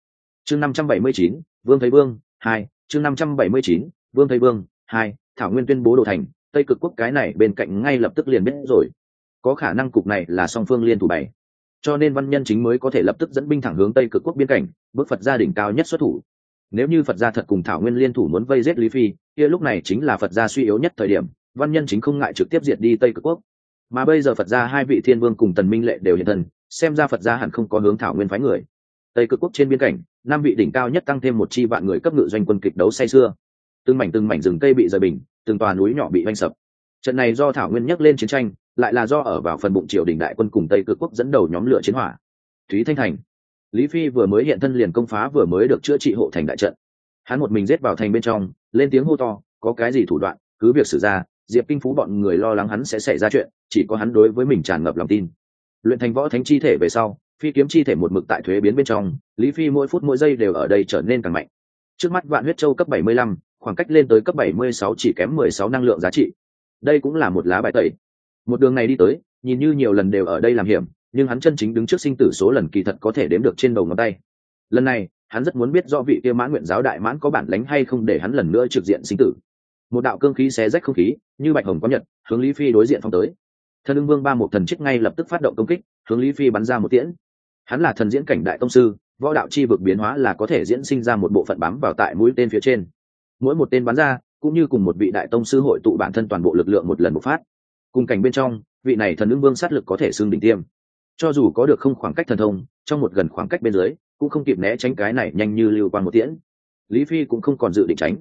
Speaker 1: Chương năm trăm bảy mươi chín vương thấy vương hai. Chương năm trăm bảy mươi chín vương thấy vương hai. Thảo nguyên tuyên bố đồ thành tây cực quốc cái này bên cạnh ngay lập tức liền biết rồi. Có khả năng cục này là song phương liên thủ bảy, cho nên văn nhân chính mới có thể lập tức dẫn binh thẳng hướng tây cực quốc biên cảnh bước phật gia đỉnh cao nhất xuất thủ. Nếu như phật gia thật cùng thảo nguyên liên thủ muốn vây giết lý phi kia lúc này chính là phật gia suy yếu nhất thời điểm văn nhân chính không ngại trực tiếp diệt đi tây cực quốc. Mà bây giờ phật gia hai vị thiên vương cùng tần minh lệ đều hiện thân xem ra phật gia hẳn không có hướng thảo nguyên phái người. Tây cực quốc trên biên cảnh, năm vị đỉnh cao nhất tăng thêm một chi vạn người cấp ngự doanh quân kịch đấu say xưa từng mảnh từng mảnh rừng cây bị rời bình, từng tòa núi nhỏ bị oanh sập. Trận này do thảo nguyên nhắc lên chiến tranh, lại là do ở vào phần bụng triều đình đại quân cùng tây cực quốc dẫn đầu nhóm lửa chiến hỏa. Thúy thanh thành. Lý phi vừa mới hiện thân liền công phá vừa mới được chữa trị hộ thành đại trận. Hắn một mình rết vào thành bên trong, lên tiếng hô to, có cái gì thủ đoạn, cứ việc xử ra, diệp kinh phú bọn người lo lắng hắn sẽ xảy ra chuyện, chỉ có hắn đối với mình tràn ngập lòng tin luyện thành võ thánh chi thể về sau phi kiếm chi thể một mực tại thuế biến bên trong lý phi mỗi phút mỗi giây đều ở đây trở nên càng mạnh. Trước mắt vạn huyết châu cấp 75, khoảng cách lên tới cấp 76 chỉ kém 16 năng lượng giá trị. Đây cũng là một lá bài tẩy. Một đường này đi tới nhìn như nhiều lần đều ở đây làm hiểm nhưng hắn chân chính đứng trước sinh tử số lần kỳ thật có thể đếm được trên đầu ngón tay. Lần này hắn rất muốn biết do vị kia mãn nguyện giáo đại mãn có bản lánh hay không để hắn lần nữa trực diện sinh tử. Một đạo cương khí xé rách không khí như bạch hồng có nhật hướng lý phi đối diện phong tới thần ưng vương ba một thần trích ngay lập tức phát động công kích, hướng lý phi bắn ra một tiễn. Hắn là thần diễn cảnh đại tông sư, võ đạo chi vực biến hóa là có thể diễn sinh ra một bộ phận bám vào tại mũi tên phía trên. Mỗi một tên bắn ra, cũng như cùng một vị đại tông sư hội tụ bản thân toàn bộ lực lượng một lần một phát. Cùng cảnh bên trong, vị này thần ưng vương sát lực có thể xương đỉnh tiêm. Cho dù có được không khoảng cách thần thông, trong một gần khoảng cách bên dưới, cũng không kịp né tránh cái này nhanh như lưu quan một tiễn. Lý phi cũng không còn dự định tránh.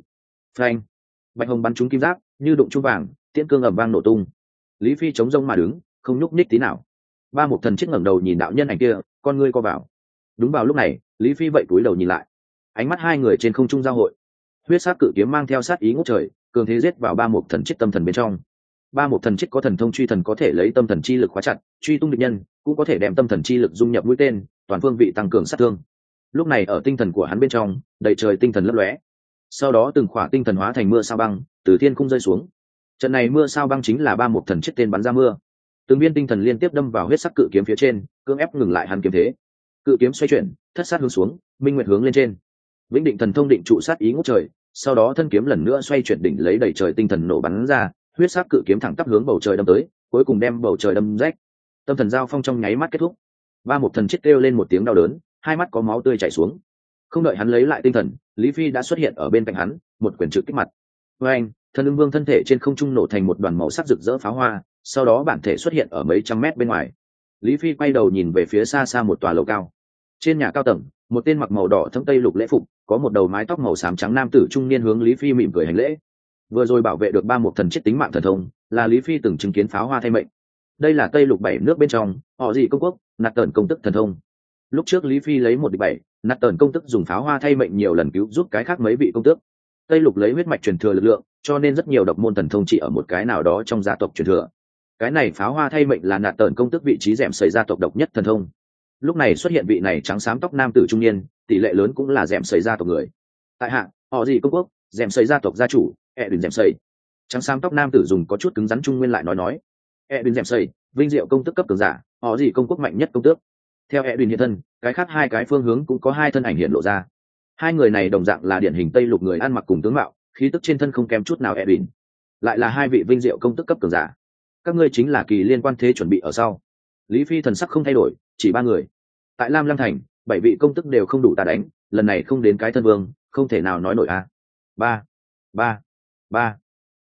Speaker 1: Phanh. Bạch hồng bắn trúng kim giáp, như đụng chung vàng, tiễn cương ẩm vang nổ tung lý phi chống rông mà đứng, không nhúc nhích tí nào. Ba một thần chết ngẩng đầu nhìn đạo nhân ảnh kia, con ngươi co vào. Đúng vào lúc này, lý phi vậy cúi đầu nhìn lại. Ánh mắt hai người trên không trung giao hội. Huyết sát cự kiếm mang theo sát ý ngốc trời, cường thế giết vào ba một thần chết tâm thần bên trong. Ba một thần chết có thần thông truy thần có thể lấy tâm thần chi lực khóa chặt, truy tung địch nhân, cũng có thể đem tâm thần chi lực dung nhập mũi tên, toàn phương vị tăng cường sát thương. Lúc này ở tinh thần của hắn bên trong, đầy trời tinh thần lấp lóe. Sau đó từng khỏa tinh thần hóa thành mưa sao băng, từ thiên không rơi xuống trận này mưa sao băng chính là ba một thần chết tên bắn ra mưa. Từng viên tinh thần liên tiếp đâm vào huyết sắc cự kiếm phía trên, cưỡng ép ngừng lại hắn kiếm thế. Cự kiếm xoay chuyển, thất sát hướng xuống, minh nguyệt hướng lên trên. Vĩnh định thần thông định trụ sát ý ngốc trời, sau đó thân kiếm lần nữa xoay chuyển đỉnh lấy đẩy trời tinh thần nổ bắn ra, huyết sắc cự kiếm thẳng tắp hướng bầu trời đâm tới, cuối cùng đem bầu trời đâm rách. Tâm thần giao phong trong nháy mắt kết thúc. Ba một thần chết kêu lên một tiếng đau đớn, hai mắt có máu tươi chảy xuống. Không đợi hắn lấy lại tinh thần, lý phi đã xuất hiện ở bên cạnh hắn, một quyển trực kích mặt. Vê anh thần ưng vương thân thể trên không trung nổ thành một đoàn màu sắc rực rỡ pháo hoa, sau đó bản thể xuất hiện ở mấy trăm mét bên ngoài. Lý phi quay đầu nhìn về phía xa xa một tòa lầu cao. Trên nhà cao tầng, một tên mặc màu đỏ thâm tây lục lễ phục, có một đầu mái tóc màu xám trắng nam tử trung niên hướng lý phi mỉm cười hành lễ. Vừa rồi bảo vệ được ba một thần chết tính mạng thần thông, là lý phi từng chứng kiến pháo hoa thay mệnh. Đây là tây lục bảy nước bên trong, họ gì công quốc nạt tần công tức thần thông. Lúc trước lý phi lấy một địch bảy nạt tần công tức dùng pháo hoa thay mệnh nhiều lần cứu giúp cái khác mấy vị công tước tây lục lấy huyết mạch truyền thừa lực lượng, cho nên rất nhiều độc môn thần thông chỉ ở một cái nào đó trong gia tộc truyền thừa. Cái này pháo hoa thay mệnh là nạt tần công tức vị trí d ẻ m xảy gia tộc độc nhất thần thông. Lúc này xuất hiện vị này trắng xám tóc nam tử trung niên, tỷ lệ lớn cũng là d ẻ m xảy gia tộc người. Tại hạ, họ gì công quốc d ẻ m xảy gia tộc gia chủ e đừng d ẻ m xảy trắng xám tóc nam tử dùng có chút cứng rắn trung nguyên lại nói nói. E đừng d ẻ m xảy vinh diệu công tức cấp cường giả, họ gì công quốc mạnh nhất công tước. Theo e đừng hiện thân, cái khác hai cái phương hướng cũng có hai thân ảnh hiện lộ ra hai người này đồng dạng là điển hình tây lục người ăn mặc cùng tướng mạo, khí tức trên thân không kém chút nào e đừng lại là hai vị vinh diệu công tức cấp cường giả. Các ngươi chính là kỳ liên quan thế chuẩn bị ở sau. Lý phi thần sắc không thay đổi, chỉ ba người. Tại lam lăng thành, bảy vị công tức đều không đủ ta đánh, lần này không đến cái thân vương, không thể nào nói nổi a. Ba ba ba.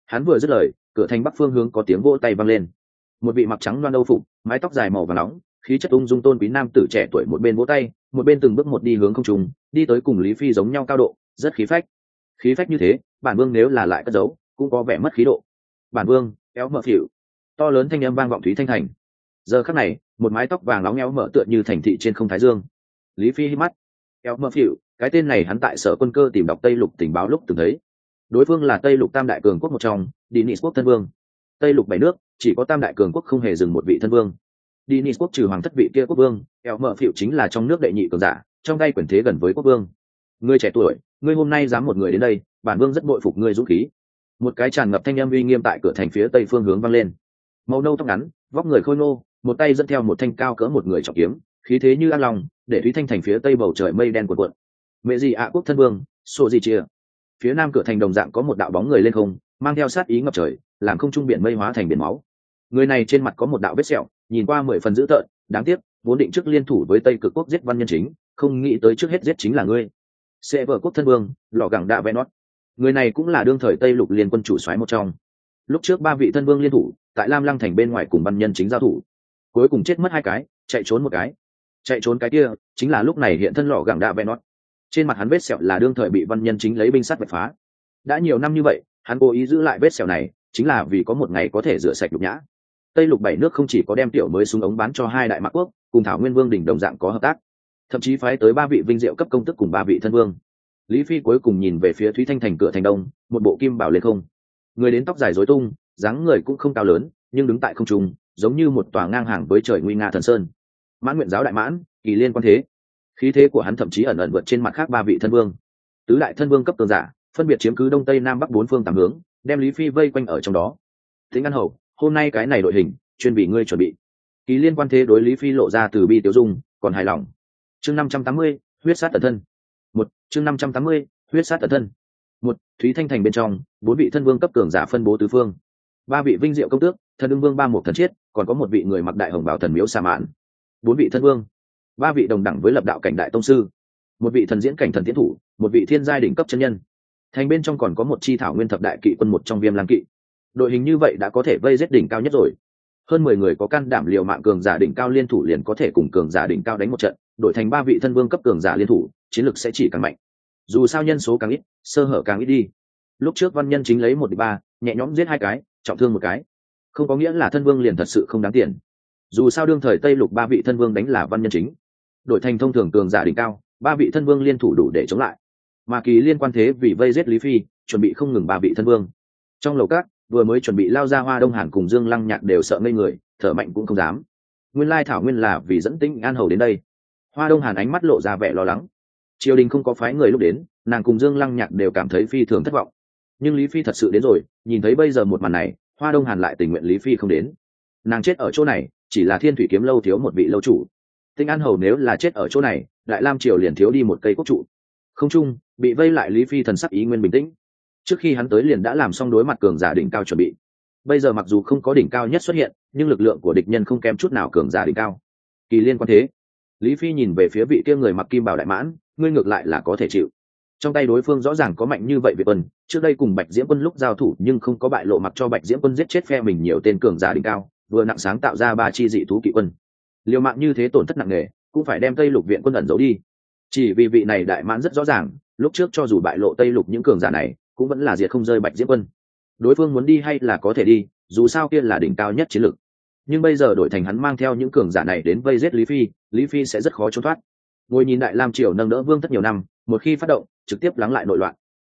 Speaker 1: Hắn vừa dứt lời, cửa thành bắc phương hướng có tiếng vỗ tay vang lên. Một vị mặc trắng loan âu phục, mái tóc dài màu và nóng khí chất ung dung tôn quý nam tử trẻ tuổi một bên vỗ tay, một bên từng bước một đi hướng không trùng đi tới cùng lý phi giống nhau cao độ, rất khí phách. Khí phách như thế, bản vương nếu là lại cất giấu, cũng có vẻ mất khí độ. Bản vương éo mở phịu to lớn thanh âm vang vọng thúy thanh thành. Giờ khắc này, một mái tóc vàng lóng éo mở tựa như thành thị trên không thái dương. Lý phi hít mắt éo mở phịu cái tên này hắn tại sở quân cơ tìm đọc tây lục tình báo lúc từng thấy. Đối phương là tây lục tam đại cường quốc một trong đi nị quốc thân vương. Tây lục bảy nước, chỉ có tam đại cường quốc không hề dừng một vị thân vương đi quốc trừ hoàng thất vị kia quốc vương, eo mở phịu chính là trong nước đệ nhị cường giả, trong tay quyền thế gần với quốc vương. Ngươi trẻ tuổi ngươi hôm nay dám một người đến đây, bản vương rất bội phục ngươi dũng khí. Một cái tràn ngập thanh âm uy nghiêm tại cửa thành phía tây phương hướng vang lên. Màu nâu tóc ngắn, vóc người khôi ngô, một tay dẫn theo một thanh cao cỡ một người trọng kiếm, khí thế như an lòng, để thúy thanh thành phía tây bầu trời mây đen cuộn cuộn. Mẹ gì ạ, quốc thân vương, sổ gì chia phía nam cửa thành đồng dạng có một đạo bóng người lên không, mang theo sát ý ngập trời, làm không trung biển mây hóa thành biển máu. Người này trên mặt có một đạo vết sẹo nhìn qua mười phần dữ tợn, đáng tiếc, vốn định trước liên thủ với tây cực quốc giết văn nhân chính, không nghĩ tới trước hết giết chính là ngươi. Sẽ vợ quốc thân vương lò gẳng đạ vẽ nót người này cũng là đương thời tây lục liên quân chủ soái một trong. Lúc trước ba vị thân vương liên thủ, tại lam lăng thành bên ngoài cùng văn nhân chính giao thủ. Cuối cùng chết mất hai cái, chạy trốn một cái. Chạy trốn cái kia, chính là lúc này hiện thân lò gẳng đạ vẽ nót trên mặt hắn vết sẹo là đương thời bị văn nhân chính lấy binh sắt vạch phá. Đã nhiều năm như vậy, hắn cố ý giữ lại vết sẹo này, chính là vì có một ngày có thể rửa sạch nhục nhã tây lục bảy nước không chỉ có đem tiểu mới súng ống bán cho hai đại mạc quốc, cùng thảo nguyên vương đỉnh đồng dạng có hợp tác, thậm chí phái tới ba vị vinh diệu cấp công tức cùng ba vị thân vương. Lý phi cuối cùng nhìn về phía thúy thanh thành cửa thành đông, một bộ kim bảo lên không. Người đến tóc dài dối tung, dáng người cũng không cao lớn, nhưng đứng tại không trung, giống như một tòa ngang hàng với trời nguy nga thần sơn. Mãn nguyện giáo đại mãn, kỳ liên quan thế. Khí thế của hắn thậm chí ẩn ẩn vượt trên mặt khác ba vị thân vương. Tứ đại thân vương cấp tường giả, phân biệt chiếm cứ đông tây nam bắc bốn phương tám hướng, đem lý phi vây quanh ở trong đó. Thế ăn hầu hôm nay cái này đội hình, chuyên bị ngươi chuẩn bị. Kỳ liên quan thế đối lý phi lộ ra từ bi tiêu dung, còn hài lòng. Chương năm trăm tám mươi, huyết sát tận thân. Một, chương năm trăm tám mươi, huyết sát tận thân. Một, thúy thanh thành bên trong, bốn vị thân vương cấp cường giả phân bố tứ phương. Ba vị vinh diệu công tước, thần đương vương ba một thần chiết, còn có một vị người mặc đại hồng bảo thần miếu sa mạn. Bốn vị thân vương. Ba vị đồng đẳng với lập đạo cảnh đại tông sư. Một vị thần diễn cảnh thần tiến thủ, một vị thiên giai đỉnh cấp chân nhân. Thành bên trong còn có một chi thảo nguyên thập đại kỵ quân một trong viêm lang kỵ đội hình như vậy đã có thể vây giết đỉnh cao nhất rồi. Hơn mười người có can đảm liều mạng cường giả đỉnh cao liên thủ liền có thể cùng cường giả đỉnh cao đánh một trận, đổi thành ba vị thân vương cấp cường giả liên thủ, chiến lược sẽ chỉ càng mạnh. Dù sao nhân số càng ít, sơ hở càng ít đi. Lúc trước văn nhân chính lấy một ba, nhẹ nhõm giết hai cái, trọng thương một cái. Không có nghĩa là thân vương liền thật sự không đáng tiền. Dù sao đương thời tây lục ba vị thân vương đánh là văn nhân chính. Đổi thành thông thường cường giả đỉnh cao, ba vị thân vương liên thủ đủ để chống lại. Mà kỳ liên quan thế vì vây giết lý phi, chuẩn bị không ngừng ba vị thân vương. Trong lầu cát vừa mới chuẩn bị lao ra hoa đông hàn cùng dương lăng nhạc đều sợ ngây người, thở mạnh cũng không dám. Nguyên lai thảo nguyên là vì dẫn tĩnh an hầu đến đây. Hoa đông hàn ánh mắt lộ ra vẻ lo lắng. Triều đình không có phái người lúc đến, nàng cùng dương lăng nhạc đều cảm thấy phi thường thất vọng. Nhưng lý phi thật sự đến rồi, nhìn thấy bây giờ một màn này, hoa đông hàn lại tình nguyện lý phi không đến. Nàng chết ở chỗ này, chỉ là thiên thủy kiếm lâu thiếu một vị lâu chủ. Tinh an hầu nếu là chết ở chỗ này, đại lam triều liền thiếu đi một cây quốc trụ. Không chung, bị vây lại lý phi thần sắc ý nguyên bình tĩnh trước khi hắn tới liền đã làm xong đối mặt cường giả đỉnh cao chuẩn bị. Bây giờ mặc dù không có đỉnh cao nhất xuất hiện, nhưng lực lượng của địch nhân không kém chút nào cường giả đỉnh cao. Kỳ liên quan thế. Lý phi nhìn về phía vị kia người mặc kim bảo đại mãn, ngươi ngược lại là có thể chịu. Trong tay đối phương rõ ràng có mạnh như vậy việt quân, trước đây cùng bạch diễm quân lúc giao thủ nhưng không có bại lộ mặc cho bạch diễm quân giết chết phe mình nhiều tên cường giả đỉnh cao, vừa nặng sáng tạo ra ba chi dị thú kỵ quân. Liều mạng như thế tổn thất nặng nề, cũng phải đem tây lục viện quân ẩn giấu đi. Chỉ vì vị này đại mãn rất rõ ràng, lúc trước cho dù bại lộ tây lục những cường giả này cũng vẫn là diệt không rơi bạch diễm quân. Đối phương muốn đi hay là có thể đi, dù sao kia là đỉnh cao nhất chiến lược. Nhưng bây giờ đổi thành hắn mang theo những cường giả này đến vây giết lý phi lý phi sẽ rất khó trốn thoát. Ngồi nhìn đại lam triều nâng đỡ vương thất nhiều năm, một khi phát động, trực tiếp lắng lại nội loạn.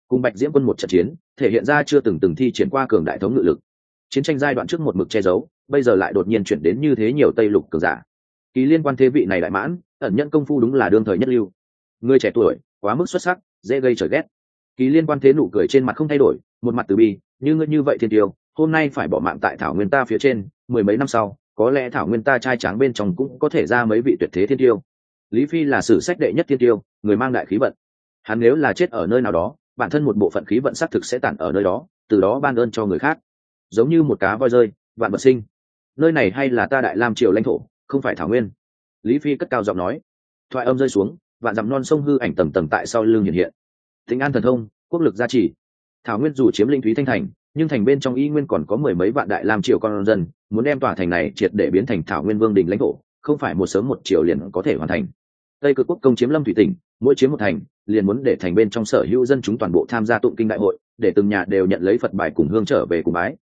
Speaker 1: Cùng bạch diễm quân một trận chiến, thể hiện ra chưa từng từng thi triển qua cường đại thống ngự lực. Chiến tranh giai đoạn trước một mực che giấu, bây giờ lại đột nhiên chuyển đến như thế nhiều tây lục cường giả. Kỳ liên quan thế vị này đại mãn, ẩn nhận công phu đúng là đương thời nhất lưu. Người trẻ tuổi, quá mức xuất sắc, dễ gây trời ghét kỳ liên quan thế nụ cười trên mặt không thay đổi, một mặt từ bi, như ngươi như vậy thiên tiêu, hôm nay phải bỏ mạng tại thảo nguyên ta phía trên, mười mấy năm sau, có lẽ thảo nguyên ta trai tráng bên trong cũng có thể ra mấy vị tuyệt thế thiên tiêu. Lý phi là sử sách đệ nhất thiên tiêu, người mang đại khí vận. Hắn nếu là chết ở nơi nào đó, bản thân một bộ phận khí vận xác thực sẽ tản ở nơi đó, từ đó ban ơn cho người khác. Giống như một cá voi rơi, vạn vật sinh. Nơi này hay là ta đại lam triều lãnh thổ, không phải thảo nguyên? Lý phi cất cao giọng nói. Thoại âm rơi xuống, vạn dặm non sông hư ảnh tầng tầng tại sau lưng hiện hiện thịnh an thần thông, quốc lực gia trì. Thảo nguyên dù chiếm linh thúy thanh thành, nhưng thành bên trong y nguyên còn có mười mấy vạn đại lam triều con dân, muốn đem tòa thành này triệt để biến thành thảo nguyên vương đình lãnh thổ, không phải một sớm một chiều liền có thể hoàn thành. Tây cực quốc công chiếm lâm thủy tỉnh, mỗi chiếm một thành, liền muốn để thành bên trong sở hữu dân chúng toàn bộ tham gia tụng kinh đại hội, để từng nhà đều nhận lấy phật bài cùng hương trở về cùng bái.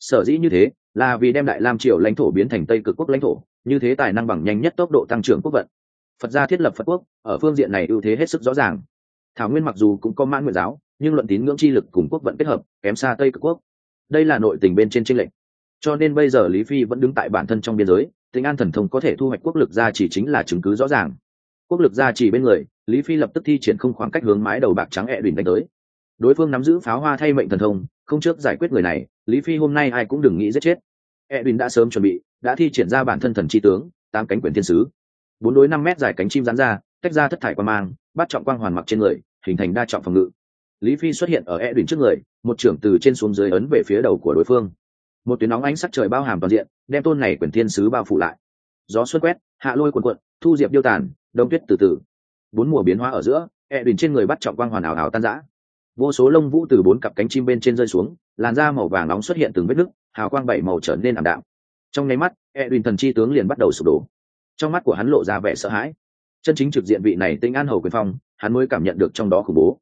Speaker 1: Sở dĩ như thế, là vì đem đại lam triều lãnh thổ biến thành tây cực quốc lãnh thổ, như thế tài năng bằng nhanh nhất tốc độ tăng trưởng quốc vận. Phật gia thiết lập phật quốc, ở phương diện này ưu thế hết sức rõ ràng thảo nguyên mặc dù cũng có mãn nguyện giáo, nhưng luận tín ngưỡng chi lực cùng quốc vận kết hợp, kém xa tây cực quốc. Đây là nội tình bên trên tranh lệch. Cho nên bây giờ lý phi vẫn đứng tại bản thân trong biên giới tình an thần thông có thể thu hoạch quốc lực gia chỉ chính là chứng cứ rõ ràng. Quốc lực gia chỉ bên người, lý phi lập tức thi triển không khoảng cách hướng mái đầu bạc trắng ẹ đùn đánh tới. Đối phương nắm giữ pháo hoa thay mệnh thần thông, không trước giải quyết người này, lý phi hôm nay ai cũng đừng nghĩ giết chết. Ẹ đùn đã sớm chuẩn bị, đã thi triển ra bản thân thần tri tướng, tám cánh quyền thiên sứ. Bốn đối năm mét dài cánh chim rán ra, tách ra thất thải quan mang bắt trọng quang hoàn mặc trên người, hình thành đa trọng phòng ngự. Lý phi xuất hiện ở e đỉnh trước người, một trưởng từ trên xuống dưới ấn về phía đầu của đối phương. Một tuyến nóng ánh sắc trời bao hàm toàn diện, đem tôn này quyền thiên sứ bao phủ lại. Gió xuân quét, hạ lôi quần quận thu diệp điêu tàn, đông tuyết từ từ. Bốn mùa biến hóa ở giữa e đỉnh trên người bắt trọng quang hoàn ảo ảo tan rã. Vô số lông vũ từ bốn cặp cánh chim bên trên rơi xuống, làn da màu vàng nóng xuất hiện từng vết nứt, hào quang bảy màu trở nên ảm đạm. Trong nháy mắt e đùn thần chi tướng liền bắt đầu sụp đổ. Trong mắt của hắn lộ ra vẻ sợ hãi chân chính trực diện vị này tinh an hầu quyền phong, hắn mới cảm nhận được trong đó khủng bố.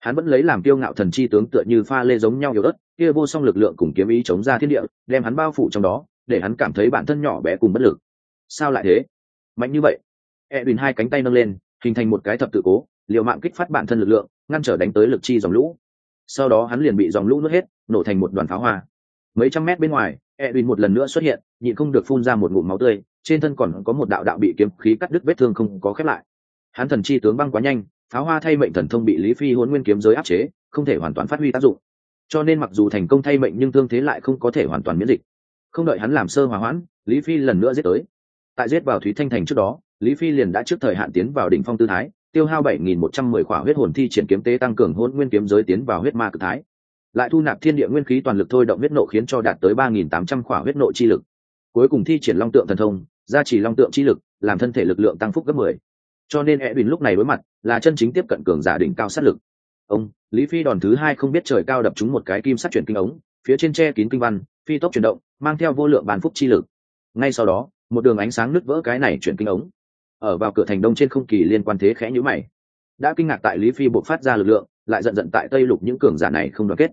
Speaker 1: Hắn vẫn lấy làm kiêu ngạo thần chi tướng tựa như pha lê giống nhau yếu đất kia vô song lực lượng cùng kiếm ý chống ra thiên địa, đem hắn bao phủ trong đó, để hắn cảm thấy bản thân nhỏ bé cùng bất lực. Sao lại thế? Mạnh như vậy. E đùn hai cánh tay nâng lên, hình thành một cái thập tự cố, liều mạng kích phát bản thân lực lượng, ngăn trở đánh tới lực chi dòng lũ. Sau đó hắn liền bị dòng lũ nuốt hết, nổ thành một đoàn pháo hoa. Mấy trăm mét bên ngoài e đùn một lần nữa xuất hiện, nhịn không được phun ra một ngụm máu tươi trên thân còn có một đạo đạo bị kiếm khí cắt đứt vết thương không có khép lại. Hắn thần chi tướng băng quá nhanh, pháo hoa thay mệnh thần thông bị lý phi huấn nguyên kiếm giới áp chế, không thể hoàn toàn phát huy tác dụng. Cho nên mặc dù thành công thay mệnh nhưng thương thế lại không có thể hoàn toàn miễn dịch. Không đợi hắn làm sơ hòa hoãn, lý phi lần nữa giết tới. Tại giết vào thúy thanh thành trước đó, lý phi liền đã trước thời hạn tiến vào đỉnh phong tư thái, tiêu hao bảy nghìn một trăm mười khỏa huyết hồn thi triển kiếm tế tăng cường hôn nguyên kiếm giới tiến vào huyết ma cực thái. Lại thu nạp thiên địa nguyên khí toàn lực thôi động huyết nộ khiến cho đạt tới ba nghìn tám trăm khỏa huyết nộ chi lực. Cuối cùng thi triển long tượng thần thông gia trì long tượng chi lực, làm thân thể lực lượng tăng phúc gấp mười. Cho nên e bình lúc này đối mặt là chân chính tiếp cận cường giả đỉnh cao sát lực. Ông, lý phi đòn thứ hai không biết trời cao đập trúng một cái kim sắt chuyển kinh ống, phía trên tre kín kinh văn, phi tốc chuyển động, mang theo vô lượng bàn phúc chi lực. Ngay sau đó, một đường ánh sáng nứt vỡ cái này chuyển kinh ống. Ở vào cửa thành đông trên không kỳ liên quan thế khẽ nhữ mày. Đã kinh ngạc tại lý phi buộc phát ra lực lượng, lại giận giận tại tây lục những cường giả này không đoàn kết.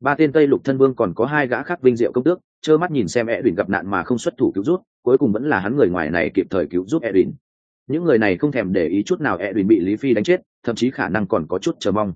Speaker 1: Ba tên tây lục thân vương còn có hai gã khác vinh diệu công tước, trơ mắt nhìn xem edwin gặp nạn mà không xuất thủ cứu rút cuối cùng vẫn là hắn người ngoài này kịp thời cứu giúp edwin. Những người này không thèm để ý chút nào edwin bị lý phi đánh chết, thậm chí khả năng còn có chút chờ mong.